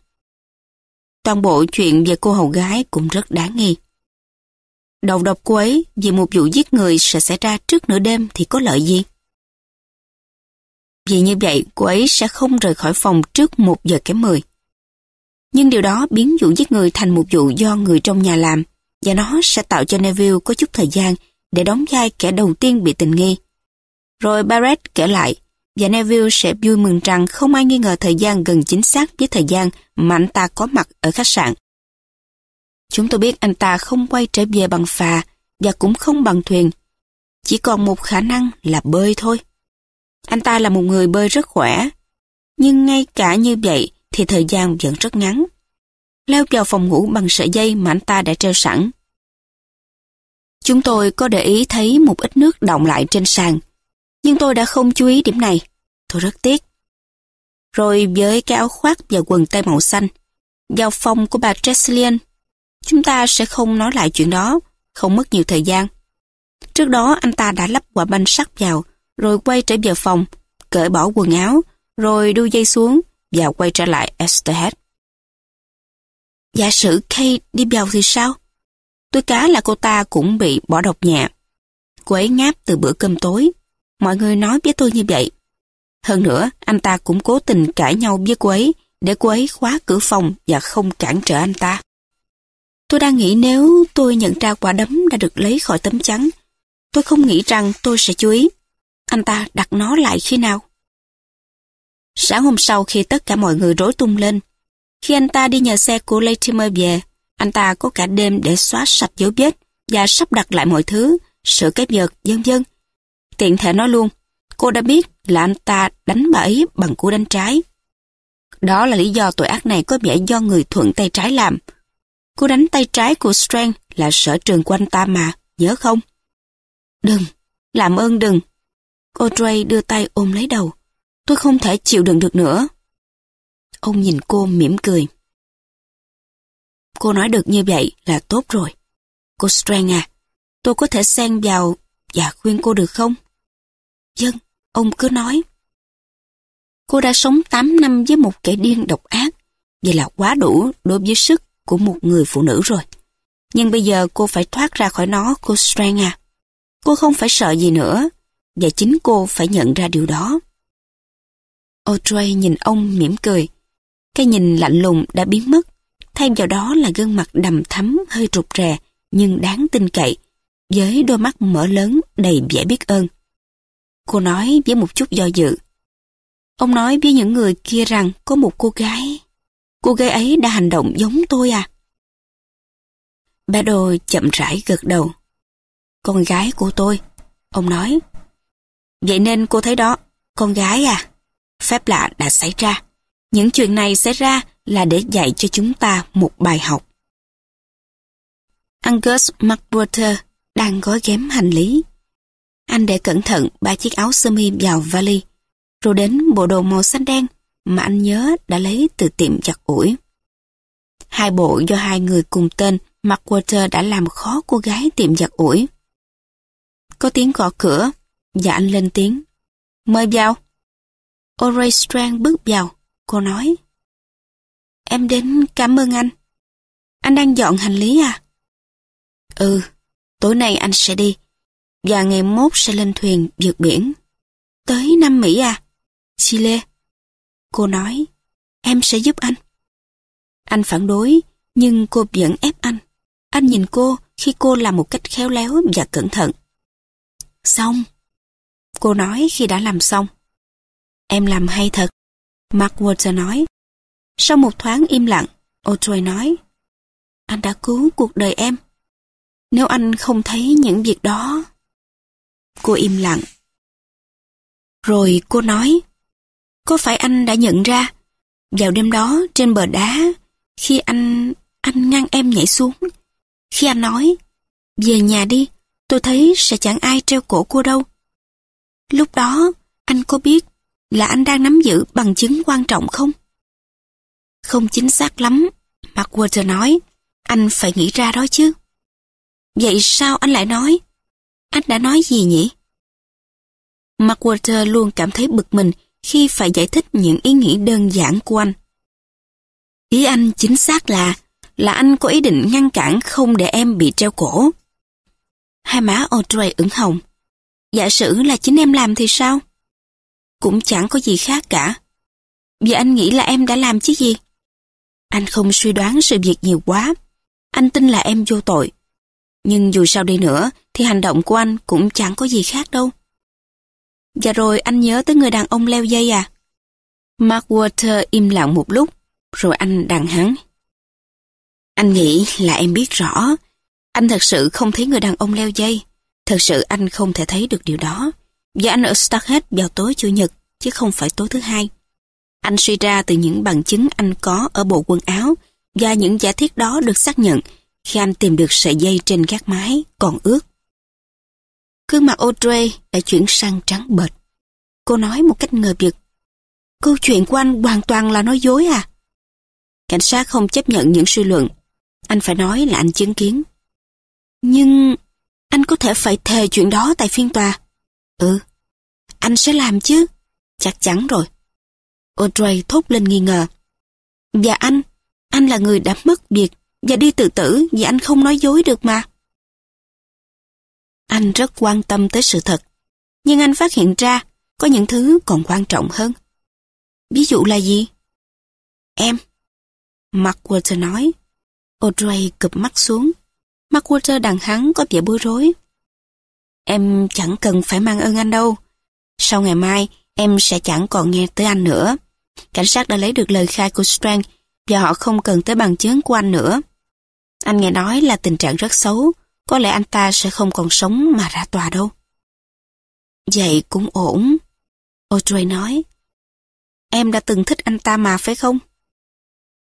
Toàn bộ chuyện về cô hầu gái cũng rất đáng nghi. Đầu độc cô ấy vì một vụ giết người sẽ xảy ra trước nửa đêm thì có lợi gì? Vì như vậy, cô ấy sẽ không rời khỏi phòng trước một giờ kém mười. Nhưng điều đó biến vụ giết người thành một vụ do người trong nhà làm và nó sẽ tạo cho Neville có chút thời gian để đóng vai kẻ đầu tiên bị tình nghi. Rồi Barrett kể lại, và Neville sẽ vui mừng rằng không ai nghi ngờ thời gian gần chính xác với thời gian mà anh ta có mặt ở khách sạn. Chúng tôi biết anh ta không quay trở về bằng phà và cũng không bằng thuyền. Chỉ còn một khả năng là bơi thôi. Anh ta là một người bơi rất khỏe. Nhưng ngay cả như vậy thì thời gian vẫn rất ngắn. Leo vào phòng ngủ bằng sợi dây mà anh ta đã treo sẵn. Chúng tôi có để ý thấy một ít nước động lại trên sàn, nhưng tôi đã không chú ý điểm này. Tôi rất tiếc. Rồi với cái áo khoác và quần tây màu xanh, vào phòng của bà Tresillian, chúng ta sẽ không nói lại chuyện đó, không mất nhiều thời gian. Trước đó anh ta đã lắp quả banh sắt vào, rồi quay trở về phòng, cởi bỏ quần áo, rồi đu dây xuống và quay trở lại Esterhead. Giả sử Kay đi vào thì sao? Tôi cá là cô ta cũng bị bỏ độc nhẹ. Cô ấy ngáp từ bữa cơm tối. Mọi người nói với tôi như vậy. Hơn nữa, anh ta cũng cố tình cãi nhau với cô ấy để cô ấy khóa cửa phòng và không cản trở anh ta. Tôi đang nghĩ nếu tôi nhận ra quả đấm đã được lấy khỏi tấm chắn, tôi không nghĩ rằng tôi sẽ chú ý. Anh ta đặt nó lại khi nào? Sáng hôm sau khi tất cả mọi người rối tung lên, khi anh ta đi nhờ xe của Latimer về, anh ta có cả đêm để xóa sạch dấu vết và sắp đặt lại mọi thứ, sửa cái vợt, vân vân. Tiện thể nói luôn, cô đã biết là anh ta đánh bà ấy bằng cú đánh trái. Đó là lý do tội ác này có vẻ do người thuận tay trái làm. Cú đánh tay trái của Strang là sở trường của anh ta mà, nhớ không? Đừng, làm ơn đừng. Audrey đưa tay ôm lấy đầu. Tôi không thể chịu đựng được nữa. Ông nhìn cô mỉm cười. Cô nói được như vậy là tốt rồi. Cô Strang à, tôi có thể xen vào và khuyên cô được không? Dân, ông cứ nói. Cô đã sống 8 năm với một kẻ điên độc ác, vậy là quá đủ đối với sức của một người phụ nữ rồi. Nhưng bây giờ cô phải thoát ra khỏi nó, cô Strang à. Cô không phải sợ gì nữa, và chính cô phải nhận ra điều đó. Audrey nhìn ông mỉm cười. Cái nhìn lạnh lùng đã biến mất, thay vào đó là gương mặt đầm thắm hơi rụt rè nhưng đáng tin cậy, với đôi mắt mở lớn đầy vẻ biết ơn. Cô nói với một chút do dự. Ông nói với những người kia rằng có một cô gái. Cô gái ấy đã hành động giống tôi à? Bà đồ chậm rãi gật đầu. Con gái của tôi, ông nói. Vậy nên cô thấy đó, con gái à? Phép lạ đã xảy ra. Những chuyện này xảy ra là để dạy cho chúng ta một bài học. Angus McWhorter đang gói ghém hành lý. Anh để cẩn thận ba chiếc áo sơ mi vào vali, rồi đến bộ đồ màu xanh đen mà anh nhớ đã lấy từ tiệm giặt ủi. Hai bộ do hai người cùng tên McWhorter đã làm khó cô gái tiệm giặt ủi. Có tiếng gõ cửa, và anh lên tiếng. Mời vào. O'Reilly Strang bước vào, cô nói. Em đến cảm ơn anh. Anh đang dọn hành lý à? Ừ, tối nay anh sẽ đi. Và ngày mốt sẽ lên thuyền vượt biển. Tới Nam Mỹ à? Chile. Cô nói, em sẽ giúp anh. Anh phản đối, nhưng cô vẫn ép anh. Anh nhìn cô khi cô làm một cách khéo léo và cẩn thận. Xong. Cô nói khi đã làm xong. Em làm hay thật. Mark Walter nói. Sau một thoáng im lặng, Audrey nói. Anh đã cứu cuộc đời em. Nếu anh không thấy những việc đó... Cô im lặng. Rồi cô nói. Có phải anh đã nhận ra, vào đêm đó trên bờ đá, khi anh... anh ngăn em nhảy xuống, khi anh nói, về nhà đi, tôi thấy sẽ chẳng ai treo cổ cô đâu. Lúc đó, anh có biết là anh đang nắm giữ bằng chứng quan trọng không? Không chính xác lắm, Mark nói, anh phải nghĩ ra đó chứ. Vậy sao anh lại nói? Anh đã nói gì nhỉ? Mark luôn cảm thấy bực mình khi phải giải thích những ý nghĩ đơn giản của anh. Ý anh chính xác là, là anh có ý định ngăn cản không để em bị treo cổ. Hai má Audrey ửng hồng. Giả sử là chính em làm thì sao? Cũng chẳng có gì khác cả. Vì anh nghĩ là em đã làm chứ gì? Anh không suy đoán sự việc nhiều quá. Anh tin là em vô tội. Nhưng dù sao đi nữa thì hành động của anh cũng chẳng có gì khác đâu. Và rồi anh nhớ tới người đàn ông leo dây à? Mark Water im lặng một lúc, rồi anh đằng hắn. Anh nghĩ là em biết rõ. Anh thật sự không thấy người đàn ông leo dây. Thật sự anh không thể thấy được điều đó. Và anh ở Starhead vào tối Chủ nhật, chứ không phải tối thứ hai. Anh suy ra từ những bằng chứng anh có ở bộ quần áo và những giả thiết đó được xác nhận khi anh tìm được sợi dây trên gác mái còn ướt. Gương mặt Audrey đã chuyển sang trắng bệch. Cô nói một cách ngờ vực. Câu chuyện của anh hoàn toàn là nói dối à? Cảnh sát không chấp nhận những suy luận. Anh phải nói là anh chứng kiến. Nhưng anh có thể phải thề chuyện đó tại phiên tòa. Ừ, anh sẽ làm chứ. Chắc chắn rồi. Audrey thốt lên nghi ngờ. Và anh, anh là người đã mất việc và đi tự tử vì anh không nói dối được mà. Anh rất quan tâm tới sự thật, nhưng anh phát hiện ra có những thứ còn quan trọng hơn. Ví dụ là gì? Em. Mark Walter nói. Audrey cụp mắt xuống. Mark Walter đằng hắn có vẻ bối rối. Em chẳng cần phải mang ơn anh đâu. Sau ngày mai, em sẽ chẳng còn nghe tới anh nữa. Cảnh sát đã lấy được lời khai của Strang và họ không cần tới bằng chứng của anh nữa. Anh nghe nói là tình trạng rất xấu, có lẽ anh ta sẽ không còn sống mà ra tòa đâu. Vậy cũng ổn. Audrey nói. Em đã từng thích anh ta mà phải không?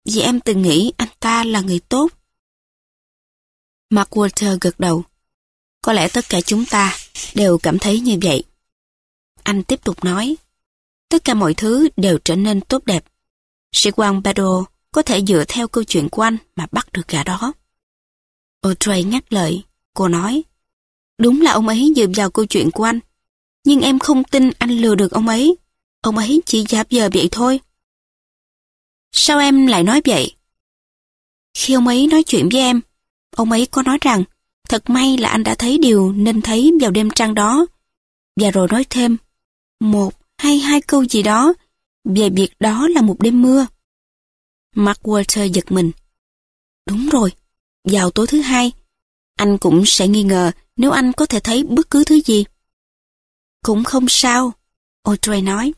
Vì em từng nghĩ anh ta là người tốt. Mark Walter gật đầu. Có lẽ tất cả chúng ta đều cảm thấy như vậy. Anh tiếp tục nói. Tất cả mọi thứ đều trở nên tốt đẹp. Sĩ quan Pedro có thể dựa theo câu chuyện của anh mà bắt được gã đó. Audrey ngắt lời. Cô nói, đúng là ông ấy dựa vào câu chuyện của anh. Nhưng em không tin anh lừa được ông ấy. Ông ấy chỉ giả vờ vậy thôi. Sao em lại nói vậy? Khi ông ấy nói chuyện với em, ông ấy có nói rằng Thật may là anh đã thấy điều nên thấy vào đêm trăng đó. Và rồi nói thêm, một hay hai câu gì đó về việc đó là một đêm mưa. Mark Walter giật mình. Đúng rồi, vào tối thứ hai, anh cũng sẽ nghi ngờ nếu anh có thể thấy bất cứ thứ gì. Cũng không sao, Audrey nói.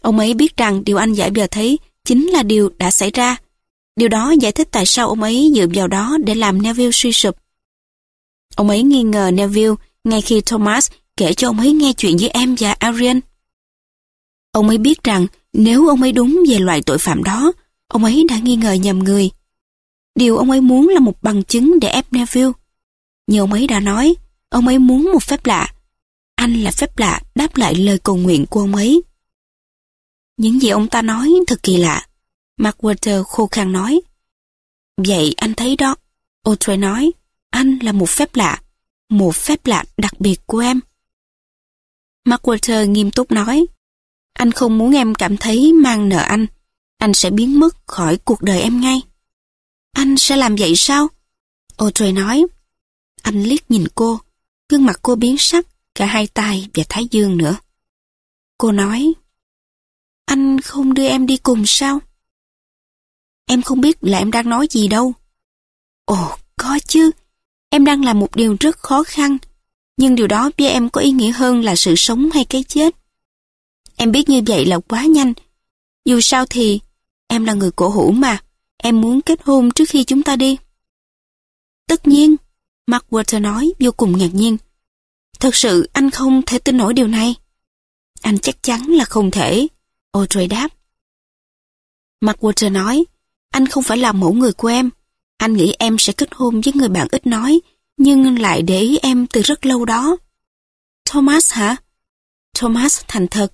Ông ấy biết rằng điều anh giải giờ thấy chính là điều đã xảy ra. Điều đó giải thích tại sao ông ấy dựa vào đó để làm Neville suy sụp. Ông ấy nghi ngờ Neville ngay khi Thomas kể cho ông ấy nghe chuyện với em và Arian. Ông ấy biết rằng nếu ông ấy đúng về loại tội phạm đó, ông ấy đã nghi ngờ nhầm người. Điều ông ấy muốn là một bằng chứng để ép Neville. Như ông ấy đã nói, ông ấy muốn một phép lạ. Anh là phép lạ đáp lại lời cầu nguyện của ông ấy. Những gì ông ta nói thật kỳ lạ. Mark Walter khô khan nói. Vậy anh thấy đó, Audrey nói, anh là một phép lạ, một phép lạ đặc biệt của em. Mark Walter nghiêm túc nói, anh không muốn em cảm thấy mang nợ anh, anh sẽ biến mất khỏi cuộc đời em ngay. Anh sẽ làm vậy sao? Audrey nói. Anh liếc nhìn cô, gương mặt cô biến sắc, cả hai tay và thái dương nữa. Cô nói, anh không đưa em đi cùng sao? Em không biết là em đang nói gì đâu. Ồ, có chứ. Em đang làm một điều rất khó khăn. Nhưng điều đó với em có ý nghĩa hơn là sự sống hay cái chết. Em biết như vậy là quá nhanh. Dù sao thì, em là người cổ hủ mà. Em muốn kết hôn trước khi chúng ta đi. Tất nhiên, Mark Walter nói vô cùng ngạc nhiên. Thật sự anh không thể tin nổi điều này. Anh chắc chắn là không thể. Audrey đáp. Mark Walter nói, anh không phải là mẫu người của em. Anh nghĩ em sẽ kết hôn với người bạn ít nói, nhưng lại để ý em từ rất lâu đó. Thomas hả? Thomas thành thật.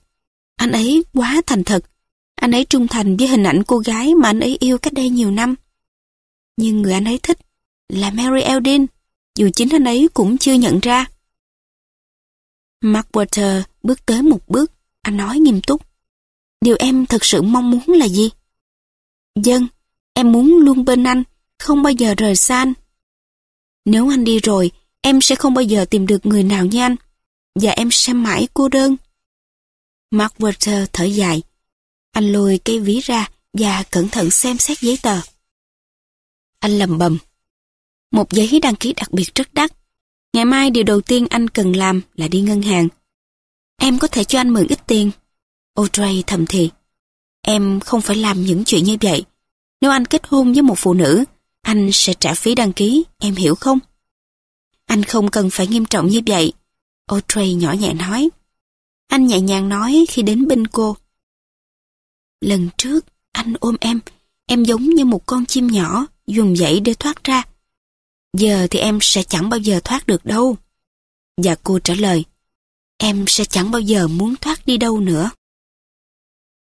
Anh ấy quá thành thật. Anh ấy trung thành với hình ảnh cô gái mà anh ấy yêu cách đây nhiều năm. Nhưng người anh ấy thích là Mary Eldin, dù chính anh ấy cũng chưa nhận ra. Mark Walter bước tới một bước, anh nói nghiêm túc. Điều em thật sự mong muốn là gì? Dân, em muốn luôn bên anh, không bao giờ rời xa anh. Nếu anh đi rồi, em sẽ không bao giờ tìm được người nào như anh, và em sẽ mãi cô đơn. Mark Walter thở dài. Anh lôi cây ví ra và cẩn thận xem xét giấy tờ. Anh lầm bầm. Một giấy đăng ký đặc biệt rất đắt. Ngày mai điều đầu tiên anh cần làm là đi ngân hàng. Em có thể cho anh mượn ít tiền. Audrey thầm thì. Em không phải làm những chuyện như vậy. Nếu anh kết hôn với một phụ nữ, anh sẽ trả phí đăng ký, em hiểu không? Anh không cần phải nghiêm trọng như vậy. Audrey nhỏ nhẹ nói. Anh nhẹ nhàng nói khi đến bên cô. Lần trước, anh ôm em, em giống như một con chim nhỏ, dùng dãy để thoát ra. Giờ thì em sẽ chẳng bao giờ thoát được đâu. Và cô trả lời, em sẽ chẳng bao giờ muốn thoát đi đâu nữa.